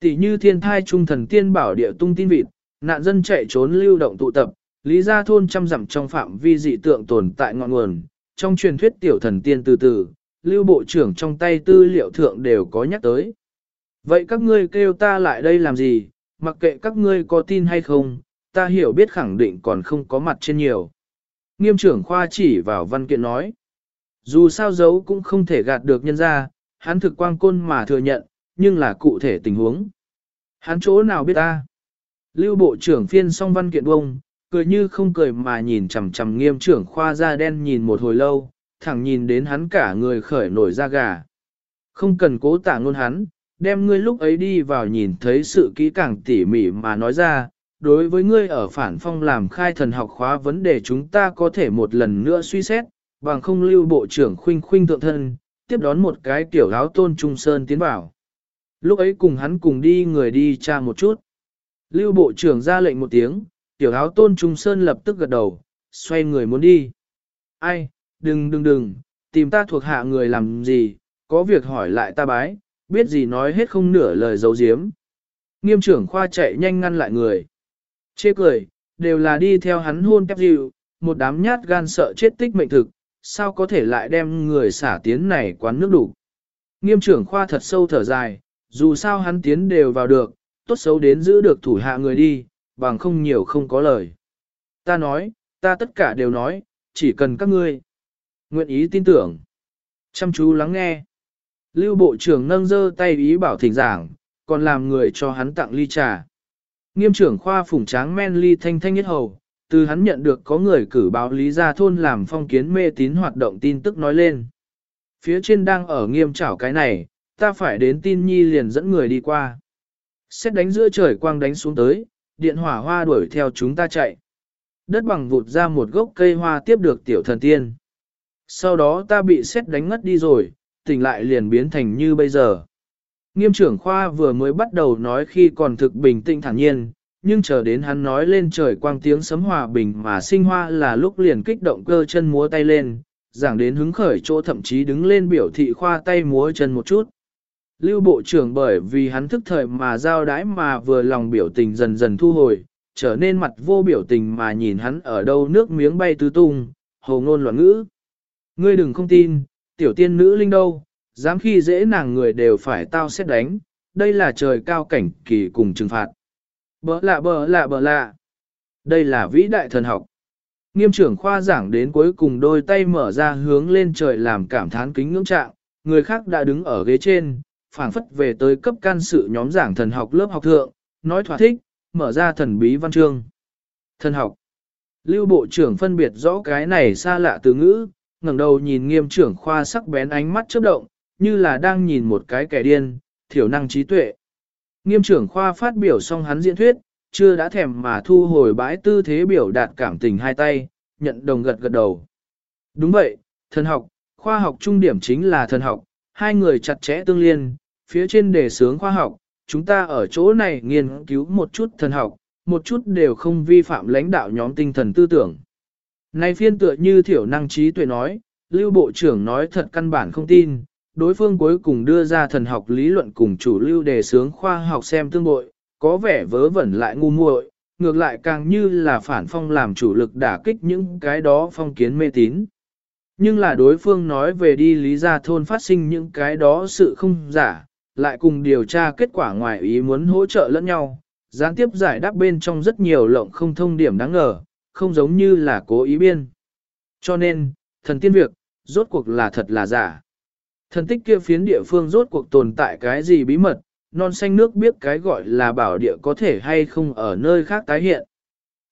Tỷ như thiên thai trung thần tiên bảo địa tung tin vịt, nạn dân chạy trốn lưu động tụ tập, lý gia thôn trăm dặm trong phạm vi dị tượng tồn tại ngọn nguồn, trong truyền thuyết tiểu thần tiên từ từ, lưu bộ trưởng trong tay tư liệu thượng đều có nhắc tới. Vậy các ngươi kêu ta lại đây làm gì, mặc kệ các ngươi có tin hay không, ta hiểu biết khẳng định còn không có mặt trên nhiều. Nghiêm trưởng khoa chỉ vào văn kiện nói. Dù sao giấu cũng không thể gạt được nhân ra, hắn thực quang côn mà thừa nhận, nhưng là cụ thể tình huống. Hắn chỗ nào biết ta? Lưu bộ trưởng phiên xong văn kiện bông, cười như không cười mà nhìn chằm chằm nghiêm trưởng khoa da đen nhìn một hồi lâu, thẳng nhìn đến hắn cả người khởi nổi da gà. Không cần cố tả ngôn hắn, đem ngươi lúc ấy đi vào nhìn thấy sự kỹ càng tỉ mỉ mà nói ra, đối với ngươi ở phản phong làm khai thần học khóa vấn đề chúng ta có thể một lần nữa suy xét, bằng không lưu bộ trưởng khuynh khuynh thượng thân, tiếp đón một cái tiểu áo tôn trung sơn tiến vào. Lúc ấy cùng hắn cùng đi người đi tra một chút. Lưu bộ trưởng ra lệnh một tiếng, tiểu áo tôn trung sơn lập tức gật đầu, xoay người muốn đi. Ai, đừng đừng đừng, tìm ta thuộc hạ người làm gì, có việc hỏi lại ta bái, biết gì nói hết không nửa lời giấu giếm. Nghiêm trưởng khoa chạy nhanh ngăn lại người. Chê cười, đều là đi theo hắn hôn kép dịu, một đám nhát gan sợ chết tích mệnh thực, sao có thể lại đem người xả tiến này quán nước đủ. Nghiêm trưởng khoa thật sâu thở dài, dù sao hắn tiến đều vào được, tốt xấu đến giữ được thủ hạ người đi, bằng không nhiều không có lời. Ta nói, ta tất cả đều nói, chỉ cần các ngươi nguyện ý tin tưởng. Chăm chú lắng nghe. Lưu bộ trưởng nâng dơ tay ý bảo thỉnh giảng, còn làm người cho hắn tặng ly trà. Nghiêm trưởng khoa phủng tráng men ly thanh thanh nhất hầu, từ hắn nhận được có người cử báo lý ra thôn làm phong kiến mê tín hoạt động tin tức nói lên. Phía trên đang ở nghiêm trảo cái này, ta phải đến tin nhi liền dẫn người đi qua. Xét đánh giữa trời quang đánh xuống tới, điện hỏa hoa đuổi theo chúng ta chạy. Đất bằng vụt ra một gốc cây hoa tiếp được tiểu thần tiên. Sau đó ta bị xét đánh ngất đi rồi, tỉnh lại liền biến thành như bây giờ. Nghiêm trưởng khoa vừa mới bắt đầu nói khi còn thực bình tĩnh thản nhiên, nhưng chờ đến hắn nói lên trời quang tiếng sấm hòa bình mà sinh hoa là lúc liền kích động cơ chân múa tay lên, giảng đến hứng khởi chỗ thậm chí đứng lên biểu thị khoa tay múa chân một chút. Lưu Bộ trưởng bởi vì hắn thức thời mà giao đái mà vừa lòng biểu tình dần dần thu hồi, trở nên mặt vô biểu tình mà nhìn hắn ở đâu nước miếng bay tứ tung, hồ ngôn loạn ngữ. Ngươi đừng không tin, tiểu tiên nữ linh đâu, dám khi dễ nàng người đều phải tao xét đánh, đây là trời cao cảnh kỳ cùng trừng phạt. Bỡ lạ bỡ lạ bỡ lạ. Đây là vĩ đại thần học. Nghiêm trưởng khoa giảng đến cuối cùng đôi tay mở ra hướng lên trời làm cảm thán kính ngưỡng trạng, người khác đã đứng ở ghế trên, phảng phất về tới cấp can sự nhóm giảng thần học lớp học thượng, nói thỏa thích, mở ra thần bí văn chương. Thần học. Lưu bộ trưởng phân biệt rõ cái này xa lạ từ ngữ, ngẩng đầu nhìn nghiêm trưởng khoa sắc bén ánh mắt chớp động, như là đang nhìn một cái kẻ điên, thiểu năng trí tuệ. Nghiêm trưởng khoa phát biểu xong hắn diễn thuyết, chưa đã thèm mà thu hồi bãi tư thế biểu đạt cảm tình hai tay, nhận đồng gật gật đầu. Đúng vậy, thần học, khoa học trung điểm chính là thần học, hai người chặt chẽ tương liên, phía trên đề sướng khoa học, chúng ta ở chỗ này nghiên cứu một chút thần học, một chút đều không vi phạm lãnh đạo nhóm tinh thần tư tưởng. Này phiên tựa như thiểu năng trí tuệ nói, lưu bộ trưởng nói thật căn bản không tin, đối phương cuối cùng đưa ra thần học lý luận cùng chủ lưu đề sướng khoa học xem tương bội, có vẻ vớ vẩn lại ngu muội, ngược lại càng như là phản phong làm chủ lực đả kích những cái đó phong kiến mê tín. Nhưng là đối phương nói về đi lý gia thôn phát sinh những cái đó sự không giả, lại cùng điều tra kết quả ngoài ý muốn hỗ trợ lẫn nhau, gián tiếp giải đáp bên trong rất nhiều lộng không thông điểm đáng ngờ, không giống như là cố ý biên. Cho nên, thần tiên việc, rốt cuộc là thật là giả. Thần tích kia phiến địa phương rốt cuộc tồn tại cái gì bí mật, non xanh nước biết cái gọi là bảo địa có thể hay không ở nơi khác tái hiện.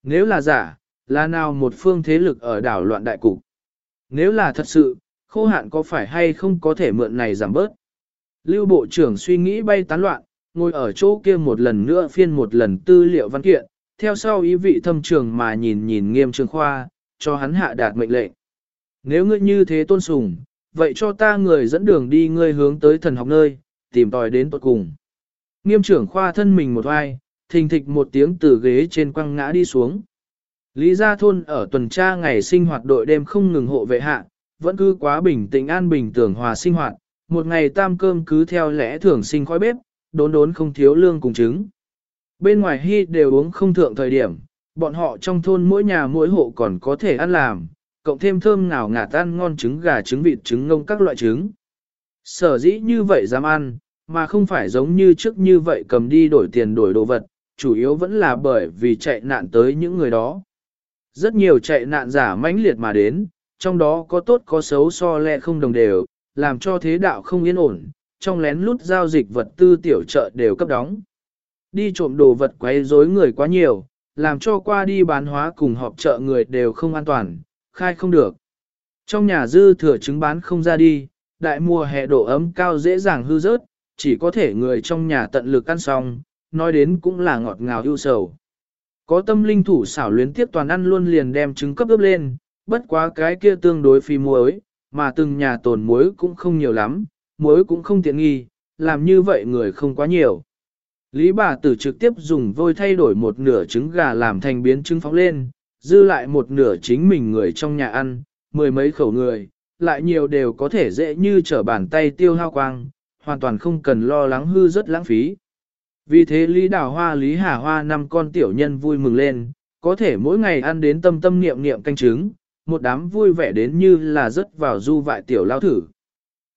Nếu là giả, là nào một phương thế lực ở đảo loạn đại cục. Nếu là thật sự, khô hạn có phải hay không có thể mượn này giảm bớt. Lưu Bộ trưởng suy nghĩ bay tán loạn, ngồi ở chỗ kia một lần nữa phiên một lần tư liệu văn kiện, theo sau ý vị thâm trường mà nhìn nhìn nghiêm trường khoa, cho hắn hạ đạt mệnh lệnh. Nếu ngươi như thế tôn sùng, vậy cho ta người dẫn đường đi ngươi hướng tới thần học nơi, tìm tòi đến tuật cùng. Nghiêm trưởng khoa thân mình một vai, thình thịch một tiếng từ ghế trên quăng ngã đi xuống. Lý Gia Thôn ở tuần tra ngày sinh hoạt đội đêm không ngừng hộ vệ hạ, vẫn cứ quá bình tĩnh an bình tưởng hòa sinh hoạt, một ngày tam cơm cứ theo lẽ thường sinh khói bếp, đốn đốn không thiếu lương cùng trứng. Bên ngoài hy đều uống không thượng thời điểm, bọn họ trong thôn mỗi nhà mỗi hộ còn có thể ăn làm, cộng thêm thơm ngào ngạt ăn ngon trứng gà trứng vịt trứng ngông các loại trứng. Sở dĩ như vậy dám ăn, mà không phải giống như trước như vậy cầm đi đổi tiền đổi đồ vật, chủ yếu vẫn là bởi vì chạy nạn tới những người đó. Rất nhiều chạy nạn giả mãnh liệt mà đến, trong đó có tốt có xấu so lẹ không đồng đều, làm cho thế đạo không yên ổn, trong lén lút giao dịch vật tư tiểu chợ đều cấp đóng. Đi trộm đồ vật quấy rối người quá nhiều, làm cho qua đi bán hóa cùng họp chợ người đều không an toàn, khai không được. Trong nhà dư thừa trứng bán không ra đi, đại mùa hè độ ấm cao dễ dàng hư rớt, chỉ có thể người trong nhà tận lực ăn xong, nói đến cũng là ngọt ngào ưu sầu. Có tâm linh thủ xảo luyến tiếp toàn ăn luôn liền đem trứng cấp ướp lên, bất quá cái kia tương đối phi muối, mà từng nhà tồn muối cũng không nhiều lắm, muối cũng không tiện nghi, làm như vậy người không quá nhiều. Lý bà tử trực tiếp dùng vôi thay đổi một nửa trứng gà làm thành biến trứng phóng lên, dư lại một nửa chính mình người trong nhà ăn, mười mấy khẩu người, lại nhiều đều có thể dễ như trở bàn tay tiêu hao quang, hoàn toàn không cần lo lắng hư rất lãng phí. Vì thế Lý Đào Hoa Lý Hà Hoa năm con tiểu nhân vui mừng lên, có thể mỗi ngày ăn đến tâm tâm niệm niệm canh trứng, một đám vui vẻ đến như là rớt vào du vại tiểu lao thử.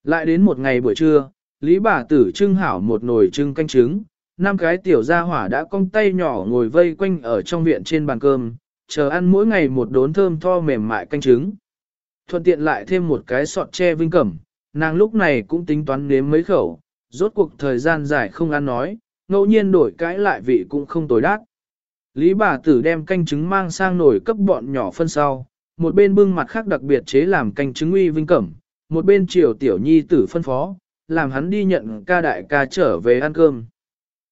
Lại đến một ngày buổi trưa, Lý bà tử trưng hảo một nồi trưng canh trứng, năm cái tiểu gia hỏa đã cong tay nhỏ ngồi vây quanh ở trong viện trên bàn cơm, chờ ăn mỗi ngày một đốn thơm tho mềm mại canh trứng. Thuận tiện lại thêm một cái sọt tre vinh cẩm, nàng lúc này cũng tính toán nếm mấy khẩu, rốt cuộc thời gian dài không ăn nói, ngẫu nhiên đổi cãi lại vị cũng không tối đát. Lý bà tử đem canh trứng mang sang nồi cấp bọn nhỏ phân sau, một bên bưng mặt khác đặc biệt chế làm canh trứng uy vinh cẩm, một bên chiều tiểu nhi tử phân phó, làm hắn đi nhận ca đại ca trở về ăn cơm.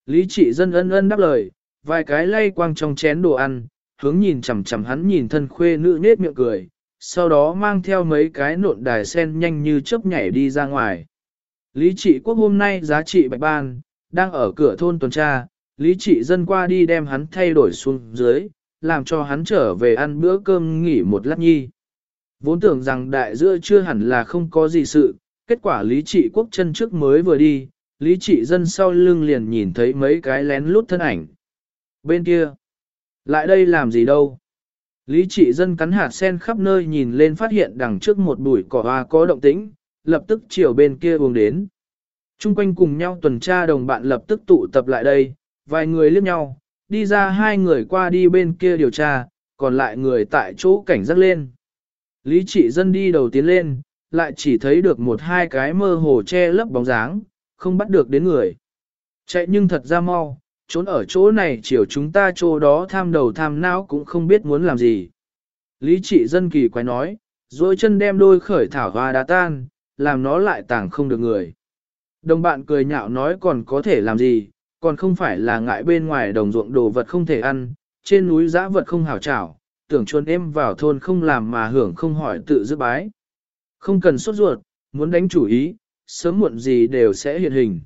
Lý trị dân ân ân đáp lời, vài cái lay quang trong chén đồ ăn, hướng nhìn chằm chằm hắn nhìn thân khuê nữ nết miệng cười, sau đó mang theo mấy cái nộn đài sen nhanh như chớp nhảy đi ra ngoài. Lý trị quốc hôm nay giá trị bạch ban, đang ở cửa thôn tuần tra, lý trị dân qua đi đem hắn thay đổi xuống dưới, làm cho hắn trở về ăn bữa cơm nghỉ một lát nhi. Vốn tưởng rằng đại giữa chưa hẳn là không có gì sự, kết quả lý trị quốc chân trước mới vừa đi, lý trị dân sau lưng liền nhìn thấy mấy cái lén lút thân ảnh. Bên kia, lại đây làm gì đâu? Lý trị dân cắn hạt sen khắp nơi nhìn lên phát hiện đằng trước một bụi cỏ hoa có động tĩnh, lập tức chiều bên kia uống đến. Trung quanh cùng nhau tuần tra đồng bạn lập tức tụ tập lại đây, vài người liếc nhau, đi ra hai người qua đi bên kia điều tra, còn lại người tại chỗ cảnh giác lên. Lý trị dân đi đầu tiến lên, lại chỉ thấy được một hai cái mơ hồ che lấp bóng dáng, không bắt được đến người. Chạy nhưng thật ra mau, trốn ở chỗ này chiều chúng ta chỗ đó tham đầu tham não cũng không biết muốn làm gì. Lý trị dân kỳ quái nói, rồi chân đem đôi khởi thảo hoa đá tan, làm nó lại tàng không được người. Đồng bạn cười nhạo nói còn có thể làm gì, còn không phải là ngại bên ngoài đồng ruộng đồ vật không thể ăn, trên núi giã vật không hảo trảo, tưởng chuồn em vào thôn không làm mà hưởng không hỏi tự giữ bái. Không cần sốt ruột, muốn đánh chủ ý, sớm muộn gì đều sẽ hiện hình.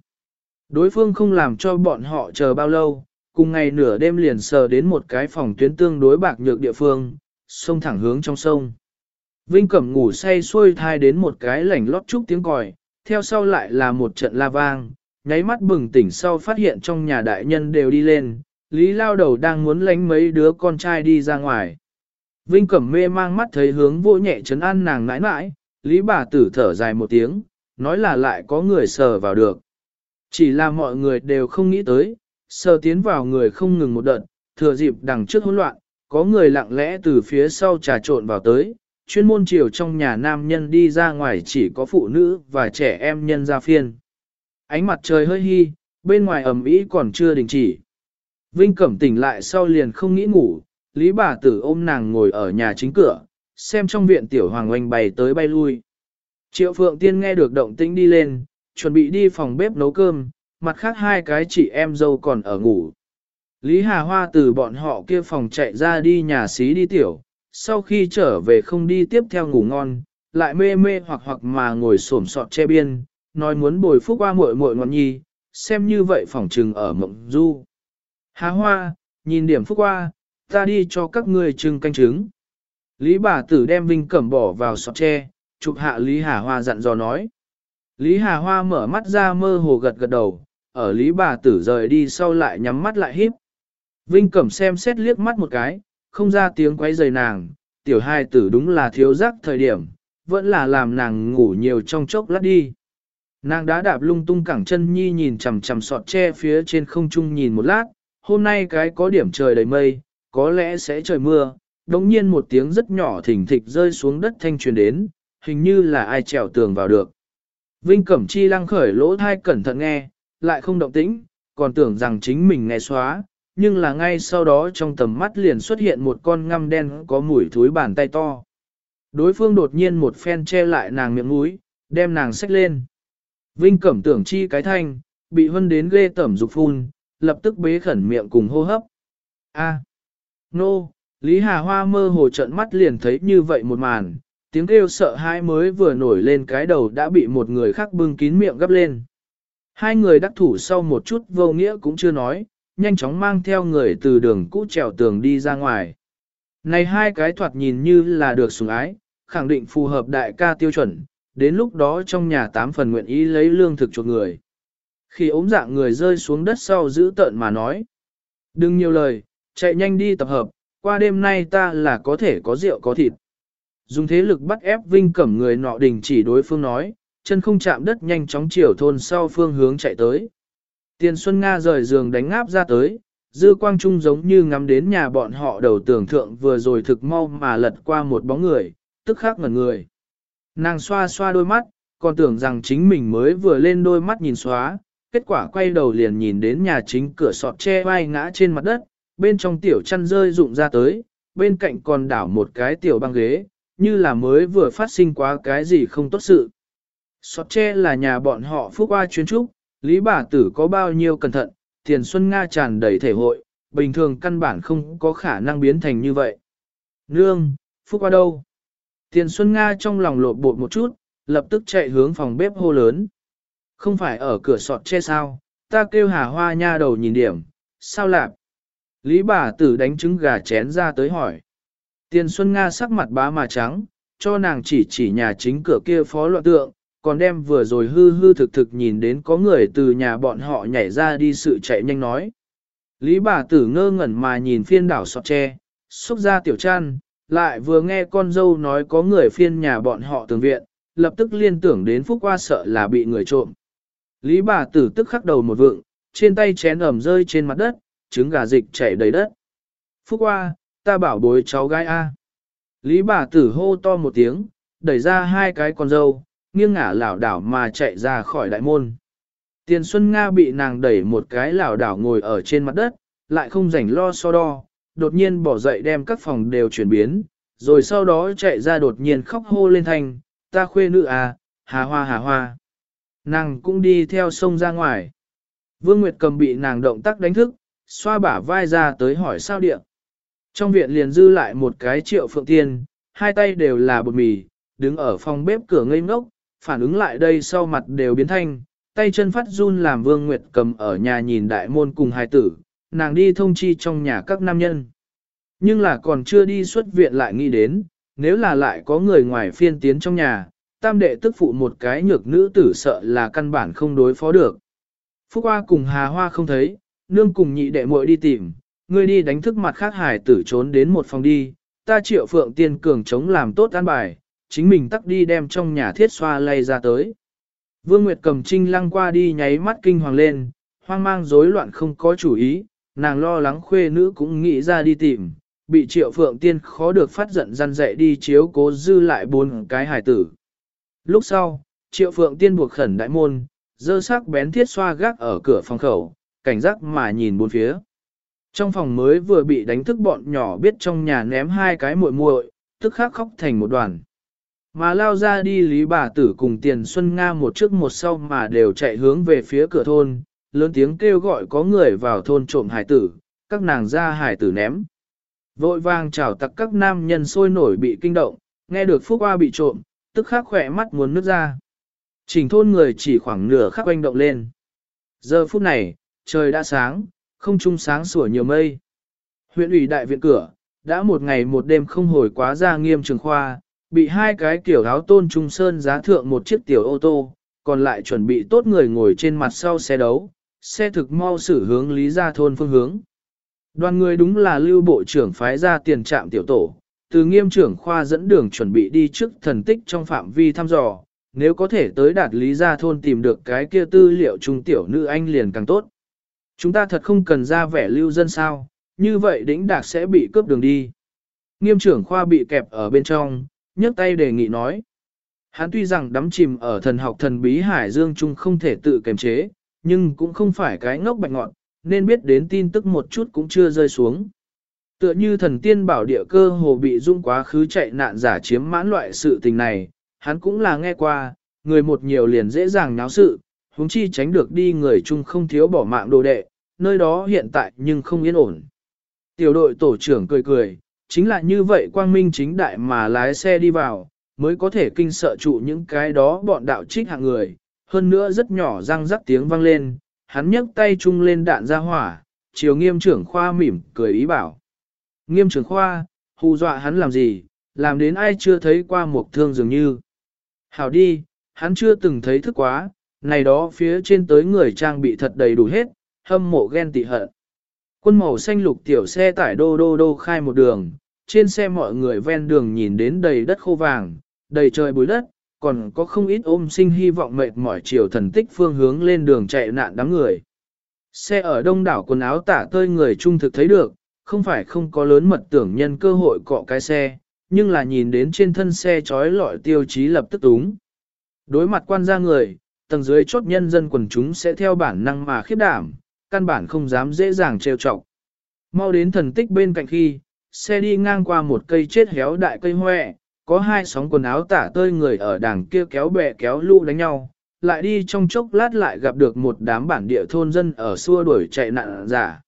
Đối phương không làm cho bọn họ chờ bao lâu, cùng ngày nửa đêm liền sờ đến một cái phòng tuyến tương đối bạc nhược địa phương, sông thẳng hướng trong sông. Vinh Cẩm ngủ say xuôi thai đến một cái lảnh lót trúc tiếng còi, theo sau lại là một trận la vang, nháy mắt bừng tỉnh sau phát hiện trong nhà đại nhân đều đi lên, Lý lao đầu đang muốn lánh mấy đứa con trai đi ra ngoài. Vinh Cẩm mê mang mắt thấy hướng vô nhẹ chấn an nàng nãi nãi, Lý bà tử thở dài một tiếng, nói là lại có người sờ vào được. Chỉ là mọi người đều không nghĩ tới, sờ tiến vào người không ngừng một đợt, thừa dịp đằng trước hỗn loạn, có người lặng lẽ từ phía sau trà trộn vào tới, chuyên môn chiều trong nhà nam nhân đi ra ngoài chỉ có phụ nữ và trẻ em nhân ra phiên. Ánh mặt trời hơi hi, bên ngoài ẩm ý còn chưa đình chỉ. Vinh Cẩm tỉnh lại sau liền không nghĩ ngủ, Lý bà tử ôm nàng ngồi ở nhà chính cửa, xem trong viện tiểu hoàng oanh bày tới bay lui. Triệu Phượng Tiên nghe được động tĩnh đi lên, chuẩn bị đi phòng bếp nấu cơm, mặt khác hai cái chị em dâu còn ở ngủ. Lý Hà Hoa từ bọn họ kia phòng chạy ra đi nhà xí đi tiểu, sau khi trở về không đi tiếp theo ngủ ngon, lại mê mê hoặc hoặc mà ngồi xổm sọt che biên, nói muốn bồi phúc qua muội muội ngọn nhi, xem như vậy phòng trừng ở mộng du. Hà Hoa, nhìn điểm phúc qua, ta đi cho các ngươi trưng canh trứng. Lý bà tử đem Vinh Cẩm bỏ vào sọt tre, chụp hạ Lý Hà Hoa dặn dò nói. Lý Hà Hoa mở mắt ra mơ hồ gật gật đầu, ở Lý bà tử rời đi sau lại nhắm mắt lại híp. Vinh Cẩm xem xét liếc mắt một cái, không ra tiếng quấy rầy nàng, tiểu hai tử đúng là thiếu giác thời điểm, vẫn là làm nàng ngủ nhiều trong chốc lát đi. Nàng đã đạp lung tung cẳng chân nhi nhìn chằm chằm sọt tre phía trên không trung nhìn một lát, hôm nay cái có điểm trời đầy mây, có lẽ sẽ trời mưa, đồng nhiên một tiếng rất nhỏ thỉnh thịch rơi xuống đất thanh truyền đến, hình như là ai trèo tường vào được. Vinh Cẩm Chi lăng khởi lỗ thai cẩn thận nghe, lại không động tĩnh, còn tưởng rằng chính mình nghe xóa, nhưng là ngay sau đó trong tầm mắt liền xuất hiện một con ngăm đen có mũi thúi bàn tay to. Đối phương đột nhiên một phen che lại nàng miệng mũi, đem nàng xách lên. Vinh Cẩm tưởng chi cái thanh, bị hân đến ghê tẩm dục phun, lập tức bế khẩn miệng cùng hô hấp. A. Nô, Lý Hà Hoa mơ hồ trận mắt liền thấy như vậy một màn, tiếng kêu sợ hãi mới vừa nổi lên cái đầu đã bị một người khác bưng kín miệng gấp lên. Hai người đắc thủ sau một chút vô nghĩa cũng chưa nói, nhanh chóng mang theo người từ đường cũ trèo tường đi ra ngoài. Này hai cái thoạt nhìn như là được sủng ái, khẳng định phù hợp đại ca tiêu chuẩn, đến lúc đó trong nhà tám phần nguyện ý lấy lương thực cho người. Khi ốm dạng người rơi xuống đất sau giữ tợn mà nói. Đừng nhiều lời, chạy nhanh đi tập hợp, qua đêm nay ta là có thể có rượu có thịt. Dùng thế lực bắt ép vinh cẩm người nọ đình chỉ đối phương nói, chân không chạm đất nhanh chóng chiều thôn sau phương hướng chạy tới. Tiền Xuân Nga rời giường đánh ngáp ra tới, dư quang trung giống như ngắm đến nhà bọn họ đầu tưởng thượng vừa rồi thực mau mà lật qua một bóng người, tức khắc ngẩn người. Nàng xoa xoa đôi mắt, còn tưởng rằng chính mình mới vừa lên đôi mắt nhìn xóa, kết quả quay đầu liền nhìn đến nhà chính cửa sọt che vai ngã trên mặt đất, bên trong tiểu chăn rơi rụng ra tới, bên cạnh còn đảo một cái tiểu băng ghế, như là mới vừa phát sinh quá cái gì không tốt sự. Sọt tre là nhà bọn họ phúc qua chuyến trúc, lý bà tử có bao nhiêu cẩn thận, tiền xuân Nga tràn đầy thể hội, bình thường căn bản không có khả năng biến thành như vậy. Nương, phúc qua đâu? Tiền xuân Nga trong lòng lột bột một chút, lập tức chạy hướng phòng bếp hô lớn. Không phải ở cửa sọt che sao, ta kêu hà hoa nha đầu nhìn điểm, sao lạp? Lý bà tử đánh trứng gà chén ra tới hỏi. Tiền Xuân Nga sắc mặt bá mà trắng, cho nàng chỉ chỉ nhà chính cửa kia phó loạn tượng, còn đem vừa rồi hư hư thực thực nhìn đến có người từ nhà bọn họ nhảy ra đi sự chạy nhanh nói. Lý bà tử ngơ ngẩn mà nhìn phiên đảo sọt tre, xúc ra tiểu trăn, lại vừa nghe con dâu nói có người phiên nhà bọn họ tường viện, lập tức liên tưởng đến phúc qua sợ là bị người trộm. Lý bà tử tức khắc đầu một vượng, trên tay chén ẩm rơi trên mặt đất, trứng gà dịch chảy đầy đất. Phúc qua, ta bảo bối cháu gái A. Lý bà tử hô to một tiếng, đẩy ra hai cái con dâu, nghiêng ngả lảo đảo mà chạy ra khỏi đại môn. Tiền Xuân Nga bị nàng đẩy một cái lảo đảo ngồi ở trên mặt đất, lại không rảnh lo so đo, đột nhiên bỏ dậy đem các phòng đều chuyển biến, rồi sau đó chạy ra đột nhiên khóc hô lên thanh, ta khuê nữ à, hà hoa hà hoa. Nàng cũng đi theo sông ra ngoài. Vương Nguyệt cầm bị nàng động tác đánh thức, xoa bả vai ra tới hỏi sao điện. Trong viện liền dư lại một cái triệu phượng tiên, hai tay đều là bột mì, đứng ở phòng bếp cửa ngây ngốc, phản ứng lại đây sau mặt đều biến thanh, tay chân phát run làm Vương Nguyệt cầm ở nhà nhìn đại môn cùng hai tử, nàng đi thông chi trong nhà các nam nhân. Nhưng là còn chưa đi xuất viện lại nghĩ đến, nếu là lại có người ngoài phiên tiến trong nhà, tam đệ tức phụ một cái nhược nữ tử sợ là căn bản không đối phó được. Phúc Hoa cùng Hà Hoa không thấy, nương cùng nhị đệ muội đi tìm, ngươi đi đánh thức mặt khác hải tử trốn đến một phòng đi, ta triệu phượng tiên cường chống làm tốt an bài, chính mình tắt đi đem trong nhà thiết xoa lay ra tới. Vương Nguyệt cầm trinh lăng qua đi nháy mắt kinh hoàng lên, hoang mang rối loạn không có chủ ý, nàng lo lắng khuê nữ cũng nghĩ ra đi tìm, bị triệu phượng tiên khó được phát giận răn dậy đi chiếu cố dư lại bốn cái hải tử. Lúc sau, triệu phượng tiên buộc khẩn đại môn, dơ sắc bén thiết xoa gác ở cửa phòng khẩu, cảnh giác mà nhìn bốn phía. Trong phòng mới vừa bị đánh thức bọn nhỏ biết trong nhà ném hai cái muội muội, tức khắc khóc thành một đoàn. Mà lao ra đi lý bà tử cùng tiền Xuân Nga một trước một sau mà đều chạy hướng về phía cửa thôn, lớn tiếng kêu gọi có người vào thôn trộm hải tử, các nàng ra hải tử ném. Vội vàng chào tặc các nam nhân sôi nổi bị kinh động, nghe được Phúc Hoa bị trộm, tức khắc khỏe mắt muốn nước ra. Trình thôn người chỉ khoảng nửa khắc quanh động lên. Giờ phút này, trời đã sáng, không trung sáng sủa nhiều mây. Huyện ủy đại viện cửa, đã một ngày một đêm không hồi quá ra nghiêm trường khoa, bị hai cái kiểu áo tôn trung sơn giá thượng một chiếc tiểu ô tô, còn lại chuẩn bị tốt người ngồi trên mặt sau xe đấu, xe thực mau xử hướng lý gia thôn phương hướng. Đoàn người đúng là lưu bộ trưởng phái ra tiền trạm tiểu tổ, từ nghiêm trưởng khoa dẫn đường chuẩn bị đi trước thần tích trong phạm vi thăm dò, nếu có thể tới đạt lý gia thôn tìm được cái kia tư liệu trung tiểu nữ anh liền càng tốt. Chúng ta thật không cần ra vẻ lưu dân sao, như vậy đỉnh đạc sẽ bị cướp đường đi. Nghiêm trưởng khoa bị kẹp ở bên trong, nhấc tay đề nghị nói. Hắn tuy rằng đắm chìm ở thần học thần bí Hải Dương Trung không thể tự kiềm chế, nhưng cũng không phải cái ngốc bạch ngọn, nên biết đến tin tức một chút cũng chưa rơi xuống. Tựa như thần tiên bảo địa cơ hồ bị dung quá khứ chạy nạn giả chiếm mãn loại sự tình này, hắn cũng là nghe qua, người một nhiều liền dễ dàng náo sự, huống chi tránh được đi người chung không thiếu bỏ mạng đồ đệ, nơi đó hiện tại nhưng không yên ổn. Tiểu đội tổ trưởng cười cười, chính là như vậy quang minh chính đại mà lái xe đi vào, mới có thể kinh sợ trụ những cái đó bọn đạo trích hạng người, hơn nữa rất nhỏ răng rắc tiếng vang lên, hắn nhấc tay chung lên đạn ra hỏa, chiều nghiêm trưởng khoa mỉm cười ý bảo. Nghiêm trưởng khoa, hù dọa hắn làm gì, làm đến ai chưa thấy qua một thương dường như. Hảo đi, hắn chưa từng thấy thức quá, này đó phía trên tới người trang bị thật đầy đủ hết, hâm mộ ghen tị hận. Quân màu xanh lục tiểu xe tải đô đô đô khai một đường, trên xe mọi người ven đường nhìn đến đầy đất khô vàng, đầy trời bụi đất, còn có không ít ôm sinh hy vọng mệt mỏi chiều thần tích phương hướng lên đường chạy nạn đám người. Xe ở đông đảo quần áo tả tơi người trung thực thấy được, không phải không có lớn mật tưởng nhân cơ hội cọ cái xe, nhưng là nhìn đến trên thân xe trói lọi tiêu chí lập tức túng. Đối mặt quan gia người, tầng dưới chốt nhân dân quần chúng sẽ theo bản năng mà khiếp đảm, căn bản không dám dễ dàng trêu chọc. Mau đến thần tích bên cạnh khi, xe đi ngang qua một cây chết héo đại cây hoẹ, có hai sóng quần áo tả tơi người ở đằng kia kéo bè kéo lũ đánh nhau, lại đi trong chốc lát lại gặp được một đám bản địa thôn dân ở xua đuổi chạy nạn giả.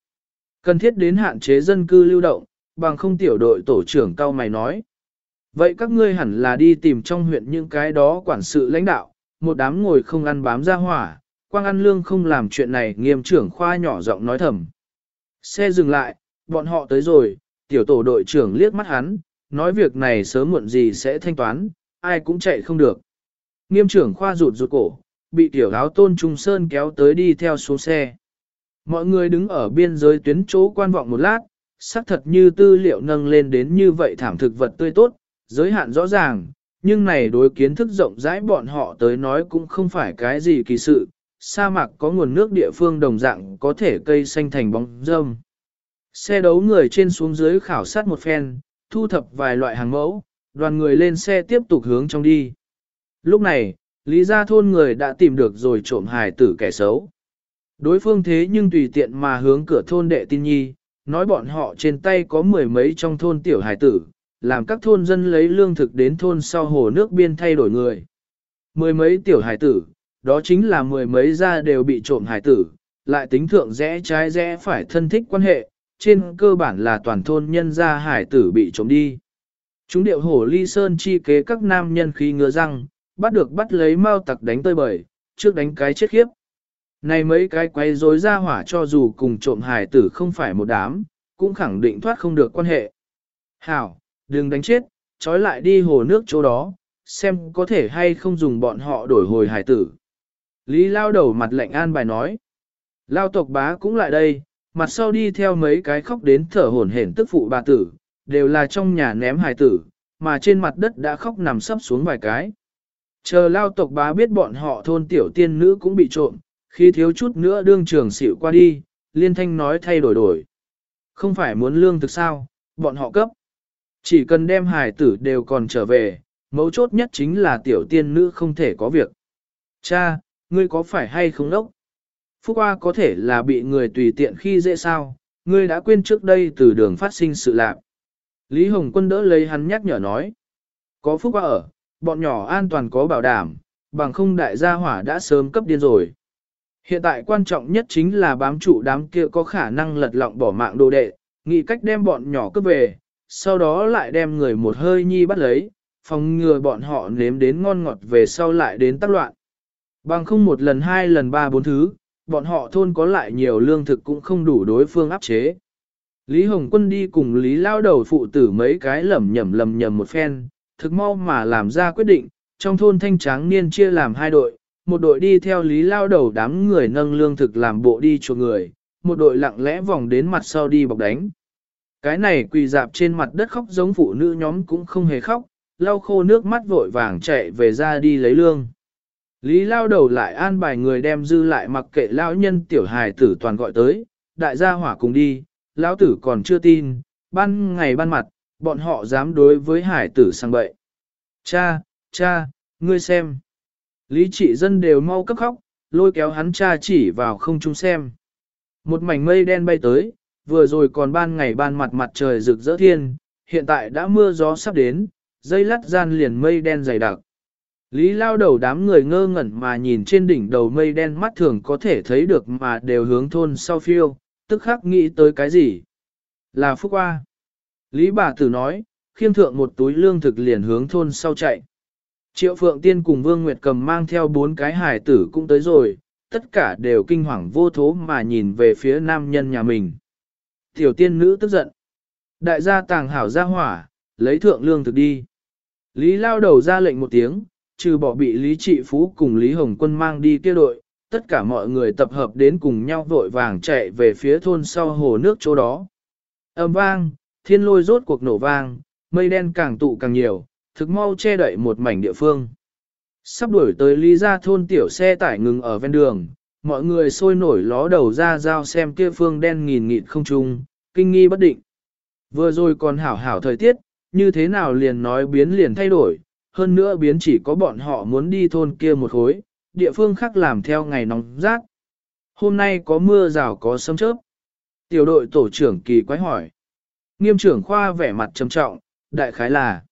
Cần thiết đến hạn chế dân cư lưu động, bằng không tiểu đội tổ trưởng cao mày nói. Vậy các ngươi hẳn là đi tìm trong huyện những cái đó quản sự lãnh đạo, một đám ngồi không ăn bám ra hỏa, quang ăn lương không làm chuyện này nghiêm trưởng khoa nhỏ giọng nói thầm. Xe dừng lại, bọn họ tới rồi, tiểu tổ đội trưởng liếc mắt hắn, nói việc này sớm muộn gì sẽ thanh toán, ai cũng chạy không được. Nghiêm trưởng khoa rụt rụt cổ, bị tiểu áo tôn trung sơn kéo tới đi theo xuống xe. Mọi người đứng ở biên giới tuyến chỗ quan vọng một lát, xác thật như tư liệu nâng lên đến như vậy thảm thực vật tươi tốt, giới hạn rõ ràng, nhưng này đối kiến thức rộng rãi bọn họ tới nói cũng không phải cái gì kỳ sự, sa mạc có nguồn nước địa phương đồng dạng có thể cây xanh thành bóng râm. Xe đấu người trên xuống dưới khảo sát một phen, thu thập vài loại hàng mẫu, đoàn người lên xe tiếp tục hướng trong đi. Lúc này, Lý Gia Thôn người đã tìm được rồi trộm hài tử kẻ xấu. Đối phương thế nhưng tùy tiện mà hướng cửa thôn đệ tin nhi, nói bọn họ trên tay có mười mấy trong thôn tiểu hài tử, làm các thôn dân lấy lương thực đến thôn sau hồ nước biên thay đổi người. Mười mấy tiểu hải tử, đó chính là mười mấy gia đều bị trộm hải tử, lại tính thượng rẽ trái rẽ phải thân thích quan hệ, trên cơ bản là toàn thôn nhân gia hải tử bị trộm đi. Chúng điệu hổ ly sơn chi kế các nam nhân khí ngứa răng, bắt được bắt lấy mau tặc đánh tơi bời, trước đánh cái chết khiếp. Này mấy cái quay rối ra hỏa cho dù cùng trộm hải tử không phải một đám, cũng khẳng định thoát không được quan hệ. Hảo, đừng đánh chết, trói lại đi hồ nước chỗ đó, xem có thể hay không dùng bọn họ đổi hồi hải tử. Lý lao đầu mặt lạnh an bài nói. Lao tộc bá cũng lại đây, mặt sau đi theo mấy cái khóc đến thở hổn hển tức phụ bà tử, đều là trong nhà ném hải tử, mà trên mặt đất đã khóc nằm sấp xuống vài cái. Chờ lao tộc bá biết bọn họ thôn tiểu tiên nữ cũng bị trộm, khi thiếu chút nữa đương trường xỉu qua đi, liên thanh nói thay đổi đổi. Không phải muốn lương thực sao, bọn họ cấp. Chỉ cần đem hài tử đều còn trở về, mấu chốt nhất chính là tiểu tiên nữ không thể có việc. Cha, ngươi có phải hay không đốc? Phúc Hoa có thể là bị người tùy tiện khi dễ sao, ngươi đã quên trước đây từ đường phát sinh sự lạc. Lý Hồng Quân đỡ lấy hắn nhắc nhở nói. Có Phúc Hoa ở, bọn nhỏ an toàn có bảo đảm, bằng không đại gia hỏa đã sớm cấp điên rồi. Hiện tại quan trọng nhất chính là bám trụ đám kia có khả năng lật lọng bỏ mạng đồ đệ, nghĩ cách đem bọn nhỏ cướp về, sau đó lại đem người một hơi nhi bắt lấy, phòng ngừa bọn họ nếm đến ngon ngọt về sau lại đến tác loạn. Bằng không một lần hai lần ba bốn thứ, bọn họ thôn có lại nhiều lương thực cũng không đủ đối phương áp chế. Lý Hồng Quân đi cùng Lý Lao đầu phụ tử mấy cái lầm nhầm lầm nhầm một phen, thực mau mà làm ra quyết định, trong thôn thanh tráng niên chia làm hai đội, một đội đi theo Lý Lao đầu đám người nâng lương thực làm bộ đi cho người, một đội lặng lẽ vòng đến mặt sau đi bọc đánh. Cái này quỳ dạp trên mặt đất khóc giống phụ nữ nhóm cũng không hề khóc, lau khô nước mắt vội vàng chạy về ra đi lấy lương. Lý lao đầu lại an bài người đem dư lại mặc kệ lão nhân tiểu hài tử toàn gọi tới, đại gia hỏa cùng đi, lão tử còn chưa tin, ban ngày ban mặt, bọn họ dám đối với hải tử sang bậy. Cha, cha, ngươi xem. Lý trị dân đều mau cấp khóc, lôi kéo hắn cha chỉ vào không trung xem. Một mảnh mây đen bay tới, vừa rồi còn ban ngày ban mặt mặt trời rực rỡ thiên, hiện tại đã mưa gió sắp đến, dây lắt gian liền mây đen dày đặc. Lý lao đầu đám người ngơ ngẩn mà nhìn trên đỉnh đầu mây đen mắt thường có thể thấy được mà đều hướng thôn sau phiêu, tức khắc nghĩ tới cái gì? Là phúc qua. Lý bà tử nói, khiêm thượng một túi lương thực liền hướng thôn sau chạy. Triệu Phượng Tiên cùng Vương Nguyệt cầm mang theo bốn cái hải tử cũng tới rồi, tất cả đều kinh hoàng vô thố mà nhìn về phía nam nhân nhà mình. Tiểu tiên nữ tức giận. Đại gia tàng hảo ra hỏa, lấy thượng lương thực đi. Lý lao đầu ra lệnh một tiếng, trừ bỏ bị Lý Trị Phú cùng Lý Hồng Quân mang đi kia đội, tất cả mọi người tập hợp đến cùng nhau vội vàng chạy về phía thôn sau hồ nước chỗ đó. Âm vang, thiên lôi rốt cuộc nổ vang, mây đen càng tụ càng nhiều, thực mau che đậy một mảnh địa phương. Sắp đuổi tới Lý gia thôn tiểu xe tải ngừng ở ven đường, mọi người sôi nổi ló đầu ra giao xem kia phương đen nghìn nghịt không trung, kinh nghi bất định. Vừa rồi còn hảo hảo thời tiết, như thế nào liền nói biến liền thay đổi, hơn nữa biến chỉ có bọn họ muốn đi thôn kia một khối, địa phương khác làm theo ngày nóng rát. Hôm nay có mưa rào có sấm chớp. Tiểu đội tổ trưởng kỳ quái hỏi. Nghiêm trưởng khoa vẻ mặt trầm trọng, đại khái là.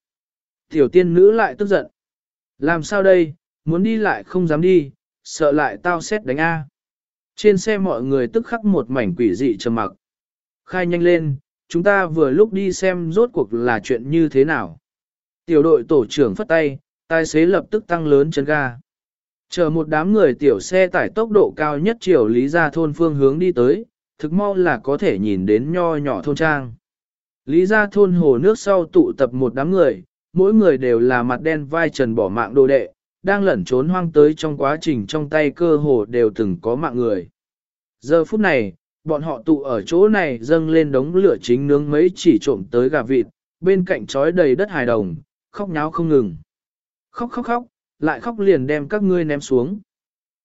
Tiểu tiên nữ lại tức giận. Làm sao đây, muốn đi lại không dám đi, sợ lại tao xét đánh A. Trên xe mọi người tức khắc một mảnh quỷ dị trầm mặc. Khai nhanh lên, chúng ta vừa lúc đi xem rốt cuộc là chuyện như thế nào. Tiểu đội tổ trưởng phất tay, tài xế lập tức tăng lớn chân ga. Chờ một đám người tiểu xe tải tốc độ cao nhất chiều lý ra thôn phương hướng đi tới, thực mau là có thể nhìn đến nho nhỏ thôn trang. Lý ra thôn hồ nước sau tụ tập một đám người, mỗi người đều là mặt đen vai trần bỏ mạng đồ đệ, đang lẩn trốn hoang tới trong quá trình trong tay cơ hồ đều từng có mạng người. Giờ phút này, bọn họ tụ ở chỗ này dâng lên đống lửa chính nướng mấy chỉ trộm tới gà vịt, bên cạnh trói đầy đất hài đồng, khóc nháo không ngừng. Khóc khóc khóc, lại khóc liền đem các ngươi ném xuống.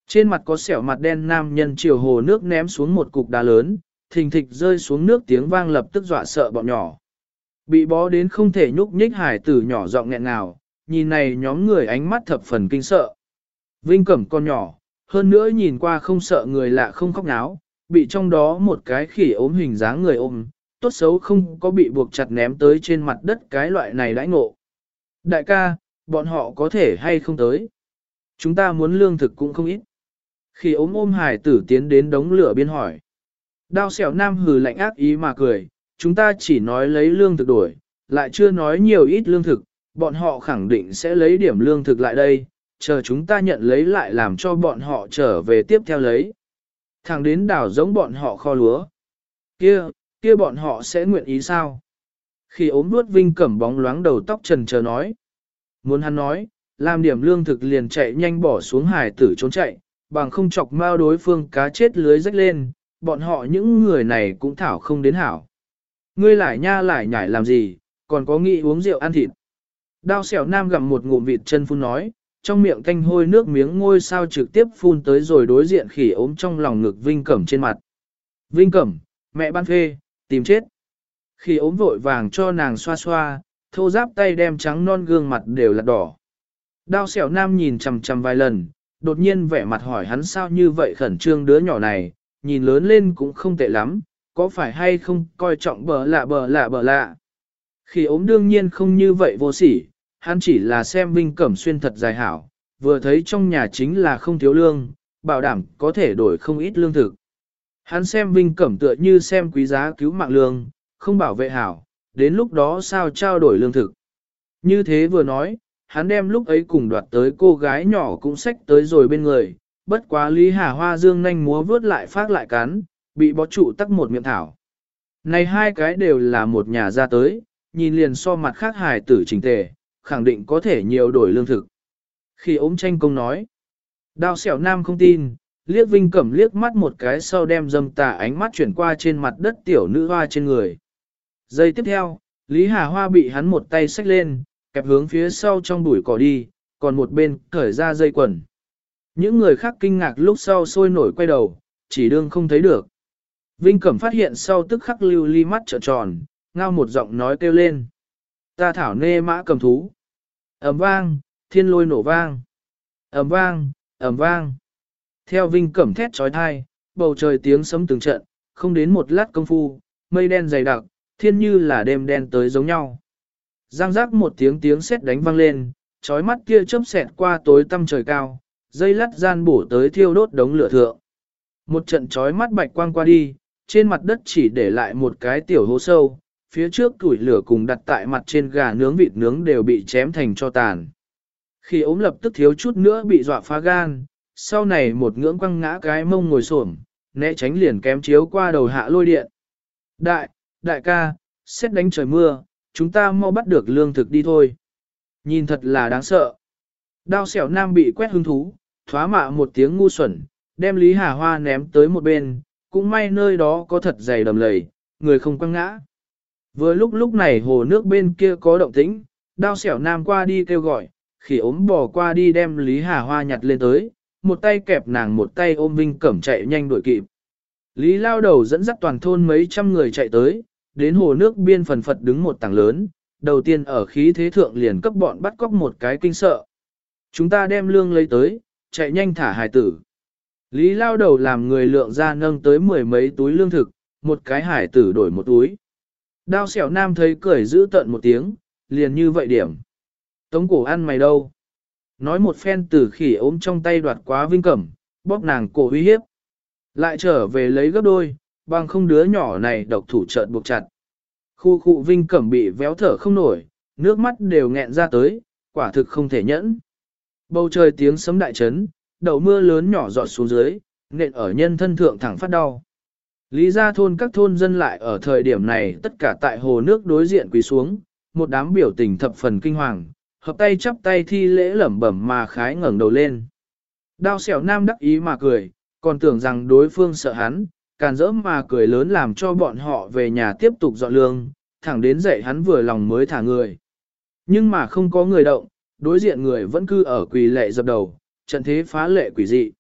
Trên mặt có sẹo mặt đen nam nhân chiều hồ nước ném xuống một cục đá lớn, thình thịch rơi xuống nước tiếng vang lập tức dọa sợ bọn nhỏ. Bị bó đến không thể nhúc nhích hải tử nhỏ giọng nghẹn nào, nhìn này nhóm người ánh mắt thập phần kinh sợ. Vinh cẩm con nhỏ, hơn nữa nhìn qua không sợ người lạ không khóc náo, bị trong đó một cái khỉ ốm hình dáng người ôm, tốt xấu không có bị buộc chặt ném tới trên mặt đất cái loại này đãi ngộ. Đại ca, bọn họ có thể hay không tới? Chúng ta muốn lương thực cũng không ít. Khi ốm ôm hải tử tiến đến đống lửa biên hỏi. Đao xẻo nam hừ lạnh ác ý mà cười, chúng ta chỉ nói lấy lương thực đổi, lại chưa nói nhiều ít lương thực, bọn họ khẳng định sẽ lấy điểm lương thực lại đây, chờ chúng ta nhận lấy lại làm cho bọn họ trở về tiếp theo lấy. Thẳng đến đảo giống bọn họ kho lúa. Kia, kia bọn họ sẽ nguyện ý sao? Khi ốm nuốt vinh cẩm bóng loáng đầu tóc trần chờ nói. Muốn hắn nói, làm điểm lương thực liền chạy nhanh bỏ xuống hải tử trốn chạy, bằng không chọc mao đối phương cá chết lưới rách lên, bọn họ những người này cũng thảo không đến hảo. Ngươi lại nha lại nhảy làm gì, còn có nghĩ uống rượu ăn thịt. Đao xẻo nam gặm một ngụm vịt chân phun nói, trong miệng canh hôi nước miếng ngôi sao trực tiếp phun tới rồi đối diện khỉ ốm trong lòng ngực Vinh Cẩm trên mặt. Vinh Cẩm, mẹ ban phê, tìm chết. Khi ốm vội vàng cho nàng xoa xoa, thô giáp tay đem trắng non gương mặt đều là đỏ. Đao xẻo nam nhìn chằm chằm vài lần, đột nhiên vẻ mặt hỏi hắn sao như vậy khẩn trương đứa nhỏ này, nhìn lớn lên cũng không tệ lắm, có phải hay không coi trọng bờ lạ bờ lạ bờ lạ. Khi ốm đương nhiên không như vậy vô sỉ, hắn chỉ là xem Vinh Cẩm Xuyên thật dài hảo, vừa thấy trong nhà chính là không thiếu lương, bảo đảm có thể đổi không ít lương thực. Hắn xem Vinh Cẩm tựa như xem quý giá cứu mạng lương, không bảo vệ hảo, đến lúc đó sao trao đổi lương thực. Như thế vừa nói, hắn đem lúc ấy cùng đoạt tới cô gái nhỏ cũng xách tới rồi bên người, bất quá Lý Hà Hoa dương nhanh múa vướt lại phát lại cắn, bị bó trụ tắc một miệng thảo. Này hai cái đều là một nhà ra tới, nhìn liền so mặt khác hài tử trình tề, khẳng định có thể nhiều đổi lương thực. Khi ốm tranh công nói, đao xẻo nam không tin, liếc vinh cẩm liếc mắt một cái sau đem dâm tà ánh mắt chuyển qua trên mặt đất tiểu nữ hoa trên người. Giây tiếp theo, Lý Hà Hoa bị hắn một tay xách lên, kẹp hướng phía sau trong bụi cỏ đi, còn một bên cởi ra dây quần. Những người khác kinh ngạc lúc sau sôi nổi quay đầu, chỉ đương không thấy được. Vinh Cẩm phát hiện sau tức khắc lưu ly mắt trợn tròn, ngao một giọng nói kêu lên. Ta thảo nê mã cầm thú ầm vang, thiên lôi nổ vang. ầm vang, ầm vang. Theo Vinh Cẩm thét trói thai, bầu trời tiếng sấm từng trận, không đến một lát công phu, mây đen dày đặc, thiên như là đêm đen tới giống nhau. Giang giác một tiếng tiếng sét đánh vang lên, trói mắt kia chớp xẹt qua tối tăm trời cao, dây lắt gian bổ tới thiêu đốt đống lửa thượng. Một trận trói mắt bạch quang qua đi, trên mặt đất chỉ để lại một cái tiểu hố sâu, phía trước củi lửa cùng đặt tại mặt trên gà nướng vịt nướng đều bị chém thành cho tàn. Khi ốm lập tức thiếu chút nữa bị dọa phá gan, sau này một ngưỡng quăng ngã cái mông ngồi xổm, né tránh liền kém chiếu qua đầu hạ lôi điện. Đại, đại ca, xét đánh trời mưa, chúng ta mau bắt được lương thực đi thôi. Nhìn thật là đáng sợ. Đao xẻo nam bị quét hứng thú, thoá mạ một tiếng ngu xuẩn, đem Lý Hà Hoa ném tới một bên, cũng may nơi đó có thật dày đầm lầy, người không quăng ngã. Vừa lúc lúc này hồ nước bên kia có động tĩnh, đao xẻo nam qua đi kêu gọi, khỉ ốm bò qua đi đem Lý Hà Hoa nhặt lên tới, một tay kẹp nàng một tay ôm Vinh Cẩm chạy nhanh đuổi kịp. Lý lao đầu dẫn dắt toàn thôn mấy trăm người chạy tới, đến hồ nước biên phần phật đứng một tảng lớn, đầu tiên ở khí thế thượng liền cấp bọn bắt cóc một cái kinh sợ. Chúng ta đem lương lấy tới, chạy nhanh thả hài tử. Lý lao đầu làm người lượng ra nâng tới mười mấy túi lương thực, một cái hải tử đổi một túi. Đao xẻo nam thấy cười giữ tận một tiếng, liền như vậy điểm. Tống cổ ăn mày đâu? Nói một phen tử khỉ ốm trong tay đoạt quá vinh cẩm, bóp nàng cổ uy hiếp. Lại trở về lấy gấp đôi, bằng không đứa nhỏ này độc thủ trợn buộc chặt. Khu khu vinh cẩm bị véo thở không nổi, nước mắt đều nghẹn ra tới, quả thực không thể nhẫn. Bầu trời tiếng sấm đại chấn, đầu mưa lớn nhỏ giọt xuống dưới, nện ở nhân thân thượng thẳng phát đau. Lý gia thôn các thôn dân lại ở thời điểm này tất cả tại hồ nước đối diện quỳ xuống, một đám biểu tình thập phần kinh hoàng, hợp tay chắp tay thi lễ lẩm bẩm mà khái ngẩng đầu lên. Đao xẻo nam đắc ý mà cười, còn tưởng rằng đối phương sợ hắn, càn rỡ mà cười lớn làm cho bọn họ về nhà tiếp tục dọn lương, thẳng đến dậy hắn vừa lòng mới thả người. Nhưng mà không có người động, đối diện người vẫn cứ ở quỳ lệ dập đầu, trận thế phá lệ quỷ dị.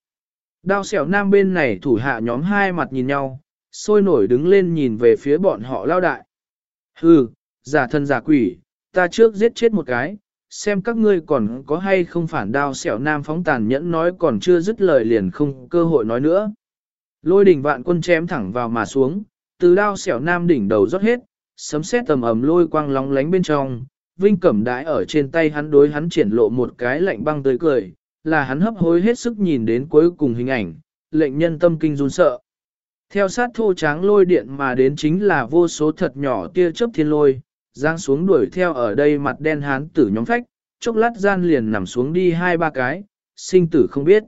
Đao xẻo nam bên này thủ hạ nhóm hai mặt nhìn nhau, sôi nổi đứng lên nhìn về phía bọn họ lao đại. Hừ, giả thân giả quỷ, ta trước giết chết một cái, xem các ngươi còn có hay không phản đao xẻo nam phóng tàn nhẫn nói còn chưa dứt lời liền không cơ hội nói nữa. Lôi đỉnh vạn quân chém thẳng vào mà xuống, từ đao xẻo nam đỉnh đầu rót hết, sấm sét tầm ầm lôi quang lóng lánh bên trong, vinh cẩm đái ở trên tay hắn đối hắn triển lộ một cái lạnh băng tới cười, là hắn hấp hối hết sức nhìn đến cuối cùng hình ảnh, lệnh nhân tâm kinh run sợ. Theo sát thô tráng lôi điện mà đến chính là vô số thật nhỏ tia chớp thiên lôi, giang xuống đuổi theo ở đây mặt đen hán tử nhóm phách, chốc lát gian liền nằm xuống đi hai ba cái, sinh tử không biết.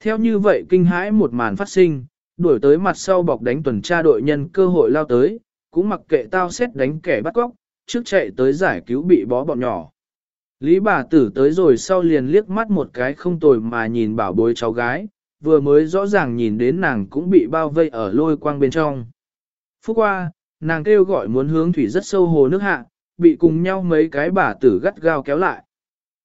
Theo như vậy kinh hãi một màn phát sinh, đuổi tới mặt sau bọc đánh tuần tra đội nhân cơ hội lao tới, cũng mặc kệ tao xét đánh kẻ bắt cóc, trước chạy tới giải cứu bị bó bọn nhỏ. Lý bà tử tới rồi sau liền liếc mắt một cái không tồi mà nhìn bảo bối cháu gái, vừa mới rõ ràng nhìn đến nàng cũng bị bao vây ở lôi quang bên trong. Phúc qua, nàng kêu gọi muốn hướng thủy rất sâu hồ nước hạ, bị cùng nhau mấy cái bà tử gắt gao kéo lại.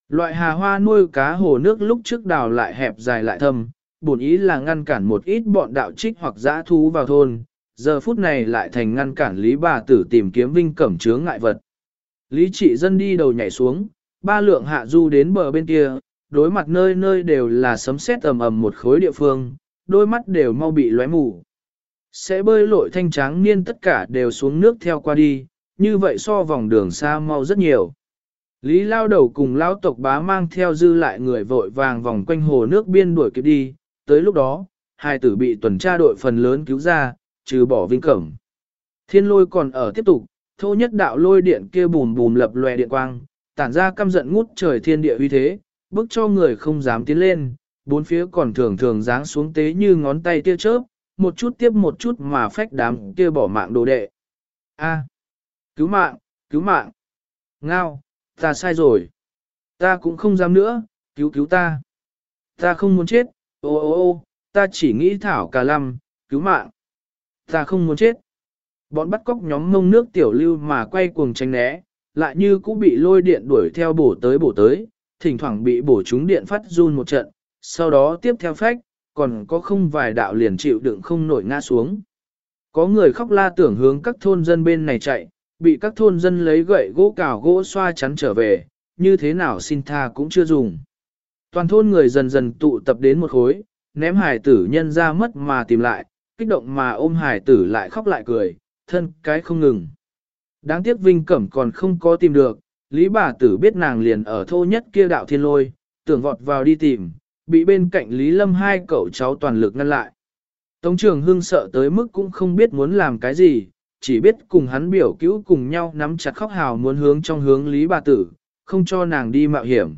Loại hà hoa nuôi cá hồ nước lúc trước đào lại hẹp dài lại thâm, bổn ý là ngăn cản một ít bọn đạo trích hoặc dã thú vào thôn, giờ phút này lại thành ngăn cản lý bà tử tìm kiếm vinh cẩm chướng ngại vật. Lý trị dân đi đầu nhảy xuống, ba lượng hạ du đến bờ bên kia, đối mặt nơi nơi đều là sấm sét ầm ầm một khối địa phương, đôi mắt đều mau bị lóe mù. Sẽ bơi lội thanh tráng niên tất cả đều xuống nước theo qua đi, như vậy so vòng đường xa mau rất nhiều. Lý lao đầu cùng lao tộc bá mang theo dư lại người vội vàng vòng quanh hồ nước biên đuổi kịp đi, tới lúc đó, hai tử bị tuần tra đội phần lớn cứu ra, trừ bỏ vinh cẩm. Thiên lôi còn ở tiếp tục, thô nhất đạo lôi điện kia bùm bùm lập lòe điện quang, tản ra căm giận ngút trời thiên địa uy thế, bước cho người không dám tiến lên, bốn phía còn thường thường giáng xuống tế như ngón tay tia chớp, một chút tiếp một chút mà phách đám kia bỏ mạng đồ đệ. A, cứu mạng, cứu mạng. Ngao, ta sai rồi. Ta cũng không dám nữa, cứu cứu ta. Ta không muốn chết, ô ô ô, ta chỉ nghĩ thảo cả lăm, cứu mạng. Ta không muốn chết. Bọn bắt cóc nhóm mông nước tiểu lưu mà quay cuồng tránh né, lại như cũng bị lôi điện đuổi theo bổ tới bổ tới, thỉnh thoảng bị bổ trúng điện phát run một trận, sau đó tiếp theo phách, còn có không vài đạo liền chịu đựng không nổi ngã xuống. Có người khóc la tưởng hướng các thôn dân bên này chạy, bị các thôn dân lấy gậy gỗ cào gỗ xoa chắn trở về, như thế nào xin tha cũng chưa dùng. Toàn thôn người dần dần tụ tập đến một khối, ném hải tử nhân ra mất mà tìm lại, kích động mà ôm hải tử lại khóc lại cười, thân cái không ngừng. Đáng tiếc Vinh Cẩm còn không có tìm được, Lý bà tử biết nàng liền ở thô nhất kia đạo thiên lôi, tưởng vọt vào đi tìm, bị bên cạnh Lý Lâm hai cậu cháu toàn lực ngăn lại. Tống trường hưng sợ tới mức cũng không biết muốn làm cái gì, chỉ biết cùng hắn biểu cứu cùng nhau nắm chặt khóc hào muốn hướng trong hướng Lý bà tử, không cho nàng đi mạo hiểm.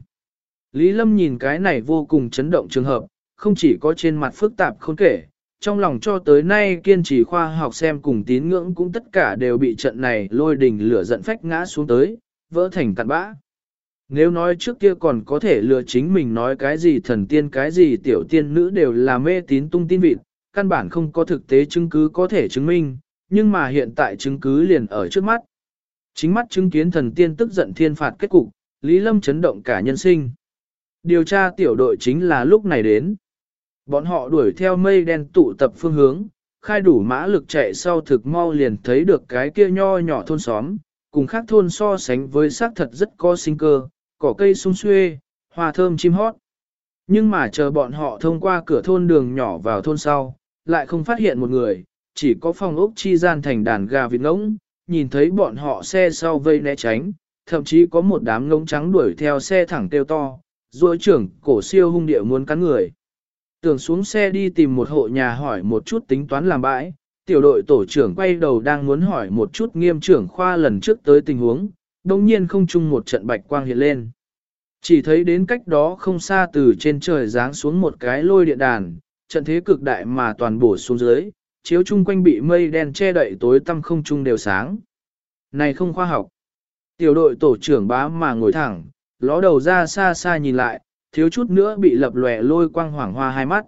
Lý Lâm nhìn cái này vô cùng chấn động trường hợp, không chỉ có trên mặt phức tạp không kể, trong lòng cho tới nay kiên trì khoa học xem cùng tín ngưỡng cũng tất cả đều bị trận này lôi đình lửa giận phách ngã xuống tới, vỡ thành cặn bã. Nếu nói trước kia còn có thể lừa chính mình nói cái gì thần tiên cái gì tiểu tiên nữ đều là mê tín tung tin vịt, căn bản không có thực tế chứng cứ có thể chứng minh, nhưng mà hiện tại chứng cứ liền ở trước mắt. Chính mắt chứng kiến thần tiên tức giận thiên phạt kết cục, Lý Lâm chấn động cả nhân sinh. Điều tra tiểu đội chính là lúc này đến. Bọn họ đuổi theo mây đen tụ tập phương hướng, khai đủ mã lực chạy sau thực mau liền thấy được cái kia nho nhỏ thôn xóm, cùng khác thôn so sánh với xác thật rất có sinh cơ, cỏ cây sung xuê, hoa thơm chim hót. Nhưng mà chờ bọn họ thông qua cửa thôn đường nhỏ vào thôn sau, lại không phát hiện một người, chỉ có phòng ốc chi gian thành đàn gà vịt ngỗng, nhìn thấy bọn họ xe sau vây né tránh, thậm chí có một đám ngỗng trắng đuổi theo xe thẳng tiêu to, rồi trưởng cổ siêu hung địa muốn cắn người. Tưởng xuống xe đi tìm một hộ nhà hỏi một chút tính toán làm bãi, tiểu đội tổ trưởng quay đầu đang muốn hỏi một chút nghiêm trưởng khoa lần trước tới tình huống, đồng nhiên không chung một trận bạch quang hiện lên. Chỉ thấy đến cách đó không xa từ trên trời giáng xuống một cái lôi điện đàn, trận thế cực đại mà toàn bổ xuống dưới, chiếu chung quanh bị mây đen che đậy tối tăm không trung đều sáng. Này không khoa học. Tiểu đội tổ trưởng bá mà ngồi thẳng, ló đầu ra xa xa nhìn lại, thiếu chút nữa bị lập lòe lôi quang hoảng hoa hai mắt.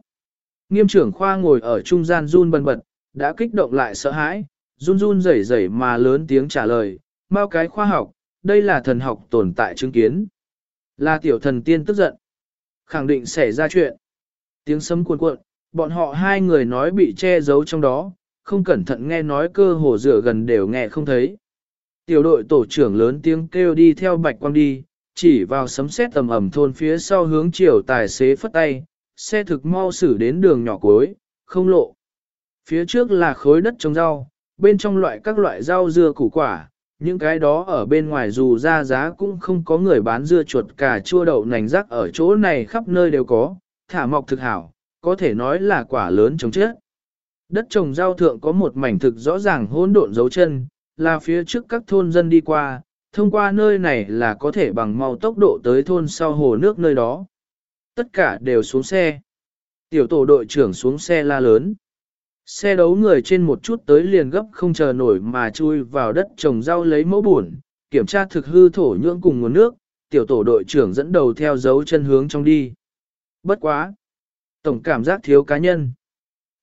Nghiêm trưởng khoa ngồi ở trung gian run bần bật, đã kích động lại sợ hãi, run run rẩy rẩy mà lớn tiếng trả lời, Bao cái khoa học, đây là thần học tồn tại chứng kiến. Là tiểu thần tiên tức giận. Khẳng định xảy ra chuyện. Tiếng sấm cuồn cuộn, bọn họ hai người nói bị che giấu trong đó, không cẩn thận nghe nói cơ hồ rửa gần đều nghe không thấy. Tiểu đội tổ trưởng lớn tiếng kêu đi theo bạch quang đi, chỉ vào sấm sét tầm ẩm thôn phía sau hướng chiều tài xế phất tay, xe thực mau xử đến đường nhỏ cuối, không lộ. Phía trước là khối đất trồng rau, bên trong loại các loại rau dưa củ quả, những cái đó ở bên ngoài dù ra giá cũng không có người bán dưa chuột cả chua đậu nành rắc ở chỗ này khắp nơi đều có, thả mọc thực hảo, có thể nói là quả lớn trồng chết. Đất trồng rau thượng có một mảnh thực rõ ràng hỗn độn dấu chân, là phía trước các thôn dân đi qua, thông qua nơi này là có thể bằng mau tốc độ tới thôn sau hồ nước nơi đó. Tất cả đều xuống xe. Tiểu tổ đội trưởng xuống xe la lớn. Xe đấu người trên một chút tới liền gấp không chờ nổi mà chui vào đất trồng rau lấy mẫu buồn, kiểm tra thực hư thổ nhưỡng cùng nguồn nước, tiểu tổ đội trưởng dẫn đầu theo dấu chân hướng trong đi. Bất quá. Tổng cảm giác thiếu cá nhân.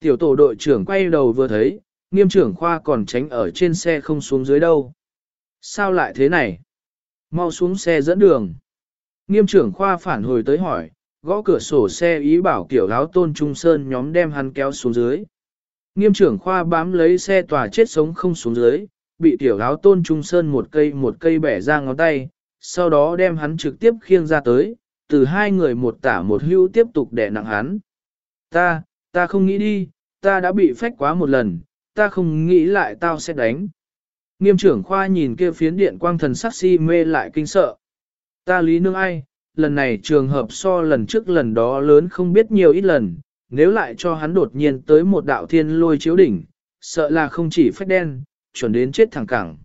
Tiểu tổ đội trưởng quay đầu vừa thấy, nghiêm trưởng khoa còn tránh ở trên xe không xuống dưới đâu. Sao lại thế này? Mau xuống xe dẫn đường. Nghiêm trưởng khoa phản hồi tới hỏi, gõ cửa sổ xe ý bảo tiểu láo tôn trung sơn nhóm đem hắn kéo xuống dưới. Nghiêm trưởng khoa bám lấy xe tòa chết sống không xuống dưới, bị tiểu áo tôn trung sơn một cây một cây bẻ ra ngón tay, sau đó đem hắn trực tiếp khiêng ra tới, từ hai người một tả một hữu tiếp tục đè nặng hắn. Ta, ta không nghĩ đi, ta đã bị phách quá một lần, ta không nghĩ lại tao sẽ đánh. Nghiêm trưởng khoa nhìn kia phiến điện quang thần sắc si mê lại kinh sợ. Ta lý nương ai, lần này trường hợp so lần trước lần đó lớn không biết nhiều ít lần, nếu lại cho hắn đột nhiên tới một đạo thiên lôi chiếu đỉnh, sợ là không chỉ phách đen, chuẩn đến chết thẳng cẳng.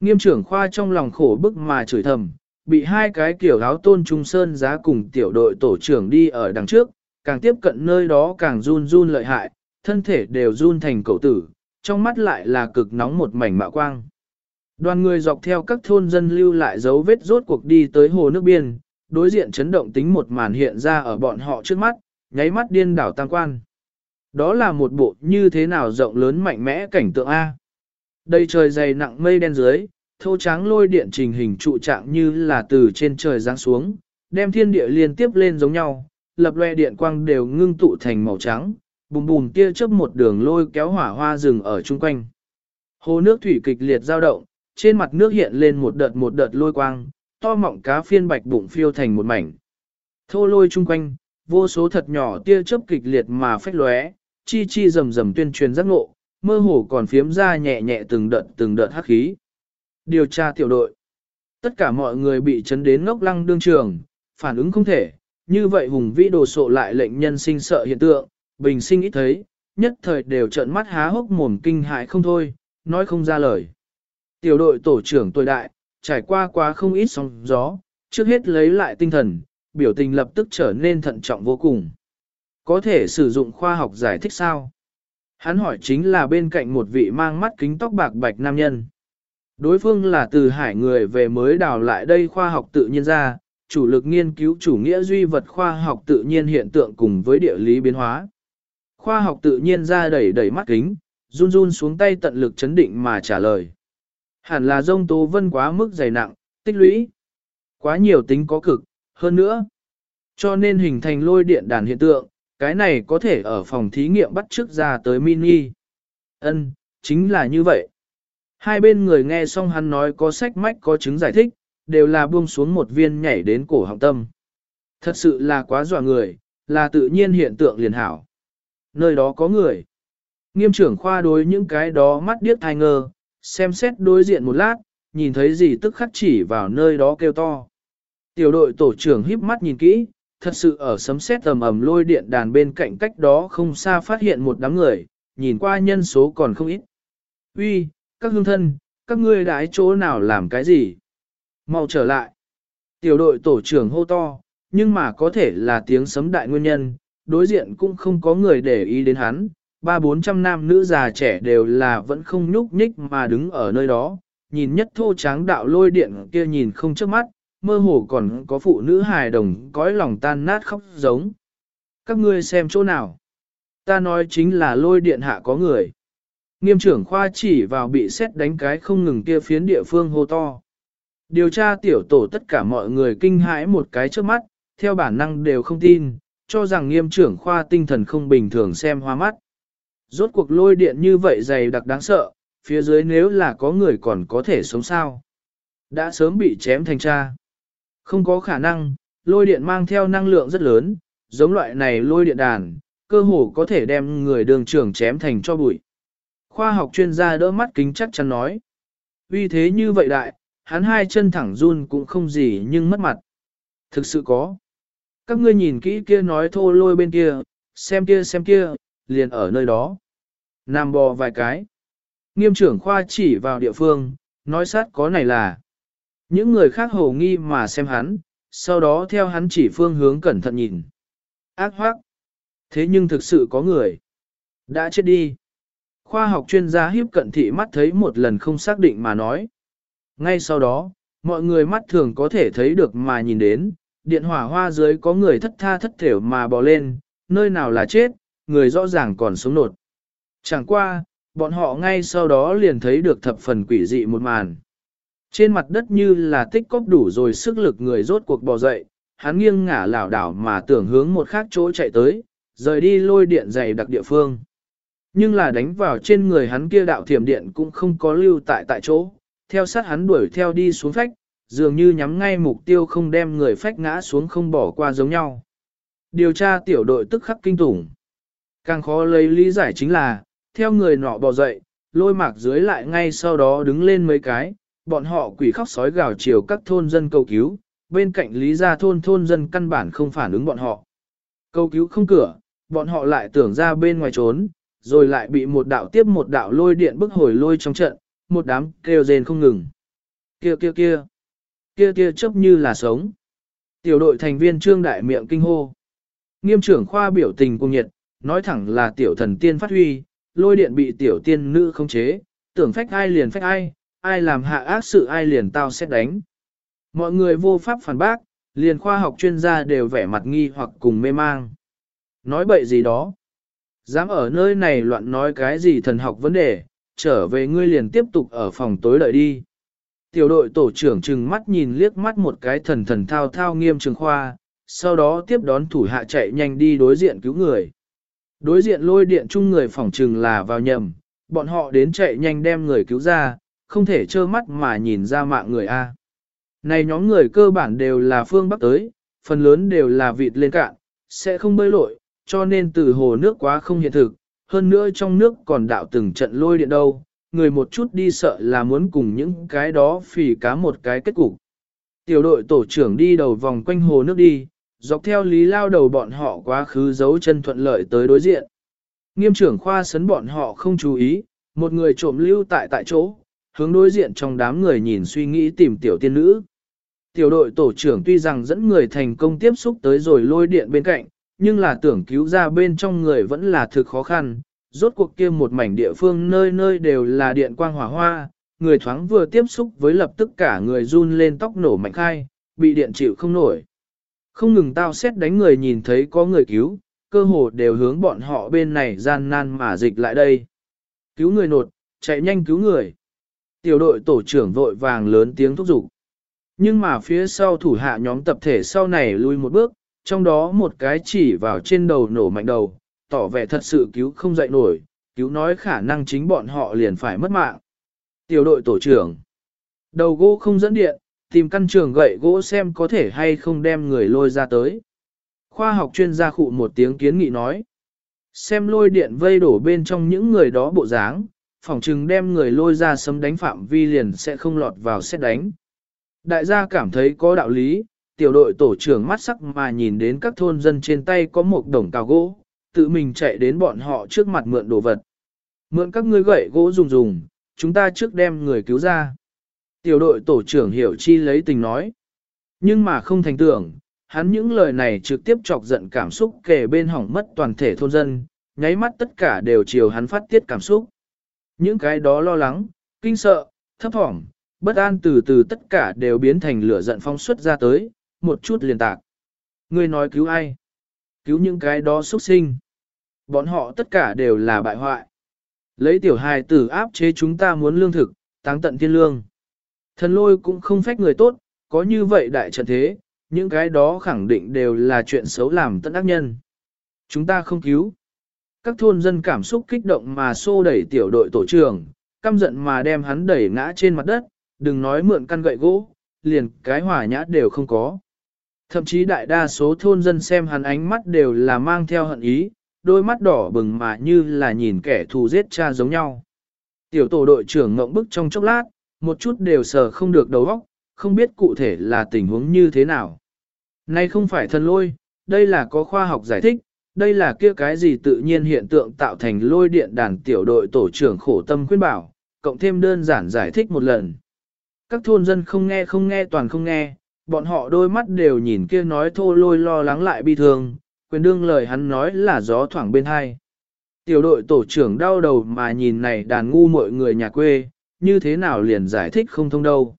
Nghiêm trưởng khoa trong lòng khổ bức mà chửi thầm, bị hai cái kiểu áo tôn trung sơn giá cùng tiểu đội tổ trưởng đi ở đằng trước, càng tiếp cận nơi đó càng run run lợi hại, thân thể đều run thành cậu tử, trong mắt lại là cực nóng một mảnh mạo quang. Đoàn người dọc theo các thôn dân lưu lại dấu vết rốt cuộc đi tới hồ nước biên, đối diện chấn động tính một màn hiện ra ở bọn họ trước mắt, nháy mắt điên đảo tăng quan. Đó là một bộ như thế nào rộng lớn mạnh mẽ cảnh tượng A. Đây trời dày nặng mây đen dưới, thô tráng lôi điện trình hình trụ trạng như là từ trên trời giáng xuống, đem thiên địa liên tiếp lên giống nhau, lập loe điện quang đều ngưng tụ thành màu trắng, bùm bùm tia chớp một đường lôi kéo hỏa hoa rừng ở chung quanh. Hồ nước thủy kịch liệt dao động, trên mặt nước hiện lên một đợt một đợt lôi quang, to mọng cá phiên bạch bụng phiêu thành một mảnh. Thô lôi chung quanh, vô số thật nhỏ tia chớp kịch liệt mà phách lóe, chi chi rầm rầm tuyên truyền giác ngộ, mơ hồ còn phiếm ra nhẹ nhẹ từng đợt từng đợt hắc khí. Điều tra tiểu đội. Tất cả mọi người bị chấn đến ngốc lăng đương trường, phản ứng không thể, như vậy hùng vĩ đồ sộ lại lệnh nhân sinh sợ hiện tượng, bình sinh ít thấy, nhất thời đều trợn mắt há hốc mồm kinh hại không thôi, nói không ra lời. Tiểu đội tổ trưởng tuổi đại, trải qua quá không ít sóng gió, trước hết lấy lại tinh thần, biểu tình lập tức trở nên thận trọng vô cùng. Có thể sử dụng khoa học giải thích sao? Hắn hỏi chính là bên cạnh một vị mang mắt kính tóc bạc bạch nam nhân. Đối phương là từ hải người về mới đào lại đây khoa học tự nhiên ra, chủ lực nghiên cứu chủ nghĩa duy vật khoa học tự nhiên hiện tượng cùng với địa lý biến hóa. Khoa học tự nhiên ra đẩy đẩy mắt kính, run run xuống tay tận lực chấn định mà trả lời. Hẳn là dông tố vân quá mức dày nặng, tích lũy. Quá nhiều tính có cực, hơn nữa. Cho nên hình thành lôi điện đàn hiện tượng, cái này có thể ở phòng thí nghiệm bắt trước ra tới mini. Ân, chính là như vậy. Hai bên người nghe xong hắn nói có sách mách có chứng giải thích, đều là buông xuống một viên nhảy đến cổ họng tâm. Thật sự là quá dọa người, là tự nhiên hiện tượng liền hảo. Nơi đó có người. Nghiêm trưởng khoa đối những cái đó mắt điếc thai ngơ, xem xét đối diện một lát, nhìn thấy gì tức khắc chỉ vào nơi đó kêu to. Tiểu đội tổ trưởng híp mắt nhìn kỹ, thật sự ở sấm sét tầm ầm lôi điện đàn bên cạnh cách đó không xa phát hiện một đám người, nhìn qua nhân số còn không ít. Uy, các hương thân, các ngươi đãi chỗ nào làm cái gì? Mau trở lại. Tiểu đội tổ trưởng hô to, nhưng mà có thể là tiếng sấm đại nguyên nhân, đối diện cũng không có người để ý đến hắn, ba bốn trăm nam nữ già trẻ đều là vẫn không nhúc nhích mà đứng ở nơi đó, nhìn nhất thô tráng đạo lôi điện kia nhìn không trước mắt, mơ hồ còn có phụ nữ hài đồng cõi lòng tan nát khóc giống. Các ngươi xem chỗ nào? Ta nói chính là lôi điện hạ có người. Nghiêm trưởng khoa chỉ vào bị xét đánh cái không ngừng kia phiến địa phương hô to. Điều tra tiểu tổ tất cả mọi người kinh hãi một cái trước mắt, theo bản năng đều không tin, cho rằng nghiêm trưởng khoa tinh thần không bình thường xem hoa mắt. Rốt cuộc lôi điện như vậy dày đặc đáng sợ, phía dưới nếu là có người còn có thể sống sao. Đã sớm bị chém thành cha. Không có khả năng, lôi điện mang theo năng lượng rất lớn, giống loại này lôi điện đàn, cơ hồ có thể đem người đường trưởng chém thành cho bụi. Khoa học chuyên gia đỡ mắt kính chắc chắn nói. Vì thế như vậy đại, hắn hai chân thẳng run cũng không gì nhưng mất mặt. Thực sự có. Các ngươi nhìn kỹ kia nói thô lôi bên kia, xem kia xem kia, liền ở nơi đó. Nam bò vài cái. Nghiêm trưởng khoa chỉ vào địa phương, nói sát có này là. Những người khác hồ nghi mà xem hắn, sau đó theo hắn chỉ phương hướng cẩn thận nhìn. Ác hoác. Thế nhưng thực sự có người. Đã chết đi. Khoa học chuyên gia hiếp cận thị mắt thấy một lần không xác định mà nói. Ngay sau đó, mọi người mắt thường có thể thấy được mà nhìn đến, điện hỏa hoa dưới có người thất tha thất thểu mà bò lên, nơi nào là chết, người rõ ràng còn sống nột. Chẳng qua, bọn họ ngay sau đó liền thấy được thập phần quỷ dị một màn. Trên mặt đất như là tích cóp đủ rồi sức lực người rốt cuộc bò dậy, hắn nghiêng ngả lảo đảo mà tưởng hướng một khác chỗ chạy tới, rời đi lôi điện dày đặc địa phương. Nhưng là đánh vào trên người hắn kia đạo thiểm điện cũng không có lưu tại tại chỗ, theo sát hắn đuổi theo đi xuống phách, dường như nhắm ngay mục tiêu không đem người phách ngã xuống không bỏ qua giống nhau. Điều tra tiểu đội tức khắc kinh tủng. Càng khó lấy lý giải chính là, theo người nọ bò dậy, lôi mạc dưới lại ngay sau đó đứng lên mấy cái, bọn họ quỷ khóc sói gào chiều các thôn dân cầu cứu, bên cạnh lý gia thôn thôn dân căn bản không phản ứng bọn họ. Cầu cứu không cửa, bọn họ lại tưởng ra bên ngoài trốn, rồi lại bị một đạo tiếp một đạo lôi điện bức hồi lôi trong trận, một đám kêu rên không ngừng. Kia kia kia, kia kia chấp như là sống. Tiểu đội thành viên trương đại miệng kinh hô. Nghiêm trưởng khoa biểu tình cung nhiệt, nói thẳng là tiểu thần tiên phát huy, lôi điện bị tiểu tiên nữ không chế, tưởng phách ai liền phách ai, ai làm hạ ác sự ai liền tao sẽ đánh. Mọi người vô pháp phản bác, liền khoa học chuyên gia đều vẻ mặt nghi hoặc cùng mê mang. Nói bậy gì đó. Dám ở nơi này loạn nói cái gì thần học vấn đề, trở về ngươi liền tiếp tục ở phòng tối đợi đi. Tiểu đội tổ trưởng trừng mắt nhìn liếc mắt một cái thần thần thao thao nghiêm trường khoa, sau đó tiếp đón thủ hạ chạy nhanh đi đối diện cứu người. Đối diện lôi điện chung người phòng trừng là vào nhầm, bọn họ đến chạy nhanh đem người cứu ra, không thể trơ mắt mà nhìn ra mạng người A. Này nhóm người cơ bản đều là phương Bắc tới, phần lớn đều là vịt lên cạn, sẽ không bơi lội, cho nên từ hồ nước quá không hiện thực, hơn nữa trong nước còn đạo từng trận lôi điện đâu, người một chút đi sợ là muốn cùng những cái đó phì cá một cái kết cục. Tiểu đội tổ trưởng đi đầu vòng quanh hồ nước đi, dọc theo lý lao đầu bọn họ quá khứ giấu chân thuận lợi tới đối diện. Nghiêm trưởng khoa sấn bọn họ không chú ý, một người trộm lưu tại tại chỗ, hướng đối diện trong đám người nhìn suy nghĩ tìm tiểu tiên nữ. Tiểu đội tổ trưởng tuy rằng dẫn người thành công tiếp xúc tới rồi lôi điện bên cạnh, nhưng là tưởng cứu ra bên trong người vẫn là thực khó khăn. Rốt cuộc kia một mảnh địa phương nơi nơi đều là điện quang hỏa hoa, người thoáng vừa tiếp xúc với lập tức cả người run lên tóc nổ mạnh khai, bị điện chịu không nổi. Không ngừng tao xét đánh người nhìn thấy có người cứu, cơ hồ đều hướng bọn họ bên này gian nan mà dịch lại đây. Cứu người nột, chạy nhanh cứu người. Tiểu đội tổ trưởng vội vàng lớn tiếng thúc giục. Nhưng mà phía sau thủ hạ nhóm tập thể sau này lui một bước, trong đó một cái chỉ vào trên đầu nổ mạnh đầu, tỏ vẻ thật sự cứu không dậy nổi, cứu nói khả năng chính bọn họ liền phải mất mạng. Tiểu đội tổ trưởng. Đầu gỗ không dẫn điện, tìm căn trường gậy gỗ xem có thể hay không đem người lôi ra tới. Khoa học chuyên gia khụ một tiếng kiến nghị nói. Xem lôi điện vây đổ bên trong những người đó bộ dáng, phỏng chừng đem người lôi ra sấm đánh phạm vi liền sẽ không lọt vào xét đánh. Đại gia cảm thấy có đạo lý, tiểu đội tổ trưởng mắt sắc mà nhìn đến các thôn dân trên tay có một đồng cào gỗ, tự mình chạy đến bọn họ trước mặt mượn đồ vật. Mượn các ngươi gậy gỗ dùng dùng, chúng ta trước đem người cứu ra. Tiểu đội tổ trưởng hiểu chi lấy tình nói. Nhưng mà không thành tưởng, hắn những lời này trực tiếp chọc giận cảm xúc kề bên hỏng mất toàn thể thôn dân, nháy mắt tất cả đều chiều hắn phát tiết cảm xúc. Những cái đó lo lắng, kinh sợ, thấp thỏm, bất an từ từ tất cả đều biến thành lửa giận phong xuất ra tới, một chút liền tạc. Ngươi nói cứu ai? Cứu những cái đó xuất sinh. Bọn họ tất cả đều là bại hoại. Lấy tiểu hài tử áp chế chúng ta muốn lương thực, táng tận thiên lương. Thần lôi cũng không phách người tốt, có như vậy đại trận thế, những cái đó khẳng định đều là chuyện xấu làm tận ác nhân. Chúng ta không cứu. Các thôn dân cảm xúc kích động mà xô đẩy tiểu đội tổ trưởng, căm giận mà đem hắn đẩy ngã trên mặt đất, đừng nói mượn căn gậy gỗ, liền cái hỏa nhã đều không có. Thậm chí đại đa số thôn dân xem hắn ánh mắt đều là mang theo hận ý, đôi mắt đỏ bừng mà như là nhìn kẻ thù giết cha giống nhau. Tiểu tổ đội trưởng ngộng bức trong chốc lát, một chút đều sờ không được đầu óc, không biết cụ thể là tình huống như thế nào. Nay không phải thần lôi, đây là có khoa học giải thích, đây là kia cái gì tự nhiên hiện tượng tạo thành lôi điện đàn tiểu đội tổ trưởng khổ tâm khuyên bảo, cộng thêm đơn giản giải thích một lần. Các thôn dân không nghe không nghe toàn không nghe, bọn họ đôi mắt đều nhìn kia nói thô lôi lo lắng lại bi thương, quyền đương lời hắn nói là gió thoảng bên hai. Tiểu đội tổ trưởng đau đầu mà nhìn này đàn ngu mọi người nhà quê, như thế nào liền giải thích không thông đâu.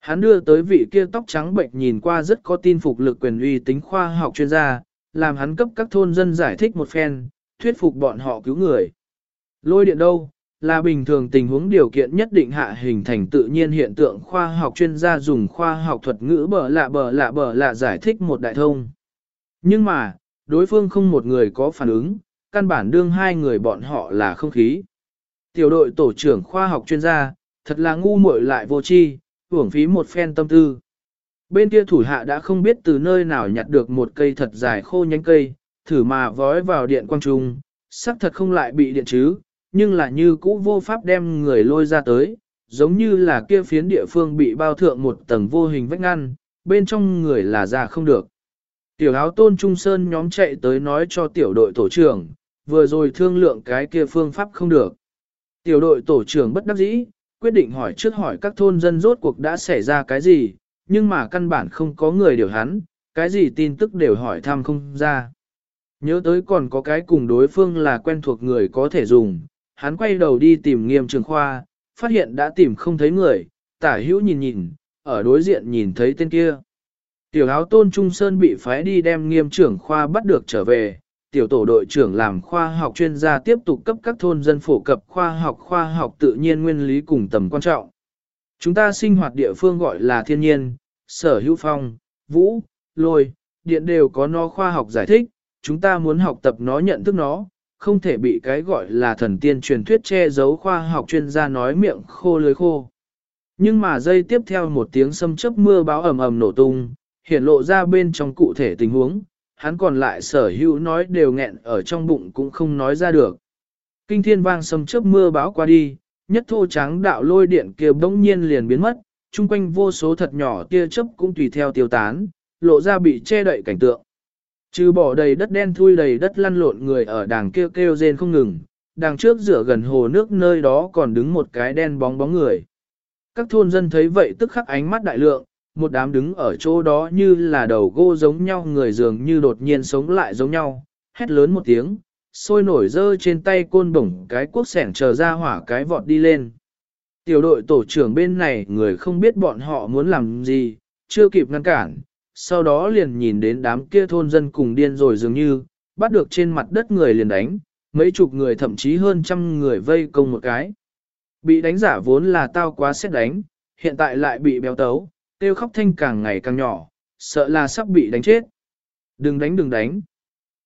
Hắn đưa tới vị kia tóc trắng bệnh nhìn qua rất có tin phục lực quyền uy tính khoa học chuyên gia, làm hắn cấp các thôn dân giải thích một phen, thuyết phục bọn họ cứu người. Lôi điện đâu, là bình thường tình huống điều kiện nhất định hạ hình thành tự nhiên hiện tượng khoa học chuyên gia dùng khoa học thuật ngữ bở lạ bở lạ bở lạ giải thích một đại thông. Nhưng mà, đối phương không một người có phản ứng, căn bản đương hai người bọn họ là không khí. Tiểu đội tổ trưởng khoa học chuyên gia, thật là ngu muội lại vô tri, uổng phí một phen tâm tư. Bên kia thủ hạ đã không biết từ nơi nào nhặt được một cây thật dài khô nhánh cây, thử mà vói vào điện quang trung, sắc thật không lại bị điện chứ, nhưng là như cũ vô pháp đem người lôi ra tới, giống như là kia phiến địa phương bị bao thượng một tầng vô hình vách ngăn, bên trong người là ra không được. Tiểu áo tôn trung sơn nhóm chạy tới nói cho tiểu đội tổ trưởng, vừa rồi thương lượng cái kia phương pháp không được. Tiểu đội tổ trưởng bất đắc dĩ, quyết định hỏi trước hỏi các thôn dân rốt cuộc đã xảy ra cái gì, nhưng mà căn bản không có người điều hắn, cái gì tin tức đều hỏi thăm không ra. Nhớ tới còn có cái cùng đối phương là quen thuộc người có thể dùng, hắn quay đầu đi tìm nghiêm trường khoa, phát hiện đã tìm không thấy người, tả hữu nhìn nhìn, ở đối diện nhìn thấy tên kia. Tiểu áo tôn Trung Sơn bị phái đi đem nghiêm trưởng khoa bắt được trở về, tiểu tổ đội trưởng làm khoa học chuyên gia tiếp tục cấp các thôn dân phổ cập khoa học khoa học tự nhiên nguyên lý cùng tầm quan trọng. Chúng ta sinh hoạt địa phương gọi là thiên nhiên, sở hữu phong, vũ, lôi, điện đều có nó khoa học giải thích, chúng ta muốn học tập nó nhận thức nó, không thể bị cái gọi là thần tiên truyền thuyết che giấu khoa học chuyên gia nói miệng khô lưới khô. Nhưng mà dây tiếp theo một tiếng xâm chớp mưa báo ầm ầm nổ tung, hiện lộ ra bên trong cụ thể tình huống, hắn còn lại sở hữu nói đều nghẹn ở trong bụng cũng không nói ra được. Kinh thiên vang xâm chớp mưa báo qua đi, nhất thô trắng đạo lôi điện kia bỗng nhiên liền biến mất, chung quanh vô số thật nhỏ tia chớp cũng tùy theo tiêu tán, lộ ra bị che đậy cảnh tượng. Trừ bỏ đầy đất đen thui đầy đất lăn lộn người ở đàng kêu kêu rên không ngừng, đằng trước rửa gần hồ nước nơi đó còn đứng một cái đen bóng bóng người. Các thôn dân thấy vậy tức khắc ánh mắt đại lượng, một đám đứng ở chỗ đó như là đầu gô giống nhau người dường như đột nhiên sống lại giống nhau, hét lớn một tiếng, sôi nổi dơ trên tay côn bổng cái cuốc sẻng chờ ra hỏa cái vọt đi lên. Tiểu đội tổ trưởng bên này người không biết bọn họ muốn làm gì, chưa kịp ngăn cản, sau đó liền nhìn đến đám kia thôn dân cùng điên rồi dường như, bắt được trên mặt đất người liền đánh, mấy chục người thậm chí hơn trăm người vây công một cái. Bị đánh giả vốn là tao quá xét đánh, hiện tại lại bị béo tấu, tiêu khóc thanh càng ngày càng nhỏ, sợ là sắp bị đánh chết. Đừng đánh đừng đánh.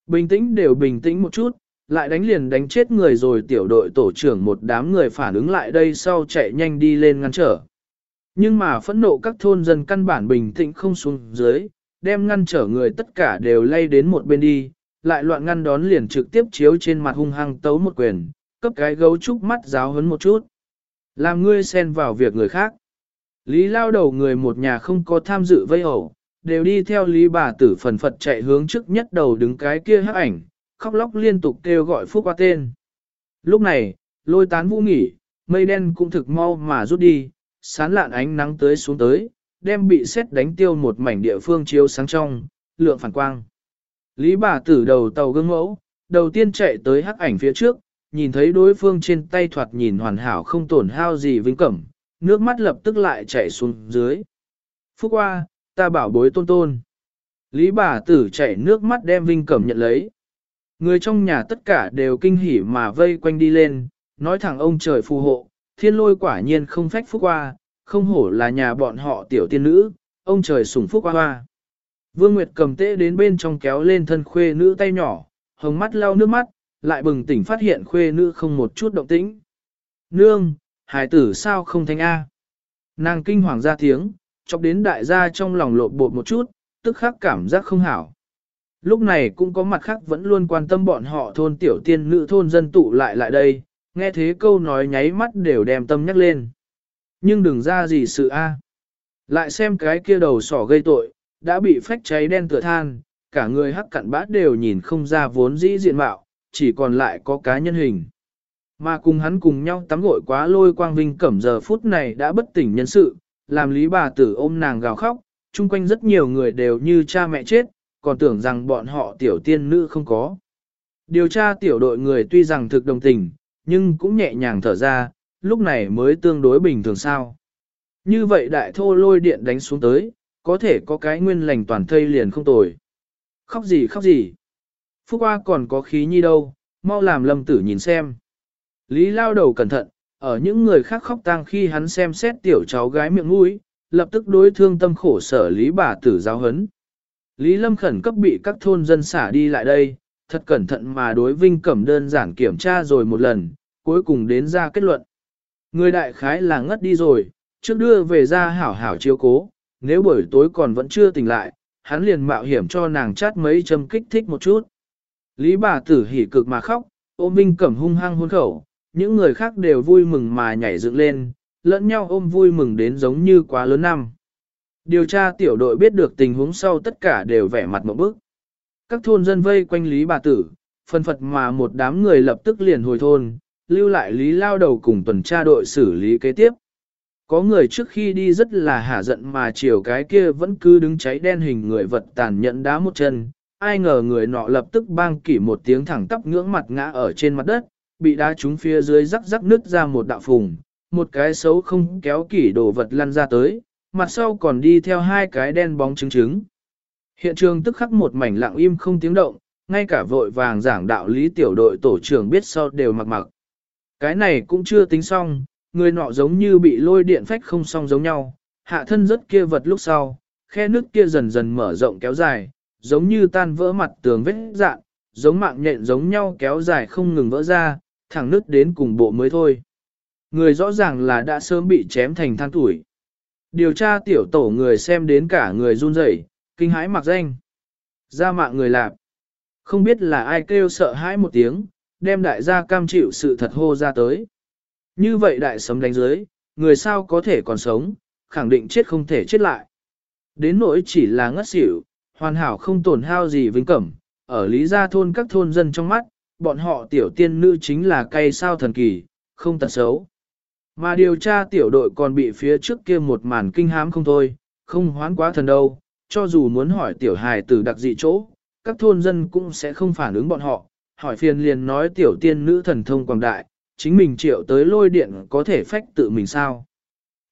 Bình tĩnh đều bình tĩnh một chút, lại đánh liền đánh chết người rồi tiểu đội tổ trưởng một đám người phản ứng lại đây sau chạy nhanh đi lên ngăn trở. Nhưng mà phẫn nộ các thôn dân căn bản bình tĩnh không xuống dưới, đem ngăn trở người tất cả đều lay đến một bên đi, lại loạn ngăn đón liền trực tiếp chiếu trên mặt hung hăng tấu một quyền, cấp cái gấu trúc mắt giáo hấn một chút. Làm ngươi xen vào việc người khác. Lý lao đầu người một nhà không có tham dự vây ẩu, đều đi theo lý bà tử phần phật chạy hướng trước nhất đầu đứng cái kia hắc ảnh, khóc lóc liên tục kêu gọi phúc qua tên. Lúc này, lôi tán vũ nghỉ, mây đen cũng thực mau mà rút đi, sán lạn ánh nắng tới xuống tới, đem bị xét đánh tiêu một mảnh địa phương chiếu sáng trong, lượng phản quang. Lý bà tử đầu tàu gương mẫu, đầu tiên chạy tới hắc ảnh phía trước, nhìn thấy đối phương trên tay thoạt nhìn hoàn hảo không tổn hao gì vinh cẩm, nước mắt lập tức lại chảy xuống dưới. Phúc qua, ta bảo bối tôn tôn. Lý bà tử chạy nước mắt đem vinh cẩm nhận lấy. Người trong nhà tất cả đều kinh hỉ mà vây quanh đi lên, nói thẳng ông trời phù hộ, thiên lôi quả nhiên không phách phúc qua, không hổ là nhà bọn họ tiểu tiên nữ, ông trời sủng phúc qua hoa. Vương Nguyệt cầm tễ đến bên trong kéo lên thân khuê nữ tay nhỏ, hồng mắt lau nước mắt, lại bừng tỉnh phát hiện khuê nữ không một chút động tĩnh. Nương, hải tử sao không thanh A? Nàng kinh hoàng ra tiếng, chọc đến đại gia trong lòng lộn bột một chút, tức khắc cảm giác không hảo. Lúc này cũng có mặt khác vẫn luôn quan tâm bọn họ thôn tiểu tiên nữ thôn dân tụ lại lại đây, nghe thế câu nói nháy mắt đều đem tâm nhắc lên. Nhưng đừng ra gì sự a. Lại xem cái kia đầu sỏ gây tội, đã bị phách cháy đen tựa than, cả người hắc cặn bát đều nhìn không ra vốn dĩ diện mạo, chỉ còn lại có cá nhân hình. Mà cùng hắn cùng nhau tắm gội quá lôi quang vinh cẩm giờ phút này đã bất tỉnh nhân sự, làm lý bà tử ôm nàng gào khóc, chung quanh rất nhiều người đều như cha mẹ chết, còn tưởng rằng bọn họ tiểu tiên nữ không có. Điều tra tiểu đội người tuy rằng thực đồng tình, nhưng cũng nhẹ nhàng thở ra, lúc này mới tương đối bình thường sao. Như vậy đại thô lôi điện đánh xuống tới, có thể có cái nguyên lành toàn thây liền không tồi. Khóc gì khóc gì. Phúc qua còn có khí nhi đâu, mau làm lâm tử nhìn xem. Lý lao đầu cẩn thận, ở những người khác khóc tang khi hắn xem xét tiểu cháu gái miệng mũi, lập tức đối thương tâm khổ sở Lý bà tử giáo hấn. Lý Lâm khẩn cấp bị các thôn dân xả đi lại đây, thật cẩn thận mà đối Vinh Cẩm đơn giản kiểm tra rồi một lần, cuối cùng đến ra kết luận. Người đại khái là ngất đi rồi, trước đưa về ra hảo hảo chiếu cố, nếu buổi tối còn vẫn chưa tỉnh lại, hắn liền mạo hiểm cho nàng chát mấy châm kích thích một chút. Lý bà tử hỉ cực mà khóc, ôm Vinh Cẩm hung hăng hôn khẩu, những người khác đều vui mừng mà nhảy dựng lên, lẫn nhau ôm vui mừng đến giống như quá lớn năm. Điều tra tiểu đội biết được tình huống sau tất cả đều vẻ mặt một bức. Các thôn dân vây quanh Lý bà tử, phân phật mà một đám người lập tức liền hồi thôn, lưu lại Lý lao đầu cùng tuần tra đội xử lý kế tiếp. Có người trước khi đi rất là hả giận mà chiều cái kia vẫn cứ đứng cháy đen hình người vật tàn nhẫn đá một chân, ai ngờ người nọ lập tức bang kỷ một tiếng thẳng tắp ngưỡng mặt ngã ở trên mặt đất, bị đá trúng phía dưới rắc rắc nứt ra một đạo phùng, một cái xấu không kéo kỷ đồ vật lăn ra tới, mặt sau còn đi theo hai cái đen bóng trứng trứng. Hiện trường tức khắc một mảnh lặng im không tiếng động, ngay cả vội vàng giảng đạo lý tiểu đội tổ trưởng biết sau đều mặc mặc. Cái này cũng chưa tính xong, người nọ giống như bị lôi điện phách không xong giống nhau, hạ thân rất kia vật lúc sau, khe nước kia dần dần mở rộng kéo dài, giống như tan vỡ mặt tường vết dạn, giống mạng nhện giống nhau kéo dài không ngừng vỡ ra, thẳng nứt đến cùng bộ mới thôi. Người rõ ràng là đã sớm bị chém thành than tuổi. Điều tra tiểu tổ người xem đến cả người run rẩy, kinh hãi mặc danh. Ra mạng người lạp. Không biết là ai kêu sợ hãi một tiếng, đem đại gia cam chịu sự thật hô ra tới. Như vậy đại sấm đánh dưới, người sao có thể còn sống, khẳng định chết không thể chết lại. Đến nỗi chỉ là ngất xỉu, hoàn hảo không tổn hao gì vinh cẩm, ở lý gia thôn các thôn dân trong mắt, bọn họ tiểu tiên nữ chính là cây sao thần kỳ, không tật xấu. Mà điều tra tiểu đội còn bị phía trước kia một màn kinh hám không thôi, không hoán quá thần đâu, cho dù muốn hỏi tiểu hài tử đặc dị chỗ, các thôn dân cũng sẽ không phản ứng bọn họ, hỏi phiền liền nói tiểu tiên nữ thần thông quảng đại, chính mình triệu tới lôi điện có thể phách tự mình sao.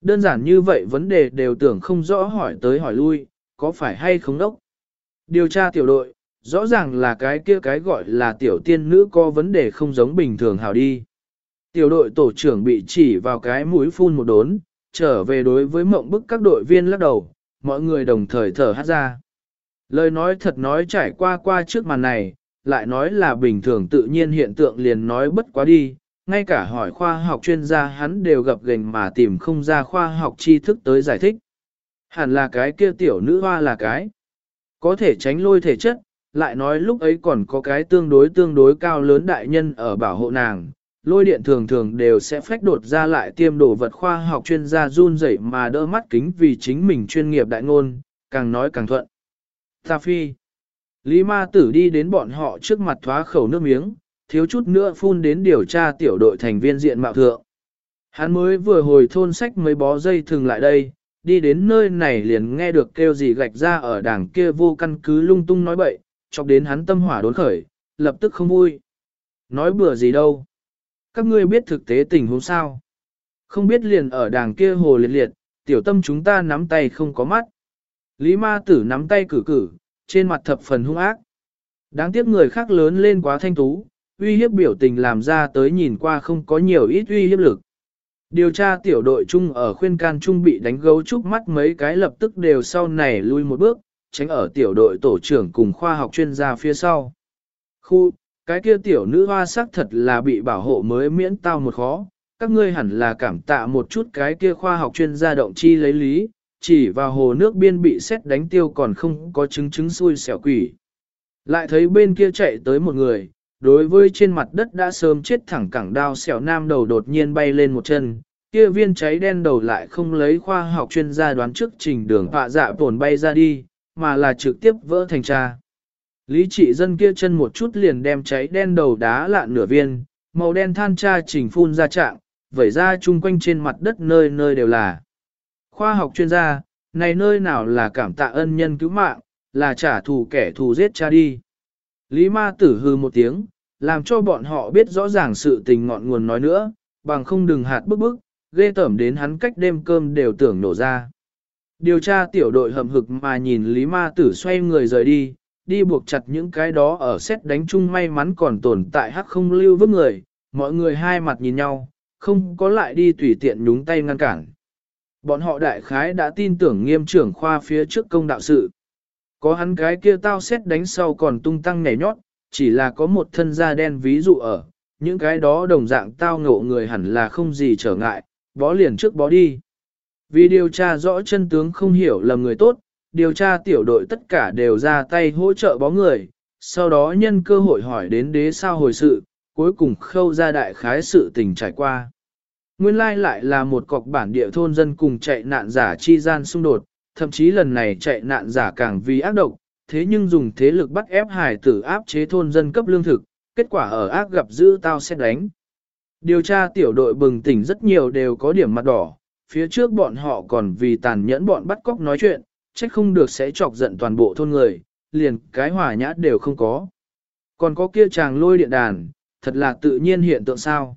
Đơn giản như vậy vấn đề đều tưởng không rõ hỏi tới hỏi lui, có phải hay không đốc. Điều tra tiểu đội, rõ ràng là cái kia cái gọi là tiểu tiên nữ có vấn đề không giống bình thường hào đi. Tiểu đội tổ trưởng bị chỉ vào cái mũi phun một đốn, trở về đối với mộng bức các đội viên lắc đầu, mọi người đồng thời thở hát ra. Lời nói thật nói trải qua qua trước màn này, lại nói là bình thường tự nhiên hiện tượng liền nói bất quá đi, ngay cả hỏi khoa học chuyên gia hắn đều gặp gành mà tìm không ra khoa học tri thức tới giải thích. Hẳn là cái kia tiểu nữ hoa là cái. Có thể tránh lôi thể chất, lại nói lúc ấy còn có cái tương đối tương đối cao lớn đại nhân ở bảo hộ nàng. Lôi điện thường thường đều sẽ phách đột ra lại tiêm đồ vật khoa học chuyên gia run rẩy mà đỡ mắt kính vì chính mình chuyên nghiệp đại ngôn, càng nói càng thuận. Ta phi. Lý ma tử đi đến bọn họ trước mặt thoá khẩu nước miếng, thiếu chút nữa phun đến điều tra tiểu đội thành viên diện mạo thượng. Hắn mới vừa hồi thôn sách mấy bó dây thường lại đây, đi đến nơi này liền nghe được kêu gì gạch ra ở đảng kia vô căn cứ lung tung nói bậy, chọc đến hắn tâm hỏa đốn khởi, lập tức không vui. Nói bừa gì đâu. Các ngươi biết thực tế tình huống sao. Không biết liền ở đàng kia hồ liệt liệt, tiểu tâm chúng ta nắm tay không có mắt. Lý ma tử nắm tay cử cử, trên mặt thập phần hung ác. Đáng tiếc người khác lớn lên quá thanh tú, uy hiếp biểu tình làm ra tới nhìn qua không có nhiều ít uy hiếp lực. Điều tra tiểu đội chung ở khuyên can chung bị đánh gấu trúc mắt mấy cái lập tức đều sau này lui một bước, tránh ở tiểu đội tổ trưởng cùng khoa học chuyên gia phía sau. Khu, cái kia tiểu nữ hoa sắc thật là bị bảo hộ mới miễn tao một khó, các ngươi hẳn là cảm tạ một chút cái kia khoa học chuyên gia động chi lấy lý, chỉ vào hồ nước biên bị xét đánh tiêu còn không có chứng chứng xui xẻo quỷ. Lại thấy bên kia chạy tới một người, đối với trên mặt đất đã sớm chết thẳng cẳng đao xẻo nam đầu đột nhiên bay lên một chân, kia viên cháy đen đầu lại không lấy khoa học chuyên gia đoán trước trình đường họa dạ tổn bay ra đi, mà là trực tiếp vỡ thành cha. Lý trị dân kia chân một chút liền đem cháy đen đầu đá lạn nửa viên, màu đen than tra trình phun ra trạng, vẩy ra chung quanh trên mặt đất nơi nơi đều là. Khoa học chuyên gia, này nơi nào là cảm tạ ân nhân cứu mạng, là trả thù kẻ thù giết cha đi. Lý ma tử hư một tiếng, làm cho bọn họ biết rõ ràng sự tình ngọn nguồn nói nữa, bằng không đừng hạt bức bức, ghê tởm đến hắn cách đêm cơm đều tưởng nổ ra. Điều tra tiểu đội hầm hực mà nhìn Lý ma tử xoay người rời đi, đi buộc chặt những cái đó ở xét đánh chung may mắn còn tồn tại hắc không lưu với người, mọi người hai mặt nhìn nhau, không có lại đi tùy tiện nhúng tay ngăn cản. Bọn họ đại khái đã tin tưởng nghiêm trưởng khoa phía trước công đạo sự. Có hắn cái kia tao xét đánh sau còn tung tăng nhảy nhót, chỉ là có một thân da đen ví dụ ở, những cái đó đồng dạng tao ngộ người hẳn là không gì trở ngại, bó liền trước bó đi. Vì điều tra rõ chân tướng không hiểu lầm người tốt, điều tra tiểu đội tất cả đều ra tay hỗ trợ bó người, sau đó nhân cơ hội hỏi đến đế sao hồi sự, cuối cùng khâu ra đại khái sự tình trải qua. Nguyên lai lại là một cọc bản địa thôn dân cùng chạy nạn giả chi gian xung đột, thậm chí lần này chạy nạn giả càng vì ác độc, thế nhưng dùng thế lực bắt ép hải tử áp chế thôn dân cấp lương thực, kết quả ở ác gặp giữ tao xét đánh. Điều tra tiểu đội bừng tỉnh rất nhiều đều có điểm mặt đỏ, phía trước bọn họ còn vì tàn nhẫn bọn bắt cóc nói chuyện, trách không được sẽ chọc giận toàn bộ thôn người, liền cái hỏa nhã đều không có. Còn có kia chàng lôi điện đàn, thật là tự nhiên hiện tượng sao.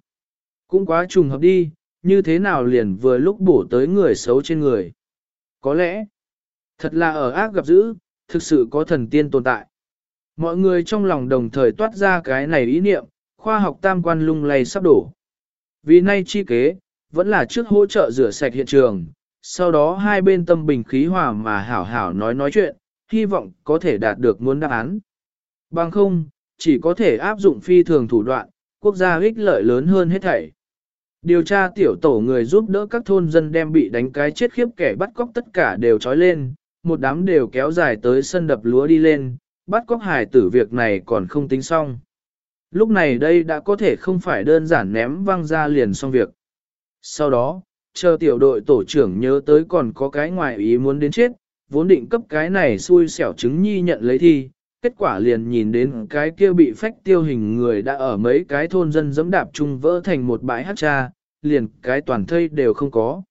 Cũng quá trùng hợp đi, như thế nào liền vừa lúc bổ tới người xấu trên người. Có lẽ, thật là ở ác gặp dữ, thực sự có thần tiên tồn tại. Mọi người trong lòng đồng thời toát ra cái này ý niệm, khoa học tam quan lung lay sắp đổ. Vì nay chi kế, vẫn là trước hỗ trợ rửa sạch hiện trường, sau đó hai bên tâm bình khí hòa mà hảo hảo nói nói chuyện, hy vọng có thể đạt được muốn đáp án. Bằng không, chỉ có thể áp dụng phi thường thủ đoạn, quốc gia ích lợi lớn hơn hết thảy. Điều tra tiểu tổ người giúp đỡ các thôn dân đem bị đánh cái chết khiếp kẻ bắt cóc tất cả đều trói lên, một đám đều kéo dài tới sân đập lúa đi lên, bắt cóc hải tử việc này còn không tính xong. Lúc này đây đã có thể không phải đơn giản ném văng ra liền xong việc. Sau đó, chờ tiểu đội tổ trưởng nhớ tới còn có cái ngoài ý muốn đến chết, vốn định cấp cái này xui xẻo chứng nhi nhận lấy thi, kết quả liền nhìn đến cái kia bị phách tiêu hình người đã ở mấy cái thôn dân dẫm đạp chung vỡ thành một bãi hát cha, liền cái toàn thây đều không có.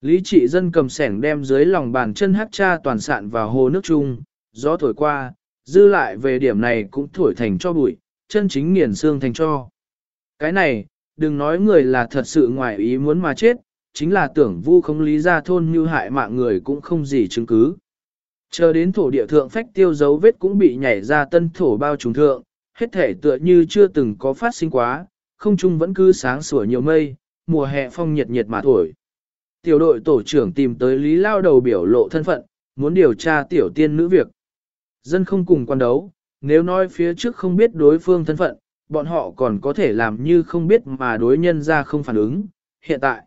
Lý trị dân cầm sẻng đem dưới lòng bàn chân hát cha toàn sạn vào hồ nước chung, gió thổi qua, dư lại về điểm này cũng thổi thành cho bụi, chân chính nghiền xương thành cho. Cái này, đừng nói người là thật sự ngoài ý muốn mà chết, chính là tưởng vu không lý ra thôn như hại mạng người cũng không gì chứng cứ. Chờ đến thổ địa thượng phách tiêu dấu vết cũng bị nhảy ra tân thổ bao trùng thượng, hết thể tựa như chưa từng có phát sinh quá, không trung vẫn cứ sáng sủa nhiều mây, mùa hè phong nhiệt nhiệt mà thổi. Tiểu đội tổ trưởng tìm tới Lý Lao đầu biểu lộ thân phận, muốn điều tra tiểu tiên nữ việc. Dân không cùng quan đấu, nếu nói phía trước không biết đối phương thân phận, bọn họ còn có thể làm như không biết mà đối nhân ra không phản ứng. Hiện tại,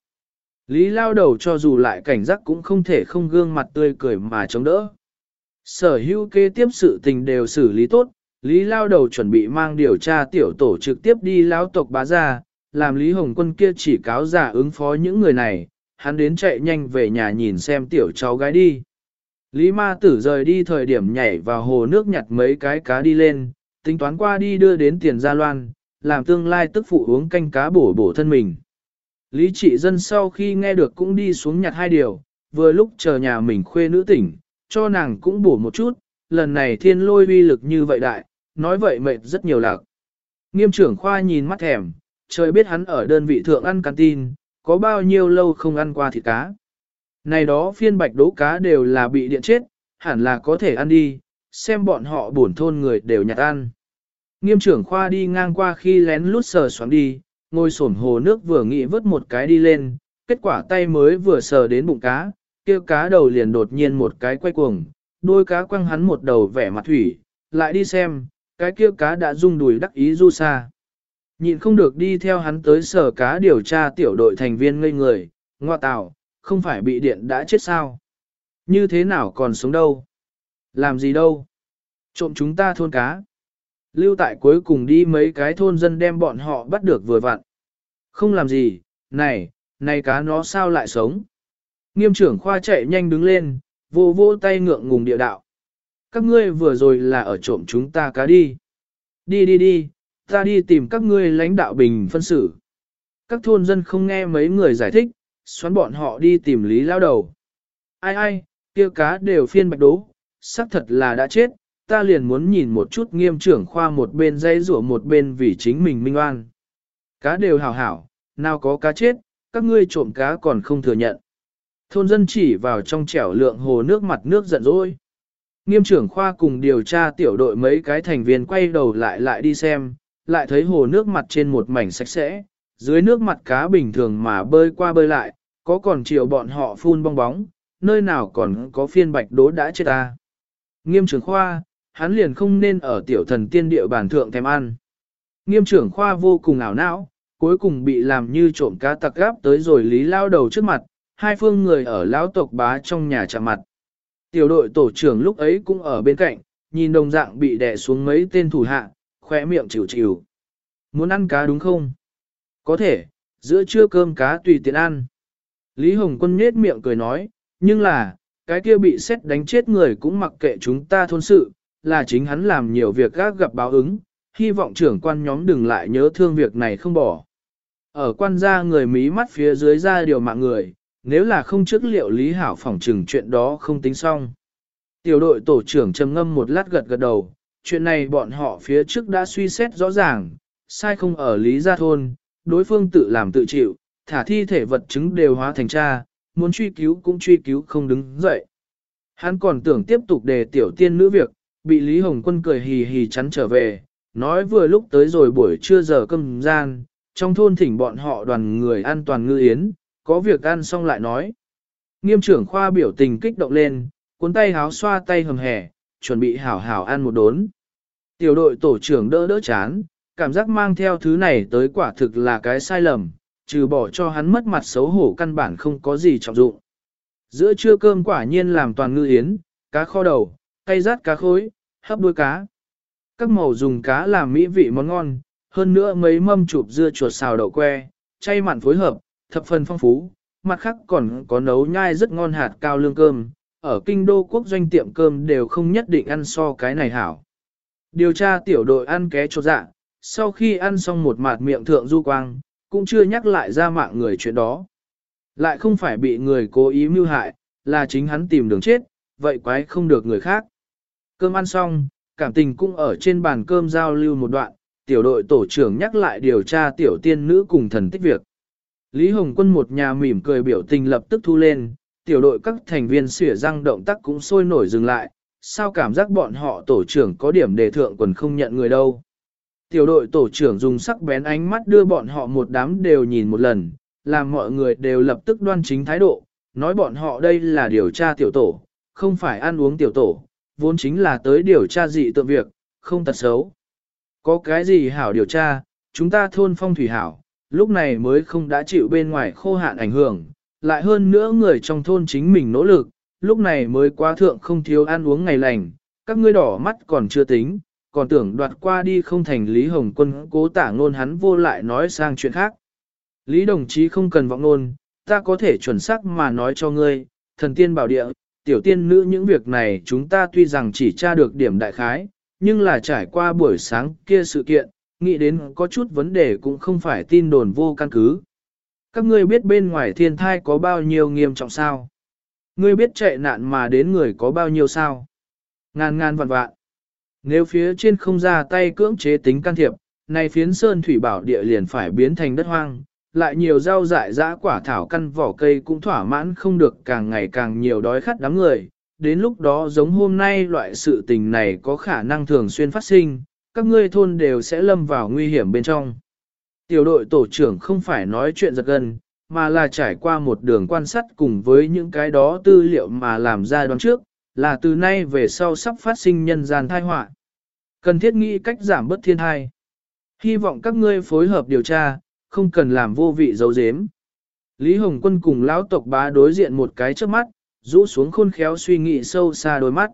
Lý Lao đầu cho dù lại cảnh giác cũng không thể không gương mặt tươi cười mà chống đỡ. Sở hữu kế tiếp sự tình đều xử lý tốt, Lý Lao đầu chuẩn bị mang điều tra tiểu tổ trực tiếp đi lão tộc bá ra, làm Lý Hồng Quân kia chỉ cáo giả ứng phó những người này, hắn đến chạy nhanh về nhà nhìn xem tiểu cháu gái đi. Lý ma tử rời đi thời điểm nhảy vào hồ nước nhặt mấy cái cá đi lên, tính toán qua đi đưa đến tiền gia loan, làm tương lai tức phụ uống canh cá bổ bổ thân mình. Lý trị dân sau khi nghe được cũng đi xuống nhặt hai điều, vừa lúc chờ nhà mình khuê nữ tỉnh, cho nàng cũng bổ một chút, lần này thiên lôi uy lực như vậy đại, nói vậy mệt rất nhiều lạc. Nghiêm trưởng khoa nhìn mắt thèm, trời biết hắn ở đơn vị thượng ăn canteen, có bao nhiêu lâu không ăn qua thịt cá. Này đó phiên bạch đố cá đều là bị điện chết, hẳn là có thể ăn đi, xem bọn họ buồn thôn người đều nhặt ăn. Nghiêm trưởng khoa đi ngang qua khi lén lút sờ xoắn đi, ngồi sổn hồ nước vừa nghĩ vớt một cái đi lên, kết quả tay mới vừa sờ đến bụng cá, kia cá đầu liền đột nhiên một cái quay cuồng, đôi cá quăng hắn một đầu vẻ mặt thủy, lại đi xem, cái kia cá đã rung đùi đắc ý du xa. Nhịn không được đi theo hắn tới sở cá điều tra tiểu đội thành viên ngây người, ngoa tạo, không phải bị điện đã chết sao? Như thế nào còn sống đâu? Làm gì đâu? Trộm chúng ta thôn cá. Lưu tại cuối cùng đi mấy cái thôn dân đem bọn họ bắt được vừa vặn. Không làm gì, này, này cá nó sao lại sống? Nghiêm trưởng khoa chạy nhanh đứng lên, vô vô tay ngượng ngùng địa đạo. Các ngươi vừa rồi là ở trộm chúng ta cá đi. Đi đi đi, ta đi tìm các ngươi lãnh đạo bình phân xử. Các thôn dân không nghe mấy người giải thích, xoắn bọn họ đi tìm lý lao đầu. Ai ai, kia cá đều phiên bạch đố, xác thật là đã chết, ta liền muốn nhìn một chút nghiêm trưởng khoa một bên dây rủa một bên vì chính mình minh oan. Cá đều hảo hảo, nào có cá chết, các ngươi trộm cá còn không thừa nhận. Thôn dân chỉ vào trong chẻo lượng hồ nước mặt nước giận dỗi. Nghiêm trưởng khoa cùng điều tra tiểu đội mấy cái thành viên quay đầu lại lại đi xem, lại thấy hồ nước mặt trên một mảnh sạch sẽ, dưới nước mặt cá bình thường mà bơi qua bơi lại, có còn chiều bọn họ phun bong bóng, nơi nào còn có phiên bạch đố đã chết ta. Nghiêm trưởng khoa, hắn liền không nên ở tiểu thần tiên địa bản thượng thèm ăn. Nghiêm trưởng khoa vô cùng ảo não, cuối cùng bị làm như trộm cá tặc gáp tới rồi lý lao đầu trước mặt, hai phương người ở lão tộc bá trong nhà chạm mặt. Tiểu đội tổ trưởng lúc ấy cũng ở bên cạnh, nhìn đồng dạng bị đè xuống mấy tên thủ hạ, khỏe miệng chịu chịu. Muốn ăn cá đúng không? Có thể, giữa trưa cơm cá tùy tiện ăn. Lý Hồng Quân nhết miệng cười nói, nhưng là, cái kia bị xét đánh chết người cũng mặc kệ chúng ta thôn sự, là chính hắn làm nhiều việc gác gặp báo ứng, hy vọng trưởng quan nhóm đừng lại nhớ thương việc này không bỏ. Ở quan gia người mí mắt phía dưới ra điều mạng người, nếu là không trước liệu Lý Hảo phỏng trừng chuyện đó không tính xong. Tiểu đội tổ trưởng trầm ngâm một lát gật gật đầu, chuyện này bọn họ phía trước đã suy xét rõ ràng, sai không ở Lý Gia Thôn, đối phương tự làm tự chịu, thả thi thể vật chứng đều hóa thành cha, muốn truy cứu cũng truy cứu không đứng dậy. Hắn còn tưởng tiếp tục đề tiểu tiên nữ việc, bị Lý Hồng Quân cười hì hì chắn trở về, nói vừa lúc tới rồi buổi trưa giờ cơm gian, trong thôn thỉnh bọn họ đoàn người an toàn ngư yến, có việc ăn xong lại nói. Nghiêm trưởng khoa biểu tình kích động lên, cuốn tay háo xoa tay hầm hẻ, chuẩn bị hảo hảo ăn một đốn. Tiểu đội tổ trưởng đỡ đỡ chán, cảm giác mang theo thứ này tới quả thực là cái sai lầm, trừ bỏ cho hắn mất mặt xấu hổ căn bản không có gì trọng dụng. Giữa trưa cơm quả nhiên làm toàn ngư yến, cá kho đầu, cây rát cá khối, hấp đuôi cá. Các màu dùng cá làm mỹ vị món ngon, hơn nữa mấy mâm chụp dưa chuột xào đậu que, chay mặn phối hợp, thập phần phong phú, mặt khác còn có nấu nhai rất ngon hạt cao lương cơm, ở kinh đô quốc doanh tiệm cơm đều không nhất định ăn so cái này hảo. Điều tra tiểu đội ăn ké cho dạ, sau khi ăn xong một mạt miệng thượng du quang, cũng chưa nhắc lại ra mạng người chuyện đó. Lại không phải bị người cố ý mưu hại, là chính hắn tìm đường chết, vậy quái không được người khác. Cơm ăn xong, cảm tình cũng ở trên bàn cơm giao lưu một đoạn, tiểu đội tổ trưởng nhắc lại điều tra tiểu tiên nữ cùng thần tích việc. Lý Hồng Quân một nhà mỉm cười biểu tình lập tức thu lên, tiểu đội các thành viên xỉa răng động tác cũng sôi nổi dừng lại, sao cảm giác bọn họ tổ trưởng có điểm đề thượng quần không nhận người đâu. Tiểu đội tổ trưởng dùng sắc bén ánh mắt đưa bọn họ một đám đều nhìn một lần, làm mọi người đều lập tức đoan chính thái độ, nói bọn họ đây là điều tra tiểu tổ, không phải ăn uống tiểu tổ, vốn chính là tới điều tra dị tượng việc, không tật xấu. Có cái gì hảo điều tra, chúng ta thôn phong thủy hảo, lúc này mới không đã chịu bên ngoài khô hạn ảnh hưởng, lại hơn nữa người trong thôn chính mình nỗ lực, lúc này mới quá thượng không thiếu ăn uống ngày lành, các ngươi đỏ mắt còn chưa tính, còn tưởng đoạt qua đi không thành Lý Hồng Quân cố tả ngôn hắn vô lại nói sang chuyện khác. Lý đồng chí không cần vọng ngôn, ta có thể chuẩn xác mà nói cho ngươi, thần tiên bảo địa, tiểu tiên nữ những việc này chúng ta tuy rằng chỉ tra được điểm đại khái, nhưng là trải qua buổi sáng kia sự kiện, nghĩ đến có chút vấn đề cũng không phải tin đồn vô căn cứ. Các ngươi biết bên ngoài thiên thai có bao nhiêu nghiêm trọng sao? Ngươi biết chạy nạn mà đến người có bao nhiêu sao? Ngàn ngàn vạn vạn. Nếu phía trên không ra tay cưỡng chế tính can thiệp, này phiến sơn thủy bảo địa liền phải biến thành đất hoang, lại nhiều rau dại dã quả thảo căn vỏ cây cũng thỏa mãn không được càng ngày càng nhiều đói khát đám người. Đến lúc đó giống hôm nay loại sự tình này có khả năng thường xuyên phát sinh, các ngươi thôn đều sẽ lâm vào nguy hiểm bên trong. Tiểu đội tổ trưởng không phải nói chuyện giật gân, mà là trải qua một đường quan sát cùng với những cái đó tư liệu mà làm ra đoán trước, là từ nay về sau sắp phát sinh nhân gian thai họa. Cần thiết nghĩ cách giảm bớt thiên thai. Hy vọng các ngươi phối hợp điều tra, không cần làm vô vị dấu dếm. Lý Hồng Quân cùng lão tộc bá đối diện một cái trước mắt, rũ xuống khôn khéo suy nghĩ sâu xa đôi mắt.